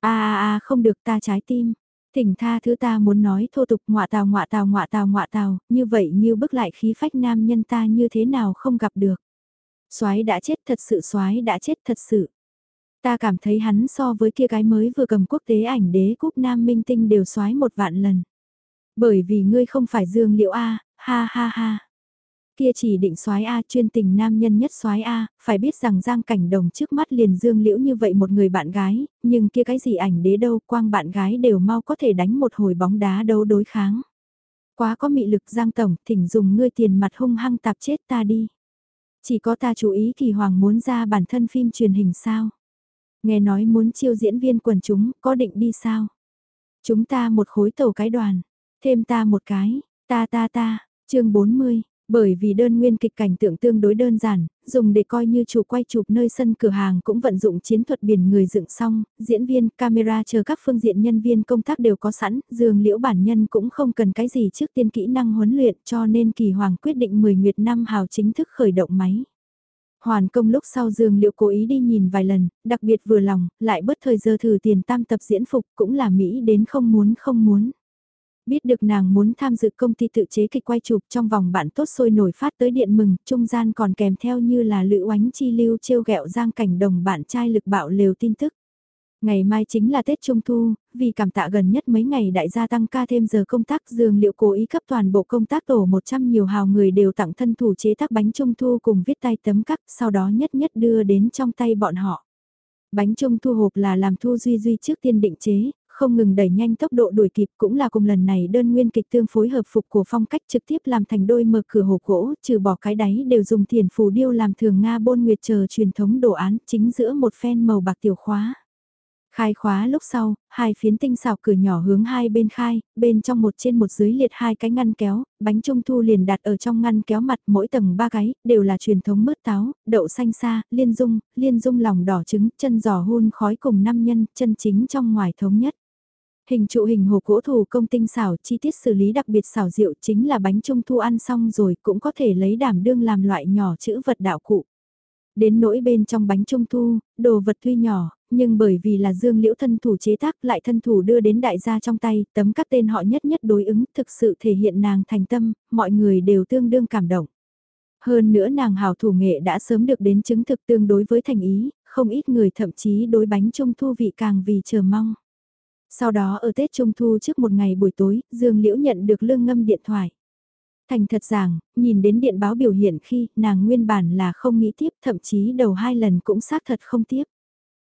Speaker 1: a a a không được ta trái tim. Thỉnh tha thứ ta muốn nói thô tục ngọa tào ngọa tào ngọa tào ngọa tào, như vậy như bức lại khí phách nam nhân ta như thế nào không gặp được. Soái đã chết thật sự soái đã chết thật sự. Ta cảm thấy hắn so với kia cái mới vừa cầm quốc tế ảnh đế cúp nam minh tinh đều soái một vạn lần. Bởi vì ngươi không phải Dương Liễu A, ha ha ha. Kia chỉ định soái A chuyên tình nam nhân nhất soái A, phải biết rằng Giang Cảnh Đồng trước mắt liền Dương Liễu như vậy một người bạn gái, nhưng kia cái gì ảnh đế đâu, quang bạn gái đều mau có thể đánh một hồi bóng đá đấu đối kháng. Quá có mị lực Giang Tổng, thỉnh dùng ngươi tiền mặt hung hăng tạp chết ta đi. Chỉ có ta chú ý kỳ hoàng muốn ra bản thân phim truyền hình sao. Nghe nói muốn chiêu diễn viên quần chúng, có định đi sao? Chúng ta một khối tàu cái đoàn, thêm ta một cái, ta ta ta, chương 40, bởi vì đơn nguyên kịch cảnh tượng tương đối đơn giản, dùng để coi như chủ quay chụp nơi sân cửa hàng cũng vận dụng chiến thuật biển người dựng xong, diễn viên, camera chờ các phương diện nhân viên công tác đều có sẵn, dường liễu bản nhân cũng không cần cái gì trước tiên kỹ năng huấn luyện cho nên kỳ hoàng quyết định 10 nguyệt năm hào chính thức khởi động máy. Hoàn công lúc sau Dương Liễu cố ý đi nhìn vài lần, đặc biệt vừa lòng, lại bớt thời giờ thử tiền tam tập diễn phục cũng là Mỹ đến không muốn không muốn. Biết được nàng muốn tham dự công ty tự chế kịch quay chụp trong vòng bạn tốt sôi nổi phát tới điện mừng, trung gian còn kèm theo như là lữ oánh chi lưu trêu ghẹo giang cảnh đồng bạn trai lực bạo lều tin tức. Ngày mai chính là Tết Trung Thu, vì cảm tạ gần nhất mấy ngày đại gia tăng ca thêm giờ công tác dường liệu cố ý cấp toàn bộ công tác tổ 100 nhiều hào người đều tặng thân thủ chế tác bánh Trung Thu cùng viết tay tấm cắt sau đó nhất nhất đưa đến trong tay bọn họ. Bánh Trung Thu hộp là làm Thu Duy Duy trước tiên định chế, không ngừng đẩy nhanh tốc độ đuổi kịp cũng là cùng lần này đơn nguyên kịch tương phối hợp phục của phong cách trực tiếp làm thành đôi mở cửa hộp gỗ, trừ bỏ cái đáy đều dùng thiền phù điêu làm thường Nga bôn nguyệt chờ truyền thống đồ án chính giữa một phen màu bạc tiểu khóa. Khai khóa lúc sau, hai phiến tinh xào cửa nhỏ hướng hai bên khai, bên trong một trên một dưới liệt hai cái ngăn kéo, bánh trung thu liền đặt ở trong ngăn kéo mặt mỗi tầng ba cái, đều là truyền thống mứt táo, đậu xanh xa, liên dung, liên dung lòng đỏ trứng, chân giò hun khói cùng năm nhân, chân chính trong ngoài thống nhất. Hình trụ hình hộp gỗ thủ công tinh xảo, chi tiết xử lý đặc biệt xảo diệu chính là bánh trung thu ăn xong rồi cũng có thể lấy đảm đương làm loại nhỏ chữ vật đạo cụ. Đến nỗi bên trong bánh trung thu, đồ vật tuy nhỏ, nhưng bởi vì là dương liễu thân thủ chế tác lại thân thủ đưa đến đại gia trong tay, tấm các tên họ nhất nhất đối ứng thực sự thể hiện nàng thành tâm, mọi người đều tương đương cảm động. Hơn nữa nàng hào thủ nghệ đã sớm được đến chứng thực tương đối với thành ý, không ít người thậm chí đối bánh trung thu vị càng vì chờ mong. Sau đó ở Tết Trung Thu trước một ngày buổi tối, Dương Liễu nhận được lương ngâm điện thoại. Thành thật rằng, nhìn đến điện báo biểu hiện khi nàng nguyên bản là không nghĩ tiếp thậm chí đầu hai lần cũng xác thật không tiếp.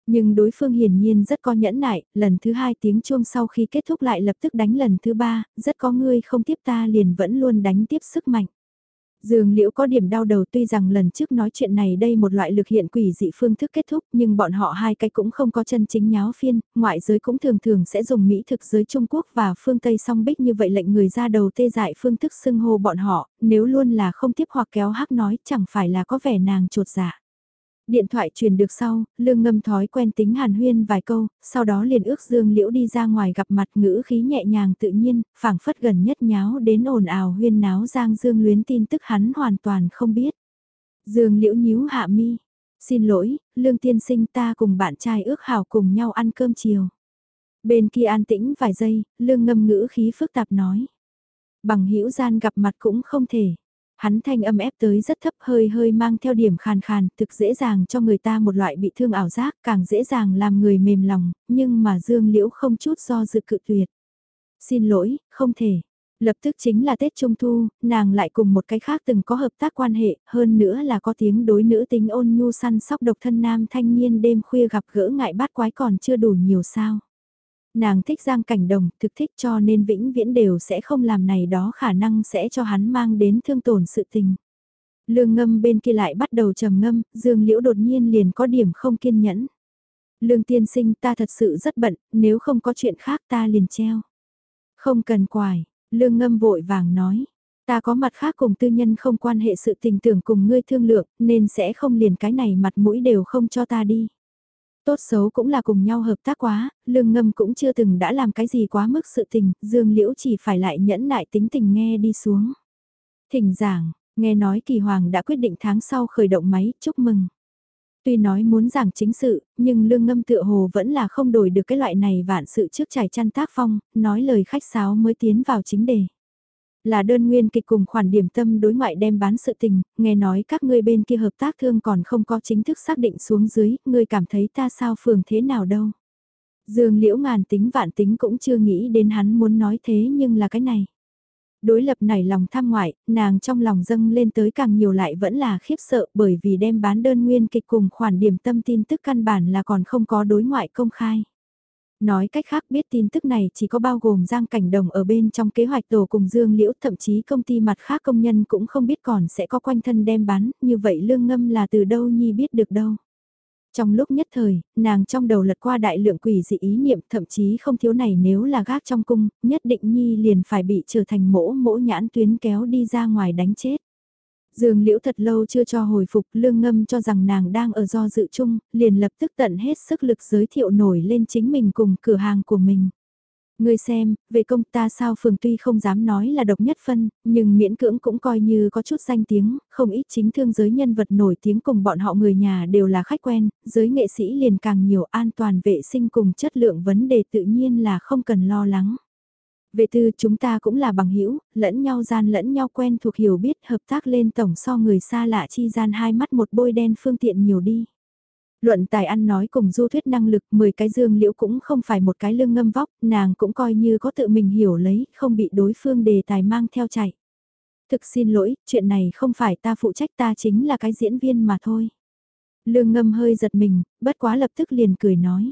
Speaker 1: Nhưng đối phương hiển nhiên rất có nhẫn nại, lần thứ hai tiếng chuông sau khi kết thúc lại lập tức đánh lần thứ ba, rất có ngươi không tiếp ta liền vẫn luôn đánh tiếp sức mạnh. Dương Liễu có điểm đau đầu tuy rằng lần trước nói chuyện này đây một loại lực hiện quỷ dị phương thức kết thúc nhưng bọn họ hai cái cũng không có chân chính nháo phiên, ngoại giới cũng thường thường sẽ dùng Mỹ thực giới Trung Quốc và phương Tây song bích như vậy lệnh người ra đầu tê dại phương thức xưng hô bọn họ, nếu luôn là không tiếp hoặc kéo hắc nói chẳng phải là có vẻ nàng trột dạ. Điện thoại truyền được sau, lương ngâm thói quen tính hàn huyên vài câu, sau đó liền ước Dương Liễu đi ra ngoài gặp mặt ngữ khí nhẹ nhàng tự nhiên, phảng phất gần nhất nháo đến ồn ào huyên náo Giang Dương luyến tin tức hắn hoàn toàn không biết. Dương Liễu nhíu hạ mi, xin lỗi, lương tiên sinh ta cùng bạn trai ước hảo cùng nhau ăn cơm chiều. Bên kia an tĩnh vài giây, lương ngâm ngữ khí phức tạp nói. Bằng hữu gian gặp mặt cũng không thể. Hắn thanh âm ép tới rất thấp hơi hơi mang theo điểm khàn khàn, thực dễ dàng cho người ta một loại bị thương ảo giác, càng dễ dàng làm người mềm lòng, nhưng mà Dương Liễu không chút do dự cự tuyệt. Xin lỗi, không thể. Lập tức chính là Tết Trung Thu, nàng lại cùng một cái khác từng có hợp tác quan hệ, hơn nữa là có tiếng đối nữ tính ôn nhu săn sóc độc thân nam thanh niên đêm khuya gặp gỡ ngại bát quái còn chưa đủ nhiều sao. Nàng thích Giang Cảnh Đồng, thực thích cho nên vĩnh viễn đều sẽ không làm này đó khả năng sẽ cho hắn mang đến thương tổn sự tình. Lương ngâm bên kia lại bắt đầu trầm ngâm, Dương Liễu đột nhiên liền có điểm không kiên nhẫn. Lương tiên sinh ta thật sự rất bận, nếu không có chuyện khác ta liền treo. Không cần quài, lương ngâm vội vàng nói. Ta có mặt khác cùng tư nhân không quan hệ sự tình tưởng cùng ngươi thương lượng, nên sẽ không liền cái này mặt mũi đều không cho ta đi. Tốt xấu cũng là cùng nhau hợp tác quá, lương ngâm cũng chưa từng đã làm cái gì quá mức sự tình, dương liễu chỉ phải lại nhẫn nại tính tình nghe đi xuống. Thỉnh giảng, nghe nói kỳ hoàng đã quyết định tháng sau khởi động máy, chúc mừng. Tuy nói muốn giảng chính sự, nhưng lương ngâm tựa hồ vẫn là không đổi được cái loại này vạn sự trước trải chăn tác phong, nói lời khách sáo mới tiến vào chính đề. Là đơn nguyên kịch cùng khoản điểm tâm đối ngoại đem bán sự tình, nghe nói các ngươi bên kia hợp tác thương còn không có chính thức xác định xuống dưới, ngươi cảm thấy ta sao phường thế nào đâu. Dương liễu ngàn tính vạn tính cũng chưa nghĩ đến hắn muốn nói thế nhưng là cái này. Đối lập nảy lòng tham ngoại, nàng trong lòng dâng lên tới càng nhiều lại vẫn là khiếp sợ bởi vì đem bán đơn nguyên kịch cùng khoản điểm tâm tin tức căn bản là còn không có đối ngoại công khai. Nói cách khác biết tin tức này chỉ có bao gồm Giang Cảnh Đồng ở bên trong kế hoạch tổ cùng Dương Liễu thậm chí công ty mặt khác công nhân cũng không biết còn sẽ có quanh thân đem bán, như vậy lương ngâm là từ đâu nhi biết được đâu. Trong lúc nhất thời, nàng trong đầu lật qua đại lượng quỷ dị ý niệm thậm chí không thiếu này nếu là gác trong cung, nhất định nhi liền phải bị trở thành mỗ mỗ nhãn tuyến kéo đi ra ngoài đánh chết. Dương liễu thật lâu chưa cho hồi phục lương ngâm cho rằng nàng đang ở do dự chung, liền lập tức tận hết sức lực giới thiệu nổi lên chính mình cùng cửa hàng của mình. Ngươi xem, về công ta sao phường tuy không dám nói là độc nhất phân, nhưng miễn cưỡng cũng coi như có chút danh tiếng, không ít chính thương giới nhân vật nổi tiếng cùng bọn họ người nhà đều là khách quen, giới nghệ sĩ liền càng nhiều an toàn vệ sinh cùng chất lượng vấn đề tự nhiên là không cần lo lắng. Về tư chúng ta cũng là bằng hữu lẫn nhau gian lẫn nhau quen thuộc hiểu biết hợp tác lên tổng so người xa lạ chi gian hai mắt một bôi đen phương tiện nhiều đi. Luận tài ăn nói cùng du thuyết năng lực 10 cái dương liễu cũng không phải một cái lương ngâm vóc, nàng cũng coi như có tự mình hiểu lấy, không bị đối phương đề tài mang theo chạy. Thực xin lỗi, chuyện này không phải ta phụ trách ta chính là cái diễn viên mà thôi. Lương ngâm hơi giật mình, bất quá lập tức liền cười nói.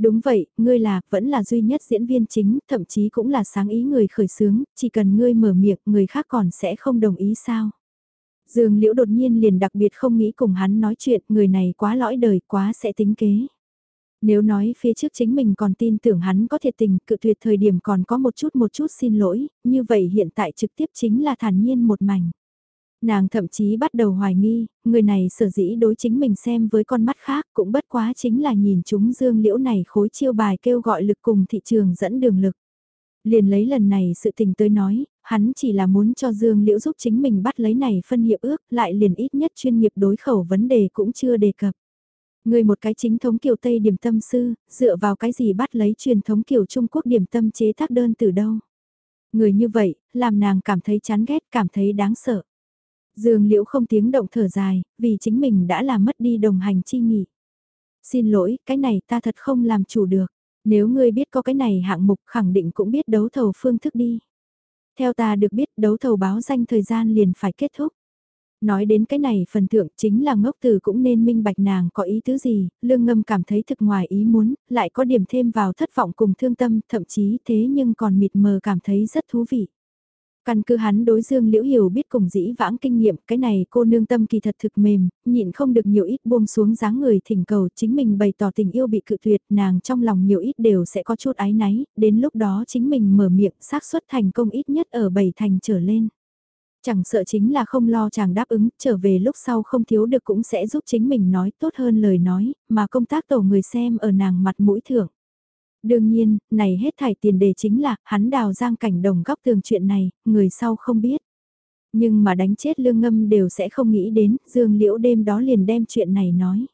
Speaker 1: Đúng vậy, ngươi là, vẫn là duy nhất diễn viên chính, thậm chí cũng là sáng ý người khởi sướng, chỉ cần ngươi mở miệng, người khác còn sẽ không đồng ý sao. Dương Liễu đột nhiên liền đặc biệt không nghĩ cùng hắn nói chuyện, người này quá lõi đời, quá sẽ tính kế. Nếu nói phía trước chính mình còn tin tưởng hắn có thiệt tình, cự tuyệt thời điểm còn có một chút một chút xin lỗi, như vậy hiện tại trực tiếp chính là thản nhiên một mảnh. Nàng thậm chí bắt đầu hoài nghi, người này sở dĩ đối chính mình xem với con mắt khác cũng bất quá chính là nhìn chúng dương liễu này khối chiêu bài kêu gọi lực cùng thị trường dẫn đường lực. Liền lấy lần này sự tình tới nói, hắn chỉ là muốn cho Dương Liễu giúp chính mình bắt lấy này phân hiệp ước, lại liền ít nhất chuyên nghiệp đối khẩu vấn đề cũng chưa đề cập. Người một cái chính thống kiểu Tây điểm tâm sư, dựa vào cái gì bắt lấy truyền thống kiểu Trung Quốc điểm tâm chế tác đơn từ đâu. Người như vậy, làm nàng cảm thấy chán ghét, cảm thấy đáng sợ. Dương Liễu không tiếng động thở dài, vì chính mình đã làm mất đi đồng hành chi nghỉ. Xin lỗi, cái này ta thật không làm chủ được. Nếu ngươi biết có cái này hạng mục khẳng định cũng biết đấu thầu phương thức đi. Theo ta được biết đấu thầu báo danh thời gian liền phải kết thúc. Nói đến cái này phần thượng chính là ngốc từ cũng nên minh bạch nàng có ý tứ gì, lương ngâm cảm thấy thực ngoài ý muốn, lại có điểm thêm vào thất vọng cùng thương tâm, thậm chí thế nhưng còn mịt mờ cảm thấy rất thú vị. Căn cứ hắn đối Dương Liễu Hiểu biết cùng dĩ vãng kinh nghiệm, cái này cô nương tâm kỳ thật thực mềm, nhịn không được nhiều ít buông xuống dáng người thỉnh cầu chính mình bày tỏ tình yêu bị cự tuyệt, nàng trong lòng nhiều ít đều sẽ có chút ái náy, đến lúc đó chính mình mở miệng xác suất thành công ít nhất ở bảy thành trở lên. Chẳng sợ chính là không lo chàng đáp ứng, trở về lúc sau không thiếu được cũng sẽ giúp chính mình nói tốt hơn lời nói, mà công tác tổ người xem ở nàng mặt mũi thưởng. Đương nhiên, này hết thải tiền đề chính là, hắn đào giang cảnh đồng góc tường chuyện này, người sau không biết. Nhưng mà đánh chết lương ngâm đều sẽ không nghĩ đến, dương liễu đêm đó liền đem chuyện này nói.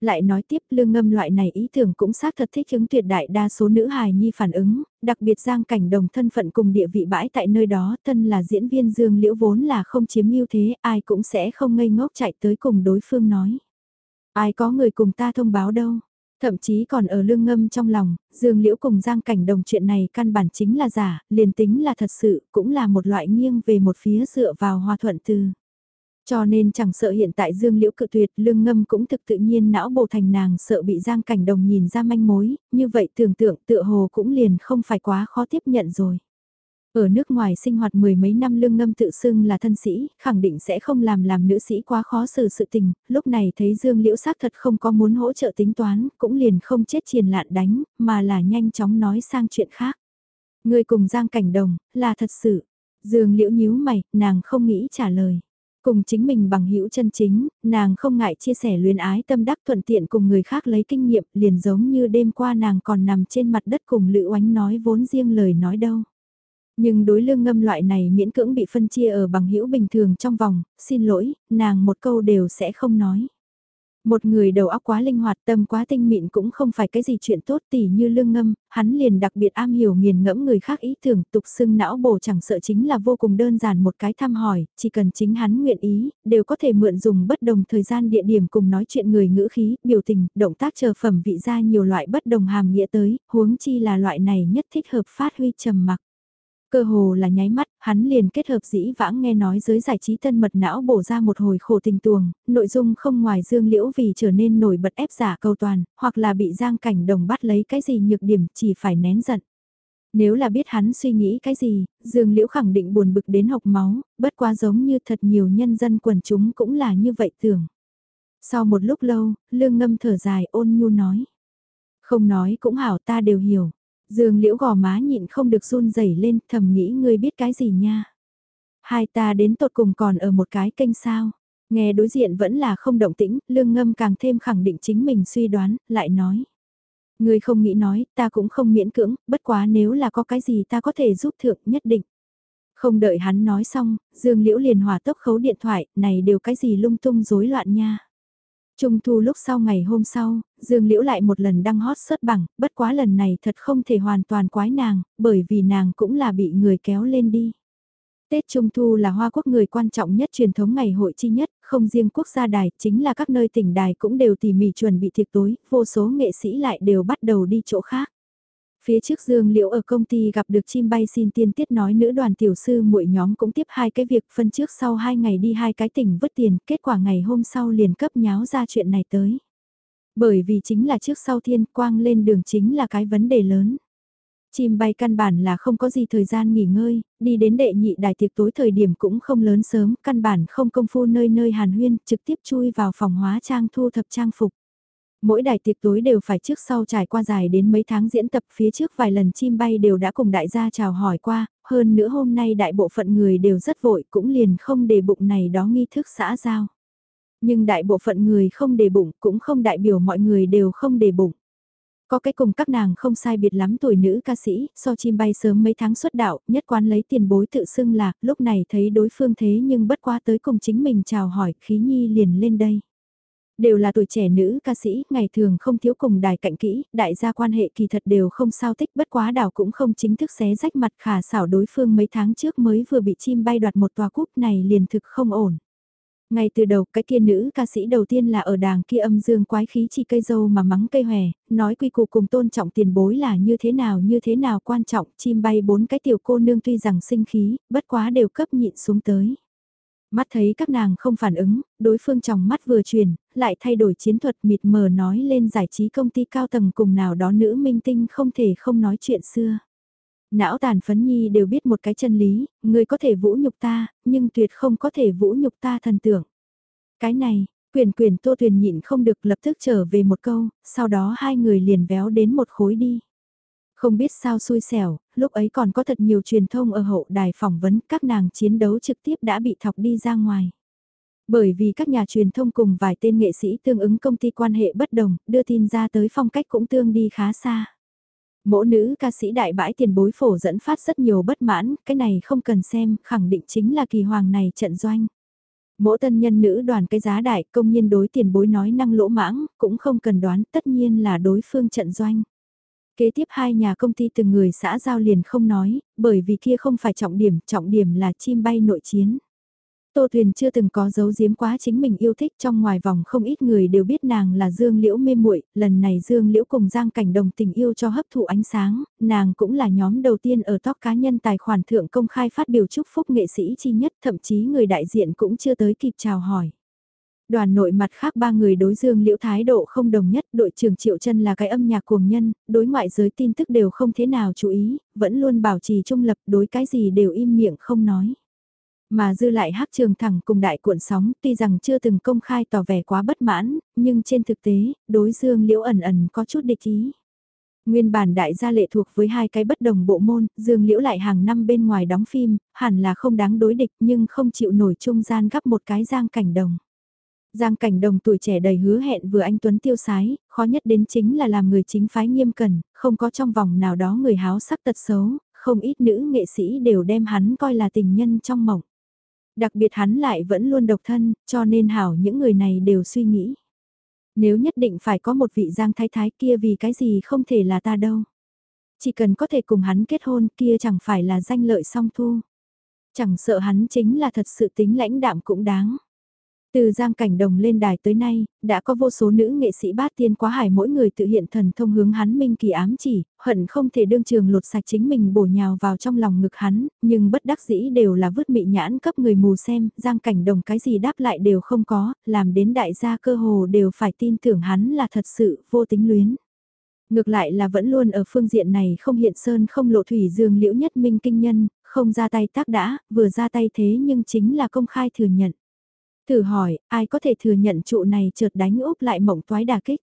Speaker 1: Lại nói tiếp lương ngâm loại này ý tưởng cũng xác thật thích ứng tuyệt đại đa số nữ hài nhi phản ứng, đặc biệt giang cảnh đồng thân phận cùng địa vị bãi tại nơi đó thân là diễn viên dương liễu vốn là không chiếm ưu thế ai cũng sẽ không ngây ngốc chạy tới cùng đối phương nói. Ai có người cùng ta thông báo đâu, Thậm chí còn ở lương ngâm trong lòng, Dương Liễu cùng Giang Cảnh Đồng chuyện này căn bản chính là giả, liền tính là thật sự, cũng là một loại nghiêng về một phía dựa vào hòa thuận từ. Cho nên chẳng sợ hiện tại Dương Liễu cự tuyệt lương ngâm cũng thực tự nhiên não bộ thành nàng sợ bị Giang Cảnh Đồng nhìn ra manh mối, như vậy tưởng tượng tựa hồ cũng liền không phải quá khó tiếp nhận rồi. Ở nước ngoài sinh hoạt mười mấy năm lương ngâm tự xưng là thân sĩ, khẳng định sẽ không làm làm nữ sĩ quá khó xử sự tình, lúc này thấy Dương Liễu xác thật không có muốn hỗ trợ tính toán, cũng liền không chết triền lạn đánh, mà là nhanh chóng nói sang chuyện khác. Người cùng Giang Cảnh Đồng, là thật sự. Dương Liễu nhíu mày, nàng không nghĩ trả lời. Cùng chính mình bằng hữu chân chính, nàng không ngại chia sẻ luyến ái tâm đắc thuận tiện cùng người khác lấy kinh nghiệm, liền giống như đêm qua nàng còn nằm trên mặt đất cùng Lữ Oánh nói vốn riêng lời nói đâu. Nhưng đối lương ngâm loại này miễn cưỡng bị phân chia ở bằng hữu bình thường trong vòng, xin lỗi, nàng một câu đều sẽ không nói. Một người đầu óc quá linh hoạt tâm quá tinh mịn cũng không phải cái gì chuyện tốt tỉ như lương ngâm, hắn liền đặc biệt am hiểu nghiền ngẫm người khác ý tưởng tục xưng não bổ chẳng sợ chính là vô cùng đơn giản một cái thăm hỏi, chỉ cần chính hắn nguyện ý, đều có thể mượn dùng bất đồng thời gian địa điểm cùng nói chuyện người ngữ khí, biểu tình, động tác chờ phẩm vị ra nhiều loại bất đồng hàm nghĩa tới, huống chi là loại này nhất thích hợp phát huy trầm mặc. Cơ hồ là nháy mắt, hắn liền kết hợp dĩ vãng nghe nói giới giải trí tân mật não bổ ra một hồi khổ tình tuồng, nội dung không ngoài dương liễu vì trở nên nổi bật ép giả cầu toàn, hoặc là bị giang cảnh đồng bắt lấy cái gì nhược điểm chỉ phải nén giận. Nếu là biết hắn suy nghĩ cái gì, Dương Liễu khẳng định buồn bực đến hộc máu, bất quá giống như thật nhiều nhân dân quần chúng cũng là như vậy tưởng. Sau một lúc lâu, lương ngâm thở dài ôn nhu nói. Không nói cũng hảo ta đều hiểu. Dương liễu gò má nhịn không được run rẩy lên, thầm nghĩ ngươi biết cái gì nha. Hai ta đến tột cùng còn ở một cái kênh sao. Nghe đối diện vẫn là không động tĩnh, lương ngâm càng thêm khẳng định chính mình suy đoán, lại nói. Ngươi không nghĩ nói, ta cũng không miễn cưỡng, bất quá nếu là có cái gì ta có thể giúp thượng nhất định. Không đợi hắn nói xong, Dương Liễu liền hòa tốc khấu điện thoại, này đều cái gì lung tung rối loạn nha. Trung thu lúc sau ngày hôm sau, Dương Liễu lại một lần đăng hot sớt bằng, bất quá lần này thật không thể hoàn toàn quái nàng, bởi vì nàng cũng là bị người kéo lên đi. Tết Trung Thu là Hoa Quốc người quan trọng nhất truyền thống ngày hội chi nhất, không riêng quốc gia đài, chính là các nơi tỉnh đài cũng đều tỉ mỉ chuẩn bị tiệc tối, vô số nghệ sĩ lại đều bắt đầu đi chỗ khác. Phía trước Dương Liễu ở công ty gặp được chim bay xin tiên tiết nói nữ đoàn tiểu sư muội nhóm cũng tiếp hai cái việc phân trước sau hai ngày đi hai cái tỉnh vứt tiền, kết quả ngày hôm sau liền cấp nháo ra chuyện này tới. Bởi vì chính là trước sau thiên quang lên đường chính là cái vấn đề lớn. Chim bay căn bản là không có gì thời gian nghỉ ngơi, đi đến đệ nhị đài tiệc tối thời điểm cũng không lớn sớm, căn bản không công phu nơi nơi hàn huyên, trực tiếp chui vào phòng hóa trang thu thập trang phục. Mỗi đài tiệc tối đều phải trước sau trải qua dài đến mấy tháng diễn tập phía trước vài lần chim bay đều đã cùng đại gia chào hỏi qua, hơn nữa hôm nay đại bộ phận người đều rất vội cũng liền không để bụng này đó nghi thức xã giao. Nhưng đại bộ phận người không để bụng cũng không đại biểu mọi người đều không để bụng. Có cái cùng các nàng không sai biệt lắm tuổi nữ ca sĩ, so chim bay sớm mấy tháng xuất đạo, nhất quán lấy tiền bối tự xưng là, lúc này thấy đối phương thế nhưng bất quá tới cùng chính mình chào hỏi, khí nhi liền lên đây. Đều là tuổi trẻ nữ ca sĩ, ngày thường không thiếu cùng đài cạnh kỹ, đại gia quan hệ kỳ thật đều không sao thích bất quá đảo cũng không chính thức xé rách mặt khả xảo đối phương mấy tháng trước mới vừa bị chim bay đoạt một tòa cúp này liền thực không ổn. Ngay từ đầu cái kia nữ ca sĩ đầu tiên là ở đàng kia âm dương quái khí chỉ cây dâu mà mắng cây hòe, nói quy củ cùng tôn trọng tiền bối là như thế nào như thế nào quan trọng, chim bay bốn cái tiểu cô nương tuy rằng sinh khí, bất quá đều cấp nhịn xuống tới. Mắt thấy các nàng không phản ứng, đối phương trong mắt vừa truyền, lại thay đổi chiến thuật mịt mờ nói lên giải trí công ty cao tầng cùng nào đó nữ minh tinh không thể không nói chuyện xưa. Não tàn phấn nhi đều biết một cái chân lý, người có thể vũ nhục ta, nhưng tuyệt không có thể vũ nhục ta thần tưởng. Cái này, quyền quyền tô thuyền nhịn không được lập tức trở về một câu, sau đó hai người liền véo đến một khối đi. Không biết sao xui xẻo, lúc ấy còn có thật nhiều truyền thông ở hậu đài phỏng vấn các nàng chiến đấu trực tiếp đã bị thọc đi ra ngoài. Bởi vì các nhà truyền thông cùng vài tên nghệ sĩ tương ứng công ty quan hệ bất đồng, đưa tin ra tới phong cách cũng tương đi khá xa. Mỗi nữ ca sĩ đại bãi tiền bối phổ dẫn phát rất nhiều bất mãn, cái này không cần xem, khẳng định chính là kỳ hoàng này trận doanh. Mỗi tân nhân nữ đoàn cái giá đại công nhiên đối tiền bối nói năng lỗ mãng, cũng không cần đoán tất nhiên là đối phương trận doanh. Kế tiếp hai nhà công ty từng người xã giao liền không nói, bởi vì kia không phải trọng điểm, trọng điểm là chim bay nội chiến. Tô Thuyền chưa từng có dấu giếm quá chính mình yêu thích trong ngoài vòng không ít người đều biết nàng là Dương Liễu mê muội lần này Dương Liễu cùng Giang Cảnh Đồng tình yêu cho hấp thụ ánh sáng, nàng cũng là nhóm đầu tiên ở top cá nhân tài khoản thượng công khai phát biểu chúc phúc nghệ sĩ chi nhất thậm chí người đại diện cũng chưa tới kịp chào hỏi. Đoàn nội mặt khác ba người đối dương liễu thái độ không đồng nhất, đội trưởng Triệu chân là cái âm nhạc cuồng nhân, đối ngoại giới tin tức đều không thế nào chú ý, vẫn luôn bảo trì trung lập đối cái gì đều im miệng không nói. Mà dư lại hát trường thẳng cùng đại cuộn sóng tuy rằng chưa từng công khai tỏ vẻ quá bất mãn, nhưng trên thực tế, đối dương liễu ẩn ẩn có chút địch ý. Nguyên bản đại gia lệ thuộc với hai cái bất đồng bộ môn, dương liễu lại hàng năm bên ngoài đóng phim, hẳn là không đáng đối địch nhưng không chịu nổi trung gian gấp một cái giang cảnh đồng. Giang cảnh đồng tuổi trẻ đầy hứa hẹn vừa anh Tuấn tiêu sái, khó nhất đến chính là làm người chính phái nghiêm cẩn, không có trong vòng nào đó người háo sắc tật xấu, không ít nữ nghệ sĩ đều đem hắn coi là tình nhân trong mộng. Đặc biệt hắn lại vẫn luôn độc thân, cho nên hảo những người này đều suy nghĩ. Nếu nhất định phải có một vị Giang Thái Thái kia vì cái gì không thể là ta đâu. Chỉ cần có thể cùng hắn kết hôn kia chẳng phải là danh lợi song thu. Chẳng sợ hắn chính là thật sự tính lãnh đạm cũng đáng. Từ Giang Cảnh Đồng lên đài tới nay, đã có vô số nữ nghệ sĩ bát tiên quá hải mỗi người tự hiện thần thông hướng hắn minh kỳ ám chỉ, hận không thể đương trường lột sạch chính mình bổ nhào vào trong lòng ngực hắn, nhưng bất đắc dĩ đều là vứt mị nhãn cấp người mù xem, Giang Cảnh Đồng cái gì đáp lại đều không có, làm đến đại gia cơ hồ đều phải tin tưởng hắn là thật sự vô tính luyến. Ngược lại là vẫn luôn ở phương diện này không hiện sơn không lộ thủy dương liễu nhất minh kinh nhân, không ra tay tác đã, vừa ra tay thế nhưng chính là công khai thừa nhận. Thử hỏi, ai có thể thừa nhận trụ này chợt đánh úp lại mộng toái đà kích.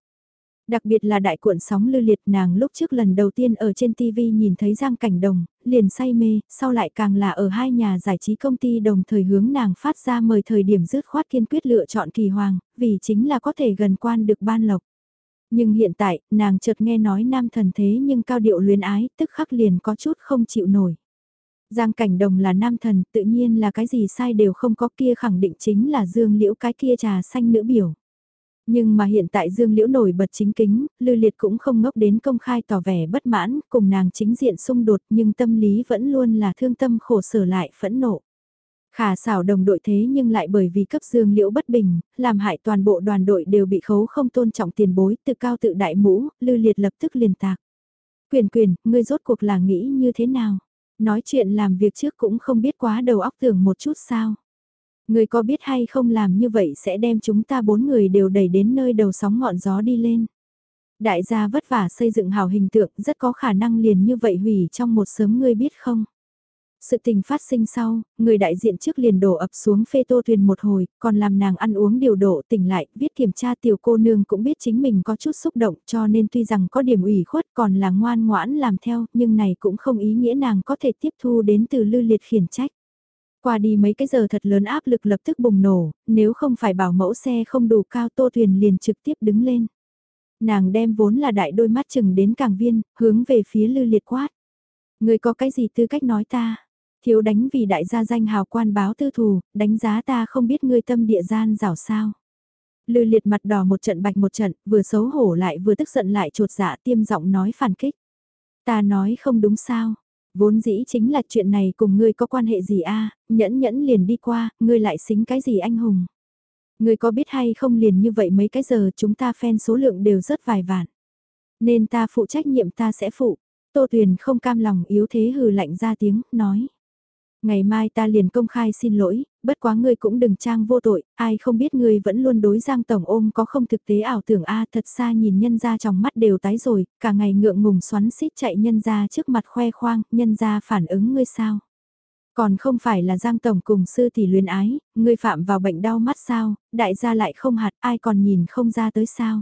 Speaker 1: Đặc biệt là đại cuộn sóng lư liệt nàng lúc trước lần đầu tiên ở trên TV nhìn thấy Giang Cảnh Đồng, liền say mê, sau lại càng là ở hai nhà giải trí công ty đồng thời hướng nàng phát ra mời thời điểm dứt khoát kiên quyết lựa chọn kỳ hoàng, vì chính là có thể gần quan được ban lộc. Nhưng hiện tại, nàng chợt nghe nói nam thần thế nhưng cao điệu luyến ái, tức khắc liền có chút không chịu nổi. Giang cảnh đồng là nam thần, tự nhiên là cái gì sai đều không có kia khẳng định chính là dương liễu cái kia trà xanh nữ biểu. Nhưng mà hiện tại Dương Liễu nổi bật chính kính, Lư Liệt cũng không ngốc đến công khai tỏ vẻ bất mãn, cùng nàng chính diện xung đột nhưng tâm lý vẫn luôn là thương tâm khổ sở lại phẫn nộ. Khả xảo đồng đội thế nhưng lại bởi vì cấp Dương Liễu bất bình, làm hại toàn bộ đoàn đội đều bị khấu không tôn trọng tiền bối, tự cao tự đại mũ, Lư Liệt lập tức liền tạc. Quyền quyền, ngươi rốt cuộc là nghĩ như thế nào? Nói chuyện làm việc trước cũng không biết quá đầu óc tưởng một chút sao. Người có biết hay không làm như vậy sẽ đem chúng ta bốn người đều đẩy đến nơi đầu sóng ngọn gió đi lên. Đại gia vất vả xây dựng hào hình tượng, rất có khả năng liền như vậy hủy trong một sớm ngươi biết không. Sự tình phát sinh sau, người đại diện trước liền đổ ập xuống phê tô thuyền một hồi, còn làm nàng ăn uống điều độ tỉnh lại, viết kiểm tra tiểu cô nương cũng biết chính mình có chút xúc động cho nên tuy rằng có điểm ủy khuất còn là ngoan ngoãn làm theo, nhưng này cũng không ý nghĩa nàng có thể tiếp thu đến từ lưu liệt khiển trách. Qua đi mấy cái giờ thật lớn áp lực lập tức bùng nổ, nếu không phải bảo mẫu xe không đủ cao tô thuyền liền trực tiếp đứng lên. Nàng đem vốn là đại đôi mắt chừng đến càng viên, hướng về phía lư liệt quát. Người có cái gì tư cách nói ta? Thiếu đánh vì đại gia danh hào quan báo tư thù, đánh giá ta không biết ngươi tâm địa gian rảo sao. Lư liệt mặt đỏ một trận bạch một trận, vừa xấu hổ lại vừa tức giận lại trột dạ tiêm giọng nói phản kích. Ta nói không đúng sao, vốn dĩ chính là chuyện này cùng ngươi có quan hệ gì a à, nhẫn nhẫn liền đi qua, ngươi lại xính cái gì anh hùng. Ngươi có biết hay không liền như vậy mấy cái giờ chúng ta phen số lượng đều rất vài vạn. Nên ta phụ trách nhiệm ta sẽ phụ. Tô Tuyền không cam lòng yếu thế hừ lạnh ra tiếng, nói. Ngày mai ta liền công khai xin lỗi, bất quá ngươi cũng đừng trang vô tội, ai không biết ngươi vẫn luôn đối Giang Tổng ôm có không thực tế ảo tưởng a à, thật xa nhìn nhân ra trong mắt đều tái rồi, cả ngày ngượng ngùng xoắn xít chạy nhân ra trước mặt khoe khoang, nhân ra phản ứng ngươi sao. Còn không phải là Giang Tổng cùng sư thì luyến ái, ngươi phạm vào bệnh đau mắt sao, đại gia lại không hạt ai còn nhìn không ra tới sao.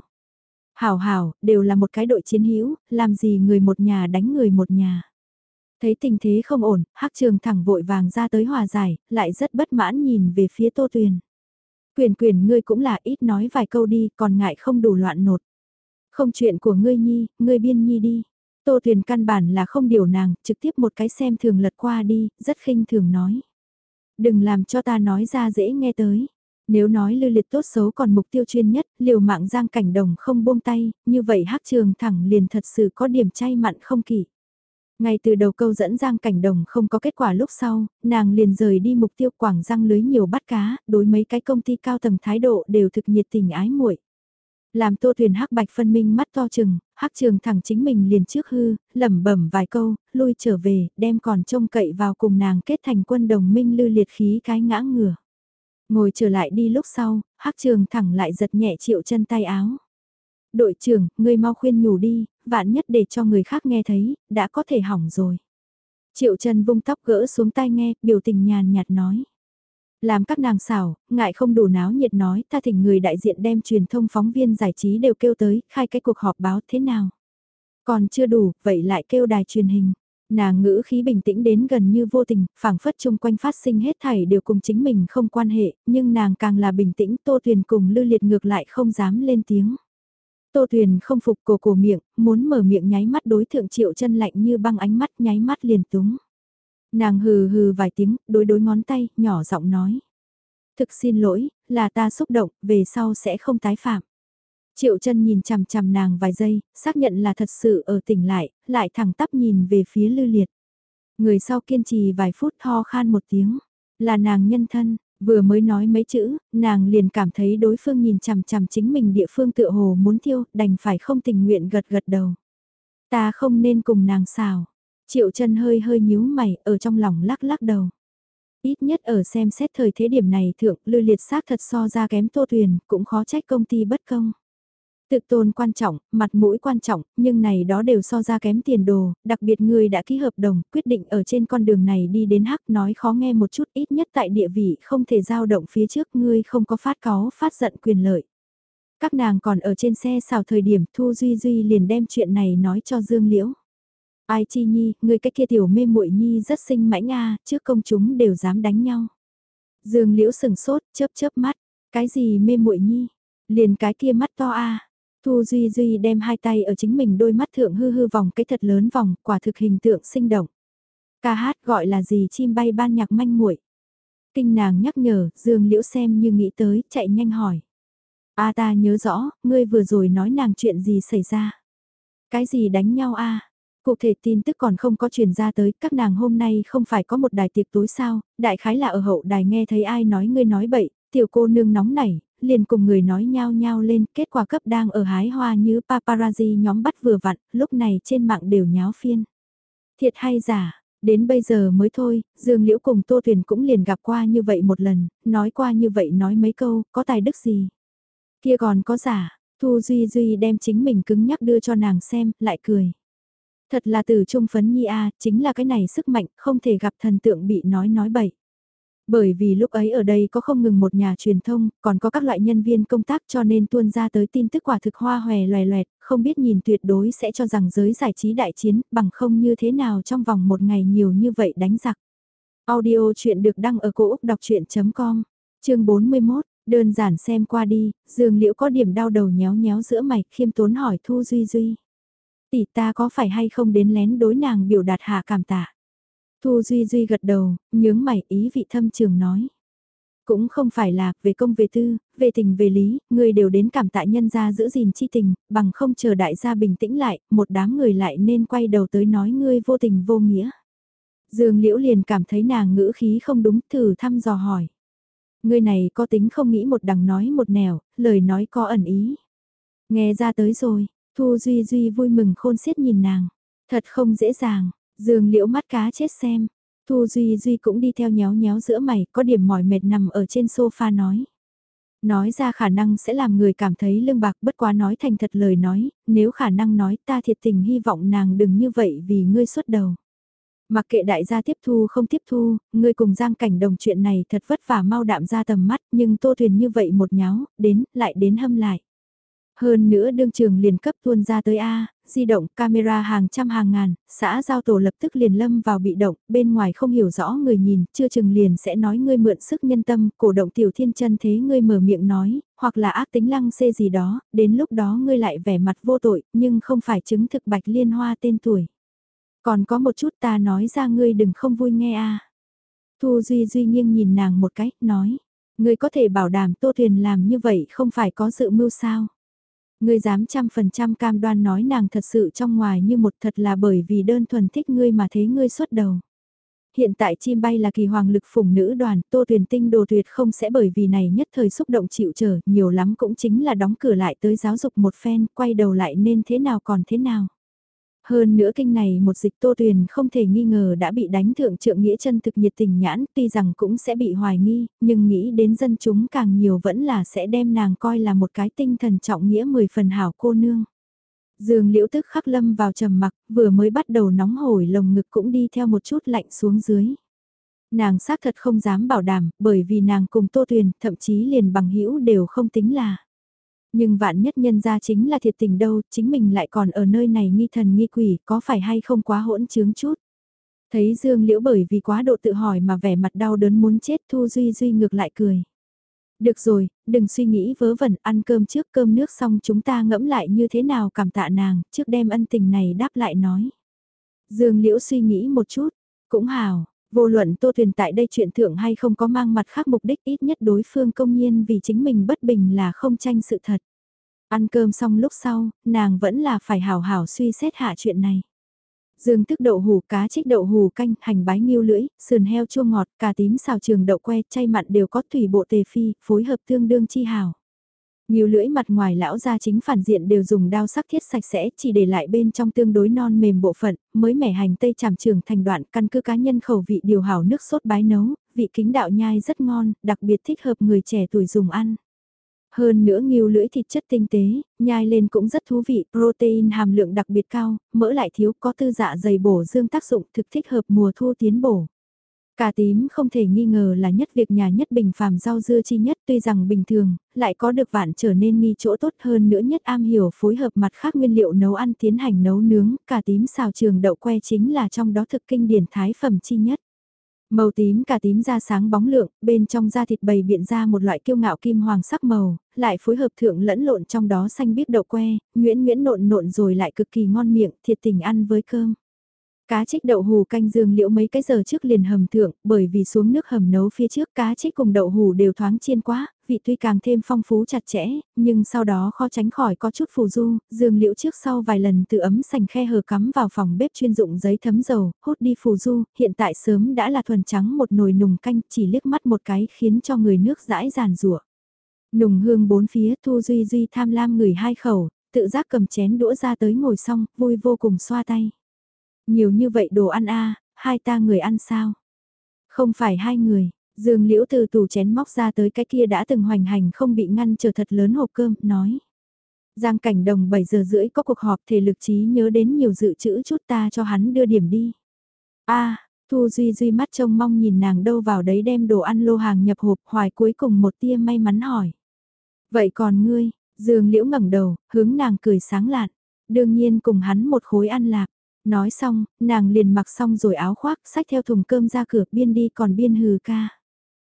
Speaker 1: Hảo hảo, đều là một cái đội chiến hữu làm gì người một nhà đánh người một nhà. Thấy tình thế không ổn, Hắc Trường thẳng vội vàng ra tới hòa giải, lại rất bất mãn nhìn về phía Tô Tuyền. Quyền quyền ngươi cũng là ít nói vài câu đi, còn ngại không đủ loạn nột. Không chuyện của ngươi nhi, ngươi biên nhi đi. Tô Tuyền căn bản là không điều nàng, trực tiếp một cái xem thường lật qua đi, rất khinh thường nói. Đừng làm cho ta nói ra dễ nghe tới. Nếu nói lư liệt tốt xấu còn mục tiêu chuyên nhất, liều mạng giang cảnh đồng không buông tay, như vậy hắc trường thẳng liền thật sự có điểm chay mặn không kỳ. Ngay từ đầu câu dẫn Giang Cảnh Đồng không có kết quả lúc sau, nàng liền rời đi mục tiêu quảng răng lưới nhiều bắt cá, đối mấy cái công ty cao tầng thái độ đều thực nhiệt tình ái muội. Làm tô thuyền hắc bạch phân minh mắt to chừng, hắc trường thẳng chính mình liền trước hư, lẩm bẩm vài câu, lui trở về, đem còn trông cậy vào cùng nàng kết thành quân đồng minh lư liệt khí cái ngã ngửa. Ngồi trở lại đi lúc sau, hắc trường thẳng lại giật nhẹ triệu chân tay áo. Đội trưởng, ngươi mau khuyên nhủ đi, vạn nhất để cho người khác nghe thấy, đã có thể hỏng rồi. Triệu Trần vung tóc gỡ xuống tai nghe, biểu tình nhàn nhạt nói. Làm các nàng xảo, ngại không đủ náo nhiệt nói, ta thỉnh người đại diện đem truyền thông phóng viên giải trí đều kêu tới, khai cái cuộc họp báo thế nào. Còn chưa đủ, vậy lại kêu đài truyền hình. Nàng ngữ khí bình tĩnh đến gần như vô tình, phảng phất chung quanh phát sinh hết thảy đều cùng chính mình không quan hệ, nhưng nàng càng là bình tĩnh tô thuyền cùng lư liệt ngược lại không dám lên tiếng. Tô Tuyền không phục cổ cổ miệng, muốn mở miệng nháy mắt đối thượng triệu chân lạnh như băng ánh mắt nháy mắt liền túng. Nàng hừ hừ vài tiếng, đối đối ngón tay, nhỏ giọng nói. Thực xin lỗi, là ta xúc động, về sau sẽ không tái phạm. Triệu chân nhìn chằm chằm nàng vài giây, xác nhận là thật sự ở tỉnh lại, lại thẳng tắp nhìn về phía lư liệt. Người sau kiên trì vài phút ho khan một tiếng, là nàng nhân thân, vừa mới nói mấy chữ, nàng liền cảm thấy đối phương nhìn chằm chằm chính mình địa phương tựa hồ muốn thiêu, đành phải không tình nguyện gật gật đầu. Ta không nên cùng nàng xào. Triệu chân hơi hơi nhíu mày, ở trong lòng lắc lắc đầu. Ít nhất ở xem xét thời thế điểm này thượng, lư liệt xác thật so ra kém tô thuyền, cũng khó trách công ty bất công. Tự tôn quan trọng, mặt mũi quan trọng, nhưng này đó đều so ra kém tiền đồ, đặc biệt người đã ký hợp đồng, quyết định ở trên con đường này đi đến hắc nói khó nghe một chút ít nhất tại địa vị không thể giao động phía trước ngươi không có phát có phát giận quyền lợi. Các nàng còn ở trên xe xào thời điểm Thu Duy Duy liền đem chuyện này nói cho Dương Liễu. Ai chi nhi, người cái kia tiểu mê muội nhi rất xinh mãnh a, trước công chúng đều dám đánh nhau. Dương Liễu sừng sốt, chớp chớp mắt, cái gì mê muội nhi? Liền cái kia mắt to a. Thu Duy Duy đem hai tay ở chính mình đôi mắt thượng hư hư vòng cái thật lớn vòng, quả thực hình tượng sinh động. Ca hát gọi là gì chim bay ban nhạc manh muội. Kinh nàng nhắc nhở, Dương Liễu xem như nghĩ tới, chạy nhanh hỏi. A ta nhớ rõ, ngươi vừa rồi nói nàng chuyện gì xảy ra. Cái gì đánh nhau a? Cụ thể tin tức còn không có truyền ra tới, các nàng hôm nay không phải có một đài tiệc tối sao, đại khái là ở hậu đài nghe thấy ai nói ngươi nói bậy, tiểu cô nương nóng nảy, liền cùng người nói nhao nhao lên, kết quả cấp đang ở hái hoa như paparazzi nhóm bắt vừa vặn, lúc này trên mạng đều nháo phiên. Thiệt hay giả, đến bây giờ mới thôi, Dương Liễu cùng Tô thuyền cũng liền gặp qua như vậy một lần, nói qua như vậy nói mấy câu, có tài đức gì. Kia còn có giả, Thu Duy Duy đem chính mình cứng nhắc đưa cho nàng xem, lại cười. Thật là từ trung phấn nhi a, chính là cái này sức mạnh, không thể gặp thần tượng bị nói nói bậy. Bởi vì lúc ấy ở đây có không ngừng một nhà truyền thông, còn có các loại nhân viên công tác cho nên tuôn ra tới tin tức quả thực hoa hòe loè loẹt, không biết nhìn tuyệt đối sẽ cho rằng giới giải trí đại chiến bằng không như thế nào trong vòng một ngày nhiều như vậy đánh giặc. Audio chuyện được đăng ở cổ Úc đọc chuyện.com, chương 41, đơn giản xem qua đi, dường liễu có điểm đau đầu nhéo nhéo giữa mày, khiêm tốn hỏi Thu Duy Duy. Tỷ ta có phải hay không đến lén đối nàng biểu đạt hạ cảm tạ? Thu Duy Duy gật đầu, nhướng mày ý vị thâm trường nói. Cũng không phải là, về công về tư, về tình về lý, người đều đến cảm tạ nhân gia giữ gìn chi tình, bằng không chờ đại gia bình tĩnh lại, một đám người lại nên quay đầu tới nói ngươi vô tình vô nghĩa. Dương Liễu liền cảm thấy nàng ngữ khí không đúng, thử thăm dò hỏi. Ngươi này có tính không nghĩ một đằng nói một nẻo, lời nói có ẩn ý. Nghe ra tới rồi, Thu Duy Duy vui mừng khôn xiết nhìn nàng. Thật không dễ dàng, Dương liễu mắt cá chết xem. Thu Duy Duy cũng đi theo nhéo nhéo giữa mày, có điểm mỏi mệt nằm ở trên sofa nói. Nói ra khả năng sẽ làm người cảm thấy lương bạc bất quá nói thành thật lời nói, nếu khả năng nói ta thiệt tình hy vọng nàng đừng như vậy vì ngươi xuất đầu. Mặc kệ đại gia tiếp thu không tiếp thu, ngươi cùng giang cảnh đồng chuyện này thật vất vả mau đạm ra tầm mắt nhưng tô thuyền như vậy một nháo, đến, lại đến hâm lại. Hơn nữa đương trường liền cấp tuôn ra tới A, di động, camera hàng trăm hàng ngàn, xã giao tổ lập tức liền lâm vào bị động, bên ngoài không hiểu rõ người nhìn, chưa chừng liền sẽ nói ngươi mượn sức nhân tâm, cổ động tiểu thiên chân thế ngươi mở miệng nói, hoặc là ác tính lăng xê gì đó, đến lúc đó ngươi lại vẻ mặt vô tội, nhưng không phải chứng thực bạch liên hoa tên tuổi. Còn có một chút ta nói ra ngươi đừng không vui nghe a Thu Duy Duy nghiêng nhìn nàng một cái, nói, ngươi có thể bảo đảm Tô Thuyền làm như vậy không phải có dự mưu sao. Ngươi dám trăm phần trăm cam đoan nói nàng thật sự trong ngoài như một thật là bởi vì đơn thuần thích ngươi mà thế ngươi xuất đầu. Hiện tại chim bay là kỳ hoàng lực phủng nữ đoàn, tô tuyển tinh đồ tuyệt không sẽ bởi vì này nhất thời xúc động chịu trở, nhiều lắm cũng chính là đóng cửa lại tới giáo dục một phen, quay đầu lại nên thế nào còn thế nào. Hơn nữa kinh này một dịch tô tuyền không thể nghi ngờ đã bị đánh thượng trượng nghĩa chân thực nhiệt tình nhãn tuy rằng cũng sẽ bị hoài nghi, nhưng nghĩ đến dân chúng càng nhiều vẫn là sẽ đem nàng coi là một cái tinh thần trọng nghĩa mười phần hảo cô nương. Dương liễu tức khắc lâm vào trầm mặc, vừa mới bắt đầu nóng hổi lồng ngực cũng đi theo một chút lạnh xuống dưới. Nàng xác thật không dám bảo đảm, bởi vì nàng cùng Tô Tuyền, thậm chí liền bằng hữu đều không tính là. Nhưng vạn nhất nhân ra chính là thiệt tình đâu, chính mình lại còn ở nơi này nghi thần nghi quỷ, có phải hay không quá hỗn chướng chút. Thấy Dương Liễu bởi vì quá độ tự hỏi mà vẻ mặt đau đớn muốn chết Thu Duy Duy ngược lại cười. Được rồi, đừng suy nghĩ vớ vẩn, ăn cơm trước cơm nước xong chúng ta ngẫm lại như thế nào cảm tạ nàng, trước đem ân tình này đáp lại nói. Dương Liễu suy nghĩ một chút, cũng hào, vô luận Tô Thuyền tại đây chuyện thưởng hay không có mang mặt khác mục đích ít nhất đối phương công nhiên vì chính mình bất bình là không tranh sự thật. Ăn cơm xong lúc sau, nàng vẫn là phải hào hảo suy xét hạ chuyện này. Dương tức đậu hủ cá trích đậu hủ canh, hành bái nghiêu lưỡi, sườn heo chua ngọt, cà tím xào trường đậu que, chay mặn đều có thủy bộ tề phi, phối hợp tương đương chi hào. Nhiều lưỡi mặt ngoài lão ra chính phản diện đều dùng đao sắc thiết sạch sẽ, chỉ để lại bên trong tương đối non mềm bộ phận, mới mẻ hành tây chảm trường thành đoạn, căn cứ cá nhân khẩu vị điều hảo nước sốt bái nấu, vị kính đạo nhai rất ngon, đặc biệt thích hợp người trẻ tuổi dùng ăn. Hơn nữa nghiêu lưỡi thịt chất tinh tế, nhai lên cũng rất thú vị, protein hàm lượng đặc biệt cao, mỡ lại thiếu có tư dạ dày bổ dương tác dụng thực thích hợp mùa thu tiến bổ. Cà tím không thể nghi ngờ là nhất việc nhà nhất bình phàm rau dưa chi nhất tuy rằng bình thường, lại có được vạn trở nên nghi chỗ tốt hơn nữa nhất am hiểu phối hợp mặt khác nguyên liệu nấu ăn tiến hành nấu nướng, cà tím xào trường đậu que chính là trong đó thực kinh điển thái phẩm chi nhất. Màu tím cà tím da sáng bóng lượng, bên trong da thịt bầy biện ra một loại kiêu ngạo kim hoàng sắc màu, lại phối hợp thượng lẫn lộn trong đó xanh biếc đậu que, nguyễn nguyễn nộn nộn rồi lại cực kỳ ngon miệng, thiệt tình ăn với cơm. Cá trích đậu hù canh dương liễu mấy cái giờ trước liền hầm thượng, bởi vì xuống nước hầm nấu phía trước cá trích cùng đậu hù đều thoáng chiên quá, vị tuy càng thêm phong phú chặt chẽ, nhưng sau đó khó tránh khỏi có chút phù du, dương liễu trước sau vài lần từ ấm sành khe hờ cắm vào phòng bếp chuyên dụng giấy thấm dầu, hút đi phù du, hiện tại sớm đã là thuần trắng một nồi nùng canh chỉ liếc mắt một cái khiến cho người nước dãi giàn rủa Nùng hương bốn phía Thu Duy Duy tham lam người hai khẩu, tự giác cầm chén đũa ra tới ngồi xong, vui vô cùng xoa tay. Nhiều như vậy đồ ăn a hai ta người ăn sao? Không phải hai người, Dương Liễu từ tủ chén móc ra tới cái kia đã từng hoành hành không bị ngăn trở thật lớn hộp cơm, nói. Giang cảnh đồng 7 giờ rưỡi có cuộc họp thể lực trí nhớ đến nhiều dự trữ chút ta cho hắn đưa điểm đi. a Thu Duy Duy mắt trông mong nhìn nàng đâu vào đấy đem đồ ăn lô hàng nhập hộp hoài cuối cùng một tia may mắn hỏi. Vậy còn ngươi, Dương Liễu ngẩng đầu, hướng nàng cười sáng lạn. Đương nhiên cùng hắn một khối ăn lạc. Nói xong, nàng liền mặc xong rồi áo khoác, xách theo thùng cơm ra cửa biên đi còn biên hừ ca.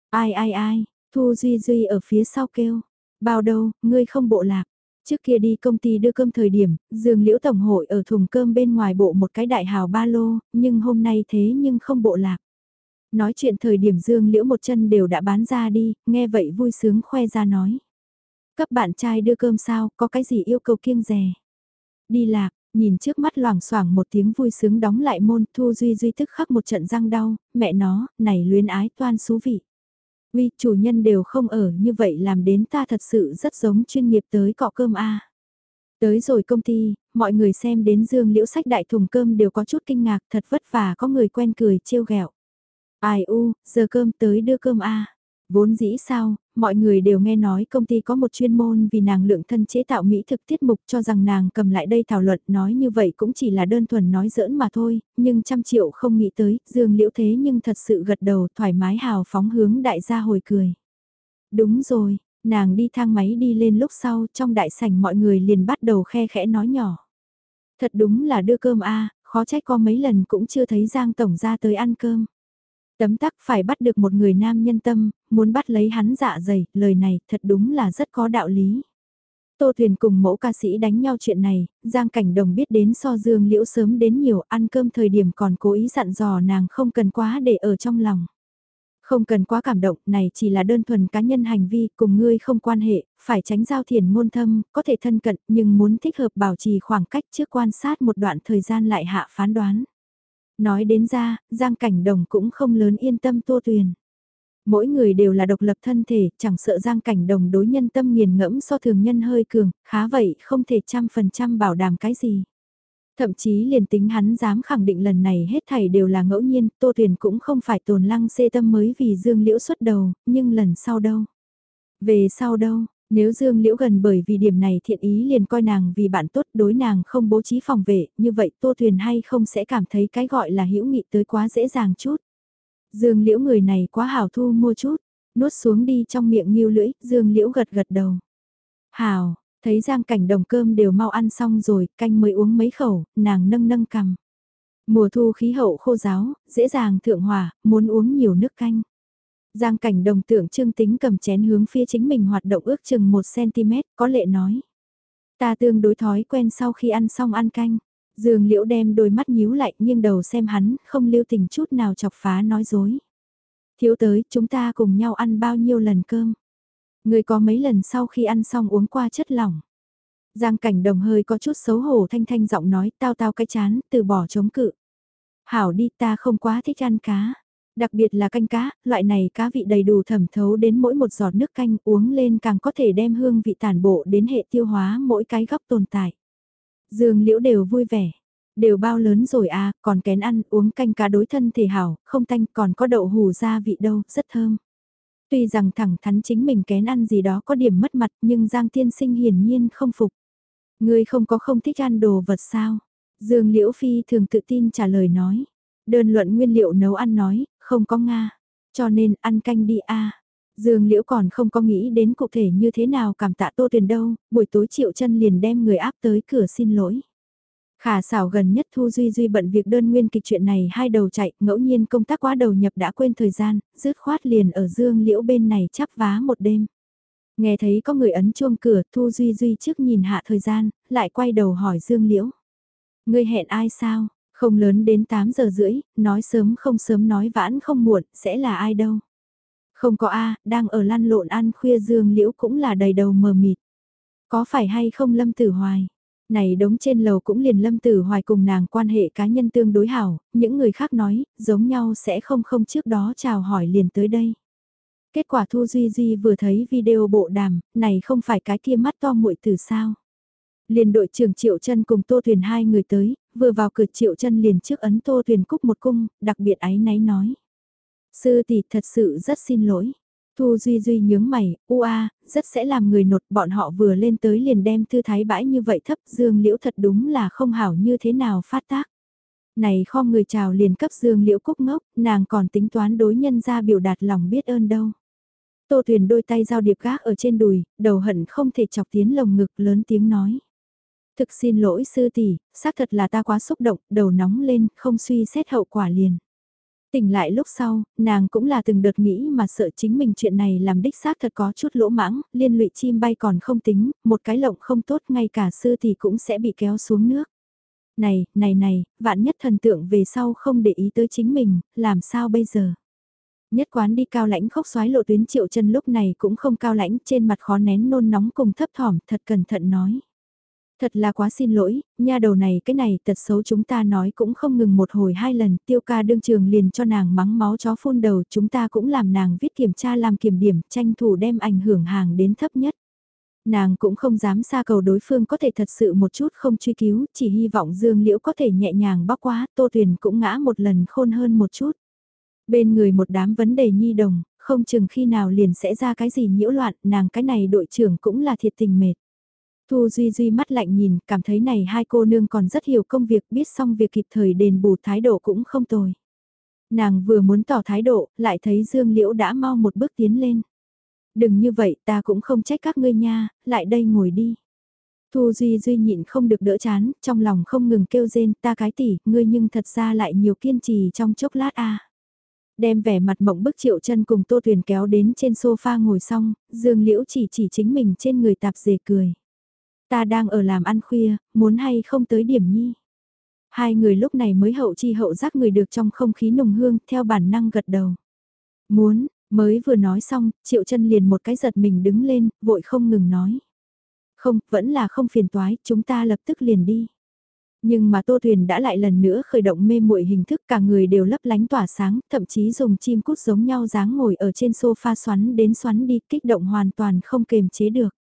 Speaker 1: Ai ai ai, Thu Duy Duy ở phía sau kêu. Bao đâu, ngươi không bộ lạc. Trước kia đi công ty đưa cơm thời điểm, Dương Liễu Tổng hội ở thùng cơm bên ngoài bộ một cái đại hào ba lô, nhưng hôm nay thế nhưng không bộ lạc. Nói chuyện thời điểm Dương Liễu một chân đều đã bán ra đi, nghe vậy vui sướng khoe ra nói. Cấp bạn trai đưa cơm sao, có cái gì yêu cầu kiêng rè. Đi lạc, Nhìn trước mắt loảng xoảng một tiếng vui sướng đóng lại môn, Thu Duy Duy tức khắc một trận răng đau, mẹ nó, này luyến ái toan xú vị. Uy, chủ nhân đều không ở như vậy làm đến ta thật sự rất giống chuyên nghiệp tới cọ cơm a. Tới rồi công ty, mọi người xem đến dương liễu sách đại thùng cơm đều có chút kinh ngạc thật vất vả có người quen cười trêu ghẹo. Ai u, giờ cơm tới đưa cơm a. Vốn dĩ sao, mọi người đều nghe nói công ty có một chuyên môn vì nàng lượng thân chế tạo mỹ thực tiết mục cho rằng nàng cầm lại đây thảo luận nói như vậy cũng chỉ là đơn thuần nói giỡn mà thôi, nhưng trăm triệu không nghĩ tới, dương liễu thế nhưng thật sự gật đầu thoải mái hào phóng hướng đại gia hồi cười. Đúng rồi, nàng đi thang máy đi lên lúc sau trong đại sảnh mọi người liền bắt đầu khe khẽ nói nhỏ. Thật đúng là đưa cơm a khó trách có mấy lần cũng chưa thấy Giang Tổng ra tới ăn cơm. Tấm tắc phải bắt được một người nam nhân tâm, muốn bắt lấy hắn dạ dày, lời này thật đúng là rất có đạo lý. Tô Thuyền cùng mẫu ca sĩ đánh nhau chuyện này, Giang Cảnh Đồng biết đến so dương liễu sớm đến nhiều ăn cơm thời điểm còn cố ý dặn dò nàng không cần quá để ở trong lòng. Không cần quá cảm động, này chỉ là đơn thuần cá nhân hành vi, cùng ngươi không quan hệ, phải tránh giao thiền ngôn thâm, có thể thân cận, nhưng muốn thích hợp bảo trì khoảng cách trước quan sát một đoạn thời gian lại hạ phán đoán. Nói đến ra, Giang Cảnh Đồng cũng không lớn yên tâm Tô Tuyền. Mỗi người đều là độc lập thân thể, chẳng sợ Giang Cảnh Đồng đối nhân tâm nghiền ngẫm so thường nhân hơi cường, khá vậy không thể trăm phần trăm bảo đảm cái gì. Thậm chí liền tính hắn dám khẳng định lần này hết thảy đều là ngẫu nhiên, Tô Tuyền cũng không phải tồn lăng xê tâm mới vì Dương Liễu xuất đầu, nhưng lần sau đâu? Về sau đâu? Nếu Dương Liễu gần bởi vì điểm này thiện ý liền coi nàng vì bạn tốt đối nàng không bố trí phòng vệ, như vậy Tô Thuyền hay không sẽ cảm thấy cái gọi là hữu nghị tới quá dễ dàng chút. Dương Liễu người này quá hảo thu mua chút, nuốt xuống đi trong miệng nghiêu lưỡi, Dương Liễu gật gật đầu. Hảo, thấy Giang cảnh đồng cơm đều mau ăn xong rồi, canh mới uống mấy khẩu, nàng nâng nâng cằm. Mùa thu khí hậu khô giáo, dễ dàng thượng hòa, muốn uống nhiều nước canh. Giang cảnh đồng tưởng trương tính cầm chén hướng phía chính mình hoạt động ước chừng 1cm, có lệ nói. Ta tương đối thói quen sau khi ăn xong ăn canh. Dương liễu đem đôi mắt nhíu lại nhưng đầu xem hắn, không lưu tình chút nào chọc phá nói dối. Thiếu tới, chúng ta cùng nhau ăn bao nhiêu lần cơm. Người có mấy lần sau khi ăn xong uống qua chất lỏng. Giang cảnh đồng hơi có chút xấu hổ thanh thanh giọng nói tao tao cái chán, từ bỏ chống cự. Hảo đi ta không quá thích ăn cá. Đặc biệt là canh cá, loại này cá vị đầy đủ thẩm thấu đến mỗi một giọt nước canh uống lên càng có thể đem hương vị tản bộ đến hệ tiêu hóa mỗi cái góc tồn tại. Dương liễu đều vui vẻ. Đều bao lớn rồi à, còn kén ăn uống canh cá đối thân thể hảo, không tanh còn có đậu hù gia vị đâu, rất thơm. Tuy rằng thẳng thắn chính mình kén ăn gì đó có điểm mất mặt nhưng Giang Tiên Sinh hiển nhiên không phục. Người không có không thích ăn đồ vật sao? Dương Liễu Phi thường tự tin trả lời nói. Đơn luận nguyên liệu nấu ăn nói, không có Nga. Cho nên ăn canh đi a Dương Liễu còn không có nghĩ đến cụ thể như thế nào cảm tạ Tô Tuyền đâu, buổi tối Triệu chân liền đem người áp tới cửa xin lỗi. Khả xảo gần nhất Thu Duy Duy bận việc đơn nguyên kịch chuyện này hai đầu chạy, ngẫu nhiên công tác quá đầu nhập đã quên thời gian, dứt khoát liền ở Dương Liễu bên này chắp vá một đêm. Nghe thấy có người ấn chuông cửa, Thu Duy Duy trước nhìn hạ thời gian, lại quay đầu hỏi Dương Liễu. Ngươi hẹn ai sao? Không lớn đến 8 giờ rưỡi, nói sớm không sớm nói vãn không muộn, sẽ là ai đâu. Không có A, đang ở lăn lộn ăn khuya Dương Liễu cũng là đầy đầu mờ mịt. Có phải hay không Lâm Tử Hoài? Này đống trên lầu cũng liền Lâm Tử Hoài cùng nàng quan hệ cá nhân tương đối hảo, những người khác nói, giống nhau sẽ không không trước đó chào hỏi liền tới đây. Kết quả Thu Duy Duy vừa thấy video bộ đàm, này không phải cái kia mắt to muội từ sao. Liền đội trưởng Triệu chân cùng Tô Thuyền hai người tới, vừa vào cửa Triệu chân liền trước ấn Tô Thuyền cúc một cung, đặc biệt ái náy nói. Sư tỷ thật sự rất xin lỗi. Thu Duy Duy nhướng mày, u a, rất sẽ làm người nột bọn họ vừa lên tới liền đem thư thái bãi như vậy thấp dương liễu thật đúng là không hảo như thế nào phát tác. Này kho người chào liền cấp dương liễu cúc ngốc, nàng còn tính toán đối nhân ra biểu đạt lòng biết ơn đâu. Tô Thuyền đôi tay giao điệp gác ở trên đùi, đầu hận không thể chọc tiến lồng ngực lớn tiếng nói. Thực xin lỗi sư tỷ, xác thật là ta quá xúc động, đầu nóng lên, không suy xét hậu quả liền. Tỉnh lại lúc sau, nàng cũng là từng đợt nghĩ mà sợ chính mình chuyện này làm đích xác thật có chút lỗ mãng, liên lụy chim bay còn không tính, một cái lộng không tốt ngay cả sư thì cũng sẽ bị kéo xuống nước. Này, này này, vạn nhất thần tượng về sau không để ý tới chính mình, làm sao bây giờ? Nhất quán đi cao lãnh khóc xoái lộ tuyến triệu chân lúc này cũng không cao lãnh trên mặt khó nén nôn nóng cùng thấp thỏm thật cẩn thận nói. Thật là quá xin lỗi, nha đầu này cái này tật xấu chúng ta nói cũng không ngừng một hồi hai lần, tiêu ca đương trường liền cho nàng mắng máu chó phun đầu, chúng ta cũng làm nàng viết kiểm tra làm kiểm điểm, tranh thủ đem ảnh hưởng hàng đến thấp nhất. Nàng cũng không dám xa cầu đối phương có thể thật sự một chút không truy cứu, chỉ hy vọng Dương Liễu có thể nhẹ nhàng bóc quá, Tô Tuyền cũng ngã một lần khôn hơn một chút. Bên người một đám vấn đề nhi đồng, không chừng khi nào liền sẽ ra cái gì nhiễu loạn, nàng cái này đội trưởng cũng là thiệt tình mệt. Thu Duy Duy mắt lạnh nhìn, cảm thấy này hai cô nương còn rất hiểu công việc, biết xong việc kịp thời đền bù thái độ cũng không tồi. Nàng vừa muốn tỏ thái độ, lại thấy Dương Liễu đã mau một bước tiến lên. Đừng như vậy, ta cũng không trách các ngươi nha, lại đây ngồi đi. Thu Duy Duy nhịn không được đỡ chán, trong lòng không ngừng kêu rên, ta cái tỉ, ngươi nhưng thật ra lại nhiều kiên trì trong chốc lát a. Đem vẻ mặt mộng bức triệu chân cùng Tô Tuyền kéo đến trên sofa ngồi xong, Dương Liễu chỉ chỉ chính mình trên người tạp dề cười. Ta đang ở làm ăn khuya, muốn hay không tới điểm nhi. Hai người lúc này mới hậu chi hậu giác người được trong không khí nồng hương, theo bản năng gật đầu. Muốn, mới vừa nói xong, triệu chân liền một cái giật mình đứng lên, vội không ngừng nói. Không, vẫn là không phiền toái, chúng ta lập tức liền đi. Nhưng mà Tô Thuyền đã lại lần nữa khởi động mê muội hình thức cả người đều lấp lánh tỏa sáng, thậm chí dùng chim cút giống nhau dáng ngồi ở trên sofa xoắn đến xoắn đi kích động hoàn toàn không kềm chế được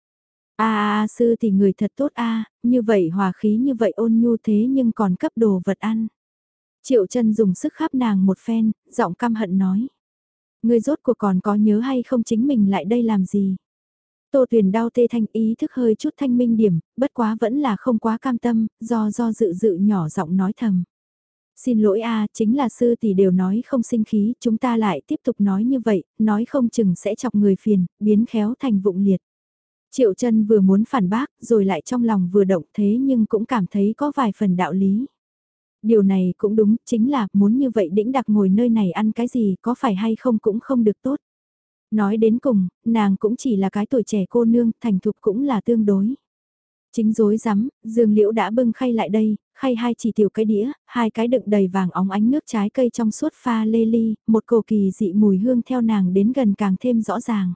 Speaker 1: a a sư thì người thật tốt a như vậy hòa khí như vậy ôn nhu thế nhưng còn cấp đồ vật ăn. Triệu chân dùng sức khắp nàng một phen, giọng căm hận nói. Người rốt cuộc còn có nhớ hay không chính mình lại đây làm gì? Tô Tuyền đau tê thanh ý thức hơi chút thanh minh điểm, bất quá vẫn là không quá cam tâm, do do dự dự nhỏ giọng nói thầm. Xin lỗi a chính là sư tỷ đều nói không sinh khí, chúng ta lại tiếp tục nói như vậy, nói không chừng sẽ chọc người phiền, biến khéo thành vụng liệt. Triệu chân vừa muốn phản bác, rồi lại trong lòng vừa động thế nhưng cũng cảm thấy có vài phần đạo lý. Điều này cũng đúng, chính là muốn như vậy đĩnh đặc ngồi nơi này ăn cái gì có phải hay không cũng không được tốt. Nói đến cùng, nàng cũng chỉ là cái tuổi trẻ cô nương, thành thục cũng là tương đối. Chính dối rắm Dương Liễu đã bưng khay lại đây, khay hai chỉ tiểu cái đĩa, hai cái đựng đầy vàng óng ánh nước trái cây trong suốt pha lê ly, một cổ kỳ dị mùi hương theo nàng đến gần càng thêm rõ ràng.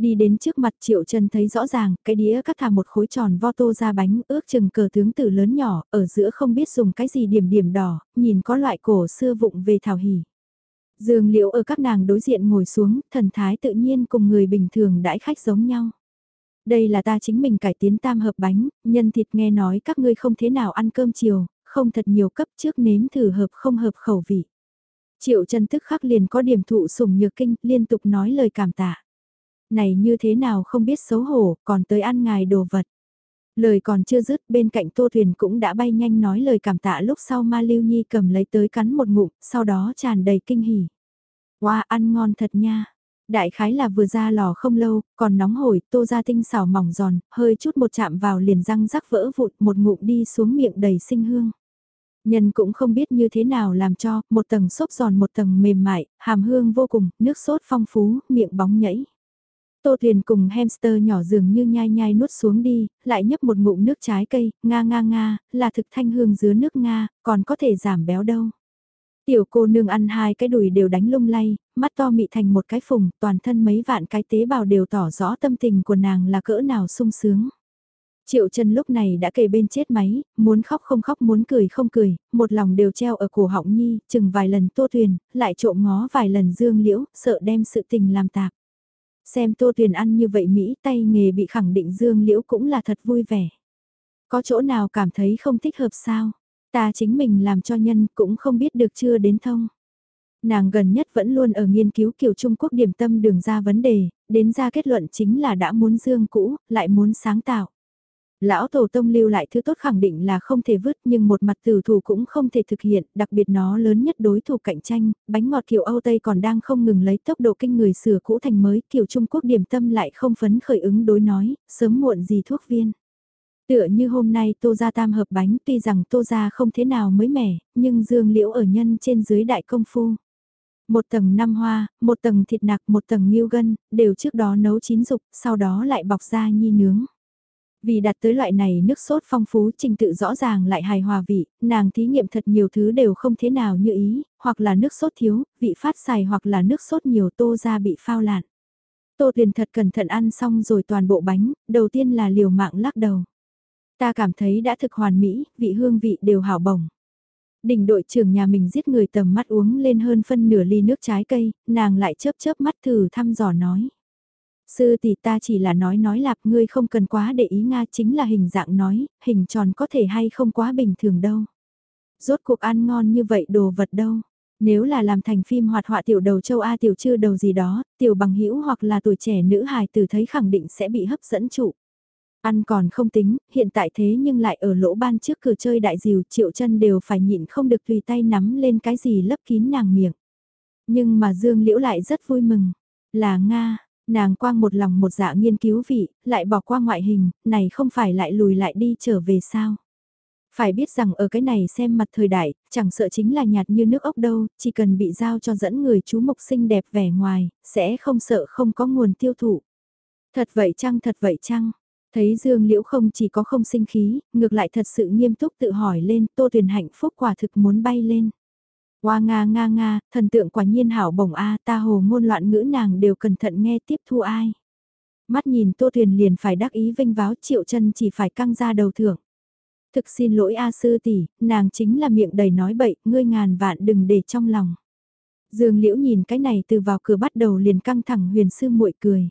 Speaker 1: Đi đến trước mặt Triệu Trần thấy rõ ràng, cái đĩa cắt thả một khối tròn vo tô ra bánh ước chừng cờ tướng tử lớn nhỏ, ở giữa không biết dùng cái gì điểm điểm đỏ, nhìn có loại cổ xưa vụng về thảo hỉ. Dương liễu ở các nàng đối diện ngồi xuống, thần thái tự nhiên cùng người bình thường đãi khách giống nhau. Đây là ta chính mình cải tiến tam hợp bánh, nhân thịt nghe nói các ngươi không thế nào ăn cơm chiều, không thật nhiều cấp trước nếm thử hợp không hợp khẩu vị. Triệu chân tức khắc liền có điểm thụ sủng nhược kinh, liên tục nói lời cảm tạ. Này như thế nào không biết xấu hổ, còn tới ăn ngài đồ vật. Lời còn chưa dứt, bên cạnh Tô Thuyền cũng đã bay nhanh nói lời cảm tạ lúc sau Ma Lưu Nhi cầm lấy tới cắn một ngụm, sau đó tràn đầy kinh hỉ. Wow, ăn ngon thật nha. Đại khái là vừa ra lò không lâu, còn nóng hổi, tô ra tinh xào mỏng giòn, hơi chút một chạm vào liền răng rắc vỡ vụt, một ngụm đi xuống miệng đầy sinh hương. Nhân cũng không biết như thế nào làm cho, một tầng xốp giòn một tầng mềm mại, hàm hương vô cùng, nước sốt phong phú, miệng bóng nhảy. Tô Thuyền cùng hamster nhỏ dường như nhai nhai nuốt xuống đi, lại nhấp một ngụm nước trái cây, nga nga nga, là thực thanh hương dứa nước nga, còn có thể giảm béo đâu. Tiểu cô nương ăn hai cái đùi đều đánh lung lay, mắt to mị thành một cái phùng, toàn thân mấy vạn cái tế bào đều tỏ rõ tâm tình của nàng là cỡ nào sung sướng. Triệu chân lúc này đã kề bên chết máy, muốn khóc không khóc muốn cười không cười, một lòng đều treo ở cổ họng nhi, chừng vài lần tô thuyền, lại trộm ngó vài lần dương liễu, sợ đem sự tình làm tạp. Xem tô Tuyền ăn như vậy Mỹ tay nghề bị khẳng định dương liễu cũng là thật vui vẻ. Có chỗ nào cảm thấy không thích hợp sao? Ta chính mình làm cho nhân cũng không biết được chưa đến thông. Nàng gần nhất vẫn luôn ở nghiên cứu kiểu Trung Quốc điểm tâm đường ra vấn đề, đến ra kết luận chính là đã muốn dương cũ, lại muốn sáng tạo. Lão Tổ Tông lưu lại thứ tốt khẳng định là không thể vứt nhưng một mặt tử thủ cũng không thể thực hiện, đặc biệt nó lớn nhất đối thủ cạnh tranh, bánh ngọt kiểu Âu Tây còn đang không ngừng lấy tốc độ kinh người sửa cũ thành mới, kiểu Trung Quốc điểm tâm lại không phấn khởi ứng đối nói, sớm muộn gì thuốc viên. Tựa như hôm nay tô gia tam hợp bánh tuy rằng tô gia không thế nào mới mẻ, nhưng dương liễu ở nhân trên dưới đại công phu. Một tầng năm hoa, một tầng thịt nạc, một tầng nghiêu gân, đều trước đó nấu chín dục, sau đó lại bọc ra nhi nướng. Vì đặt tới loại này nước sốt phong phú trình tự rõ ràng lại hài hòa vị, nàng thí nghiệm thật nhiều thứ đều không thế nào như ý, hoặc là nước sốt thiếu, vị phát xài hoặc là nước sốt nhiều tô ra bị phao lạn. Tô tiền thật cẩn thận ăn xong rồi toàn bộ bánh, đầu tiên là liều mạng lắc đầu. Ta cảm thấy đã thực hoàn mỹ, vị hương vị đều hảo bổng. Đỉnh đội trưởng nhà mình giết người tầm mắt uống lên hơn phân nửa ly nước trái cây, nàng lại chớp chớp mắt thử thăm dò nói. Sư tỷ ta chỉ là nói nói lạp ngươi không cần quá để ý Nga chính là hình dạng nói, hình tròn có thể hay không quá bình thường đâu. Rốt cuộc ăn ngon như vậy đồ vật đâu. Nếu là làm thành phim hoạt họa tiểu đầu châu A tiểu chưa đầu gì đó, tiểu bằng hữu hoặc là tuổi trẻ nữ hài tử thấy khẳng định sẽ bị hấp dẫn trụ. Ăn còn không tính, hiện tại thế nhưng lại ở lỗ ban trước cửa chơi đại diều triệu chân đều phải nhịn không được tùy tay nắm lên cái gì lấp kín nàng miệng. Nhưng mà Dương Liễu lại rất vui mừng. Là Nga, nàng quang một lòng một dạ nghiên cứu vị, lại bỏ qua ngoại hình, này không phải lại lùi lại đi trở về sao. Phải biết rằng ở cái này xem mặt thời đại, chẳng sợ chính là nhạt như nước ốc đâu, chỉ cần bị giao cho dẫn người chú mục xinh đẹp vẻ ngoài, sẽ không sợ không có nguồn tiêu thụ. Thật vậy chăng thật vậy chăng, Thấy Dương Liễu không chỉ có không sinh khí, ngược lại thật sự nghiêm túc tự hỏi lên, Tô tuyển hạnh phúc quả thực muốn bay lên. Hoa nga nga nga, thần tượng quả nhiên hảo bổng a ta hồ ngôn loạn ngữ nàng đều cẩn thận nghe tiếp thu ai. Mắt nhìn Tô thuyền liền phải đắc ý vinh váo triệu chân chỉ phải căng ra đầu thưởng. Thực xin lỗi A sư tỷ, nàng chính là miệng đầy nói bậy, ngươi ngàn vạn đừng để trong lòng. Dương Liễu nhìn cái này từ vào cửa bắt đầu liền căng thẳng huyền sư muội cười.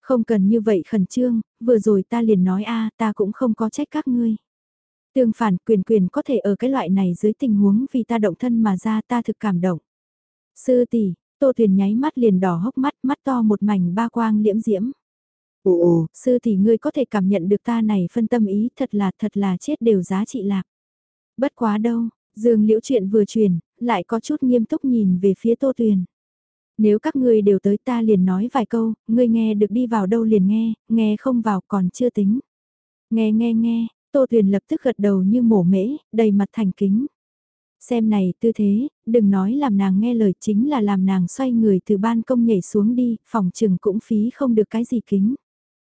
Speaker 1: Không cần như vậy khẩn trương, vừa rồi ta liền nói a ta cũng không có trách các ngươi. Tương phản quyền quyền có thể ở cái loại này dưới tình huống vì ta động thân mà ra ta thực cảm động. Sư tỷ, Tô Thuyền nháy mắt liền đỏ hốc mắt, mắt to một mảnh ba quang liễm diễm.
Speaker 2: Ồ ồ,
Speaker 1: sư tỷ ngươi có thể cảm nhận được ta này phân tâm ý thật là thật là chết đều giá trị lạc. Bất quá đâu, Dương Liễu chuyện vừa truyền, lại có chút nghiêm túc nhìn về phía Tô Tuyền. Nếu các ngươi đều tới ta liền nói vài câu, ngươi nghe được đi vào đâu liền nghe, nghe không vào còn chưa tính. Nghe nghe nghe, Tô Tuyền lập tức gật đầu như mổ mễ, đầy mặt thành kính. Xem này tư thế, đừng nói làm nàng nghe lời chính là làm nàng xoay người từ ban công nhảy xuống đi, phòng trừng cũng phí không được cái gì kính.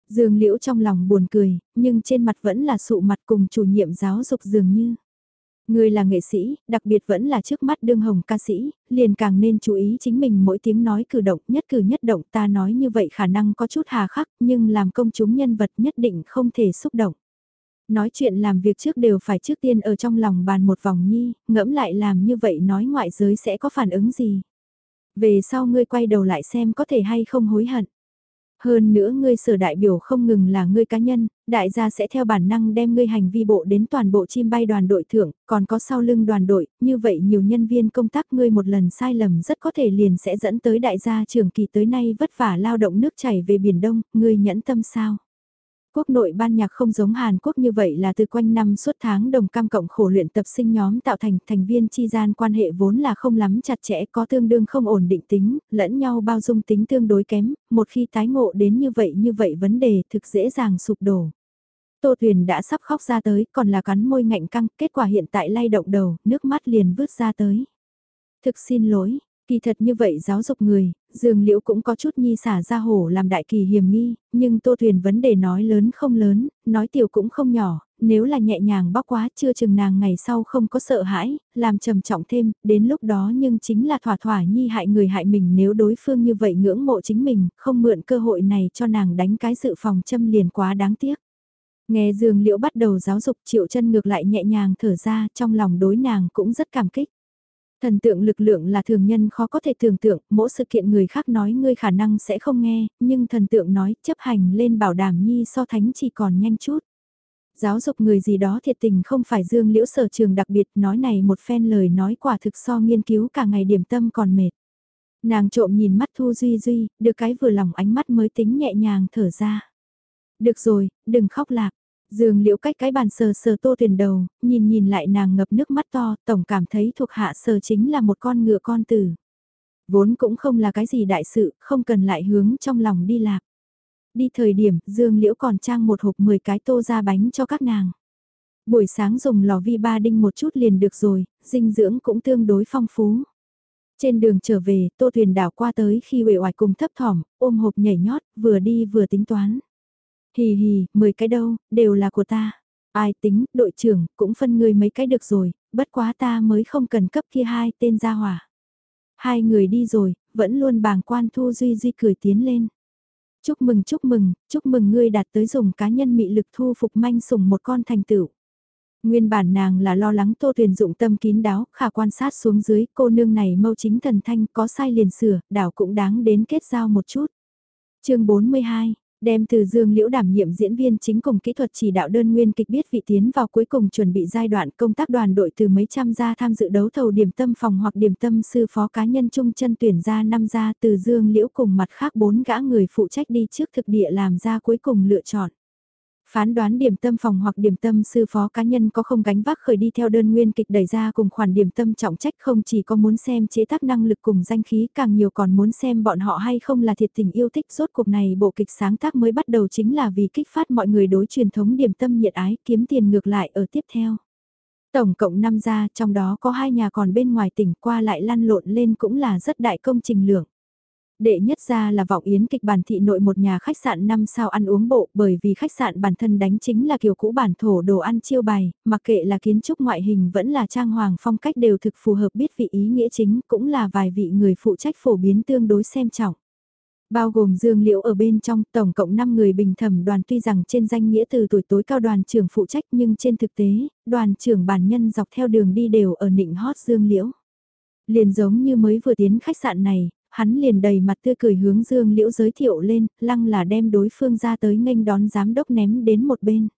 Speaker 1: Dương Liễu trong lòng buồn cười, nhưng trên mặt vẫn là sụ mặt cùng chủ nhiệm giáo dục dường như. Người là nghệ sĩ, đặc biệt vẫn là trước mắt đương hồng ca sĩ, liền càng nên chú ý chính mình mỗi tiếng nói cử động nhất cử nhất động ta nói như vậy khả năng có chút hà khắc nhưng làm công chúng nhân vật nhất định không thể xúc động. Nói chuyện làm việc trước đều phải trước tiên ở trong lòng bàn một vòng nhi, ngẫm lại làm như vậy nói ngoại giới sẽ có phản ứng gì. Về sau ngươi quay đầu lại xem có thể hay không hối hận. Hơn nữa ngươi sở đại biểu không ngừng là ngươi cá nhân, đại gia sẽ theo bản năng đem ngươi hành vi bộ đến toàn bộ chim bay đoàn đội thưởng, còn có sau lưng đoàn đội, như vậy nhiều nhân viên công tác ngươi một lần sai lầm rất có thể liền sẽ dẫn tới đại gia trường kỳ tới nay vất vả lao động nước chảy về Biển Đông, ngươi nhẫn tâm sao? Quốc nội ban nhạc không giống Hàn Quốc như vậy là từ quanh năm suốt tháng đồng cam cộng khổ luyện tập sinh nhóm tạo thành thành viên chi gian quan hệ vốn là không lắm chặt chẽ có tương đương không ổn định tính, lẫn nhau bao dung tính tương đối kém, một khi tái ngộ đến như vậy như vậy vấn đề thực dễ dàng sụp đổ. Tô thuyền đã sắp khóc ra tới, còn là cắn môi ngạnh căng, kết quả hiện tại lay động đầu, nước mắt liền vứt ra tới. Thực xin lỗi, Kỳ thật như vậy giáo dục người, Dương Liễu cũng có chút nhi xả ra hổ làm đại kỳ hiểm nghi, nhưng Tô Thuyền vấn đề nói lớn không lớn, nói tiểu cũng không nhỏ, nếu là nhẹ nhàng bóc quá chưa chừng nàng ngày sau không có sợ hãi, làm trầm trọng thêm, đến lúc đó nhưng chính là thỏa thỏa nhi hại người hại mình nếu đối phương như vậy ngưỡng mộ chính mình, không mượn cơ hội này cho nàng đánh cái sự phòng châm liền quá đáng tiếc. Nghe Dương Liễu bắt đầu giáo dục triệu chân ngược lại nhẹ nhàng thở ra trong lòng đối nàng cũng rất cảm kích. Thần tượng lực lượng là thường nhân khó có thể tưởng tượng, mỗi sự kiện người khác nói ngươi khả năng sẽ không nghe, nhưng thần tượng nói chấp hành lên bảo đảm nhi so thánh chỉ còn nhanh chút. Giáo dục người gì đó thiệt tình không phải dương liễu sở trường đặc biệt nói này một phen lời nói quả thực so nghiên cứu cả ngày điểm tâm còn mệt. Nàng trộm nhìn mắt Thu Duy Duy, được cái vừa lòng ánh mắt mới tính nhẹ nhàng thở ra. Được rồi, đừng khóc lạc, Dương liễu cách cái bàn sờ sờ tô tuyển đầu, nhìn nhìn lại nàng ngập nước mắt to, tổng cảm thấy thuộc hạ sờ chính là một con ngựa con tử. Vốn cũng không là cái gì đại sự, không cần lại hướng trong lòng đi lạc. Đi thời điểm, Dương liễu còn trang một hộp 10 cái tô ra bánh cho các nàng. Buổi sáng dùng lò vi ba đinh một chút liền được rồi, dinh dưỡng cũng tương đối phong phú. Trên đường trở về, Tô Thuyền đảo qua tới khi uể oải cùng thấp thỏm, ôm hộp nhảy nhót, vừa đi vừa tính toán. Hì hì, 10 cái đâu, đều là của ta. Ai tính, đội trưởng, cũng phân người mấy cái được rồi, bất quá ta mới không cần cấp kia hai tên ra hỏa. Hai người đi rồi, vẫn luôn bàng quan Thu Duy Duy cười tiến lên. Chúc mừng chúc mừng, chúc mừng ngươi đạt tới dùng cá nhân mị lực thu phục manh sủng một con thành tựu. Nguyên bản nàng là lo lắng tô thuyền dụng tâm kín đáo, khả quan sát xuống dưới, cô nương này mâu chính thần thanh có sai liền sửa, đảo cũng đáng đến kết giao một chút. chương 42, Đem từ Dương Liễu đảm nhiệm diễn viên chính cùng kỹ thuật chỉ đạo đơn nguyên kịch biết vị tiến vào cuối cùng chuẩn bị giai đoạn công tác đoàn đội từ mấy trăm gia tham dự đấu thầu điểm tâm phòng hoặc điểm tâm sư phó cá nhân trung chân tuyển ra năm gia, từ Dương Liễu cùng mặt khác bốn gã người phụ trách đi trước thực địa làm ra cuối cùng lựa chọn. Phán đoán điểm tâm phòng hoặc điểm tâm sư phó cá nhân có không gánh vác khởi đi theo đơn nguyên kịch đẩy ra cùng khoản điểm tâm trọng trách không chỉ có muốn xem chế tác năng lực cùng danh khí, càng nhiều còn muốn xem bọn họ hay không là thiệt tình yêu thích rốt cuộc này bộ kịch sáng tác mới bắt đầu chính là vì kích phát mọi người đối truyền thống điểm tâm nhiệt ái, kiếm tiền ngược lại ở tiếp theo. Tổng cộng 5 gia, trong đó có hai nhà còn bên ngoài tỉnh, qua lại lăn lộn lên cũng là rất đại công trình lượng. Đệ nhất ra là vọng yến kịch bản thị nội một nhà khách sạn 5 sao ăn uống bộ bởi vì khách sạn bản thân đánh chính là kiểu cũ bản thổ đồ ăn chiêu bài, mặc kệ là kiến trúc ngoại hình vẫn là trang hoàng phong cách đều thực phù hợp biết vị ý nghĩa chính cũng là vài vị người phụ trách phổ biến tương đối xem trọng. Bao gồm Dương Liễu ở bên trong tổng cộng 5 người bình thẩm đoàn tuy rằng trên danh nghĩa từ tuổi tối cao đoàn trưởng phụ trách nhưng trên thực tế, đoàn trưởng bản nhân dọc theo đường đi đều ở nịnh hót Dương Liễu. Liền giống như mới vừa tiến khách sạn này, hắn liền đầy mặt tươi cười hướng Dương Liễu giới thiệu lên, lăng là đem đối phương ra tới nghênh đón giám đốc ném đến một bên.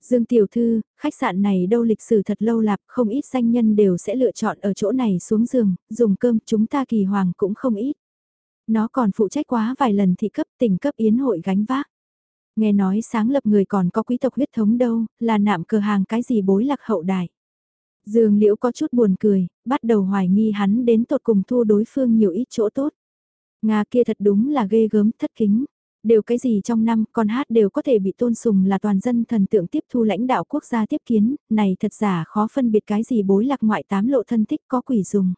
Speaker 1: Dương Tiểu Thư, khách sạn này đâu lịch sử thật lâu lạp, không ít danh nhân đều sẽ lựa chọn ở chỗ này xuống giường, dùng cơm chúng ta kỳ hoàng cũng không ít. Nó còn phụ trách quá vài lần thị cấp tỉnh cấp yến hội gánh vác. Nghe nói sáng lập người còn có quý tộc huyết thống đâu, là nạm cờ hàng cái gì bối lạc hậu đại. Dương Liễu có chút buồn cười, bắt đầu hoài nghi hắn đến tột cùng thu đối phương nhiều ít chỗ tốt. Nga kia thật đúng là ghê gớm thất kính. Đều cái gì trong năm con hát đều có thể bị tôn sùng là toàn dân thần tượng tiếp thu lãnh đạo quốc gia tiếp kiến, này thật giả khó phân biệt cái gì bối lạc ngoại tám lộ thân thích có quỷ dùng.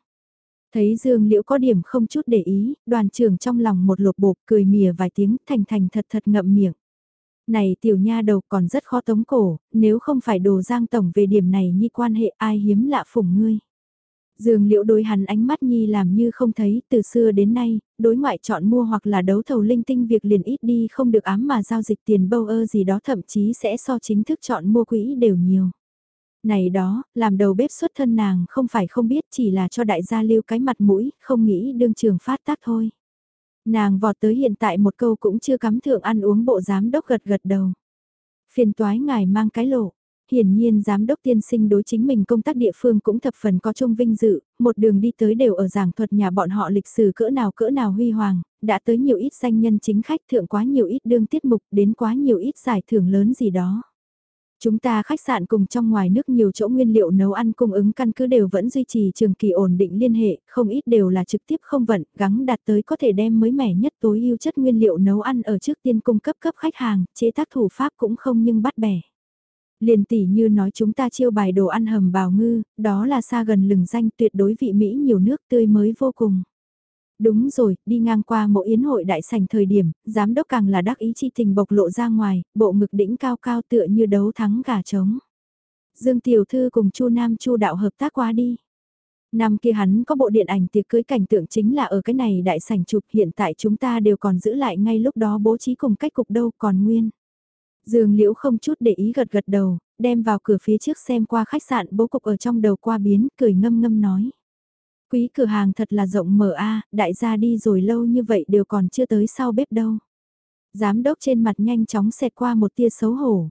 Speaker 1: Thấy Dương Liễu có điểm không chút để ý, đoàn trưởng trong lòng một lột bột cười mỉa vài tiếng thành thành thật thật ngậm miệng. Này tiểu nha đầu còn rất khó tống cổ, nếu không phải đồ giang tổng về điểm này nhi quan hệ ai hiếm lạ phủng ngươi. Dương liễu đối hắn ánh mắt nhi làm như không thấy, từ xưa đến nay, đối ngoại chọn mua hoặc là đấu thầu linh tinh việc liền ít đi không được ám mà giao dịch tiền bâu ơ gì đó thậm chí sẽ so chính thức chọn mua quỹ đều nhiều. Này đó, làm đầu bếp xuất thân nàng không phải không biết chỉ là cho đại gia lưu cái mặt mũi, không nghĩ đương trường phát tác thôi. Nàng vọt tới hiện tại một câu cũng chưa cắm thượng ăn uống bộ giám đốc gật gật đầu. Phiền toái ngài mang cái lộ. Hiển nhiên giám đốc tiên sinh đối chính mình công tác địa phương cũng thập phần có trung vinh dự, một đường đi tới đều ở giảng thuật nhà bọn họ lịch sử cỡ nào cỡ nào huy hoàng, đã tới nhiều ít danh nhân chính khách thượng quá nhiều ít đương tiết mục đến quá nhiều ít giải thưởng lớn gì đó. Chúng ta khách sạn cùng trong ngoài nước nhiều chỗ nguyên liệu nấu ăn cung ứng căn cứ đều vẫn duy trì trường kỳ ổn định liên hệ, không ít đều là trực tiếp không vận, gắng đạt tới có thể đem mới mẻ nhất tối ưu chất nguyên liệu nấu ăn ở trước tiên cung cấp cấp khách hàng, chế tác thủ pháp cũng không nhưng bắt bẻ. Liền tỷ như nói chúng ta chiêu bài đồ ăn hầm bào ngư, đó là xa gần lừng danh tuyệt đối vị Mỹ nhiều nước tươi mới vô cùng. Đúng rồi, đi ngang qua mộ yến hội đại sảnh thời điểm, giám đốc càng là đắc ý chi tình bộc lộ ra ngoài, bộ ngực đỉnh cao cao tựa như đấu thắng gà trống. Dương Tiểu Thư cùng Chu Nam Chu đạo hợp tác qua đi. Năm kia hắn có bộ điện ảnh tiệc cưới cảnh tượng chính là ở cái này đại sảnh chụp hiện tại chúng ta đều còn giữ lại ngay lúc đó bố trí cùng cách cục đâu còn nguyên. Dương Liễu không chút để ý gật gật đầu, đem vào cửa phía trước xem qua khách sạn bố cục ở trong đầu qua biến, cười ngâm ngâm nói. Quý cửa hàng thật là rộng mở a, đại gia đi rồi lâu như vậy đều còn chưa tới sau bếp đâu. Giám đốc trên mặt nhanh chóng xẹt qua một tia xấu hổ.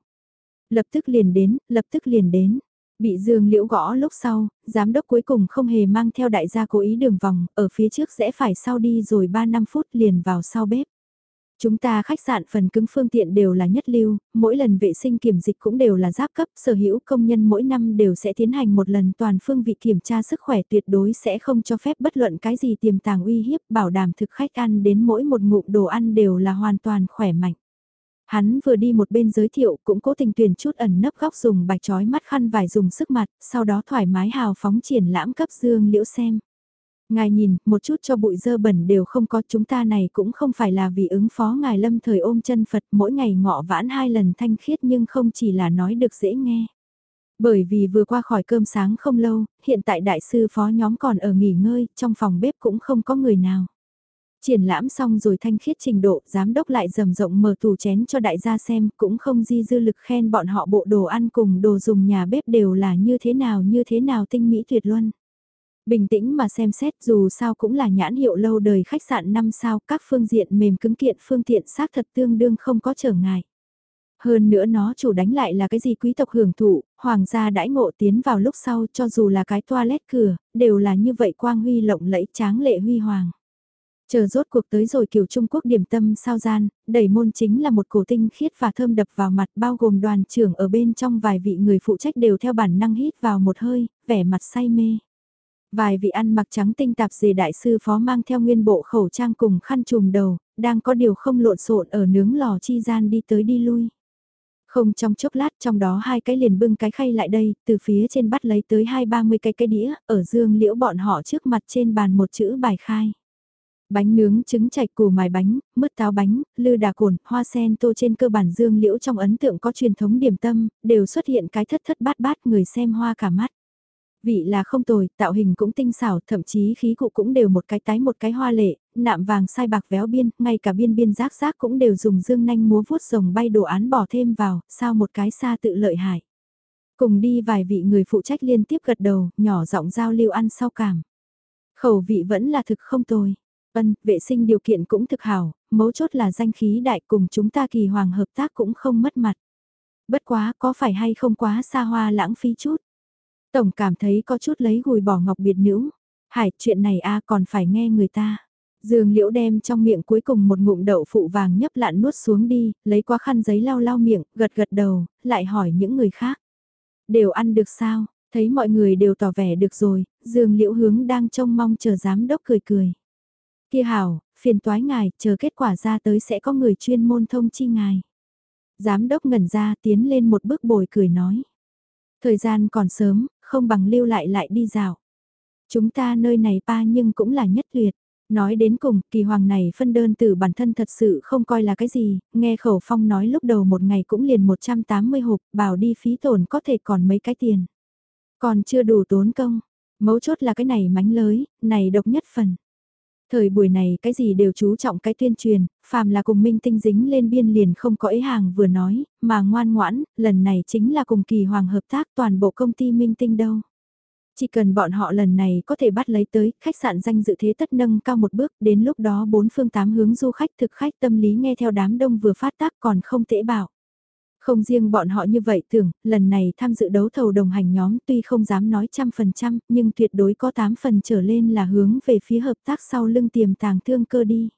Speaker 1: Lập tức liền đến, lập tức liền đến. Bị Dương Liễu gõ lúc sau, giám đốc cuối cùng không hề mang theo đại gia cố ý đường vòng, ở phía trước sẽ phải sau đi rồi 3 năm phút liền vào sau bếp. Chúng ta khách sạn phần cứng phương tiện đều là nhất lưu, mỗi lần vệ sinh kiểm dịch cũng đều là giáp cấp, sở hữu công nhân mỗi năm đều sẽ tiến hành một lần toàn phương vị kiểm tra sức khỏe tuyệt đối sẽ không cho phép bất luận cái gì tiềm tàng uy hiếp, bảo đảm thực khách ăn đến mỗi một ngụm đồ ăn đều là hoàn toàn khỏe mạnh. Hắn vừa đi một bên giới thiệu cũng cố tình tuyển chút ẩn nấp góc dùng bạch trói mắt khăn vải dùng sức mặt, sau đó thoải mái hào phóng triển lãm cấp dương liễu xem. Ngài nhìn, một chút cho bụi dơ bẩn đều không có chúng ta này cũng không phải là vì ứng phó ngài lâm thời ôm chân Phật mỗi ngày ngọ vãn hai lần thanh khiết nhưng không chỉ là nói được dễ nghe. Bởi vì vừa qua khỏi cơm sáng không lâu, hiện tại đại sư phó nhóm còn ở nghỉ ngơi, trong phòng bếp cũng không có người nào. Triển lãm xong rồi thanh khiết trình độ, giám đốc lại rầm rộng mở tủ chén cho đại gia xem, cũng không di dư lực khen bọn họ bộ đồ ăn cùng đồ dùng nhà bếp đều là như thế nào như thế nào tinh mỹ tuyệt luân. Bình tĩnh mà xem xét dù sao cũng là nhãn hiệu lâu đời khách sạn 5 sao, các phương diện mềm cứng kiện phương tiện xác thật tương đương không có trở ngại. Hơn nữa nó chủ đánh lại là cái gì quý tộc hưởng thụ, hoàng gia đãi ngộ tiến vào lúc sau cho dù là cái toilet cửa, đều là như vậy quang huy lộng lẫy tráng lệ huy hoàng. Chờ rốt cuộc tới rồi kiểu Trung Quốc điểm tâm sao gian, đẩy môn chính là một cổ tinh khiết và thơm đập vào mặt bao gồm đoàn trưởng ở bên trong vài vị người phụ trách đều theo bản năng hít vào một hơi, vẻ mặt say mê. Vài vị ăn mặc trắng tinh tạp dề đại sư phó mang theo nguyên bộ khẩu trang cùng khăn trùm đầu, đang có điều không lộn xộn ở nướng lò chi gian đi tới đi lui. Không trong chốc lát trong đó hai cái liền bưng cái khay lại đây, từ phía trên bắt lấy tới hai ba mươi cái cây đĩa, ở dương liễu bọn họ trước mặt trên bàn một chữ bài khai. Bánh nướng trứng chạch củ mài bánh, mứt táo bánh, lư đà cồn, hoa sen tô trên cơ bản dương liễu trong ấn tượng có truyền thống điểm tâm, đều xuất hiện cái thất thất bát bát người xem hoa cả mắt. Vị là không tồi, tạo hình cũng tinh xảo, thậm chí khí cụ cũng đều một cái tái một cái hoa lệ, nạm vàng sai bạc véo biên, ngay cả biên biên rác rác cũng đều dùng dương nanh múa vuốt rồng bay đồ án bỏ thêm vào, sao một cái xa tự lợi hại. Cùng đi vài vị người phụ trách liên tiếp gật đầu, nhỏ giọng giao lưu ăn sau cảm. Khẩu vị vẫn là thực không tồi. Vân, vệ sinh điều kiện cũng thực hảo, mấu chốt là danh khí đại cùng chúng ta kỳ hoàng hợp tác cũng không mất mặt. Bất quá có phải hay không quá xa hoa lãng phí chút. Tổng cảm thấy có chút lấy gùi bỏ ngọc biệt nữ. Hải, chuyện này a còn phải nghe người ta. Dương Liễu đem trong miệng cuối cùng một ngụm đậu phụ vàng nhấp lạn nuốt xuống đi, lấy qua khăn giấy lau lau miệng, gật gật đầu, lại hỏi những người khác. Đều ăn được sao? Thấy mọi người đều tỏ vẻ được rồi, Dương Liễu hướng đang trông mong chờ giám đốc cười cười. Kia hảo, phiền toái ngài, chờ kết quả ra tới sẽ có người chuyên môn thông chi ngài. Giám đốc ngẩn ra tiến lên một bước bồi cười nói. Thời gian còn sớm, không bằng lưu lại lại đi dạo. Chúng ta nơi này pa nhưng cũng là nhất tuyệt. Nói đến cùng, kỳ hoàng này phân đơn từ bản thân thật sự không coi là cái gì, nghe khẩu phong nói lúc đầu một ngày cũng liền 180 hộp, bảo đi phí tổn có thể còn mấy cái tiền. Còn chưa đủ tốn công, mấu chốt là cái này mánh lới, này độc nhất phần. Thời buổi này cái gì đều chú trọng cái tuyên truyền, phàm là cùng minh tinh dính lên biên liền không có ý hàng vừa nói, mà ngoan ngoãn, lần này chính là cùng kỳ hoàng hợp tác toàn bộ công ty minh tinh đâu. Chỉ cần bọn họ lần này có thể bắt lấy tới, khách sạn danh dự thế tất nâng cao một bước, đến lúc đó bốn phương tám hướng du khách thực khách tâm lý nghe theo đám đông vừa phát tác còn không tễ bảo. Không riêng bọn họ như vậy tưởng, lần này tham dự đấu thầu đồng hành nhóm tuy không dám nói trăm phần trăm, nhưng tuyệt đối có tám phần trở lên là hướng về phía hợp tác sau lưng tiềm tàng thương cơ đi.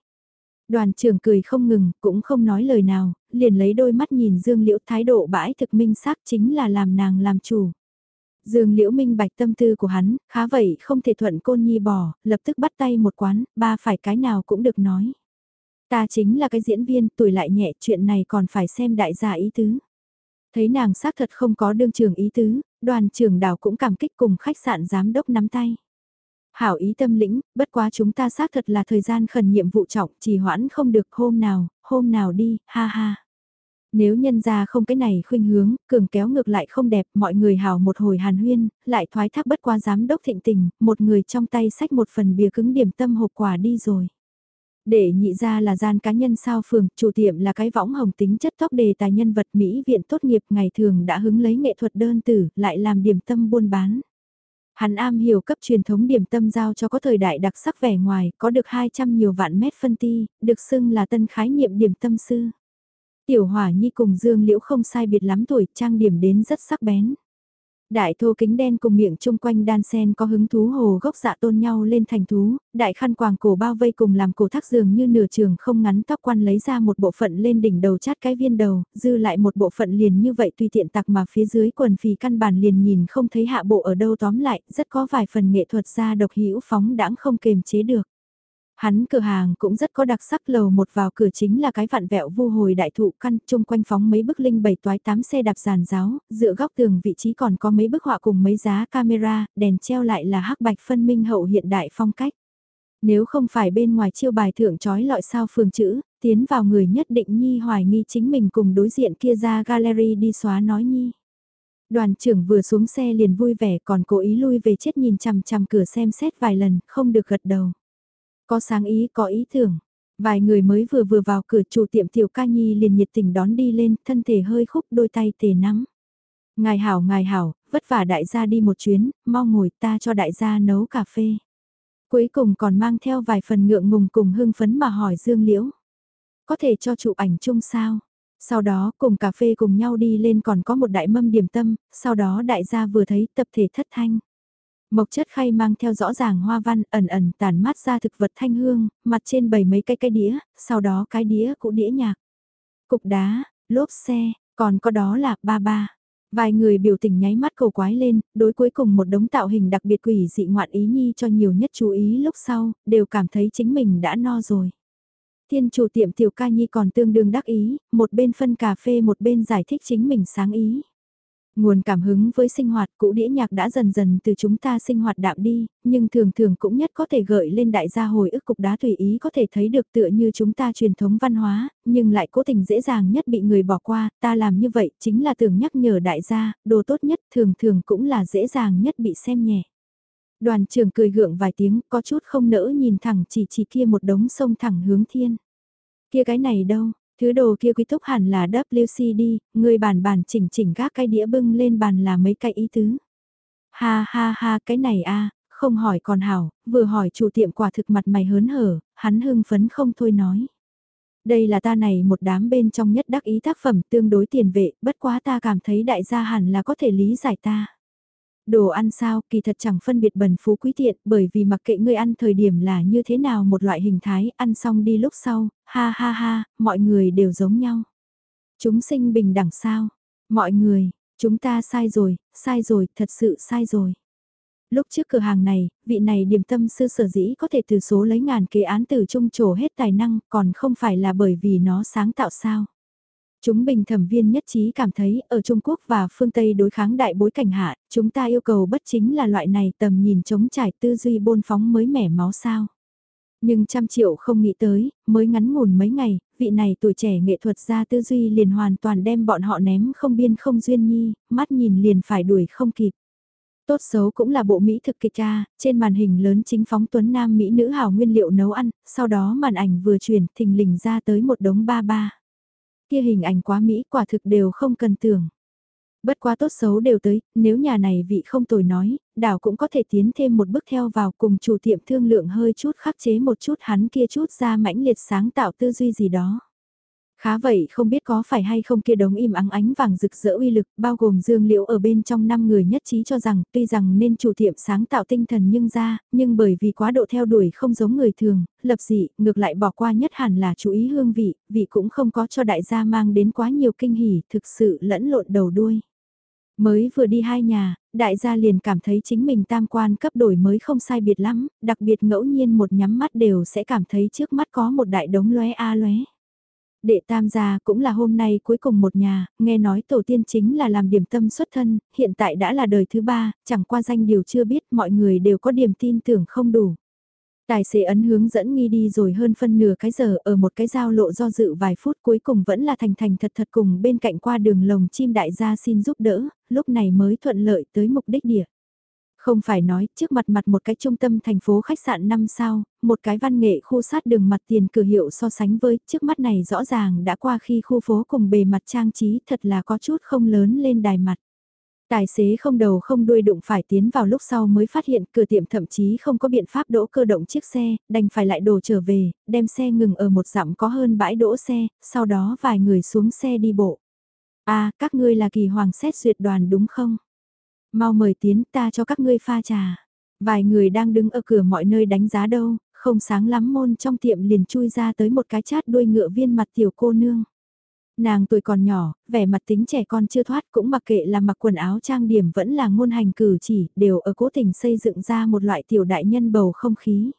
Speaker 1: Đoàn trưởng cười không ngừng, cũng không nói lời nào, liền lấy đôi mắt nhìn Dương Liễu thái độ bãi thực minh xác chính là làm nàng làm chủ. Dương Liễu minh bạch tâm tư của hắn, khá vậy không thể thuận côn nhi bỏ, lập tức bắt tay một quán, ba phải cái nào cũng được nói. Ta chính là cái diễn viên, tuổi lại nhẹ, chuyện này còn phải xem đại gia ý tứ. Thấy nàng xác thật không có đương trường ý tứ, đoàn trưởng đào cũng cảm kích cùng khách sạn giám đốc nắm tay. Hảo ý tâm lĩnh, bất quá chúng ta xác thật là thời gian khẩn nhiệm vụ trọng, trì hoãn không được hôm nào, hôm nào đi, ha ha. Nếu nhân ra không cái này khuynh hướng, cường kéo ngược lại không đẹp, mọi người hào một hồi hàn huyên, lại thoái thác bất qua giám đốc thịnh tình, một người trong tay sách một phần bìa cứng điểm tâm hộp quà đi rồi. Để nhị ra là gian cá nhân sao phường, chủ tiệm là cái võng hồng tính chất tóc đề tài nhân vật Mỹ viện tốt nghiệp ngày thường đã hứng lấy nghệ thuật đơn tử, lại làm điểm tâm buôn bán. Hắn am hiểu cấp truyền thống điểm tâm giao cho có thời đại đặc sắc vẻ ngoài, có được 200 nhiều vạn mét phân ti, được xưng là tân khái niệm điểm tâm sư. Tiểu Hỏa Nhi cùng Dương Liễu không sai biệt lắm tuổi, trang điểm đến rất sắc bén. Đại thô kính đen cùng miệng chung quanh đan sen có hứng thú hồ gốc dạ tôn nhau lên thành thú, đại khăn quàng cổ bao vây cùng làm cổ thác dường như nửa trường không ngắn tóc quan lấy ra một bộ phận lên đỉnh đầu chát cái viên đầu, dư lại một bộ phận liền như vậy tùy tiện tặc mà phía dưới quần phì căn bản liền nhìn không thấy hạ bộ ở đâu tóm lại, rất có vài phần nghệ thuật ra độc hữu phóng đãng không kềm chế được. Hắn cửa hàng cũng rất có đặc sắc lầu một vào cửa chính là cái vạn vẹo vu hồi đại thụ căn chung quanh phóng mấy bức linh bảy toái tám xe đạp giàn giáo, dựa góc tường vị trí còn có mấy bức họa cùng mấy giá camera, đèn treo lại là hắc bạch phân minh hậu hiện đại phong cách. Nếu không phải bên ngoài chiêu bài thượng trói lọi sao phường chữ, tiến vào người nhất định nhi hoài nghi chính mình cùng đối diện kia ra gallery đi xóa nói nhi. Đoàn trưởng vừa xuống xe liền vui vẻ còn cố ý lui về chết nhìn chằm chằm cửa xem xét vài lần, không được gật đầu. Có sáng ý, có ý tưởng. Vài người mới vừa vừa vào cửa chủ tiệm tiểu ca nhi liền nhiệt tình đón đi lên, thân thể hơi khúc đôi tay tề nắm. Ngài hảo ngài hảo, vất vả đại gia đi một chuyến, mau ngồi ta cho đại gia nấu cà phê. Cuối cùng còn mang theo vài phần ngượng ngùng cùng hưng phấn mà hỏi Dương Liễu. Có thể cho chụp ảnh chung sao? Sau đó cùng cà phê cùng nhau đi lên còn có một đại mâm điểm tâm, sau đó đại gia vừa thấy tập thể thất thanh. Mộc chất khay mang theo rõ ràng hoa văn ẩn ẩn tàn mát ra thực vật thanh hương, mặt trên bầy mấy cái cái đĩa, sau đó cái đĩa cũ đĩa nhạc. Cục đá, lốp xe, còn có đó là ba ba. Vài người biểu tình nháy mắt cầu quái lên, đối cuối cùng một đống tạo hình đặc biệt quỷ dị ngoạn ý nhi cho nhiều nhất chú ý lúc sau, đều cảm thấy chính mình đã no rồi. Thiên chủ tiệm tiểu ca nhi còn tương đương đắc ý, một bên phân cà phê một bên giải thích chính mình sáng ý. Nguồn cảm hứng với sinh hoạt cũ đĩa nhạc đã dần dần từ chúng ta sinh hoạt đạm đi, nhưng thường thường cũng nhất có thể gợi lên đại gia hồi ức cục đá tùy ý có thể thấy được tựa như chúng ta truyền thống văn hóa, nhưng lại cố tình dễ dàng nhất bị người bỏ qua, ta làm như vậy chính là tưởng nhắc nhở đại gia, đồ tốt nhất thường thường cũng là dễ dàng nhất bị xem nhẹ. Đoàn trưởng cười gượng vài tiếng, có chút không nỡ nhìn thẳng chỉ chỉ kia một đống sông thẳng hướng thiên. Kia cái này đâu, Thứ đồ kia quý túc hẳn là WCD, người bàn bàn chỉnh chỉnh các cái đĩa bưng lên bàn là mấy cái ý tứ. Ha ha ha cái này a không hỏi còn hảo, vừa hỏi chủ tiệm quả thực mặt mày hớn hở, hắn hưng phấn không thôi nói. Đây là ta này một đám bên trong nhất đắc ý tác phẩm tương đối tiền vệ, bất quá ta cảm thấy đại gia hẳn là có thể lý giải ta. Đồ ăn sao, kỳ thật chẳng phân biệt bần phú quý tiện, bởi vì mặc kệ ngươi ăn thời điểm là như thế nào một loại hình thái, ăn xong đi lúc sau, ha ha ha, mọi người đều giống nhau. Chúng sinh bình đẳng sao? Mọi người, chúng ta sai rồi, sai rồi, thật sự sai rồi. Lúc trước cửa hàng này, vị này điểm tâm sư sở dĩ có thể từ số lấy ngàn kế án từ trung trổ hết tài năng còn không phải là bởi vì nó sáng tạo sao. Chúng bình thẩm viên nhất trí cảm thấy ở Trung Quốc và phương Tây đối kháng đại bối cảnh hạ, chúng ta yêu cầu bất chính là loại này tầm nhìn chống trải tư duy bôn phóng mới mẻ máu sao. Nhưng trăm triệu không nghĩ tới, mới ngắn ngủn mấy ngày, vị này tuổi trẻ nghệ thuật gia tư duy liền hoàn toàn đem bọn họ ném không biên không duyên nhi, mắt nhìn liền phải đuổi không kịp. Tốt xấu cũng là bộ Mỹ thực kịch cha, trên màn hình lớn chính phóng tuấn nam Mỹ nữ hào nguyên liệu nấu ăn, sau đó màn ảnh vừa chuyển thình lình ra tới một đống ba ba. Kia hình ảnh quá Mỹ quả thực đều không cần tưởng. Bất quá tốt xấu đều tới, nếu nhà này vị không tồi nói, đảo cũng có thể tiến thêm một bước theo vào cùng chủ tiệm thương lượng hơi chút khắc chế một chút hắn kia chút ra mãnh liệt sáng tạo tư duy gì đó. Khá vậy không biết có phải hay không kia đống im ắng ánh vàng rực rỡ uy lực bao gồm dương liễu ở bên trong năm người nhất trí cho rằng tuy rằng nên chủ tiệm sáng tạo tinh thần nhưng ra, nhưng bởi vì quá độ theo đuổi không giống người thường, lập dị, ngược lại bỏ qua nhất hẳn là chú ý hương vị, vị cũng không có cho đại gia mang đến quá nhiều kinh hỉ, thực sự lẫn lộn đầu đuôi. Mới vừa đi hai nhà, đại gia liền cảm thấy chính mình tam quan cấp đổi mới không sai biệt lắm, đặc biệt ngẫu nhiên một nhắm mắt đều sẽ cảm thấy trước mắt có một đại đống lóe a lóe. Đệ tam gia cũng là hôm nay cuối cùng một nhà, nghe nói tổ tiên chính là làm điểm tâm xuất thân, hiện tại đã là đời thứ ba, chẳng qua danh điều chưa biết mọi người đều có điểm tin tưởng không đủ. Tài xế ấn hướng dẫn nghi đi rồi hơn phân nửa cái giờ ở một cái giao lộ do dự vài phút cuối cùng vẫn là thành thành thật thật cùng bên cạnh qua đường lồng chim đại gia xin giúp đỡ, lúc này mới thuận lợi tới mục đích địa. Không phải nói, trước mặt mặt một cái trung tâm thành phố khách sạn 5 sao, một cái văn nghệ khu sát đường mặt tiền cửa hiệu so sánh với, trước mắt này rõ ràng đã qua khi khu phố cùng bề mặt trang trí thật là có chút không lớn lên đài mặt. Tài xế không đầu không đuôi đụng phải tiến vào lúc sau mới phát hiện cửa tiệm thậm chí không có biện pháp đỗ cơ động chiếc xe, đành phải lại đổ trở về, đem xe ngừng ở một dặm có hơn bãi đỗ xe, sau đó vài người xuống xe đi bộ. à, các ngươi là kỳ hoàng xét duyệt đoàn đúng không? Mau mời tiến ta cho các ngươi pha trà. Vài người đang đứng ở cửa mọi nơi đánh giá đâu, không sáng lắm môn trong tiệm liền chui ra tới một cái chát đuôi ngựa viên mặt tiểu cô nương. Nàng tuổi còn nhỏ, vẻ mặt tính trẻ con chưa thoát cũng mặc kệ là mặc quần áo trang điểm vẫn là ngôn hành cử chỉ, đều ở cố tình xây dựng ra một loại tiểu đại nhân bầu không khí.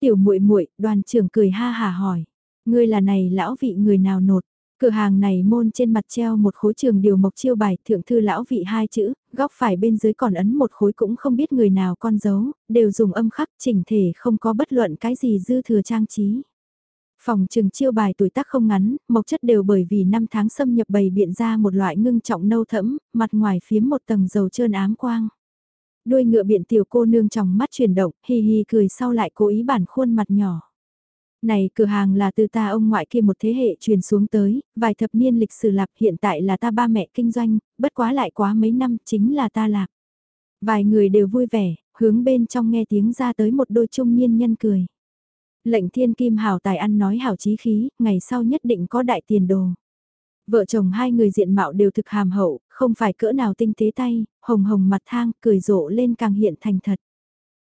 Speaker 1: Tiểu muội muội, đoàn trưởng cười ha hà hỏi, ngươi là này lão vị người nào nột? Cửa hàng này môn trên mặt treo một khối trường điều mộc chiêu bài thượng thư lão vị hai chữ, góc phải bên dưới còn ấn một khối cũng không biết người nào con dấu, đều dùng âm khắc chỉnh thể không có bất luận cái gì dư thừa trang trí. Phòng trường chiêu bài tuổi tác không ngắn, mộc chất đều bởi vì năm tháng xâm nhập bầy biện ra một loại ngưng trọng nâu thẫm, mặt ngoài phía một tầng dầu trơn ám quang. Đuôi ngựa biện tiểu cô nương trong mắt chuyển động, hì hì cười sau lại cố ý bản khuôn mặt nhỏ. Này cửa hàng là từ ta ông ngoại kia một thế hệ truyền xuống tới, vài thập niên lịch sử lạp hiện tại là ta ba mẹ kinh doanh, bất quá lại quá mấy năm chính là ta lạp. Vài người đều vui vẻ, hướng bên trong nghe tiếng ra tới một đôi trung niên nhân cười. Lệnh thiên kim hảo tài ăn nói hảo chí khí, ngày sau nhất định có đại tiền đồ. Vợ chồng hai người diện mạo đều thực hàm hậu, không phải cỡ nào tinh tế tay, hồng hồng mặt thang, cười rộ lên càng hiện thành thật.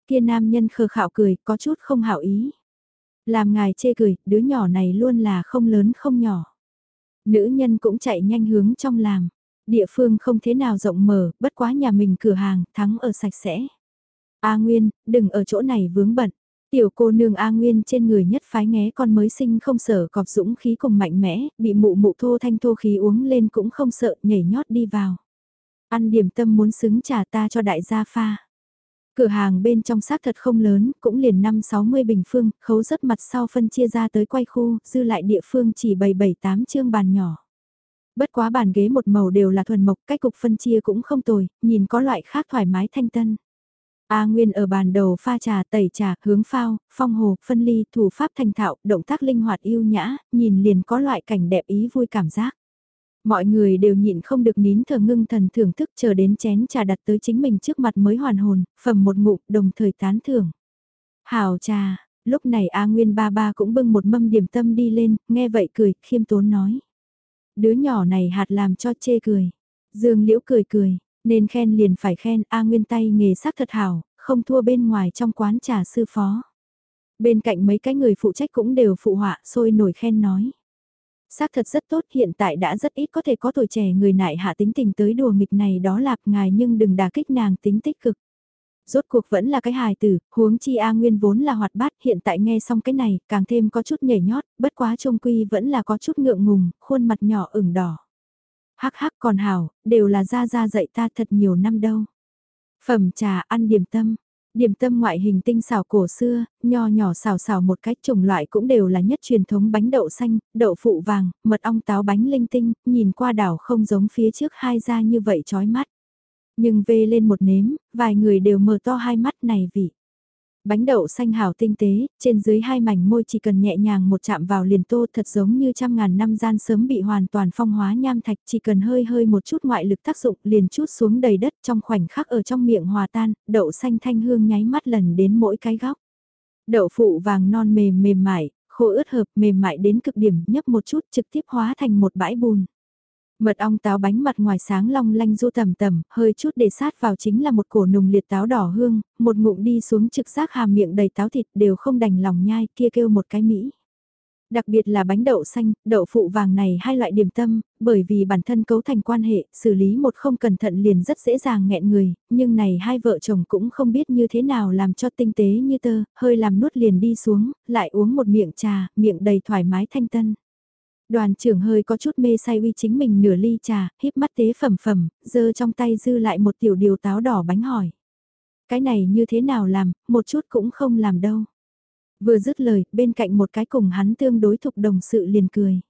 Speaker 1: Kia nam nhân khờ khạo cười, có chút không hảo ý. Làm ngài chê cười, đứa nhỏ này luôn là không lớn không nhỏ. Nữ nhân cũng chạy nhanh hướng trong làm. Địa phương không thế nào rộng mở, bất quá nhà mình cửa hàng, thắng ở sạch sẽ. A Nguyên, đừng ở chỗ này vướng bận. Tiểu cô nương A Nguyên trên người nhất phái nghé con mới sinh không sợ cọp dũng khí cùng mạnh mẽ, bị mụ mụ thô thanh thô khí uống lên cũng không sợ, nhảy nhót đi vào. Ăn điểm tâm muốn xứng trà ta cho đại gia pha. Cửa hàng bên trong xác thật không lớn, cũng liền 5-60 bình phương, khấu rất mặt sau phân chia ra tới quay khu, dư lại địa phương chỉ 7-7-8 chương bàn nhỏ. Bất quá bàn ghế một màu đều là thuần mộc, cách cục phân chia cũng không tồi, nhìn có loại khác thoải mái thanh tân. A Nguyên ở bàn đầu pha trà tẩy trà, hướng phao, phong hồ, phân ly, thủ pháp thành thạo, động tác linh hoạt yêu nhã, nhìn liền có loại cảnh đẹp ý vui cảm giác. Mọi người đều nhịn không được nín thở ngưng thần thưởng thức chờ đến chén trà đặt tới chính mình trước mặt mới hoàn hồn, phẩm một ngụm đồng thời tán thưởng. Hào trà, lúc này A Nguyên ba ba cũng bưng một mâm điểm tâm đi lên, nghe vậy cười, khiêm tốn nói. Đứa nhỏ này hạt làm cho chê cười. Dương Liễu cười cười, nên khen liền phải khen A Nguyên tay nghề sắc thật hảo, không thua bên ngoài trong quán trà sư phó. Bên cạnh mấy cái người phụ trách cũng đều phụ họa sôi nổi khen nói. Xác thật rất tốt hiện tại đã rất ít có thể có tuổi trẻ người nại hạ tính tình tới đùa nghịch này đó lạp ngài nhưng đừng đả kích nàng tính tích cực. Rốt cuộc vẫn là cái hài tử, huống chi A Nguyên vốn là hoạt bát hiện tại nghe xong cái này càng thêm có chút nhảy nhót, bất quá trông quy vẫn là có chút ngượng ngùng, khuôn mặt nhỏ ửng đỏ. Hắc hắc còn hào đều là ra ra dạy ta thật nhiều năm đâu. Phẩm trà ăn điểm tâm, Điểm tâm ngoại hình tinh xảo cổ xưa, nho nhỏ xào xào một cách chủng loại cũng đều là nhất truyền thống bánh đậu xanh, đậu phụ vàng, mật ong táo bánh linh tinh, nhìn qua đảo không giống phía trước hai da như vậy chói mắt. Nhưng về lên một nếm, vài người đều mở to hai mắt này vị. Bánh đậu xanh hào tinh tế, trên dưới hai mảnh môi chỉ cần nhẹ nhàng một chạm vào liền tô thật giống như trăm ngàn năm gian sớm bị hoàn toàn phong hóa nham thạch chỉ cần hơi hơi một chút ngoại lực tác dụng liền chút xuống đầy đất trong khoảnh khắc ở trong miệng hòa tan, đậu xanh thanh hương nháy mắt lần đến mỗi cái góc. Đậu phụ vàng non mềm mềm mại, khô ướt hợp mềm mại đến cực điểm nhấp một chút trực tiếp hóa thành một bãi bùn. Mật ong táo bánh mặt ngoài sáng long lanh du tầm tầm, hơi chút để sát vào chính là một cổ nùng liệt táo đỏ hương, một ngụm đi xuống trực giác hàm miệng đầy táo thịt đều không đành lòng nhai kia kêu một cái mỹ. Đặc biệt là bánh đậu xanh, đậu phụ vàng này hai loại điểm tâm, bởi vì bản thân cấu thành quan hệ, xử lý một không cẩn thận liền rất dễ dàng nghẹn người, nhưng này hai vợ chồng cũng không biết như thế nào làm cho tinh tế như tơ, hơi làm nuốt liền đi xuống, lại uống một miệng trà, miệng đầy thoải mái thanh tân. Đoàn trưởng hơi có chút mê say uy chính mình nửa ly trà, híp mắt tế phẩm phẩm, giơ trong tay dư lại một tiểu điều táo đỏ bánh hỏi. Cái này như thế nào làm, một chút cũng không làm đâu. Vừa dứt lời, bên cạnh một cái cùng hắn tương đối thục đồng sự liền cười.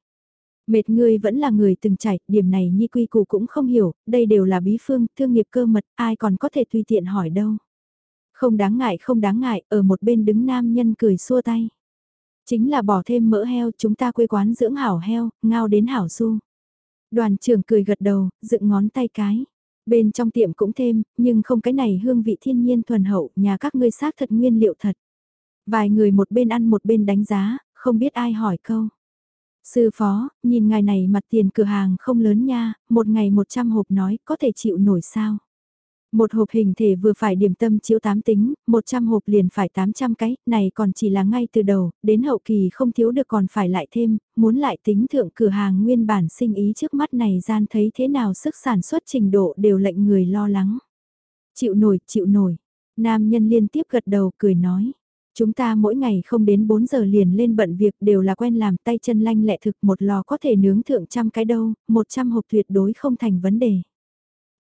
Speaker 1: Mệt ngươi vẫn là người từng trải, điểm này nhi quy củ cũng không hiểu, đây đều là bí phương, thương nghiệp cơ mật, ai còn có thể tùy tiện hỏi đâu. Không đáng ngại không đáng ngại, ở một bên đứng nam nhân cười xua tay. Chính là bỏ thêm mỡ heo chúng ta quê quán dưỡng hảo heo, ngao đến hảo su. Đoàn trưởng cười gật đầu, dựng ngón tay cái. Bên trong tiệm cũng thêm, nhưng không cái này hương vị thiên nhiên thuần hậu, nhà các ngươi xác thật nguyên liệu thật. Vài người một bên ăn một bên đánh giá, không biết ai hỏi câu. Sư phó, nhìn ngài này mặt tiền cửa hàng không lớn nha, một ngày một trăm hộp nói có thể chịu nổi sao. Một hộp hình thể vừa phải điểm tâm chiếu 8 tính, 100 hộp liền phải 800 cái, này còn chỉ là ngay từ đầu, đến hậu kỳ không thiếu được còn phải lại thêm, muốn lại tính thượng cửa hàng nguyên bản sinh ý trước mắt này gian thấy thế nào sức sản xuất trình độ đều lệnh người lo lắng. Chịu nổi, chịu nổi. Nam nhân liên tiếp gật đầu cười nói. Chúng ta mỗi ngày không đến 4 giờ liền lên bận việc đều là quen làm tay chân lanh lẹ thực một lò có thể nướng thượng trăm cái đâu, 100 hộp tuyệt đối không thành vấn đề.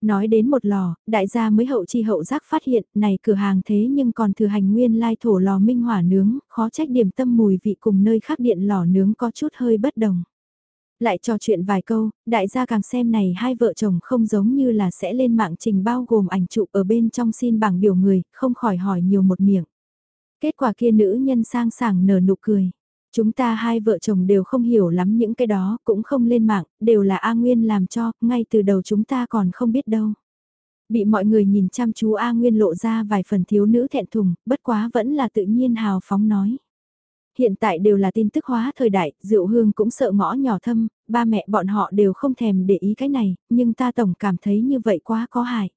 Speaker 1: Nói đến một lò, đại gia mới hậu chi hậu giác phát hiện, này cửa hàng thế nhưng còn thừa hành nguyên lai thổ lò minh hỏa nướng, khó trách điểm tâm mùi vị cùng nơi khác điện lò nướng có chút hơi bất đồng. Lại trò chuyện vài câu, đại gia càng xem này hai vợ chồng không giống như là sẽ lên mạng trình bao gồm ảnh chụp ở bên trong xin bảng biểu người, không khỏi hỏi nhiều một miệng. Kết quả kia nữ nhân sang sảng nở nụ cười. Chúng ta hai vợ chồng đều không hiểu lắm những cái đó, cũng không lên mạng, đều là A Nguyên làm cho, ngay từ đầu chúng ta còn không biết đâu. Bị mọi người nhìn chăm chú A Nguyên lộ ra vài phần thiếu nữ thẹn thùng, bất quá vẫn là tự nhiên hào phóng nói. Hiện tại đều là tin tức hóa thời đại, rượu Hương cũng sợ ngõ nhỏ thâm, ba mẹ bọn họ đều không thèm để ý cái này, nhưng ta tổng cảm thấy như vậy quá có hại.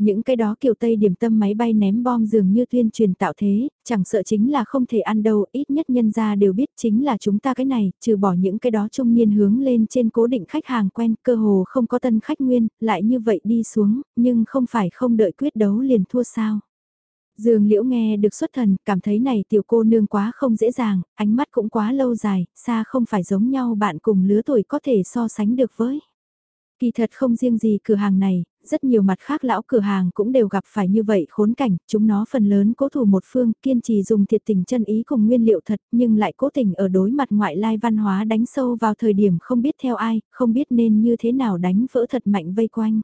Speaker 1: Những cái đó kiểu Tây điểm tâm máy bay ném bom dường như tuyên truyền tạo thế, chẳng sợ chính là không thể ăn đâu, ít nhất nhân gia đều biết chính là chúng ta cái này, trừ bỏ những cái đó trung niên hướng lên trên cố định khách hàng quen, cơ hồ không có tân khách nguyên, lại như vậy đi xuống, nhưng không phải không đợi quyết đấu liền thua sao. Dương Liễu nghe được xuất thần, cảm thấy này tiểu cô nương quá không dễ dàng, ánh mắt cũng quá lâu dài, xa không phải giống nhau bạn cùng lứa tuổi có thể so sánh được với. Kỳ thật không riêng gì cửa hàng này, rất nhiều mặt khác lão cửa hàng cũng đều gặp phải như vậy khốn cảnh, chúng nó phần lớn cố thủ một phương, kiên trì dùng thiệt tình chân ý cùng nguyên liệu thật, nhưng lại cố tình ở đối mặt ngoại lai văn hóa đánh sâu vào thời điểm không biết theo ai, không biết nên như thế nào đánh vỡ thật mạnh vây quanh.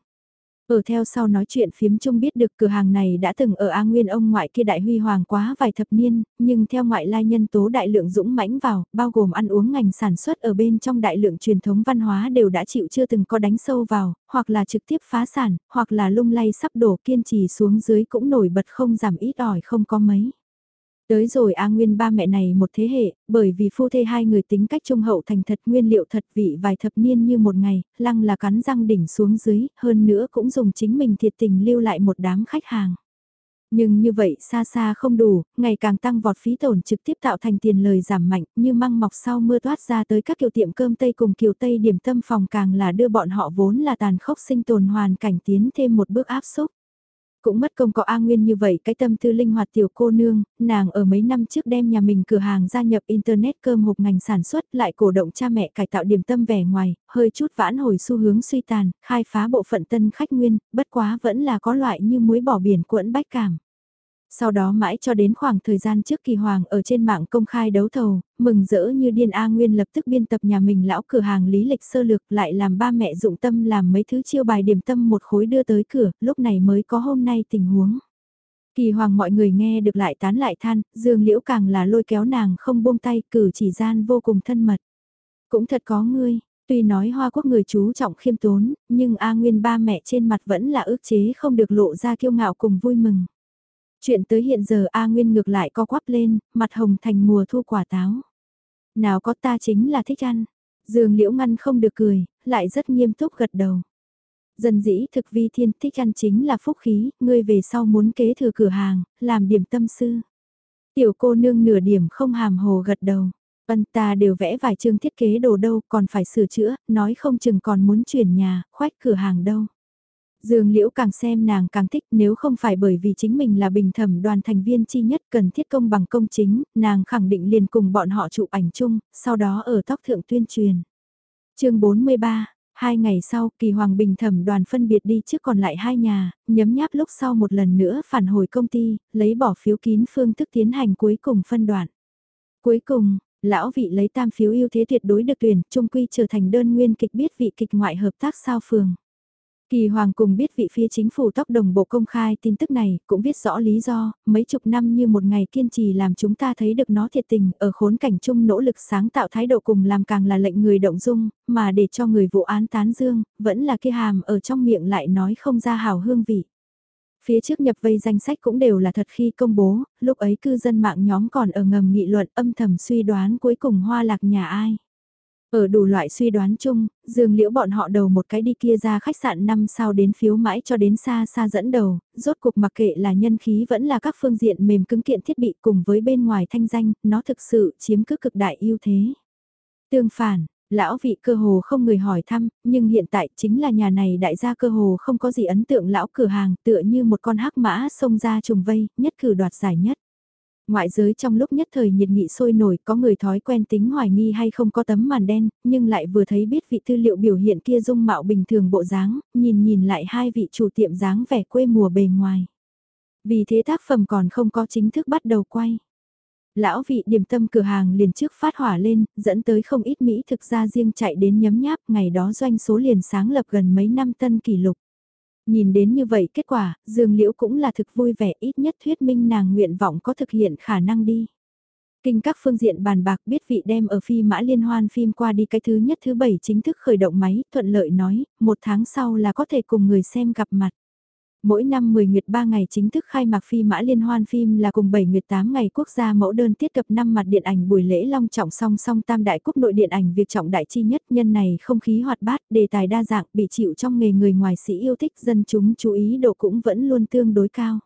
Speaker 1: Ở theo sau nói chuyện phiếm chung biết được cửa hàng này đã từng ở A Nguyên ông ngoại kia đại huy hoàng quá vài thập niên, nhưng theo ngoại lai nhân tố đại lượng dũng mãnh vào, bao gồm ăn uống ngành sản xuất ở bên trong đại lượng truyền thống văn hóa đều đã chịu chưa từng có đánh sâu vào, hoặc là trực tiếp phá sản, hoặc là lung lay sắp đổ kiên trì xuống dưới cũng nổi bật không giảm ít ỏi không có mấy. Tới rồi A Nguyên ba mẹ này một thế hệ, bởi vì phu thê hai người tính cách trung hậu thành thật nguyên liệu thật vị vài thập niên như một ngày, lăng là cắn răng đỉnh xuống dưới, hơn nữa cũng dùng chính mình thiệt tình lưu lại một đám khách hàng. Nhưng như vậy xa xa không đủ, ngày càng tăng vọt phí tổn trực tiếp tạo thành tiền lời giảm mạnh như măng mọc sau mưa toát ra tới các kiểu tiệm cơm Tây cùng kiều Tây điểm tâm phòng càng là đưa bọn họ vốn là tàn khốc sinh tồn hoàn cảnh tiến thêm một bước áp xúc cũng mất công có A Nguyên như vậy cái tâm tư linh hoạt tiểu cô nương, nàng ở mấy năm trước đem nhà mình cửa hàng gia nhập Internet cơm hộp ngành sản xuất lại cổ động cha mẹ cải tạo điểm tâm vẻ ngoài, hơi chút vãn hồi xu hướng suy tàn, khai phá bộ phận tân khách nguyên, bất quá vẫn là có loại như muối bỏ biển cuộn bách cảm. Sau đó mãi cho đến khoảng thời gian trước kỳ hoàng ở trên mạng công khai đấu thầu, mừng rỡ như điên A Nguyên lập tức biên tập nhà mình lão cửa hàng lý lịch sơ lược lại làm ba mẹ dụng tâm làm mấy thứ chiêu bài điểm tâm một khối đưa tới cửa, lúc này mới có hôm nay tình huống. Kỳ hoàng mọi người nghe được lại tán lại than, dương liễu càng là lôi kéo nàng không buông tay cử chỉ gian vô cùng thân mật. Cũng thật có ngươi, tuy nói hoa quốc người chú trọng khiêm tốn, nhưng A Nguyên ba mẹ trên mặt vẫn là ước chế không được lộ ra kiêu ngạo cùng vui mừng. Chuyện tới hiện giờ A Nguyên ngược lại co quắp lên, mặt hồng thành mùa thu quả táo. Nào có ta chính là thích ăn. Dương Liễu Ngăn không được cười, lại rất nghiêm túc gật đầu. Dân dĩ thực vi thiên thích ăn chính là phúc khí, ngươi về sau muốn kế thừa cửa hàng, làm điểm tâm sư. Tiểu cô nương nửa điểm không hàm hồ gật đầu. Vân ta đều vẽ vài chương thiết kế đồ đâu, còn phải sửa chữa, nói không chừng còn muốn chuyển nhà, khoách cửa hàng đâu. Dương Liễu càng xem nàng càng thích nếu không phải bởi vì chính mình là bình thẩm đoàn thành viên chi nhất cần thiết công bằng công chính, nàng khẳng định liền cùng bọn họ chụp ảnh chung, sau đó ở tóc thượng tuyên truyền. chương 43, hai ngày sau kỳ hoàng bình thẩm đoàn phân biệt đi trước còn lại hai nhà, nhấm nháp lúc sau một lần nữa phản hồi công ty, lấy bỏ phiếu kín phương thức tiến hành cuối cùng phân đoạn. Cuối cùng, lão vị lấy tam phiếu ưu thế tuyệt đối được tuyển, trung quy trở thành đơn nguyên kịch biết vị kịch ngoại hợp tác sao phường. Kỳ Hoàng cùng biết vị phía chính phủ tóc đồng bộ công khai tin tức này, cũng biết rõ lý do, mấy chục năm như một ngày kiên trì làm chúng ta thấy được nó thiệt tình, ở khốn cảnh chung nỗ lực sáng tạo thái độ cùng làm càng là lệnh người động dung, mà để cho người vụ án tán dương, vẫn là kia hàm ở trong miệng lại nói không ra hào hương vị. Phía trước nhập vây danh sách cũng đều là thật khi công bố, lúc ấy cư dân mạng nhóm còn ở ngầm nghị luận âm thầm suy đoán cuối cùng hoa lạc nhà ai. Ở đủ loại suy đoán chung, dường liễu bọn họ đầu một cái đi kia ra khách sạn năm sao đến phiếu mãi cho đến xa xa dẫn đầu, rốt cuộc mặc kệ là nhân khí vẫn là các phương diện mềm cứng kiện thiết bị cùng với bên ngoài thanh danh, nó thực sự chiếm cứ cực đại ưu thế. Tương phản, lão vị cơ hồ không người hỏi thăm, nhưng hiện tại chính là nhà này đại gia cơ hồ không có gì ấn tượng lão cửa hàng tựa như một con hắc mã xông ra trùng vây, nhất cử đoạt giải nhất. Ngoại giới trong lúc nhất thời nhiệt nghị sôi nổi có người thói quen tính hoài nghi hay không có tấm màn đen, nhưng lại vừa thấy biết vị tư liệu biểu hiện kia dung mạo bình thường bộ dáng, nhìn nhìn lại hai vị chủ tiệm dáng vẻ quê mùa bề ngoài. Vì thế tác phẩm còn không có chính thức bắt đầu quay. Lão vị điểm tâm cửa hàng liền trước phát hỏa lên, dẫn tới không ít Mỹ thực ra riêng chạy đến nhấm nháp, ngày đó doanh số liền sáng lập gần mấy năm tân kỷ lục. Nhìn đến như vậy kết quả, Dương Liễu cũng là thực vui vẻ ít nhất thuyết minh nàng nguyện vọng có thực hiện khả năng đi. Kinh các phương diện bàn bạc biết vị đem ở phi mã liên hoan phim qua đi cái thứ nhất thứ bảy chính thức khởi động máy, thuận lợi nói, một tháng sau là có thể cùng người xem gặp mặt. Mỗi năm 10 nguyệt 3 ngày chính thức khai mạc phi mã liên hoan phim là cùng 7 nguyệt 8 ngày quốc gia mẫu đơn tiết cập năm mặt điện ảnh buổi lễ long trọng song song tam đại quốc nội điện ảnh việc trọng đại chi nhất nhân này không khí hoạt bát, đề tài đa dạng bị chịu trong nghề người ngoài sĩ yêu thích dân chúng chú ý độ cũng vẫn luôn tương đối cao.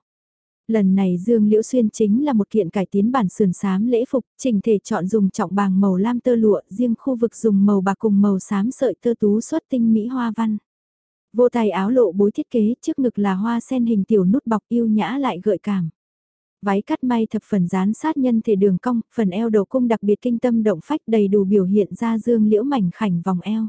Speaker 1: Lần này Dương Liễu Xuyên chính là một kiện cải tiến bản sườn xám lễ phục, chỉnh thể chọn dùng trọng bàng màu lam tơ lụa, riêng khu vực dùng màu bạc cùng màu xám sợi tơ tú xuất tinh mỹ hoa văn. Vô tay áo lộ bối thiết kế trước ngực là hoa sen hình tiểu nút bọc yêu nhã lại gợi cảm. Váy cắt may thập phần dán sát nhân thể đường cong, phần eo đầu cung đặc biệt kinh tâm động phách đầy đủ biểu hiện ra dương liễu mảnh khảnh vòng eo.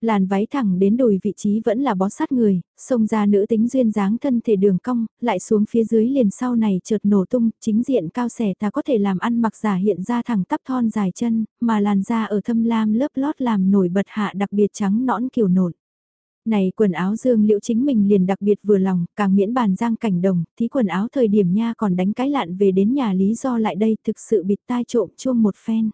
Speaker 1: Làn váy thẳng đến đùi vị trí vẫn là bó sát người, xông ra nữ tính duyên dáng thân thể đường cong, lại xuống phía dưới liền sau này chợt nổ tung, chính diện cao xẻ ta có thể làm ăn mặc giả hiện ra thẳng tắp thon dài chân, mà làn da ở thâm lam lớp lót làm nổi bật hạ đặc biệt trắng nõn kiểu nộn. Này quần áo dương liễu chính mình liền đặc biệt vừa lòng, càng miễn bàn giang cảnh đồng, thí quần áo thời điểm nha còn đánh cái lạn về đến nhà lý do lại đây thực sự bịt tai trộm chuông một phen.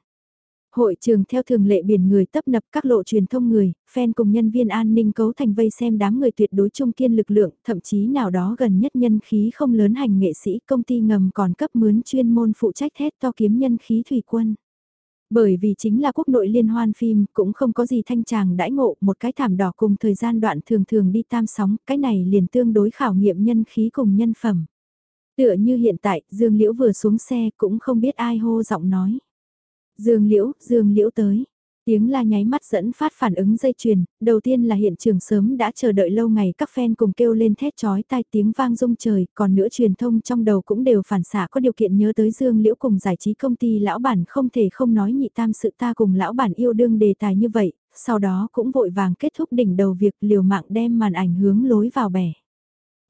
Speaker 1: Hội trường theo thường lệ biển người tấp nập các lộ truyền thông người, fan cùng nhân viên an ninh cấu thành vây xem đám người tuyệt đối trung kiên lực lượng, thậm chí nào đó gần nhất nhân khí không lớn hành nghệ sĩ công ty ngầm còn cấp mướn chuyên môn phụ trách thét to kiếm nhân khí thủy quân. Bởi vì chính là quốc nội liên hoan phim, cũng không có gì thanh tràng đãi ngộ, một cái thảm đỏ cùng thời gian đoạn thường thường đi tam sóng, cái này liền tương đối khảo nghiệm nhân khí cùng nhân phẩm. Tựa như hiện tại, Dương Liễu vừa xuống xe cũng không biết ai hô giọng nói. Dương Liễu, Dương Liễu tới. Tiếng la nháy mắt dẫn phát phản ứng dây chuyền, đầu tiên là hiện trường sớm đã chờ đợi lâu ngày các fan cùng kêu lên thét chói tai tiếng vang rung trời, còn nữa truyền thông trong đầu cũng đều phản xạ có điều kiện nhớ tới Dương Liễu cùng giải trí công ty lão bản không thể không nói nhị tam sự ta cùng lão bản yêu đương đề tài như vậy, sau đó cũng vội vàng kết thúc đỉnh đầu việc liều mạng đem màn ảnh hướng lối vào bẻ.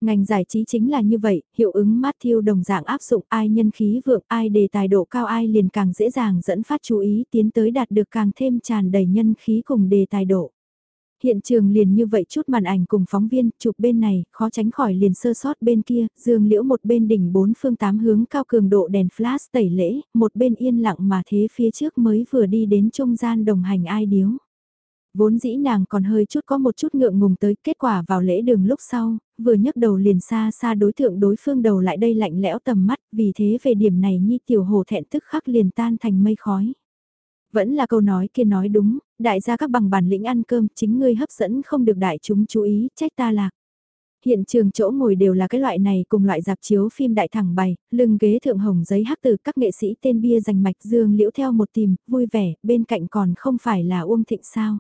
Speaker 1: Ngành giải trí chính là như vậy, hiệu ứng Matthew đồng dạng áp dụng ai nhân khí vượng ai đề tài độ cao ai liền càng dễ dàng dẫn phát chú ý tiến tới đạt được càng thêm tràn đầy nhân khí cùng đề tài độ. Hiện trường liền như vậy chút màn ảnh cùng phóng viên, chụp bên này, khó tránh khỏi liền sơ sót bên kia, dương liễu một bên đỉnh bốn phương tám hướng cao cường độ đèn flash tẩy lễ, một bên yên lặng mà thế phía trước mới vừa đi đến trung gian đồng hành ai điếu. Vốn dĩ nàng còn hơi chút có một chút ngượng ngùng tới kết quả vào lễ đường lúc sau, vừa nhấc đầu liền xa xa đối tượng đối phương đầu lại đây lạnh lẽo tầm mắt, vì thế về điểm này nhi tiểu hồ thẹn tức khắc liền tan thành mây khói. Vẫn là câu nói kia nói đúng, đại gia các bằng bản lĩnh ăn cơm chính ngươi hấp dẫn không được đại chúng chú ý, trách ta lạc. Hiện trường chỗ ngồi đều là cái loại này cùng loại dạp chiếu phim đại thẳng bày, lưng ghế thượng hồng giấy hắc từ các nghệ sĩ tên bia giành mạch dương liễu theo một tìm, vui vẻ, bên cạnh còn không phải là Uông Thịnh sao.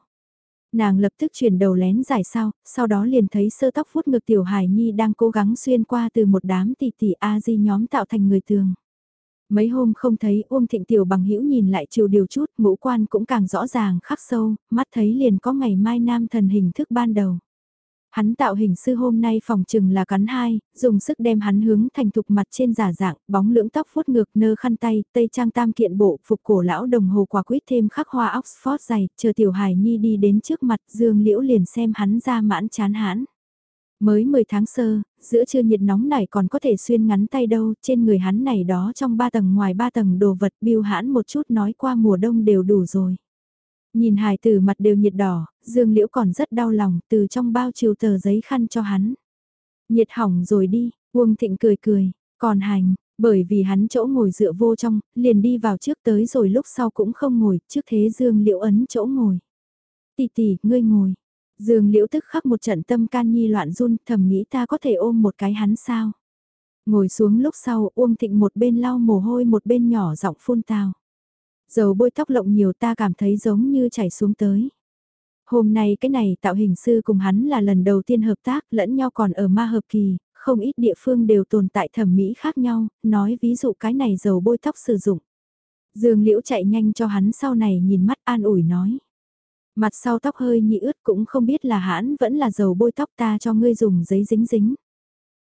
Speaker 1: Nàng lập tức chuyển đầu lén giải sao, sau đó liền thấy sơ tóc vuốt ngực tiểu hải nhi đang cố gắng xuyên qua từ một đám tỷ tỷ A-di nhóm tạo thành người tường. Mấy hôm không thấy Uông Thịnh Tiểu bằng hữu nhìn lại chiều điều chút, ngũ quan cũng càng rõ ràng khắc sâu, mắt thấy liền có ngày mai nam thần hình thức ban đầu. Hắn tạo hình sư hôm nay phòng trừng là cắn hai, dùng sức đem hắn hướng thành thục mặt trên giả dạng, bóng lưỡng tóc vuốt ngược nơ khăn tay, tây trang tam kiện bộ, phục cổ lão đồng hồ quả quýt thêm khắc hoa Oxford dày, chờ tiểu hài nhi đi đến trước mặt dương liễu liền xem hắn ra mãn chán hãn. Mới 10 tháng sơ, giữa trưa nhiệt nóng này còn có thể xuyên ngắn tay đâu, trên người hắn này đó trong ba tầng ngoài ba tầng đồ vật biêu hãn một chút nói qua mùa đông đều đủ rồi. Nhìn hài tử mặt đều nhiệt đỏ, Dương Liễu còn rất đau lòng từ trong bao chiều tờ giấy khăn cho hắn. Nhiệt hỏng rồi đi, Uông Thịnh cười cười, còn hành, bởi vì hắn chỗ ngồi dựa vô trong, liền đi vào trước tới rồi lúc sau cũng không ngồi, trước thế Dương Liễu ấn chỗ ngồi. Tỷ tỷ, ngươi ngồi. Dương Liễu tức khắc một trận tâm can nhi loạn run, thầm nghĩ ta có thể ôm một cái hắn sao. Ngồi xuống lúc sau, Uông Thịnh một bên lau mồ hôi một bên nhỏ giọng phun tào. Dầu bôi tóc lộng nhiều ta cảm thấy giống như chảy xuống tới. Hôm nay cái này tạo hình sư cùng hắn là lần đầu tiên hợp tác lẫn nhau còn ở ma hợp kỳ, không ít địa phương đều tồn tại thẩm mỹ khác nhau, nói ví dụ cái này dầu bôi tóc sử dụng. Dương Liễu chạy nhanh cho hắn sau này nhìn mắt an ủi nói. Mặt sau tóc hơi nhị ướt cũng không biết là hãn vẫn là dầu bôi tóc ta cho ngươi dùng giấy dính dính.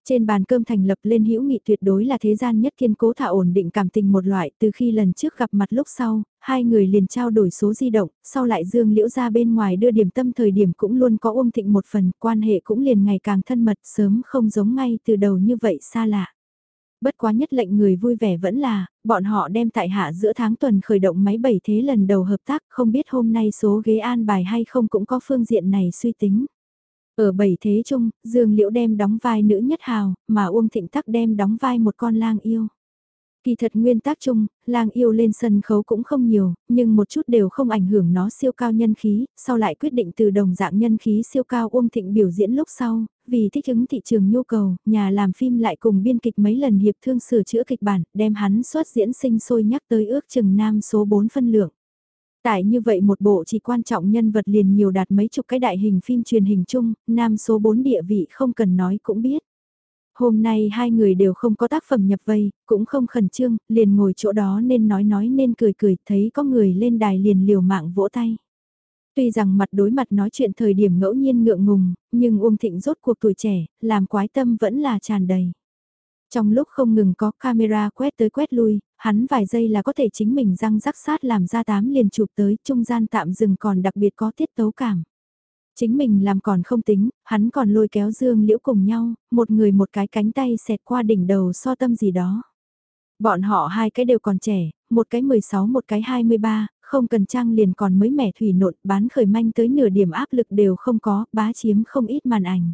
Speaker 1: Trên bàn cơm thành lập lên hữu nghị tuyệt đối là thế gian nhất kiên cố thả ổn định cảm tình một loại từ khi lần trước gặp mặt lúc sau, hai người liền trao đổi số di động, sau lại dương liễu ra bên ngoài đưa điểm tâm thời điểm cũng luôn có ôm thịnh một phần, quan hệ cũng liền ngày càng thân mật sớm không giống ngay từ đầu như vậy xa lạ. Bất quá nhất lệnh người vui vẻ vẫn là, bọn họ đem tại hạ giữa tháng tuần khởi động máy bảy thế lần đầu hợp tác không biết hôm nay số ghế an bài hay không cũng có phương diện này suy tính. Ở bảy thế chung, Dương Liễu đem đóng vai nữ nhất hào, mà Uông Thịnh Thắc đem đóng vai một con lang yêu. Kỳ thật nguyên tác chung, lang yêu lên sân khấu cũng không nhiều, nhưng một chút đều không ảnh hưởng nó siêu cao nhân khí, sau lại quyết định từ đồng dạng nhân khí siêu cao Uông Thịnh biểu diễn lúc sau, vì thích ứng thị trường nhu cầu, nhà làm phim lại cùng biên kịch mấy lần hiệp thương sửa chữa kịch bản, đem hắn xuất diễn sinh sôi nhắc tới ước chừng nam số 4 phân lượng. Tại như vậy một bộ chỉ quan trọng nhân vật liền nhiều đạt mấy chục cái đại hình phim truyền hình chung, nam số 4 địa vị không cần nói cũng biết. Hôm nay hai người đều không có tác phẩm nhập vây, cũng không khẩn trương, liền ngồi chỗ đó nên nói nói nên cười cười, thấy có người lên đài liền liều mạng vỗ tay. Tuy rằng mặt đối mặt nói chuyện thời điểm ngẫu nhiên ngượng ngùng, nhưng Uông Thịnh rốt cuộc tuổi trẻ, làm quái tâm vẫn là tràn đầy. Trong lúc không ngừng có camera quét tới quét lui, hắn vài giây là có thể chính mình răng rắc sát làm ra tám liền chụp tới, trung gian tạm dừng còn đặc biệt có tiết tấu cảm. Chính mình làm còn không tính, hắn còn lôi kéo Dương Liễu cùng nhau, một người một cái cánh tay xẹt qua đỉnh đầu so tâm gì đó. Bọn họ hai cái đều còn trẻ, một cái 16 một cái 23, không cần trang liền còn mới mẻ thủy nộn bán khởi manh tới nửa điểm áp lực đều không có, bá chiếm không ít màn ảnh.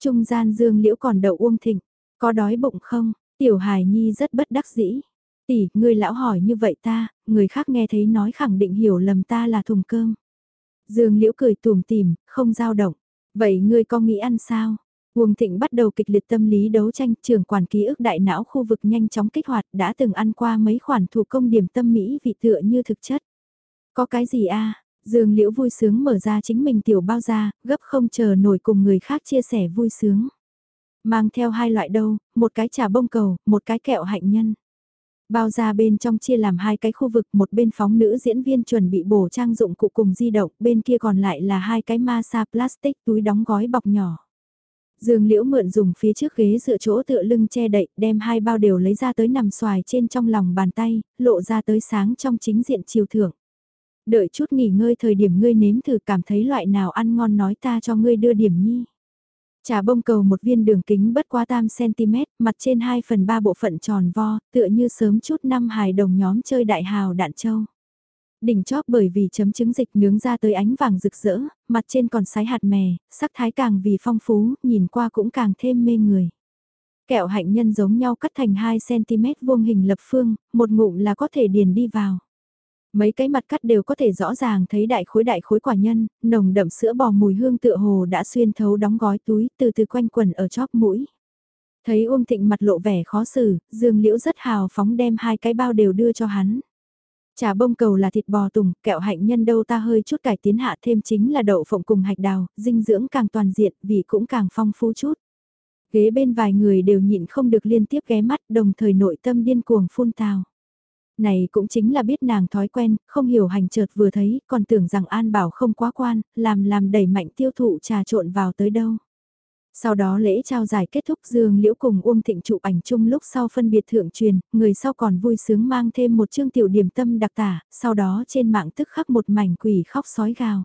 Speaker 1: Trung gian Dương Liễu còn đậu Uông Thịnh, có đói bụng không? Tiểu Hải Nhi rất bất đắc dĩ. Tỷ, người lão hỏi như vậy ta, người khác nghe thấy nói khẳng định hiểu lầm ta là thùng cơm. Dương Liễu cười tùm tìm, không dao động. Vậy ngươi có nghĩ ăn sao? Huồng Thịnh bắt đầu kịch liệt tâm lý đấu tranh, trưởng quản ký ức đại não khu vực nhanh chóng kích hoạt, đã từng ăn qua mấy khoản thủ công điểm tâm mỹ vị tựa như thực chất. Có cái gì a? Dương Liễu vui sướng mở ra chính mình tiểu bao ra, gấp không chờ nổi cùng người khác chia sẻ vui sướng. Mang theo hai loại đâu, một cái trà bông cầu, một cái kẹo hạnh nhân. Bao ra bên trong chia làm hai cái khu vực, một bên phóng nữ diễn viên chuẩn bị bổ trang dụng cụ cùng di động, bên kia còn lại là hai cái ma plastic túi đóng gói bọc nhỏ. Dương Liễu mượn dùng phía trước ghế dựa chỗ tựa lưng che đậy, đem hai bao đều lấy ra tới nằm xoài trên trong lòng bàn tay, lộ ra tới sáng trong chính diện chiều thưởng. Đợi chút nghỉ ngơi thời điểm ngươi nếm thử cảm thấy loại nào ăn ngon nói ta cho ngươi đưa điểm nhi. Trà bông cầu một viên đường kính bất quá tam cm, mặt trên 2 phần 3 bộ phận tròn vo, tựa như sớm chút năm hài đồng nhóm chơi đại hào đạn châu. Đỉnh chóp bởi vì chấm trứng dịch nướng ra tới ánh vàng rực rỡ, mặt trên còn sái hạt mè, sắc thái càng vì phong phú, nhìn qua cũng càng thêm mê người. Kẹo hạnh nhân giống nhau cắt thành 2cm vuông hình lập phương, một ngụm là có thể điền đi vào. Mấy cái mặt cắt đều có thể rõ ràng thấy đại khối đại khối quả nhân, nồng đậm sữa bò mùi hương tựa hồ đã xuyên thấu đóng gói túi từ từ quanh quần ở chóp mũi. Thấy Uông Thịnh mặt lộ vẻ khó xử, Dương Liễu rất hào phóng đem hai cái bao đều đưa cho hắn. Trà bông cầu là thịt bò tùng, kẹo hạnh nhân đâu ta hơi chút cải tiến hạ thêm chính là đậu phộng cùng hạch đào, dinh dưỡng càng toàn diện, vị cũng càng phong phú chút. Ghế bên vài người đều nhịn không được liên tiếp ghé mắt đồng thời nội tâm điên cuồng phun tào. Này cũng chính là biết nàng thói quen, không hiểu hành chợt vừa thấy, còn tưởng rằng An Bảo không quá quan, làm làm đẩy mạnh tiêu thụ trà trộn vào tới đâu. Sau đó lễ trao giải kết thúc Dương Liễu cùng Uông Thịnh chụp ảnh chung lúc sau phân biệt thượng truyền, người sau còn vui sướng mang thêm một chương tiểu điểm tâm đặc tả, sau đó trên mạng tức khắc một mảnh quỷ khóc sói gào.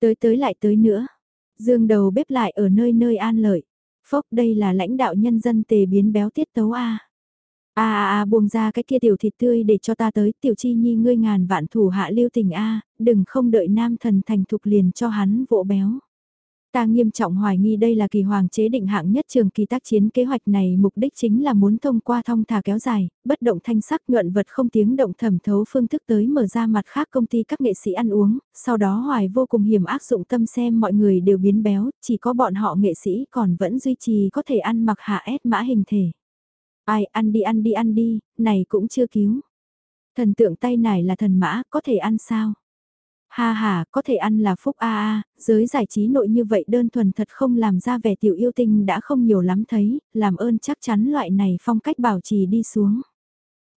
Speaker 1: Tới tới lại tới nữa. Dương đầu bếp lại ở nơi nơi an lợi. Phốc đây là lãnh đạo nhân dân tề biến béo tiết tấu A. A a a buông ra cái kia tiểu thịt tươi để cho ta tới, tiểu chi nhi ngươi ngàn vạn thủ hạ lưu tình A, đừng không đợi nam thần thành thục liền cho hắn vỗ béo. Ta nghiêm trọng hoài nghi đây là kỳ hoàng chế định hạng nhất trường kỳ tác chiến kế hoạch này mục đích chính là muốn thông qua thông thả kéo dài, bất động thanh sắc nhuận vật không tiếng động thẩm thấu phương thức tới mở ra mặt khác công ty các nghệ sĩ ăn uống, sau đó hoài vô cùng hiểm ác dụng tâm xem mọi người đều biến béo, chỉ có bọn họ nghệ sĩ còn vẫn duy trì có thể ăn mặc hạ ép mã hình thể. Ai ăn đi ăn đi ăn đi, này cũng chưa cứu. Thần tượng tay này là thần mã, có thể ăn sao? Ha ha, có thể ăn là phúc a a, giới giải trí nội như vậy đơn thuần thật không làm ra vẻ tiểu yêu tinh đã không nhiều lắm thấy, làm ơn chắc chắn loại này phong cách bảo trì đi xuống.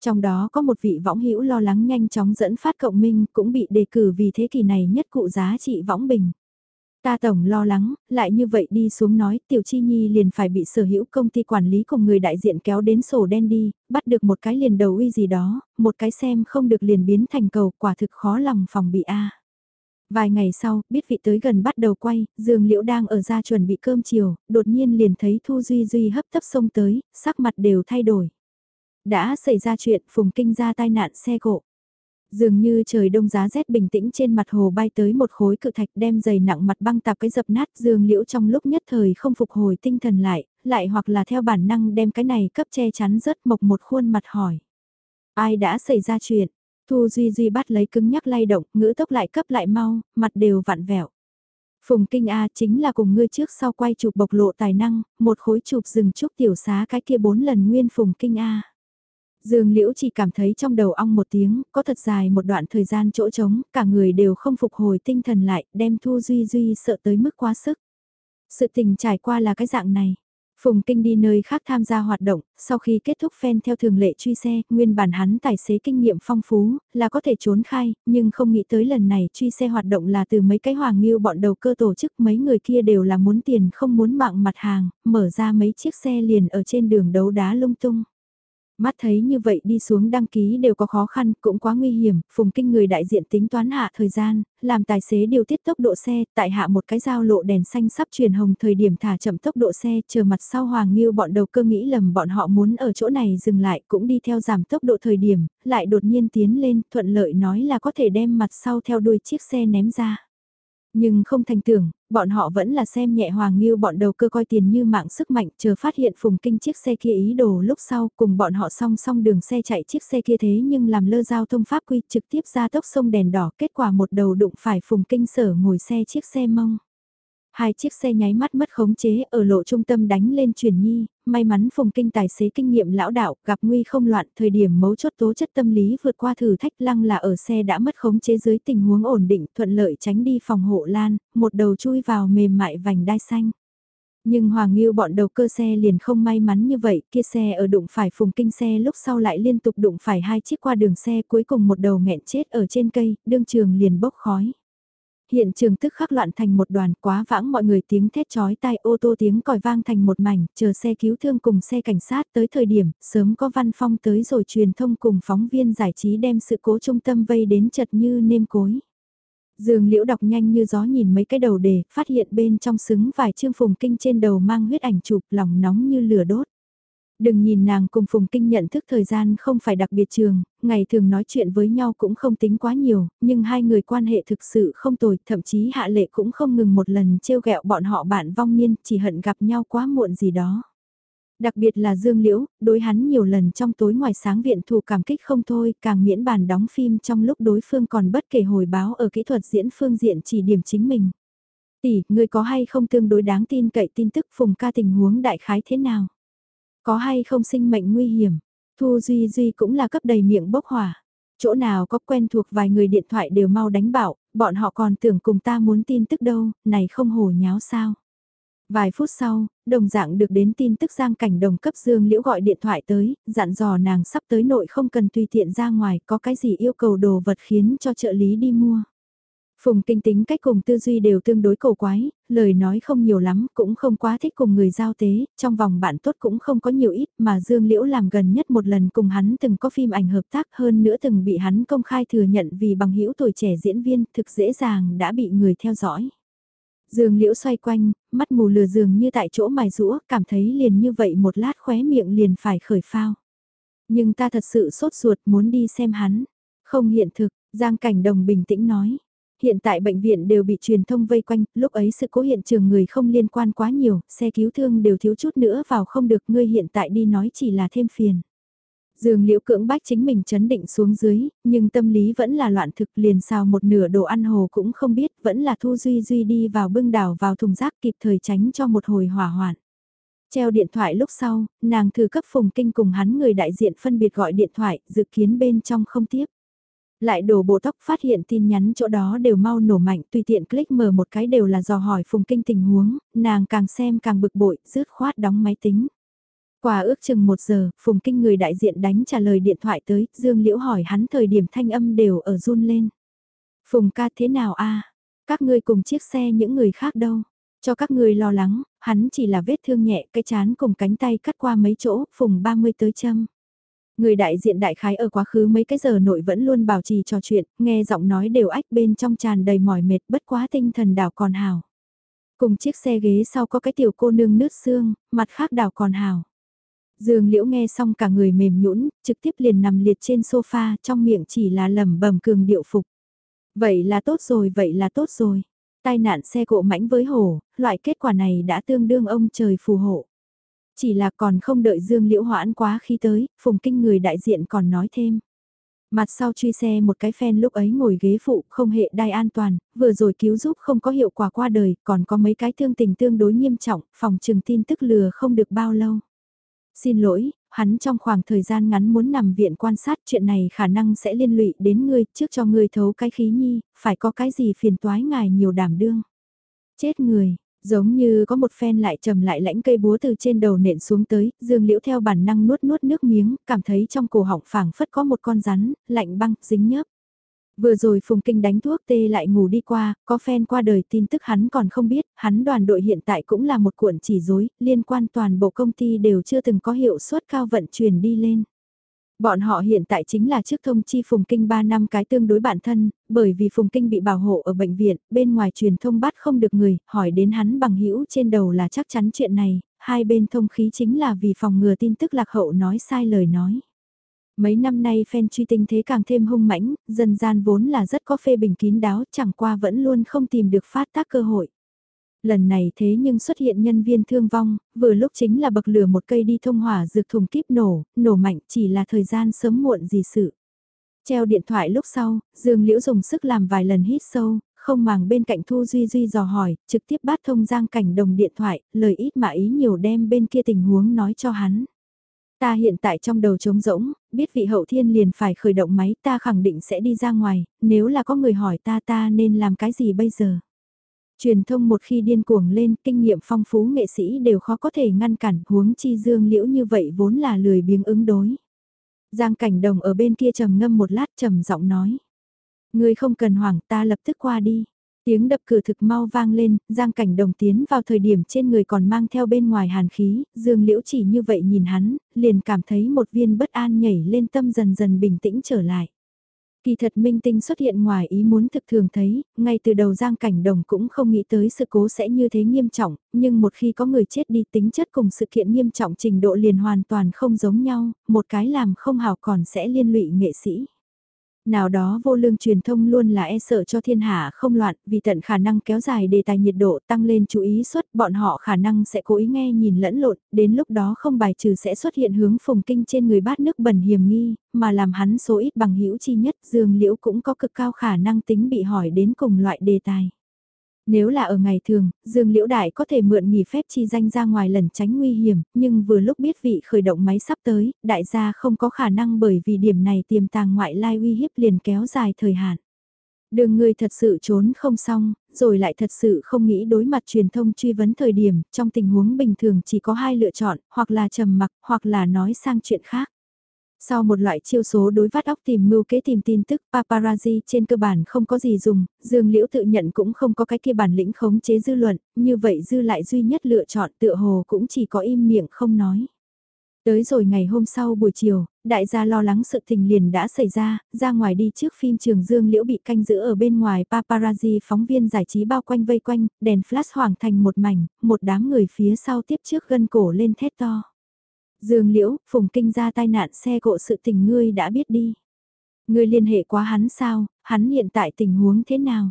Speaker 1: Trong đó có một vị võng hữu lo lắng nhanh chóng dẫn phát cộng minh cũng bị đề cử vì thế kỷ này nhất cụ giá trị võng bình. Ta tổng lo lắng, lại như vậy đi xuống nói tiểu chi nhi liền phải bị sở hữu công ty quản lý cùng người đại diện kéo đến sổ đen đi, bắt được một cái liền đầu uy gì đó, một cái xem không được liền biến thành cầu quả thực khó lòng phòng bị a. Vài ngày sau, biết vị tới gần bắt đầu quay, Dương Liễu đang ở ra chuẩn bị cơm chiều, đột nhiên liền thấy Thu Duy Duy hấp tấp xông tới, sắc mặt đều thay đổi. Đã xảy ra chuyện Phùng Kinh ra tai nạn xe cộ. Dường như trời đông giá rét bình tĩnh trên mặt hồ bay tới một khối cự thạch đem dày nặng mặt băng tạp cái dập nát dương liễu trong lúc nhất thời không phục hồi tinh thần lại, lại hoặc là theo bản năng đem cái này cấp che chắn rớt mộc một khuôn mặt hỏi. Ai đã xảy ra chuyện? Thu Duy Duy bắt lấy cứng nhắc lay động, ngữ tốc lại cấp lại mau, mặt đều vặn vẹo. Phùng Kinh A chính là cùng ngươi trước sau quay chụp bộc lộ tài năng, một khối chụp rừng trúc tiểu xá cái kia bốn lần nguyên Phùng Kinh A. Dương Liễu chỉ cảm thấy trong đầu ong một tiếng, có thật dài một đoạn thời gian chỗ trống, cả người đều không phục hồi tinh thần lại, đem Thu Duy Duy sợ tới mức quá sức. Sự tình trải qua là cái dạng này. Phùng Kinh đi nơi khác tham gia hoạt động, sau khi kết thúc phen theo thường lệ truy xe, nguyên bản hắn tài xế kinh nghiệm phong phú, là có thể trốn khai, nhưng không nghĩ tới lần này truy xe hoạt động là từ mấy cái hoàng nghiêu bọn đầu cơ tổ chức mấy người kia đều là muốn tiền không muốn mạng mặt hàng, mở ra mấy chiếc xe liền ở trên đường đấu đá lung tung. Mắt thấy như vậy đi xuống đăng ký đều có khó khăn, cũng quá nguy hiểm, phùng kinh người đại diện tính toán hạ thời gian, làm tài xế điều tiết tốc độ xe, tại hạ một cái giao lộ đèn xanh sắp truyền hồng thời điểm thả chậm tốc độ xe, chờ mặt sau Hoàng Nghiêu bọn đầu cơ nghĩ lầm bọn họ muốn ở chỗ này dừng lại cũng đi theo giảm tốc độ thời điểm, lại đột nhiên tiến lên, thuận lợi nói là có thể đem mặt sau theo đuôi chiếc xe ném ra. Nhưng không thành tưởng, bọn họ vẫn là xem nhẹ Hoàng Nghiêu bọn đầu cơ coi tiền như mạng sức mạnh chờ phát hiện phùng kinh chiếc xe kia ý đồ lúc sau cùng bọn họ song song đường xe chạy chiếc xe kia thế nhưng làm lơ giao thông pháp quy trực tiếp ra tốc sông đèn đỏ kết quả một đầu đụng phải phùng kinh sở ngồi xe chiếc xe mông. Hai chiếc xe nháy mắt mất khống chế ở lộ trung tâm đánh lên chuyển nhi, may mắn phùng kinh tài xế kinh nghiệm lão đạo gặp nguy không loạn thời điểm mấu chốt tố chất tâm lý vượt qua thử thách lăng là ở xe đã mất khống chế dưới tình huống ổn định thuận lợi tránh đi phòng hộ lan, một đầu chui vào mềm mại vành đai xanh. Nhưng Hoàng Nghiêu bọn đầu cơ xe liền không may mắn như vậy, kia xe ở đụng phải phùng kinh xe lúc sau lại liên tục đụng phải hai chiếc qua đường xe cuối cùng một đầu nghẹn chết ở trên cây, đương trường liền bốc khói. Hiện trường tức khắc loạn thành một đoàn quá vãng mọi người tiếng thét chói tai ô tô tiếng còi vang thành một mảnh, chờ xe cứu thương cùng xe cảnh sát tới thời điểm, sớm có văn phong tới rồi truyền thông cùng phóng viên giải trí đem sự cố trung tâm vây đến chật như nêm cối. Dương Liễu đọc nhanh như gió nhìn mấy cái đầu đề, phát hiện bên trong xứng vài chương phùng kinh trên đầu mang huyết ảnh chụp lòng nóng như lửa đốt. Đừng nhìn nàng cùng Phùng Kinh nhận thức thời gian không phải đặc biệt trường, ngày thường nói chuyện với nhau cũng không tính quá nhiều, nhưng hai người quan hệ thực sự không tồi, thậm chí hạ lệ cũng không ngừng một lần trêu ghẹo bọn họ bạn vong niên, chỉ hận gặp nhau quá muộn gì đó. Đặc biệt là Dương Liễu, đối hắn nhiều lần trong tối ngoài sáng viện thù cảm kích không thôi, càng miễn bàn đóng phim trong lúc đối phương còn bất kể hồi báo ở kỹ thuật diễn phương diện chỉ điểm chính mình. Tỷ, người có hay không tương đối đáng tin cậy tin tức Phùng ca tình huống đại khái thế nào? Có hay không sinh mệnh nguy hiểm, Thu Duy Duy cũng là cấp đầy miệng bốc hỏa. Chỗ nào có quen thuộc vài người điện thoại đều mau đánh bảo, bọn họ còn tưởng cùng ta muốn tin tức đâu, này không hổ nháo sao. Vài phút sau, đồng dạng được đến tin tức Giang Cảnh Đồng cấp Dương Liễu gọi điện thoại tới, dặn dò nàng sắp tới nội không cần tùy tiện ra ngoài, có cái gì yêu cầu đồ vật khiến cho trợ lý đi mua. Phùng kinh tính cách cùng tư duy đều tương đối cổ quái, lời nói không nhiều lắm, cũng không quá thích cùng người giao tế, trong vòng bạn tốt cũng không có nhiều ít mà Dương Liễu làm gần nhất một lần cùng hắn từng có phim ảnh hợp tác hơn nữa từng bị hắn công khai thừa nhận vì bằng hữu tuổi trẻ diễn viên thực dễ dàng đã bị người theo dõi. Dương Liễu xoay quanh, mắt mù lừa dường như tại chỗ mài rũa, cảm thấy liền như vậy một lát khóe miệng liền phải khởi phao. Nhưng ta thật sự sốt ruột muốn đi xem hắn. Không hiện thực, Giang Cảnh Đồng bình tĩnh nói. Hiện tại bệnh viện đều bị truyền thông vây quanh, lúc ấy sự cố hiện trường người không liên quan quá nhiều, xe cứu thương đều thiếu chút nữa vào không được, ngươi hiện tại đi nói chỉ là thêm phiền. Dương liễu cưỡng bách chính mình chấn định xuống dưới, nhưng tâm lý vẫn là loạn thực liền sao một nửa đồ ăn hồ cũng không biết, vẫn là Thu Duy Duy đi vào bưng đảo vào thùng rác kịp thời tránh cho một hồi hỏa hoạn. Treo điện thoại lúc sau, nàng thử cấp phùng kinh cùng hắn người đại diện phân biệt gọi điện thoại, dự kiến bên trong không tiếp. Lại đổ bộ tóc phát hiện tin nhắn chỗ đó đều mau nổ mạnh tùy tiện click mở một cái đều là dò hỏi phùng kinh tình huống, nàng càng xem càng bực bội, rứt khoát đóng máy tính. Qua ước chừng một giờ, phùng kinh người đại diện đánh trả lời điện thoại tới, Dương Liễu hỏi hắn thời điểm thanh âm đều ở run lên. Phùng ca thế nào a Các ngươi cùng chiếc xe những người khác đâu? Cho các ngươi lo lắng, hắn chỉ là vết thương nhẹ, cái chán cùng cánh tay cắt qua mấy chỗ, phùng 30 tới châm. Người đại diện đại khái ở quá khứ mấy cái giờ nội vẫn luôn bảo trì trò chuyện, nghe giọng nói đều ách bên trong tràn đầy mỏi mệt bất quá tinh thần đảo còn hào. Cùng chiếc xe ghế sau có cái tiểu cô nương nứt xương, mặt khác đảo còn hào. Dương Liễu nghe xong cả người mềm nhũn, trực tiếp liền nằm liệt trên sofa, trong miệng chỉ là lẩm bẩm cường điệu phục. Vậy là tốt rồi, vậy là tốt rồi. Tai nạn xe cộ mãnh với hổ, loại kết quả này đã tương đương ông trời phù hộ. Chỉ là còn không đợi Dương Liễu hoãn quá khi tới, Phùng Kinh người đại diện còn nói thêm. Mặt sau truy xe một cái phen lúc ấy ngồi ghế phụ không hệ đai an toàn, vừa rồi cứu giúp không có hiệu quả qua đời, còn có mấy cái thương tình tương đối nghiêm trọng, phòng trừng tin tức lừa không được bao lâu. Xin lỗi, hắn trong khoảng thời gian ngắn muốn nằm viện quan sát chuyện này khả năng sẽ liên lụy đến ngươi trước cho ngươi thấu cái khí nhi, phải có cái gì phiền toái ngài nhiều đảm đương. Chết người, Giống như có một phen lại trầm lại lãnh cây búa từ trên đầu nện xuống tới, Dương Liễu theo bản năng nuốt nuốt nước miếng, cảm thấy trong cổ họng phảng phất có một con rắn, lạnh băng, dính nhớp. Vừa rồi Phùng Kinh đánh thuốc tê lại ngủ đi qua, có phen qua đời tin tức hắn còn không biết, hắn đoàn đội hiện tại cũng là một cuộn chỉ rối liên quan toàn bộ công ty đều chưa từng có hiệu suất cao vận chuyển đi lên. Bọn họ hiện tại chính là trước thông chi Phùng Kinh 3 năm cái tương đối bản thân, bởi vì Phùng Kinh bị bảo hộ ở bệnh viện, bên ngoài truyền thông bắt không được người, hỏi đến hắn bằng hữu trên đầu là chắc chắn chuyện này, hai bên thông khí chính là vì phòng ngừa tin tức lạc hậu nói sai lời nói. Mấy năm nay fan truy tinh thế càng thêm hung mãnh, dân gian vốn là rất có phê bình kín đáo, chẳng qua vẫn luôn không tìm được phát tác cơ hội. Lần này thế nhưng xuất hiện nhân viên thương vong, vừa lúc chính là bậc lửa một cây đi thông hỏa dược thùng kíp nổ, nổ mạnh chỉ là thời gian sớm muộn gì sự. Treo điện thoại lúc sau, Dương Liễu dùng sức làm vài lần hít sâu, không màng bên cạnh Thu Duy Duy dò hỏi, trực tiếp bắt thông giang cảnh đồng điện thoại, lời ít mà ý nhiều đem bên kia tình huống nói cho hắn. Ta hiện tại trong đầu trống rỗng, biết vị hậu thiên liền phải khởi động máy ta khẳng định sẽ đi ra ngoài, nếu là có người hỏi ta ta nên làm cái gì bây giờ. Truyền thông một khi điên cuồng lên, kinh nghiệm phong phú nghệ sĩ đều khó có thể ngăn cản huống chi dương liễu như vậy vốn là lười biếng ứng đối. Giang cảnh đồng ở bên kia trầm ngâm một lát trầm giọng nói. Người không cần hoảng ta lập tức qua đi. Tiếng đập cửa thực mau vang lên, giang cảnh đồng tiến vào thời điểm trên người còn mang theo bên ngoài hàn khí, dương liễu chỉ như vậy nhìn hắn, liền cảm thấy một viên bất an nhảy lên tâm dần dần bình tĩnh trở lại. Kỳ thật minh tinh xuất hiện ngoài ý muốn thực thường thấy, ngay từ đầu Giang Cảnh Đồng cũng không nghĩ tới sự cố sẽ như thế nghiêm trọng, nhưng một khi có người chết đi tính chất cùng sự kiện nghiêm trọng trình độ liền hoàn toàn không giống nhau, một cái làm không hào còn sẽ liên lụy nghệ sĩ. Nào đó vô lương truyền thông luôn là e sợ cho thiên hạ không loạn, vì tận khả năng kéo dài đề tài nhiệt độ tăng lên chú ý suất, bọn họ khả năng sẽ cố ý nghe nhìn lẫn lộn, đến lúc đó không bài trừ sẽ xuất hiện hướng phùng kinh trên người bát nước bẩn hiểm nghi, mà làm hắn số ít bằng hữu chi nhất, dương liễu cũng có cực cao khả năng tính bị hỏi đến cùng loại đề tài. Nếu là ở ngày thường, Dương Liễu Đại có thể mượn nghỉ phép chi danh ra ngoài lần tránh nguy hiểm, nhưng vừa lúc biết vị khởi động máy sắp tới, đại gia không có khả năng bởi vì điểm này tiềm tàng ngoại lai uy hiếp liền kéo dài thời hạn. Đường người thật sự trốn không xong, rồi lại thật sự không nghĩ đối mặt truyền thông truy vấn thời điểm, trong tình huống bình thường chỉ có hai lựa chọn, hoặc là trầm mặc, hoặc là nói sang chuyện khác. Sau một loại chiêu số đối vắt óc tìm mưu kế tìm tin tức paparazzi trên cơ bản không có gì dùng, Dương Liễu tự nhận cũng không có cái kia bản lĩnh khống chế dư luận, như vậy dư lại duy nhất lựa chọn tựa hồ cũng chỉ có im miệng không nói. Tới rồi ngày hôm sau buổi chiều, đại gia lo lắng sự tình liền đã xảy ra, ra ngoài đi trước phim trường Dương Liễu bị canh giữ ở bên ngoài paparazzi phóng viên giải trí bao quanh vây quanh, đèn flash hoàng thành một mảnh, một đám người phía sau tiếp trước gân cổ lên thét to. Dương Liễu, Phùng Kinh ra tai nạn xe cộ sự tình ngươi đã biết đi. Ngươi liên hệ quá hắn sao, hắn hiện tại tình huống thế nào?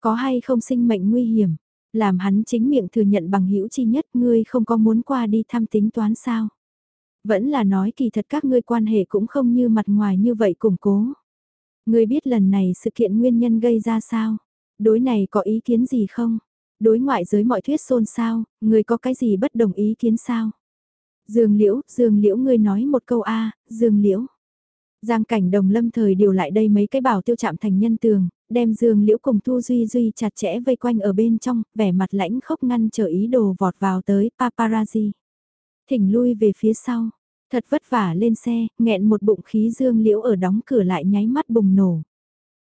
Speaker 1: Có hay không sinh mệnh nguy hiểm? Làm hắn chính miệng thừa nhận bằng hữu chi nhất ngươi không có muốn qua đi thăm tính toán sao? Vẫn là nói kỳ thật các ngươi quan hệ cũng không như mặt ngoài như vậy củng cố. Ngươi biết lần này sự kiện nguyên nhân gây ra sao? Đối này có ý kiến gì không? Đối ngoại giới mọi thuyết xôn sao, ngươi có cái gì bất đồng ý kiến sao? Dương Liễu, Dương Liễu ngươi nói một câu A, Dương Liễu. Giang cảnh đồng lâm thời điều lại đây mấy cái bảo tiêu chạm thành nhân tường, đem Dương Liễu cùng Thu Duy Duy chặt chẽ vây quanh ở bên trong, vẻ mặt lãnh khốc ngăn trở ý đồ vọt vào tới paparazzi. Thỉnh lui về phía sau, thật vất vả lên xe, nghẹn một bụng khí Dương Liễu ở đóng cửa lại nháy mắt bùng nổ.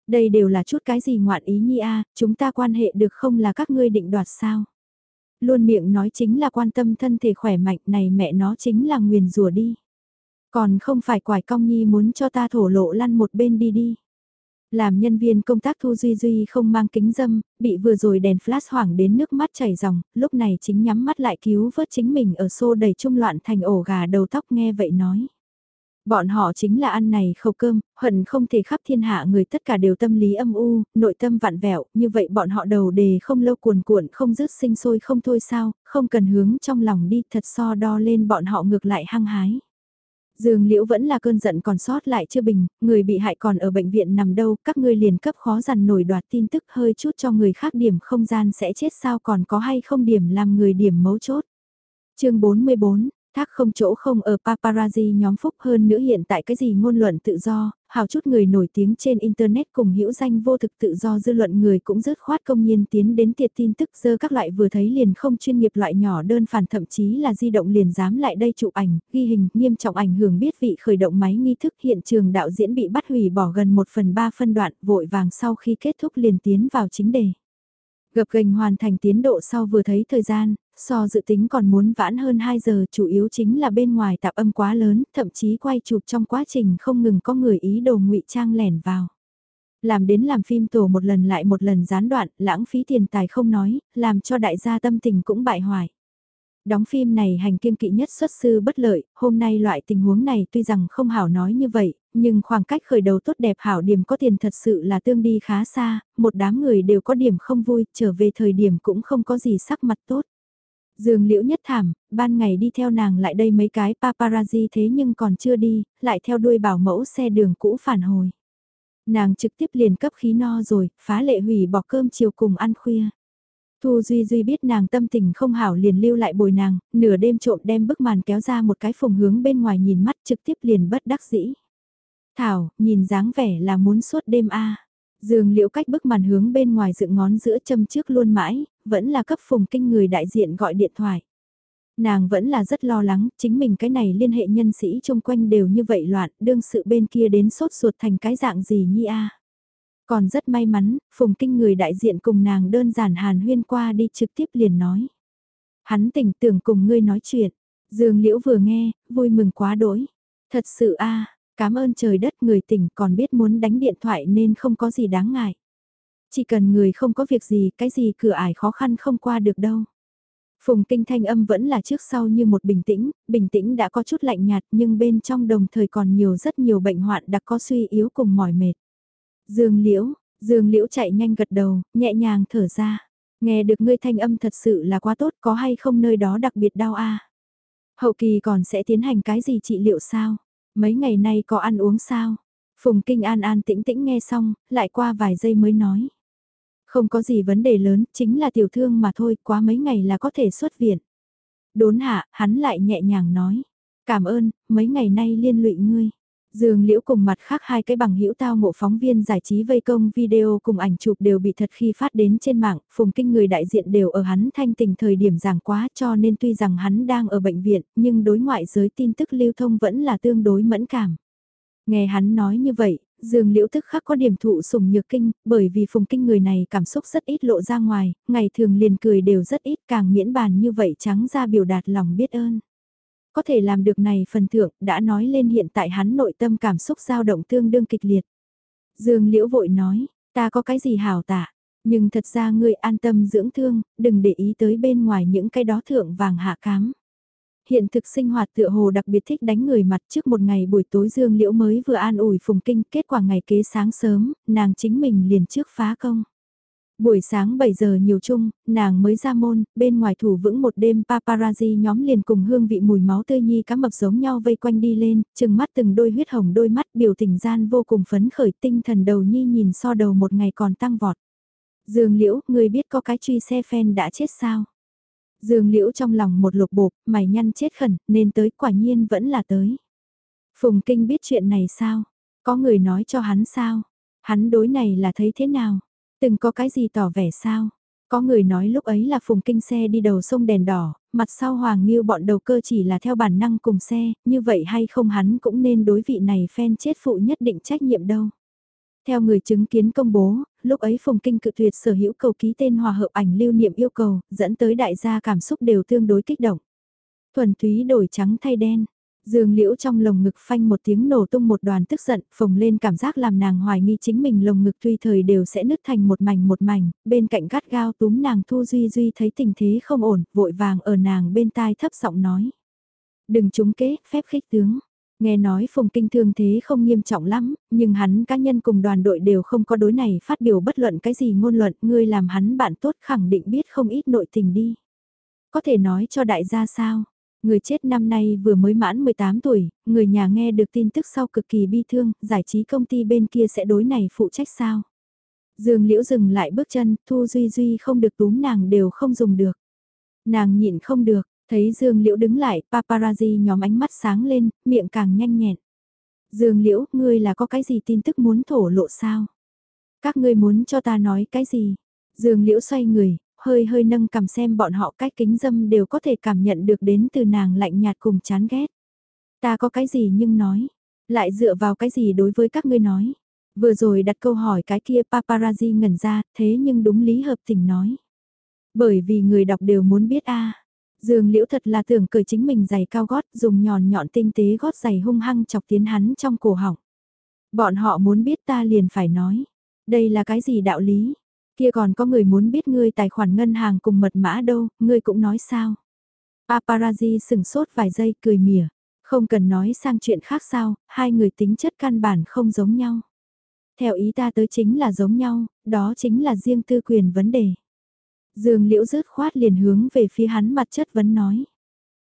Speaker 1: Đây đều là chút cái gì ngoạn ý nhi a chúng ta quan hệ được không là các ngươi định đoạt sao? Luôn miệng nói chính là quan tâm thân thể khỏe mạnh này mẹ nó chính là nguyền rùa đi. Còn không phải quải cong nhi muốn cho ta thổ lộ lăn một bên đi đi. Làm nhân viên công tác Thu Duy Duy không mang kính dâm, bị vừa rồi đèn flash hoảng đến nước mắt chảy ròng, lúc này chính nhắm mắt lại cứu vớt chính mình ở xô đầy trung loạn thành ổ gà đầu tóc nghe vậy nói. Bọn họ chính là ăn này khẩu cơm, hận không thể khắp thiên hạ người tất cả đều tâm lý âm u, nội tâm vặn vẹo, như vậy bọn họ đầu đề không lâu cuồn cuộn không dứt sinh sôi không thôi sao, không cần hướng trong lòng đi thật so đo lên bọn họ ngược lại hăng hái. Dương Liễu vẫn là cơn giận còn sót lại chưa bình, người bị hại còn ở bệnh viện nằm đâu, các ngươi liền cấp khó dằn nổi đoạt tin tức hơi chút cho người khác điểm không gian sẽ chết sao còn có hay không điểm làm người điểm mấu chốt. chương 44, Thác không chỗ không ở paparazzi nhóm phúc hơn nữa hiện tại cái gì ngôn luận tự do, hào chút người nổi tiếng trên Internet cùng hữu danh vô thực tự do dư luận người cũng rớt khoát công nhiên tiến đến tiệt tin tức dơ các loại vừa thấy liền không chuyên nghiệp loại nhỏ đơn phản thậm chí là di động liền dám lại đây chụp ảnh, ghi hình, nghiêm trọng ảnh hưởng biết vị khởi động máy nghi thức hiện trường đạo diễn bị bắt hủy bỏ gần 1 phần 3 phân đoạn vội vàng sau khi kết thúc liền tiến vào chính đề. Gập gành hoàn thành tiến độ sau vừa thấy thời gian, so dự tính còn muốn vãn hơn 2 giờ chủ yếu chính là bên ngoài tạp âm quá lớn, thậm chí quay chụp trong quá trình không ngừng có người ý đồ ngụy trang lẻn vào. Làm đến làm phim tổ một lần lại một lần gián đoạn, lãng phí tiền tài không nói, làm cho đại gia tâm tình cũng bại hoại. Đóng phim này hành kiên kỵ nhất xuất sư bất lợi, hôm nay loại tình huống này tuy rằng không hảo nói như vậy, nhưng khoảng cách khởi đầu tốt đẹp hảo điểm có tiền thật sự là tương đi khá xa, một đám người đều có điểm không vui, trở về thời điểm cũng không có gì sắc mặt tốt. Dương liễu nhất thảm, ban ngày đi theo nàng lại đây mấy cái paparazzi thế nhưng còn chưa đi, lại theo đuôi bảo mẫu xe đường cũ phản hồi. Nàng trực tiếp liền cấp khí no rồi, phá lệ hủy bỏ cơm chiều cùng ăn khuya. Thu Duy Duy biết nàng tâm tình không hảo liền lưu lại bồi nàng, nửa đêm trộm đem bức màn kéo ra một cái phòng hướng bên ngoài nhìn mắt trực tiếp liền bất đắc dĩ. Thảo, nhìn dáng vẻ là muốn suốt đêm a Dương liễu cách bức màn hướng bên ngoài dựng ngón giữa châm trước luôn mãi, vẫn là cấp phùng kinh người đại diện gọi điện thoại. Nàng vẫn là rất lo lắng, chính mình cái này liên hệ nhân sĩ chung quanh đều như vậy loạn, đương sự bên kia đến sốt ruột thành cái dạng gì nhi a Còn rất may mắn, Phùng Kinh người đại diện cùng nàng đơn giản hàn huyên qua đi trực tiếp liền nói. Hắn tỉnh tưởng cùng ngươi nói chuyện. Dương Liễu vừa nghe, vui mừng quá đỗi. Thật sự a cảm ơn trời đất người tỉnh còn biết muốn đánh điện thoại nên không có gì đáng ngại. Chỉ cần người không có việc gì, cái gì cửa ải khó khăn không qua được đâu. Phùng kinh thanh âm vẫn là trước sau như một bình tĩnh, bình tĩnh đã có chút lạnh nhạt nhưng bên trong đồng thời còn nhiều rất nhiều bệnh hoạn đặc có suy yếu cùng mỏi mệt. Dương liễu, dương liễu chạy nhanh gật đầu, nhẹ nhàng thở ra. Nghe được ngươi thanh âm thật sự là quá tốt có hay không nơi đó đặc biệt đau a Hậu kỳ còn sẽ tiến hành cái gì trị liệu sao? Mấy ngày nay có ăn uống sao? Phùng Kinh An an tĩnh tĩnh nghe xong, lại qua vài giây mới nói. Không có gì vấn đề lớn, chính là tiểu thương mà thôi, quá mấy ngày là có thể xuất viện. Đốn hạ, hắn lại nhẹ nhàng nói. Cảm ơn, mấy ngày nay liên lụy ngươi. Dương Liễu cùng mặt khác hai cái bằng hữu tao ngộ phóng viên giải trí vây công video cùng ảnh chụp đều bị thật khi phát đến trên mạng, phùng kinh người đại diện đều ở hắn thanh tình thời điểm giảng quá cho nên tuy rằng hắn đang ở bệnh viện, nhưng đối ngoại giới tin tức lưu thông vẫn là tương đối mẫn cảm. Nghe hắn nói như vậy, Dương Liễu tức khắc có điểm thụ sùng nhược kinh, bởi vì phùng kinh người này cảm xúc rất ít lộ ra ngoài, ngày thường liền cười đều rất ít càng miễn bàn như vậy trắng ra biểu đạt lòng biết ơn. Có thể làm được này phần thượng đã nói lên hiện tại hắn nội tâm cảm xúc dao động tương đương kịch liệt. Dương Liễu vội nói, ta có cái gì hảo tạ, nhưng thật ra ngươi an tâm dưỡng thương, đừng để ý tới bên ngoài những cái đó thượng vàng hạ cám. Hiện thực sinh hoạt tựa hồ đặc biệt thích đánh người mặt trước một ngày buổi tối Dương Liễu mới vừa an ủi Phùng Kinh, kết quả ngày kế sáng sớm, nàng chính mình liền trước phá công. Buổi sáng 7 giờ nhiều chung, nàng mới ra môn, bên ngoài thủ vững một đêm paparazzi nhóm liền cùng hương vị mùi máu tươi nhi cá mập giống nhau vây quanh đi lên, chừng mắt từng đôi huyết hồng đôi mắt biểu tình gian vô cùng phấn khởi tinh thần đầu nhi nhìn so đầu một ngày còn tăng vọt. Dương liễu, người biết có cái truy xe phen đã chết sao? Dương liễu trong lòng một lục bộp, mày nhăn chết khẩn, nên tới quả nhiên vẫn là tới. Phùng Kinh biết chuyện này sao? Có người nói cho hắn sao? Hắn đối này là thấy thế nào? Từng có cái gì tỏ vẻ sao? Có người nói lúc ấy là phùng kinh xe đi đầu sông đèn đỏ, mặt sau Hoàng Nghiêu bọn đầu cơ chỉ là theo bản năng cùng xe, như vậy hay không hắn cũng nên đối vị này phen chết phụ nhất định trách nhiệm đâu. Theo người chứng kiến công bố, lúc ấy Phùng Kinh cự tuyệt sở hữu cầu ký tên hòa hợp ảnh lưu niệm yêu cầu, dẫn tới đại gia cảm xúc đều tương đối kích động. Thuần túy đổi trắng thay đen, Dương Liễu trong lồng ngực phanh một tiếng nổ tung một đoàn tức giận, phồng lên cảm giác làm nàng hoài nghi chính mình lồng ngực tuy thời đều sẽ nứt thành một mảnh một mảnh, bên cạnh gắt gao túm nàng Thu Duy Duy thấy tình thế không ổn, vội vàng ở nàng bên tai thấp giọng nói. Đừng trúng kế, phép khích tướng. Nghe nói phùng kinh thương thế không nghiêm trọng lắm, nhưng hắn cá nhân cùng đoàn đội đều không có đối này phát biểu bất luận cái gì ngôn luận, ngươi làm hắn bạn tốt khẳng định biết không ít nội tình đi. Có thể nói cho đại gia sao, Người chết năm nay vừa mới mãn 18 tuổi, người nhà nghe được tin tức sau cực kỳ bi thương, giải trí công ty bên kia sẽ đối này phụ trách sao. Dương Liễu dừng lại bước chân, Thu Duy Duy không được túm nàng đều không dùng được. Nàng nhịn không được, thấy Dương Liễu đứng lại, paparazzi nhóm ánh mắt sáng lên, miệng càng nhanh nhẹn. Dương Liễu, ngươi là có cái gì tin tức muốn thổ lộ sao? Các ngươi muốn cho ta nói cái gì? Dương Liễu xoay người, hơi hơi nâng cầm xem bọn họ cách kính dâm đều có thể cảm nhận được đến từ nàng lạnh nhạt cùng chán ghét. Ta có cái gì nhưng nói, lại dựa vào cái gì đối với các ngươi nói. Vừa rồi đặt câu hỏi cái kia paparazzi ngẩn ra, thế nhưng đúng lý hợp tình nói. Bởi vì người đọc đều muốn biết a Dương liễu thật là tưởng cởi chính mình giày cao gót dùng nhòn nhọn tinh tế gót giày hung hăng chọc tiến hắn trong cổ họng. Bọn họ muốn biết ta liền phải nói. Đây là cái gì đạo lý? Kia còn có người muốn biết ngươi tài khoản ngân hàng cùng mật mã đâu, ngươi cũng nói sao. Paparazzi sừng sốt vài giây cười mỉa. Không cần nói sang chuyện khác sao, hai người tính chất căn bản không giống nhau. Theo ý ta tới chính là giống nhau, đó chính là riêng tư quyền vấn đề. Dương liễu rớt khoát liền hướng về phía hắn mặt chất vấn nói.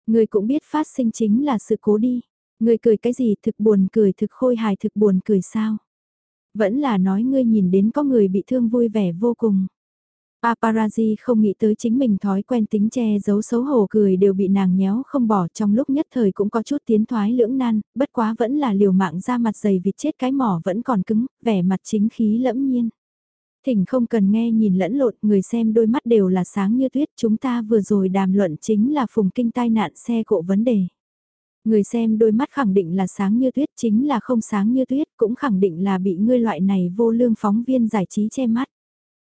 Speaker 1: Người cũng biết phát sinh chính là sự cố đi. Người cười cái gì thực buồn cười thực khôi hài thực buồn cười sao. Vẫn là nói ngươi nhìn đến có người bị thương vui vẻ vô cùng. Paparazzi không nghĩ tới chính mình thói quen tính che giấu xấu hổ cười đều bị nàng nhéo không bỏ trong lúc nhất thời cũng có chút tiến thoái lưỡng nan, bất quá vẫn là liều mạng ra mặt dày vịt chết cái mỏ vẫn còn cứng, vẻ mặt chính khí lẫm nhiên. Thỉnh không cần nghe nhìn lẫn lộn, người xem đôi mắt đều là sáng như tuyết, chúng ta vừa rồi đàm luận chính là phùng kinh tai nạn xe cộ vấn đề. Người xem đôi mắt khẳng định là sáng như tuyết chính là không sáng như tuyết cũng khẳng định là bị ngươi loại này vô lương phóng viên giải trí che mắt.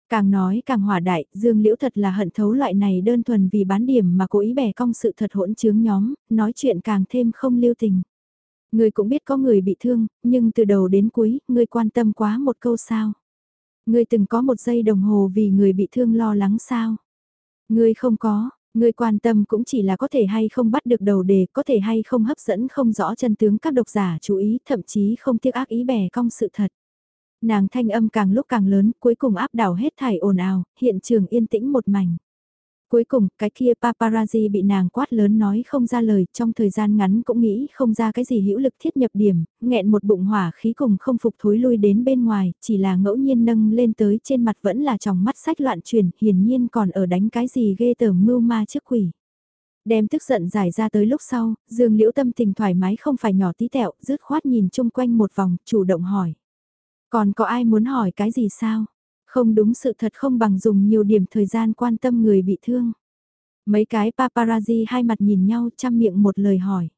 Speaker 1: Càng nói càng hỏa đại, Dương Liễu thật là hận thấu loại này đơn thuần vì bán điểm mà cố ý bẻ cong sự thật hỗn chướng nhóm, nói chuyện càng thêm không lưu tình. người cũng biết có người bị thương, nhưng từ đầu đến cuối, người quan tâm quá một câu sao. người từng có một giây đồng hồ vì người bị thương lo lắng sao. người không có, ngươi quan tâm cũng chỉ là có thể hay không bắt được đầu đề, có thể hay không hấp dẫn không rõ chân tướng các độc giả chú ý, thậm chí không tiếc ác ý bẻ cong sự thật. Nàng thanh âm càng lúc càng lớn, cuối cùng áp đảo hết thải ồn ào, hiện trường yên tĩnh một mảnh. Cuối cùng, cái kia paparazzi bị nàng quát lớn nói không ra lời, trong thời gian ngắn cũng nghĩ không ra cái gì hữu lực thiết nhập điểm, nghẹn một bụng hỏa khí cùng không phục thối lui đến bên ngoài, chỉ là ngẫu nhiên nâng lên tới trên mặt vẫn là tròng mắt sách loạn chuyển hiển nhiên còn ở đánh cái gì ghê tởm mưu ma trước quỷ. Đem tức giận giải ra tới lúc sau, dương liễu tâm tình thoải mái không phải nhỏ tí tẹo, rứt khoát nhìn chung quanh một vòng, chủ động hỏi. Còn có ai muốn hỏi cái gì sao? Không đúng sự thật không bằng dùng nhiều điểm thời gian quan tâm người bị thương. Mấy cái paparazzi hai mặt nhìn nhau chăm miệng một lời hỏi.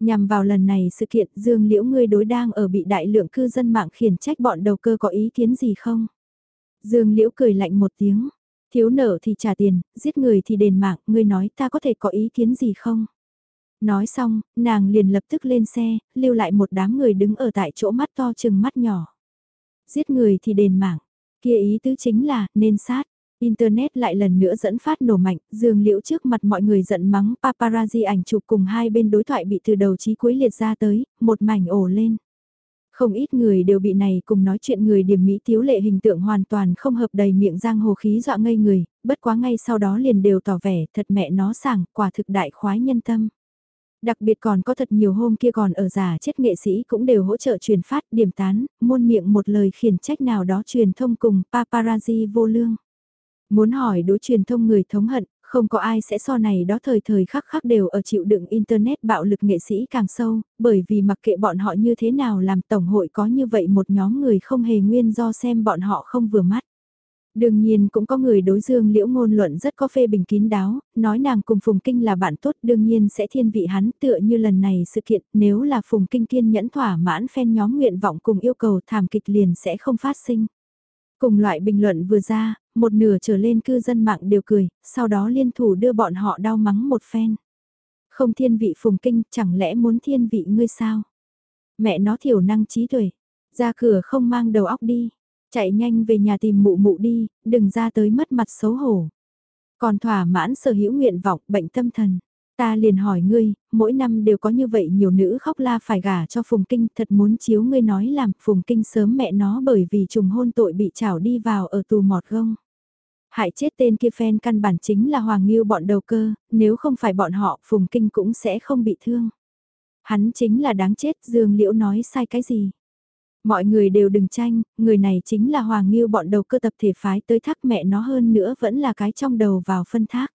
Speaker 1: Nhằm vào lần này sự kiện Dương Liễu ngươi đối đang ở bị đại lượng cư dân mạng khiển trách bọn đầu cơ có ý kiến gì không? Dương Liễu cười lạnh một tiếng. Thiếu nợ thì trả tiền, giết người thì đền mạng, ngươi nói ta có thể có ý kiến gì không? Nói xong, nàng liền lập tức lên xe, lưu lại một đám người đứng ở tại chỗ mắt to chừng mắt nhỏ. Giết người thì đền mạng, Kia ý tứ chính là, nên sát. Internet lại lần nữa dẫn phát nổ mạnh, dường liễu trước mặt mọi người giận mắng paparazzi ảnh chụp cùng hai bên đối thoại bị từ đầu chí cuối liệt ra tới, một mảnh ổ lên. Không ít người đều bị này cùng nói chuyện người điểm mỹ tiếu lệ hình tượng hoàn toàn không hợp đầy miệng giang hồ khí dọa ngây người, bất quá ngay sau đó liền đều tỏ vẻ thật mẹ nó sảng, quả thực đại khoái nhân tâm. Đặc biệt còn có thật nhiều hôm kia còn ở giả chết nghệ sĩ cũng đều hỗ trợ truyền phát, điểm tán, muôn miệng một lời khiển trách nào đó truyền thông cùng paparazzi vô lương. Muốn hỏi đối truyền thông người thống hận, không có ai sẽ so này đó thời thời khắc khắc đều ở chịu đựng Internet bạo lực nghệ sĩ càng sâu, bởi vì mặc kệ bọn họ như thế nào làm Tổng hội có như vậy một nhóm người không hề nguyên do xem bọn họ không vừa mắt. Đương nhiên cũng có người đối dương liễu ngôn luận rất có phê bình kín đáo, nói nàng cùng Phùng Kinh là bạn tốt đương nhiên sẽ thiên vị hắn tựa như lần này sự kiện nếu là Phùng Kinh kiên nhẫn thỏa mãn phen nhóm nguyện vọng cùng yêu cầu thảm kịch liền sẽ không phát sinh. Cùng loại bình luận vừa ra, một nửa trở lên cư dân mạng đều cười, sau đó liên thủ đưa bọn họ đau mắng một phen. Không thiên vị Phùng Kinh chẳng lẽ muốn thiên vị ngươi sao? Mẹ nó thiểu năng trí tuệ, ra cửa không mang đầu óc đi Chạy nhanh về nhà tìm mụ mụ đi, đừng ra tới mất mặt xấu hổ. Còn thỏa mãn sở hữu nguyện vọng bệnh tâm thần. Ta liền hỏi ngươi, mỗi năm đều có như vậy nhiều nữ khóc la phải gả cho Phùng Kinh, thật muốn chiếu ngươi nói làm Phùng Kinh sớm mẹ nó bởi vì trùng hôn tội bị trảo đi vào ở tù mọt gông. Hại chết tên kia phen căn bản chính là Hoàng Nghiêu bọn đầu cơ, nếu không phải bọn họ Phùng Kinh cũng sẽ không bị thương. Hắn chính là đáng chết, Dương Liễu nói sai cái gì. Mọi người đều đừng tranh, người này chính là Hoàng Nghiêu bọn đầu cơ tập thể phái tới thác mẹ nó hơn nữa vẫn là cái trong đầu vào phân thác.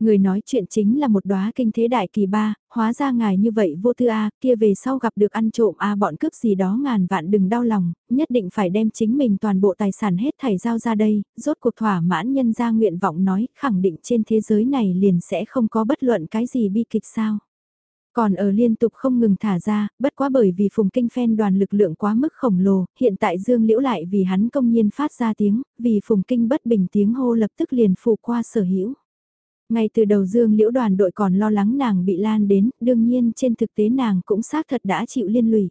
Speaker 1: Người nói chuyện chính là một đóa kinh thế đại kỳ ba, hóa ra ngài như vậy vô tư a kia về sau gặp được ăn trộm a bọn cướp gì đó ngàn vạn đừng đau lòng, nhất định phải đem chính mình toàn bộ tài sản hết thảy giao ra đây, rốt cuộc thỏa mãn nhân ra nguyện vọng nói, khẳng định trên thế giới này liền sẽ không có bất luận cái gì bi kịch sao. Còn ở liên tục không ngừng thả ra, bất quá bởi vì phùng kinh phen đoàn lực lượng quá mức khổng lồ, hiện tại Dương Liễu lại vì hắn công nhiên phát ra tiếng, vì phùng kinh bất bình tiếng hô lập tức liền phụ qua sở hữu. Ngay từ đầu Dương Liễu đoàn đội còn lo lắng nàng bị lan đến, đương nhiên trên thực tế nàng cũng xác thật đã chịu liên lụy.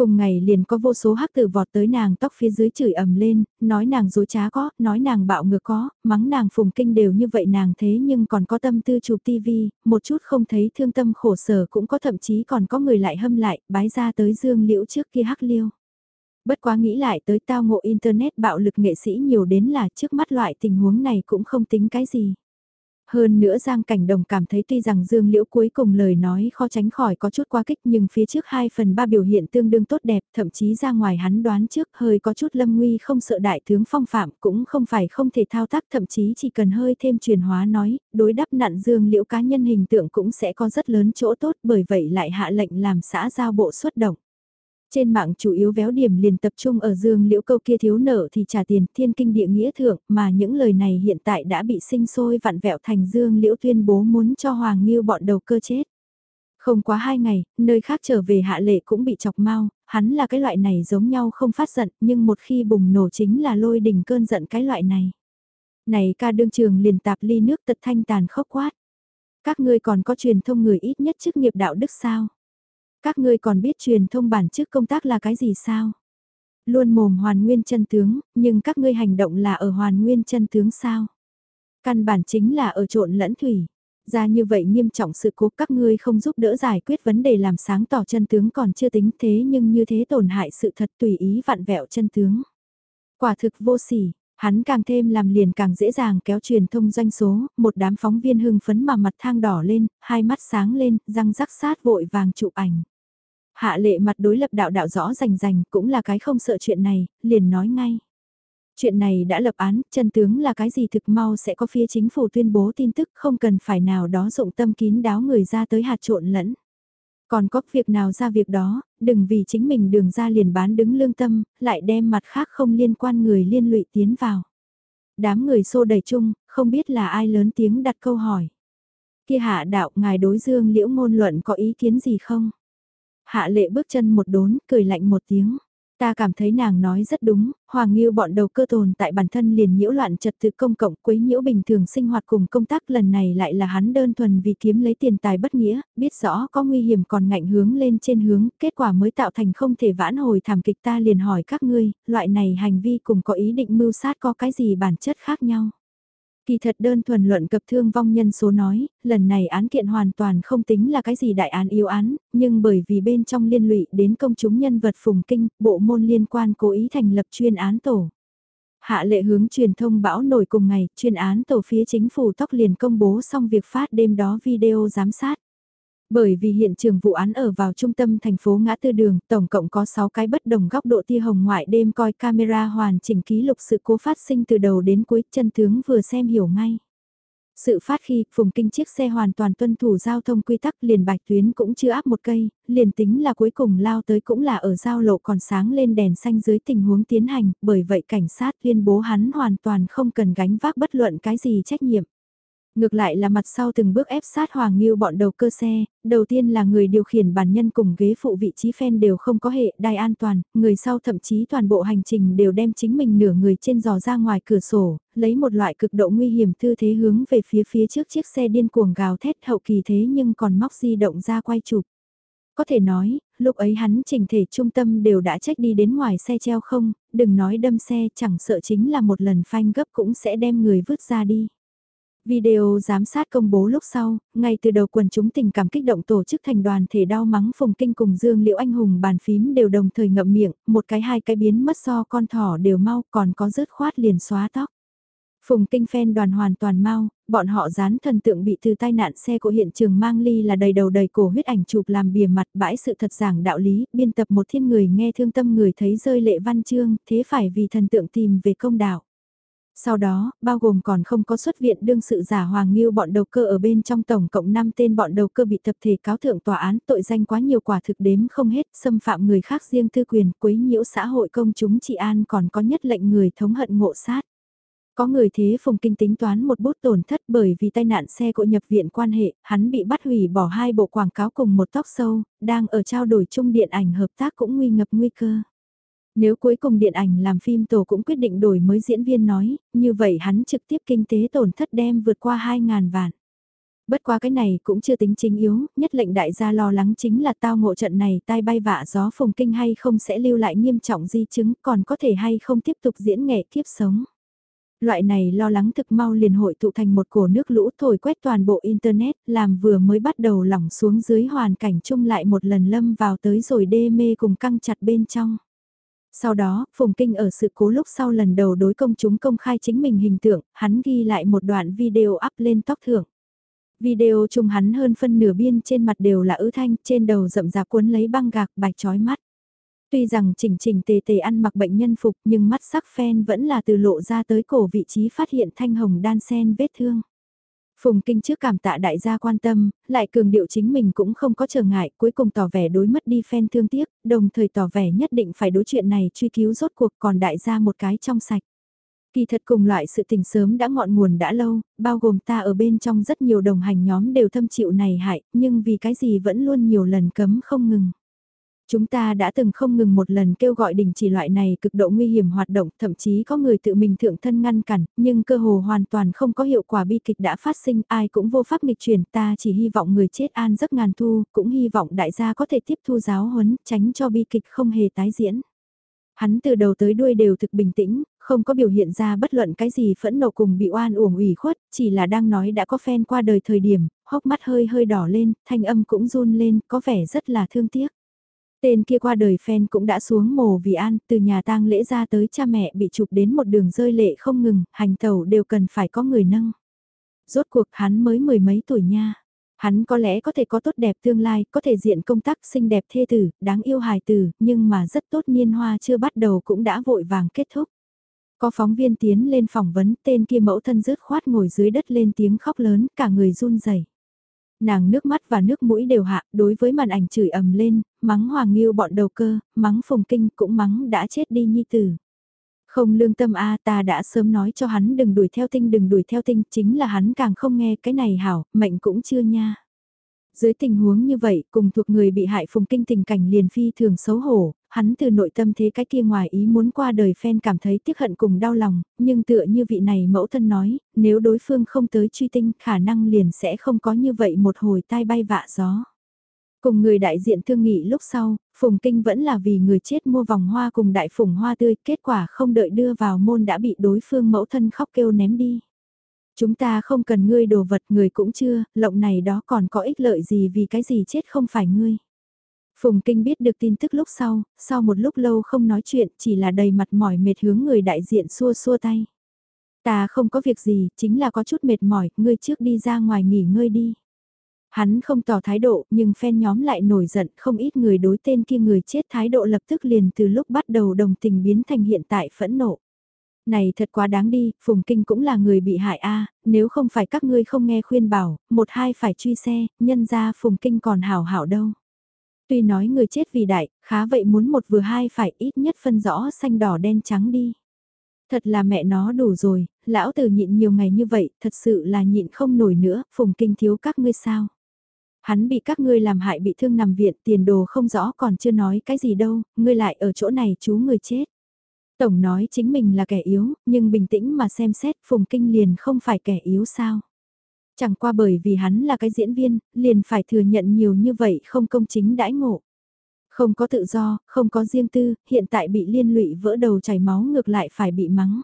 Speaker 1: Cùng ngày liền có vô số hắc tử vọt tới nàng tóc phía dưới chửi ầm lên, nói nàng dối trá có, nói nàng bạo ngược có, mắng nàng phùng kinh đều như vậy nàng thế nhưng còn có tâm tư chụp tivi, một chút không thấy thương tâm khổ sở cũng có thậm chí còn có người lại hâm lại, bái ra tới dương liễu trước kia hắc liêu. Bất quá nghĩ lại tới tao ngộ internet bạo lực nghệ sĩ nhiều đến là trước mắt loại tình huống này cũng không tính cái gì. Hơn nữa Giang Cảnh Đồng cảm thấy tuy rằng Dương Liễu cuối cùng lời nói khó tránh khỏi có chút quá kích nhưng phía trước 2 phần 3 biểu hiện tương đương tốt đẹp, thậm chí ra ngoài hắn đoán trước hơi có chút lâm nguy không sợ đại tướng phong phạm cũng không phải không thể thao tác thậm chí chỉ cần hơi thêm truyền hóa nói, đối đáp nặn Dương Liễu cá nhân hình tượng cũng sẽ có rất lớn chỗ tốt bởi vậy lại hạ lệnh làm xã giao bộ xuất động. Trên mạng chủ yếu véo điểm liền tập trung ở dương liễu câu kia thiếu nợ thì trả tiền thiên kinh địa nghĩa thượng mà những lời này hiện tại đã bị sinh sôi vặn vẹo thành dương liễu tuyên bố muốn cho Hoàng Nghiêu bọn đầu cơ chết. Không quá hai ngày, nơi khác trở về hạ lệ cũng bị chọc mau, hắn là cái loại này giống nhau không phát giận nhưng một khi bùng nổ chính là lôi đỉnh cơn giận cái loại này. Này ca đương trường liền tạp ly nước tật thanh tàn khốc quát. Các ngươi còn có truyền thông người ít nhất chức nghiệp đạo đức sao? Các ngươi còn biết truyền thông bản chức công tác là cái gì sao? Luôn mồm hoàn nguyên chân tướng, nhưng các ngươi hành động là ở hoàn nguyên chân tướng sao? Căn bản chính là ở trộn lẫn thủy. Ra như vậy nghiêm trọng sự cố các ngươi không giúp đỡ giải quyết vấn đề làm sáng tỏ chân tướng còn chưa tính thế nhưng như thế tổn hại sự thật tùy ý vặn vẹo chân tướng. Quả thực vô sỉ, hắn càng thêm làm liền càng dễ dàng kéo truyền thông doanh số, một đám phóng viên hưng phấn mà mặt thang đỏ lên, hai mắt sáng lên, răng rắc sát vội vàng chụp ảnh. Hạ lệ mặt đối lập đạo đạo rõ rành rành cũng là cái không sợ chuyện này, liền nói ngay. Chuyện này đã lập án, chân tướng là cái gì thực mau sẽ có phía chính phủ tuyên bố tin tức không cần phải nào đó dụng tâm kín đáo người ra tới hạt trộn lẫn. Còn có việc nào ra việc đó, đừng vì chính mình đường ra liền bán đứng lương tâm, lại đem mặt khác không liên quan người liên lụy tiến vào. Đám người xô đầy chung, không biết là ai lớn tiếng đặt câu hỏi. Kia hạ đạo, ngài đối dương liễu ngôn luận có ý kiến gì không? Hạ lệ bước chân một đốn, cười lạnh một tiếng. Ta cảm thấy nàng nói rất đúng, Hoàng Nghiêu bọn đầu cơ tồn tại bản thân liền nhiễu loạn trật tự công cộng quấy nhiễu bình thường sinh hoạt cùng công tác lần này lại là hắn đơn thuần vì kiếm lấy tiền tài bất nghĩa, biết rõ có nguy hiểm còn ngạnh hướng lên trên hướng, kết quả mới tạo thành không thể vãn hồi thảm kịch ta liền hỏi các ngươi, loại này hành vi cùng có ý định mưu sát có cái gì bản chất khác nhau. Kỳ thật đơn thuần luận cập thương vong nhân số nói, lần này án kiện hoàn toàn không tính là cái gì đại án yêu án, nhưng bởi vì bên trong liên lụy đến công chúng nhân vật phùng kinh, bộ môn liên quan cố ý thành lập chuyên án tổ. Hạ lệ hướng truyền thông bão nổi cùng ngày, chuyên án tổ phía chính phủ tóc liền công bố xong việc phát đêm đó video giám sát. Bởi vì hiện trường vụ án ở vào trung tâm thành phố ngã tư đường, tổng cộng có 6 cái bất đồng góc độ tia hồng ngoại đêm coi camera hoàn chỉnh ký lục sự cố phát sinh từ đầu đến cuối, chân tướng vừa xem hiểu ngay. Sự phát khi, phùng kinh chiếc xe hoàn toàn tuân thủ giao thông quy tắc liền bạch tuyến cũng chưa áp một cây, liền tính là cuối cùng lao tới cũng là ở giao lộ còn sáng lên đèn xanh dưới tình huống tiến hành, bởi vậy cảnh sát tuyên bố hắn hoàn toàn không cần gánh vác bất luận cái gì trách nhiệm. Ngược lại là mặt sau từng bước ép sát Hoàng Nghiêu bọn đầu cơ xe, đầu tiên là người điều khiển bản nhân cùng ghế phụ vị trí phen đều không có hệ đai an toàn, người sau thậm chí toàn bộ hành trình đều đem chính mình nửa người trên giò ra ngoài cửa sổ, lấy một loại cực độ nguy hiểm tư thế hướng về phía phía trước chiếc xe điên cuồng gào thét hậu kỳ thế nhưng còn móc di động ra quay chụp. Có thể nói, lúc ấy hắn trình thể trung tâm đều đã trách đi đến ngoài xe treo không, đừng nói đâm xe chẳng sợ chính là một lần phanh gấp cũng sẽ đem người vứt ra đi. Video giám sát công bố lúc sau, ngay từ đầu quần chúng tình cảm kích động tổ chức thành đoàn thể đau mắng Phùng Kinh cùng Dương Liễu Anh Hùng bàn phím đều đồng thời ngậm miệng, một cái hai cái biến mất so con thỏ đều mau còn có rớt khoát liền xóa tóc. Phùng Kinh phen đoàn hoàn toàn mau, bọn họ dán thần tượng bị từ tai nạn xe của hiện trường mang ly là đầy đầu đầy cổ huyết ảnh chụp làm bìa mặt bãi sự thật giảng đạo lý, biên tập một thiên người nghe thương tâm người thấy rơi lệ văn chương, thế phải vì thần tượng tìm về công đạo. Sau đó, bao gồm còn không có xuất viện đương sự giả Hoàng Nghiêu bọn đầu cơ ở bên trong tổng cộng 5 tên bọn đầu cơ bị tập thể cáo thượng tòa án tội danh quá nhiều quả thực đếm không hết, xâm phạm người khác riêng tư quyền, quấy nhiễu xã hội công chúng trị an còn có nhất lệnh người thống hận ngộ sát. Có người thế phùng kinh tính toán một bút tổn thất bởi vì tai nạn xe cộ nhập viện quan hệ, hắn bị bắt hủy bỏ hai bộ quảng cáo cùng một tóc sâu, đang ở trao đổi chung điện ảnh hợp tác cũng nguy ngập nguy cơ. Nếu cuối cùng điện ảnh làm phim tổ cũng quyết định đổi mới diễn viên nói, như vậy hắn trực tiếp kinh tế tổn thất đem vượt qua 2.000 vạn. Bất qua cái này cũng chưa tính chính yếu, nhất lệnh đại gia lo lắng chính là tao ngộ trận này tai bay vạ gió phùng kinh hay không sẽ lưu lại nghiêm trọng di chứng còn có thể hay không tiếp tục diễn nghệ kiếp sống. Loại này lo lắng thực mau liền hội tụ thành một cổ nước lũ thổi quét toàn bộ Internet làm vừa mới bắt đầu lỏng xuống dưới hoàn cảnh chung lại một lần lâm vào tới rồi đê mê cùng căng chặt bên trong. Sau đó, Phùng Kinh ở sự cố lúc sau lần đầu đối công chúng công khai chính mình hình tượng, hắn ghi lại một đoạn video up lên tóc thưởng. Video chung hắn hơn phân nửa biên trên mặt đều là ứ thanh, trên đầu rậm rạp cuốn lấy băng gạc bạch chói mắt. Tuy rằng chỉnh chỉnh tề tề ăn mặc bệnh nhân phục nhưng mắt sắc phen vẫn là từ lộ ra tới cổ vị trí phát hiện thanh hồng đan sen vết thương. Phùng Kinh trước cảm tạ đại gia quan tâm, lại cường điệu chính mình cũng không có trở ngại, cuối cùng tỏ vẻ đối mất đi phen thương tiếc, đồng thời tỏ vẻ nhất định phải đối chuyện này truy cứu rốt cuộc còn đại gia một cái trong sạch. Kỳ thật cùng loại sự tình sớm đã ngọn nguồn đã lâu, bao gồm ta ở bên trong rất nhiều đồng hành nhóm đều thâm chịu này hại, nhưng vì cái gì vẫn luôn nhiều lần cấm không ngừng. Chúng ta đã từng không ngừng một lần kêu gọi đình chỉ loại này cực độ nguy hiểm hoạt động, thậm chí có người tự mình thượng thân ngăn cản, nhưng cơ hồ hoàn toàn không có hiệu quả bi kịch đã phát sinh, ai cũng vô pháp nghịch chuyển, ta chỉ hy vọng người chết an giấc ngàn thu, cũng hy vọng đại gia có thể tiếp thu giáo huấn, tránh cho bi kịch không hề tái diễn. Hắn từ đầu tới đuôi đều thực bình tĩnh, không có biểu hiện ra bất luận cái gì phẫn nộ cùng bị oan uổng ủy khuất, chỉ là đang nói đã có fan qua đời thời điểm, hốc mắt hơi hơi đỏ lên, thanh âm cũng run lên, có vẻ rất là thương tiếc. Tên kia qua đời fan cũng đã xuống mồ vì an, từ nhà tang lễ ra tới cha mẹ bị chụp đến một đường rơi lệ không ngừng, hành tẩu đều cần phải có người nâng. Rốt cuộc hắn mới mười mấy tuổi nha. Hắn có lẽ có thể có tốt đẹp tương lai, có thể diện công tác xinh đẹp thê tử, đáng yêu hài tử, nhưng mà rất tốt niên hoa chưa bắt đầu cũng đã vội vàng kết thúc. Có phóng viên tiến lên phỏng vấn tên kia mẫu thân rớt khoát ngồi dưới đất lên tiếng khóc lớn, cả người run rẩy nàng nước mắt và nước mũi đều hạ, đối với màn ảnh chửi ầm lên, mắng Hoàng Nghiêu bọn đầu cơ, mắng Phùng Kinh cũng mắng đã chết đi nhi tử. Không lương tâm a ta đã sớm nói cho hắn đừng đuổi theo tinh đừng đuổi theo tinh, chính là hắn càng không nghe cái này hảo, mệnh cũng chưa nha. Dưới tình huống như vậy, cùng thuộc người bị hại phùng kinh tình cảnh liền phi thường xấu hổ, hắn từ nội tâm thế cái kia ngoài ý muốn qua đời phen cảm thấy tiếc hận cùng đau lòng, nhưng tựa như vị này mẫu thân nói, nếu đối phương không tới truy tinh khả năng liền sẽ không có như vậy một hồi tai bay vạ gió. Cùng người đại diện thương nghị lúc sau, Phùng Kinh vẫn là vì người chết mua vòng hoa cùng đại phùng hoa tươi, kết quả không đợi đưa vào môn đã bị đối phương mẫu thân khóc kêu ném đi. Chúng ta không cần ngươi đồ vật người cũng chưa, lộng này đó còn có ích lợi gì vì cái gì chết không phải ngươi. Phùng Kinh biết được tin tức lúc sau, sau một lúc lâu không nói chuyện chỉ là đầy mặt mỏi mệt hướng người đại diện xua xua tay. Ta không có việc gì, chính là có chút mệt mỏi, ngươi trước đi ra ngoài nghỉ ngơi đi. Hắn không tỏ thái độ, nhưng phen nhóm lại nổi giận, không ít người đối tên kia người chết thái độ lập tức liền từ lúc bắt đầu đồng tình biến thành hiện tại phẫn nộ. Này thật quá đáng đi, Phùng Kinh cũng là người bị hại a nếu không phải các ngươi không nghe khuyên bảo, một hai phải truy xe, nhân ra Phùng Kinh còn hảo hảo đâu. Tuy nói người chết vì đại, khá vậy muốn một vừa hai phải ít nhất phân rõ xanh đỏ đen trắng đi. Thật là mẹ nó đủ rồi, lão tử nhịn nhiều ngày như vậy, thật sự là nhịn không nổi nữa, Phùng Kinh thiếu các ngươi sao. Hắn bị các ngươi làm hại bị thương nằm viện tiền đồ không rõ còn chưa nói cái gì đâu, ngươi lại ở chỗ này chú người chết. Tổng nói chính mình là kẻ yếu, nhưng bình tĩnh mà xem xét Phùng Kinh liền không phải kẻ yếu sao. Chẳng qua bởi vì hắn là cái diễn viên, liền phải thừa nhận nhiều như vậy không công chính đãi ngộ. Không có tự do, không có riêng tư, hiện tại bị liên lụy vỡ đầu chảy máu ngược lại phải bị mắng.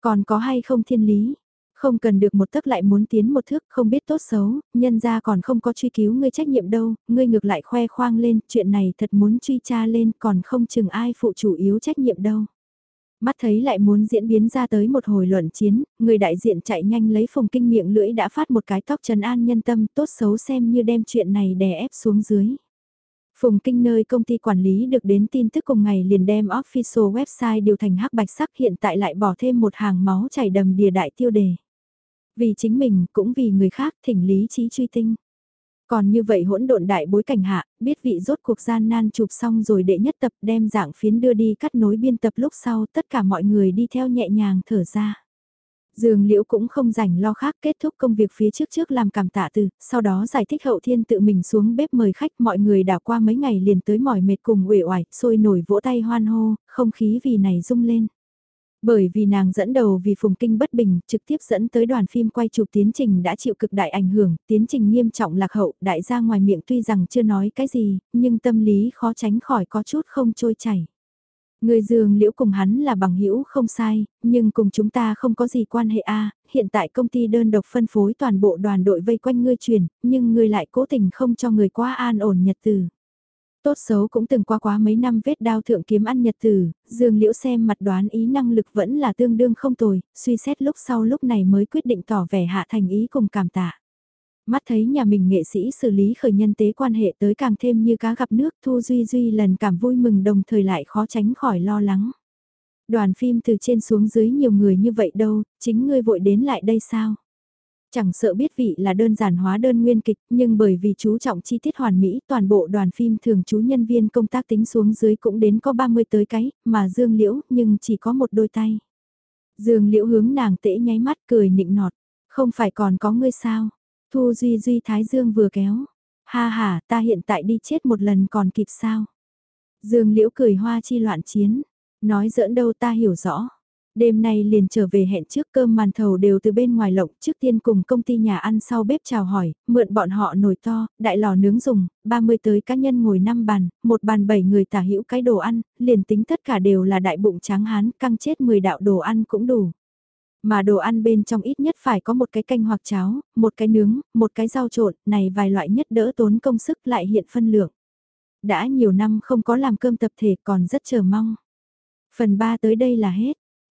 Speaker 1: Còn có hay không thiên lý? Không cần được một thức lại muốn tiến một thước, không biết tốt xấu, nhân ra còn không có truy cứu ngươi trách nhiệm đâu, ngươi ngược lại khoe khoang lên, chuyện này thật muốn truy tra lên còn không chừng ai phụ chủ yếu trách nhiệm đâu. Mắt thấy lại muốn diễn biến ra tới một hồi luận chiến, người đại diện chạy nhanh lấy phùng kinh miệng lưỡi đã phát một cái tóc trần an nhân tâm tốt xấu xem như đem chuyện này đè ép xuống dưới. Phùng Kinh nơi công ty quản lý được đến tin tức cùng ngày liền đem official website điều thành hắc bạch sắc hiện tại lại bỏ thêm một hàng máu chảy đầm đìa đại tiêu đề. Vì chính mình cũng vì người khác thỉnh lý trí truy tinh. Còn như vậy hỗn độn đại bối cảnh hạ, biết vị rốt cuộc gian nan chụp xong rồi đệ nhất tập đem dạng phiến đưa đi cắt nối biên tập lúc sau tất cả mọi người đi theo nhẹ nhàng thở ra. Dương Liễu cũng không rảnh lo khác kết thúc công việc phía trước trước làm cảm tạ từ, sau đó giải thích hậu thiên tự mình xuống bếp mời khách mọi người đảo qua mấy ngày liền tới mỏi mệt cùng uể oải, sôi nổi vỗ tay hoan hô, không khí vì này rung lên. Bởi vì nàng dẫn đầu vì phùng kinh bất bình, trực tiếp dẫn tới đoàn phim quay chụp tiến trình đã chịu cực đại ảnh hưởng, tiến trình nghiêm trọng lạc hậu, đại gia ngoài miệng tuy rằng chưa nói cái gì, nhưng tâm lý khó tránh khỏi có chút không trôi chảy. Người dường liễu cùng hắn là bằng hữu không sai, nhưng cùng chúng ta không có gì quan hệ a hiện tại công ty đơn độc phân phối toàn bộ đoàn đội vây quanh ngươi truyền, nhưng ngươi lại cố tình không cho người quá an ổn nhật từ. Tốt xấu cũng từng qua quá mấy năm vết đao thượng kiếm ăn nhật tử, Dương Liễu xem mặt đoán ý năng lực vẫn là tương đương không tồi, suy xét lúc sau lúc này mới quyết định tỏ vẻ hạ thành ý cùng cảm tạ. Mắt thấy nhà mình nghệ sĩ xử lý khởi nhân tế quan hệ tới càng thêm như cá gặp nước Thu Duy Duy lần cảm vui mừng đồng thời lại khó tránh khỏi lo lắng. Đoàn phim từ trên xuống dưới nhiều người như vậy đâu, chính ngươi vội đến lại đây sao? Chẳng sợ biết vị là đơn giản hóa đơn nguyên kịch, nhưng bởi vì chú trọng chi tiết hoàn mỹ, toàn bộ đoàn phim thường chú nhân viên công tác tính xuống dưới cũng đến có 30 tới cái, mà dương liễu, nhưng chỉ có một đôi tay. Dương Liễu hướng nàng tễ nháy mắt cười nịnh nọt. Không phải còn có ngươi sao? Thu Duy Duy Thái Dương vừa kéo. Ha ha, ta hiện tại đi chết một lần còn kịp sao? Dương Liễu cười hoa chi loạn chiến. Nói giỡn đâu ta hiểu rõ. Đêm nay liền trở về hẹn trước cơm màn thầu đều từ bên ngoài lộng trước tiên cùng công ty nhà ăn sau bếp chào hỏi, mượn bọn họ nồi to, đại lò nướng dùng, 30 tới cá nhân ngồi 5 bàn, một bàn 7 người tả hữu cái đồ ăn, liền tính tất cả đều là đại bụng tráng hán, căng chết 10 đạo đồ ăn cũng đủ. Mà đồ ăn bên trong ít nhất phải có một cái canh hoặc cháo, một cái nướng, một cái rau trộn, này vài loại nhất đỡ tốn công sức lại hiện phân lượng. Đã nhiều năm không có làm cơm tập thể còn rất chờ mong. Phần 3 tới đây là hết.